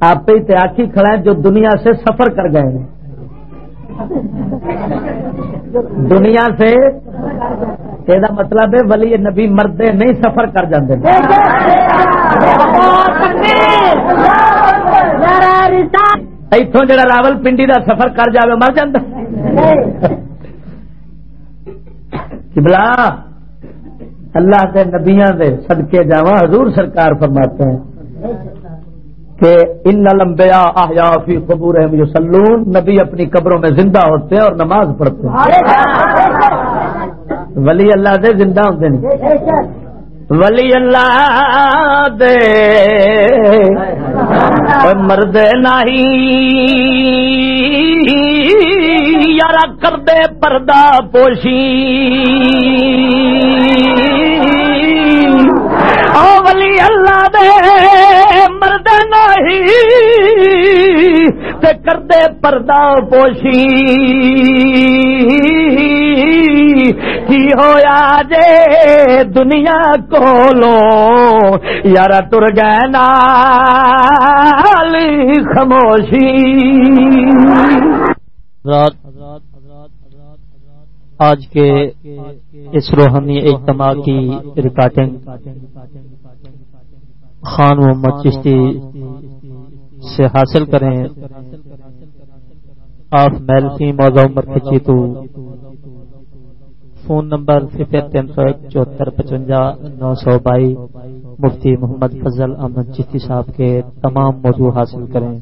آپ ہی تیاکی کھڑا ہے جو دنیا سے سفر کر گئے ہیں۔ دنیا سے یہ مطلب ہے ولی نبی مردے نہیں سفر کر جاندے۔ اتوں جڑا راول پنڈی دا سفر کر جائے مر بلا اللہ کے نبیاں دے صدقے جاوا حضور سرکار فرماتے ہیں۔ کہ ان لمبیا آیا فی قبور یسلون نبی اپنی قبروں میں زندہ ہوتے ہیں اور نماز پڑھتے ہیں۔ ولی اللہ دے زندہ ہوتے ہیں۔ ولی اللہ دے۔ مرد نہیں۔ یار کر دے پردہ پوشی۔ او ولی اللہ دے مرد نہیں تے کر دے پردہ پوشی کی ہویا جے دنیا کولو یار تر گئے نال خاموشی آج کے اس روحانی اجتماع کی ریکارڈنگ، خان محمد چشتی سے حاصل کریں۔ آف میلفی موضوع تو فون نمبر صفر تین سو ایک چوہتر پچونجا نو سو بائی مفتی محمد فضل احمد چشتی صاحب کے تمام موضوع حاصل کریں۔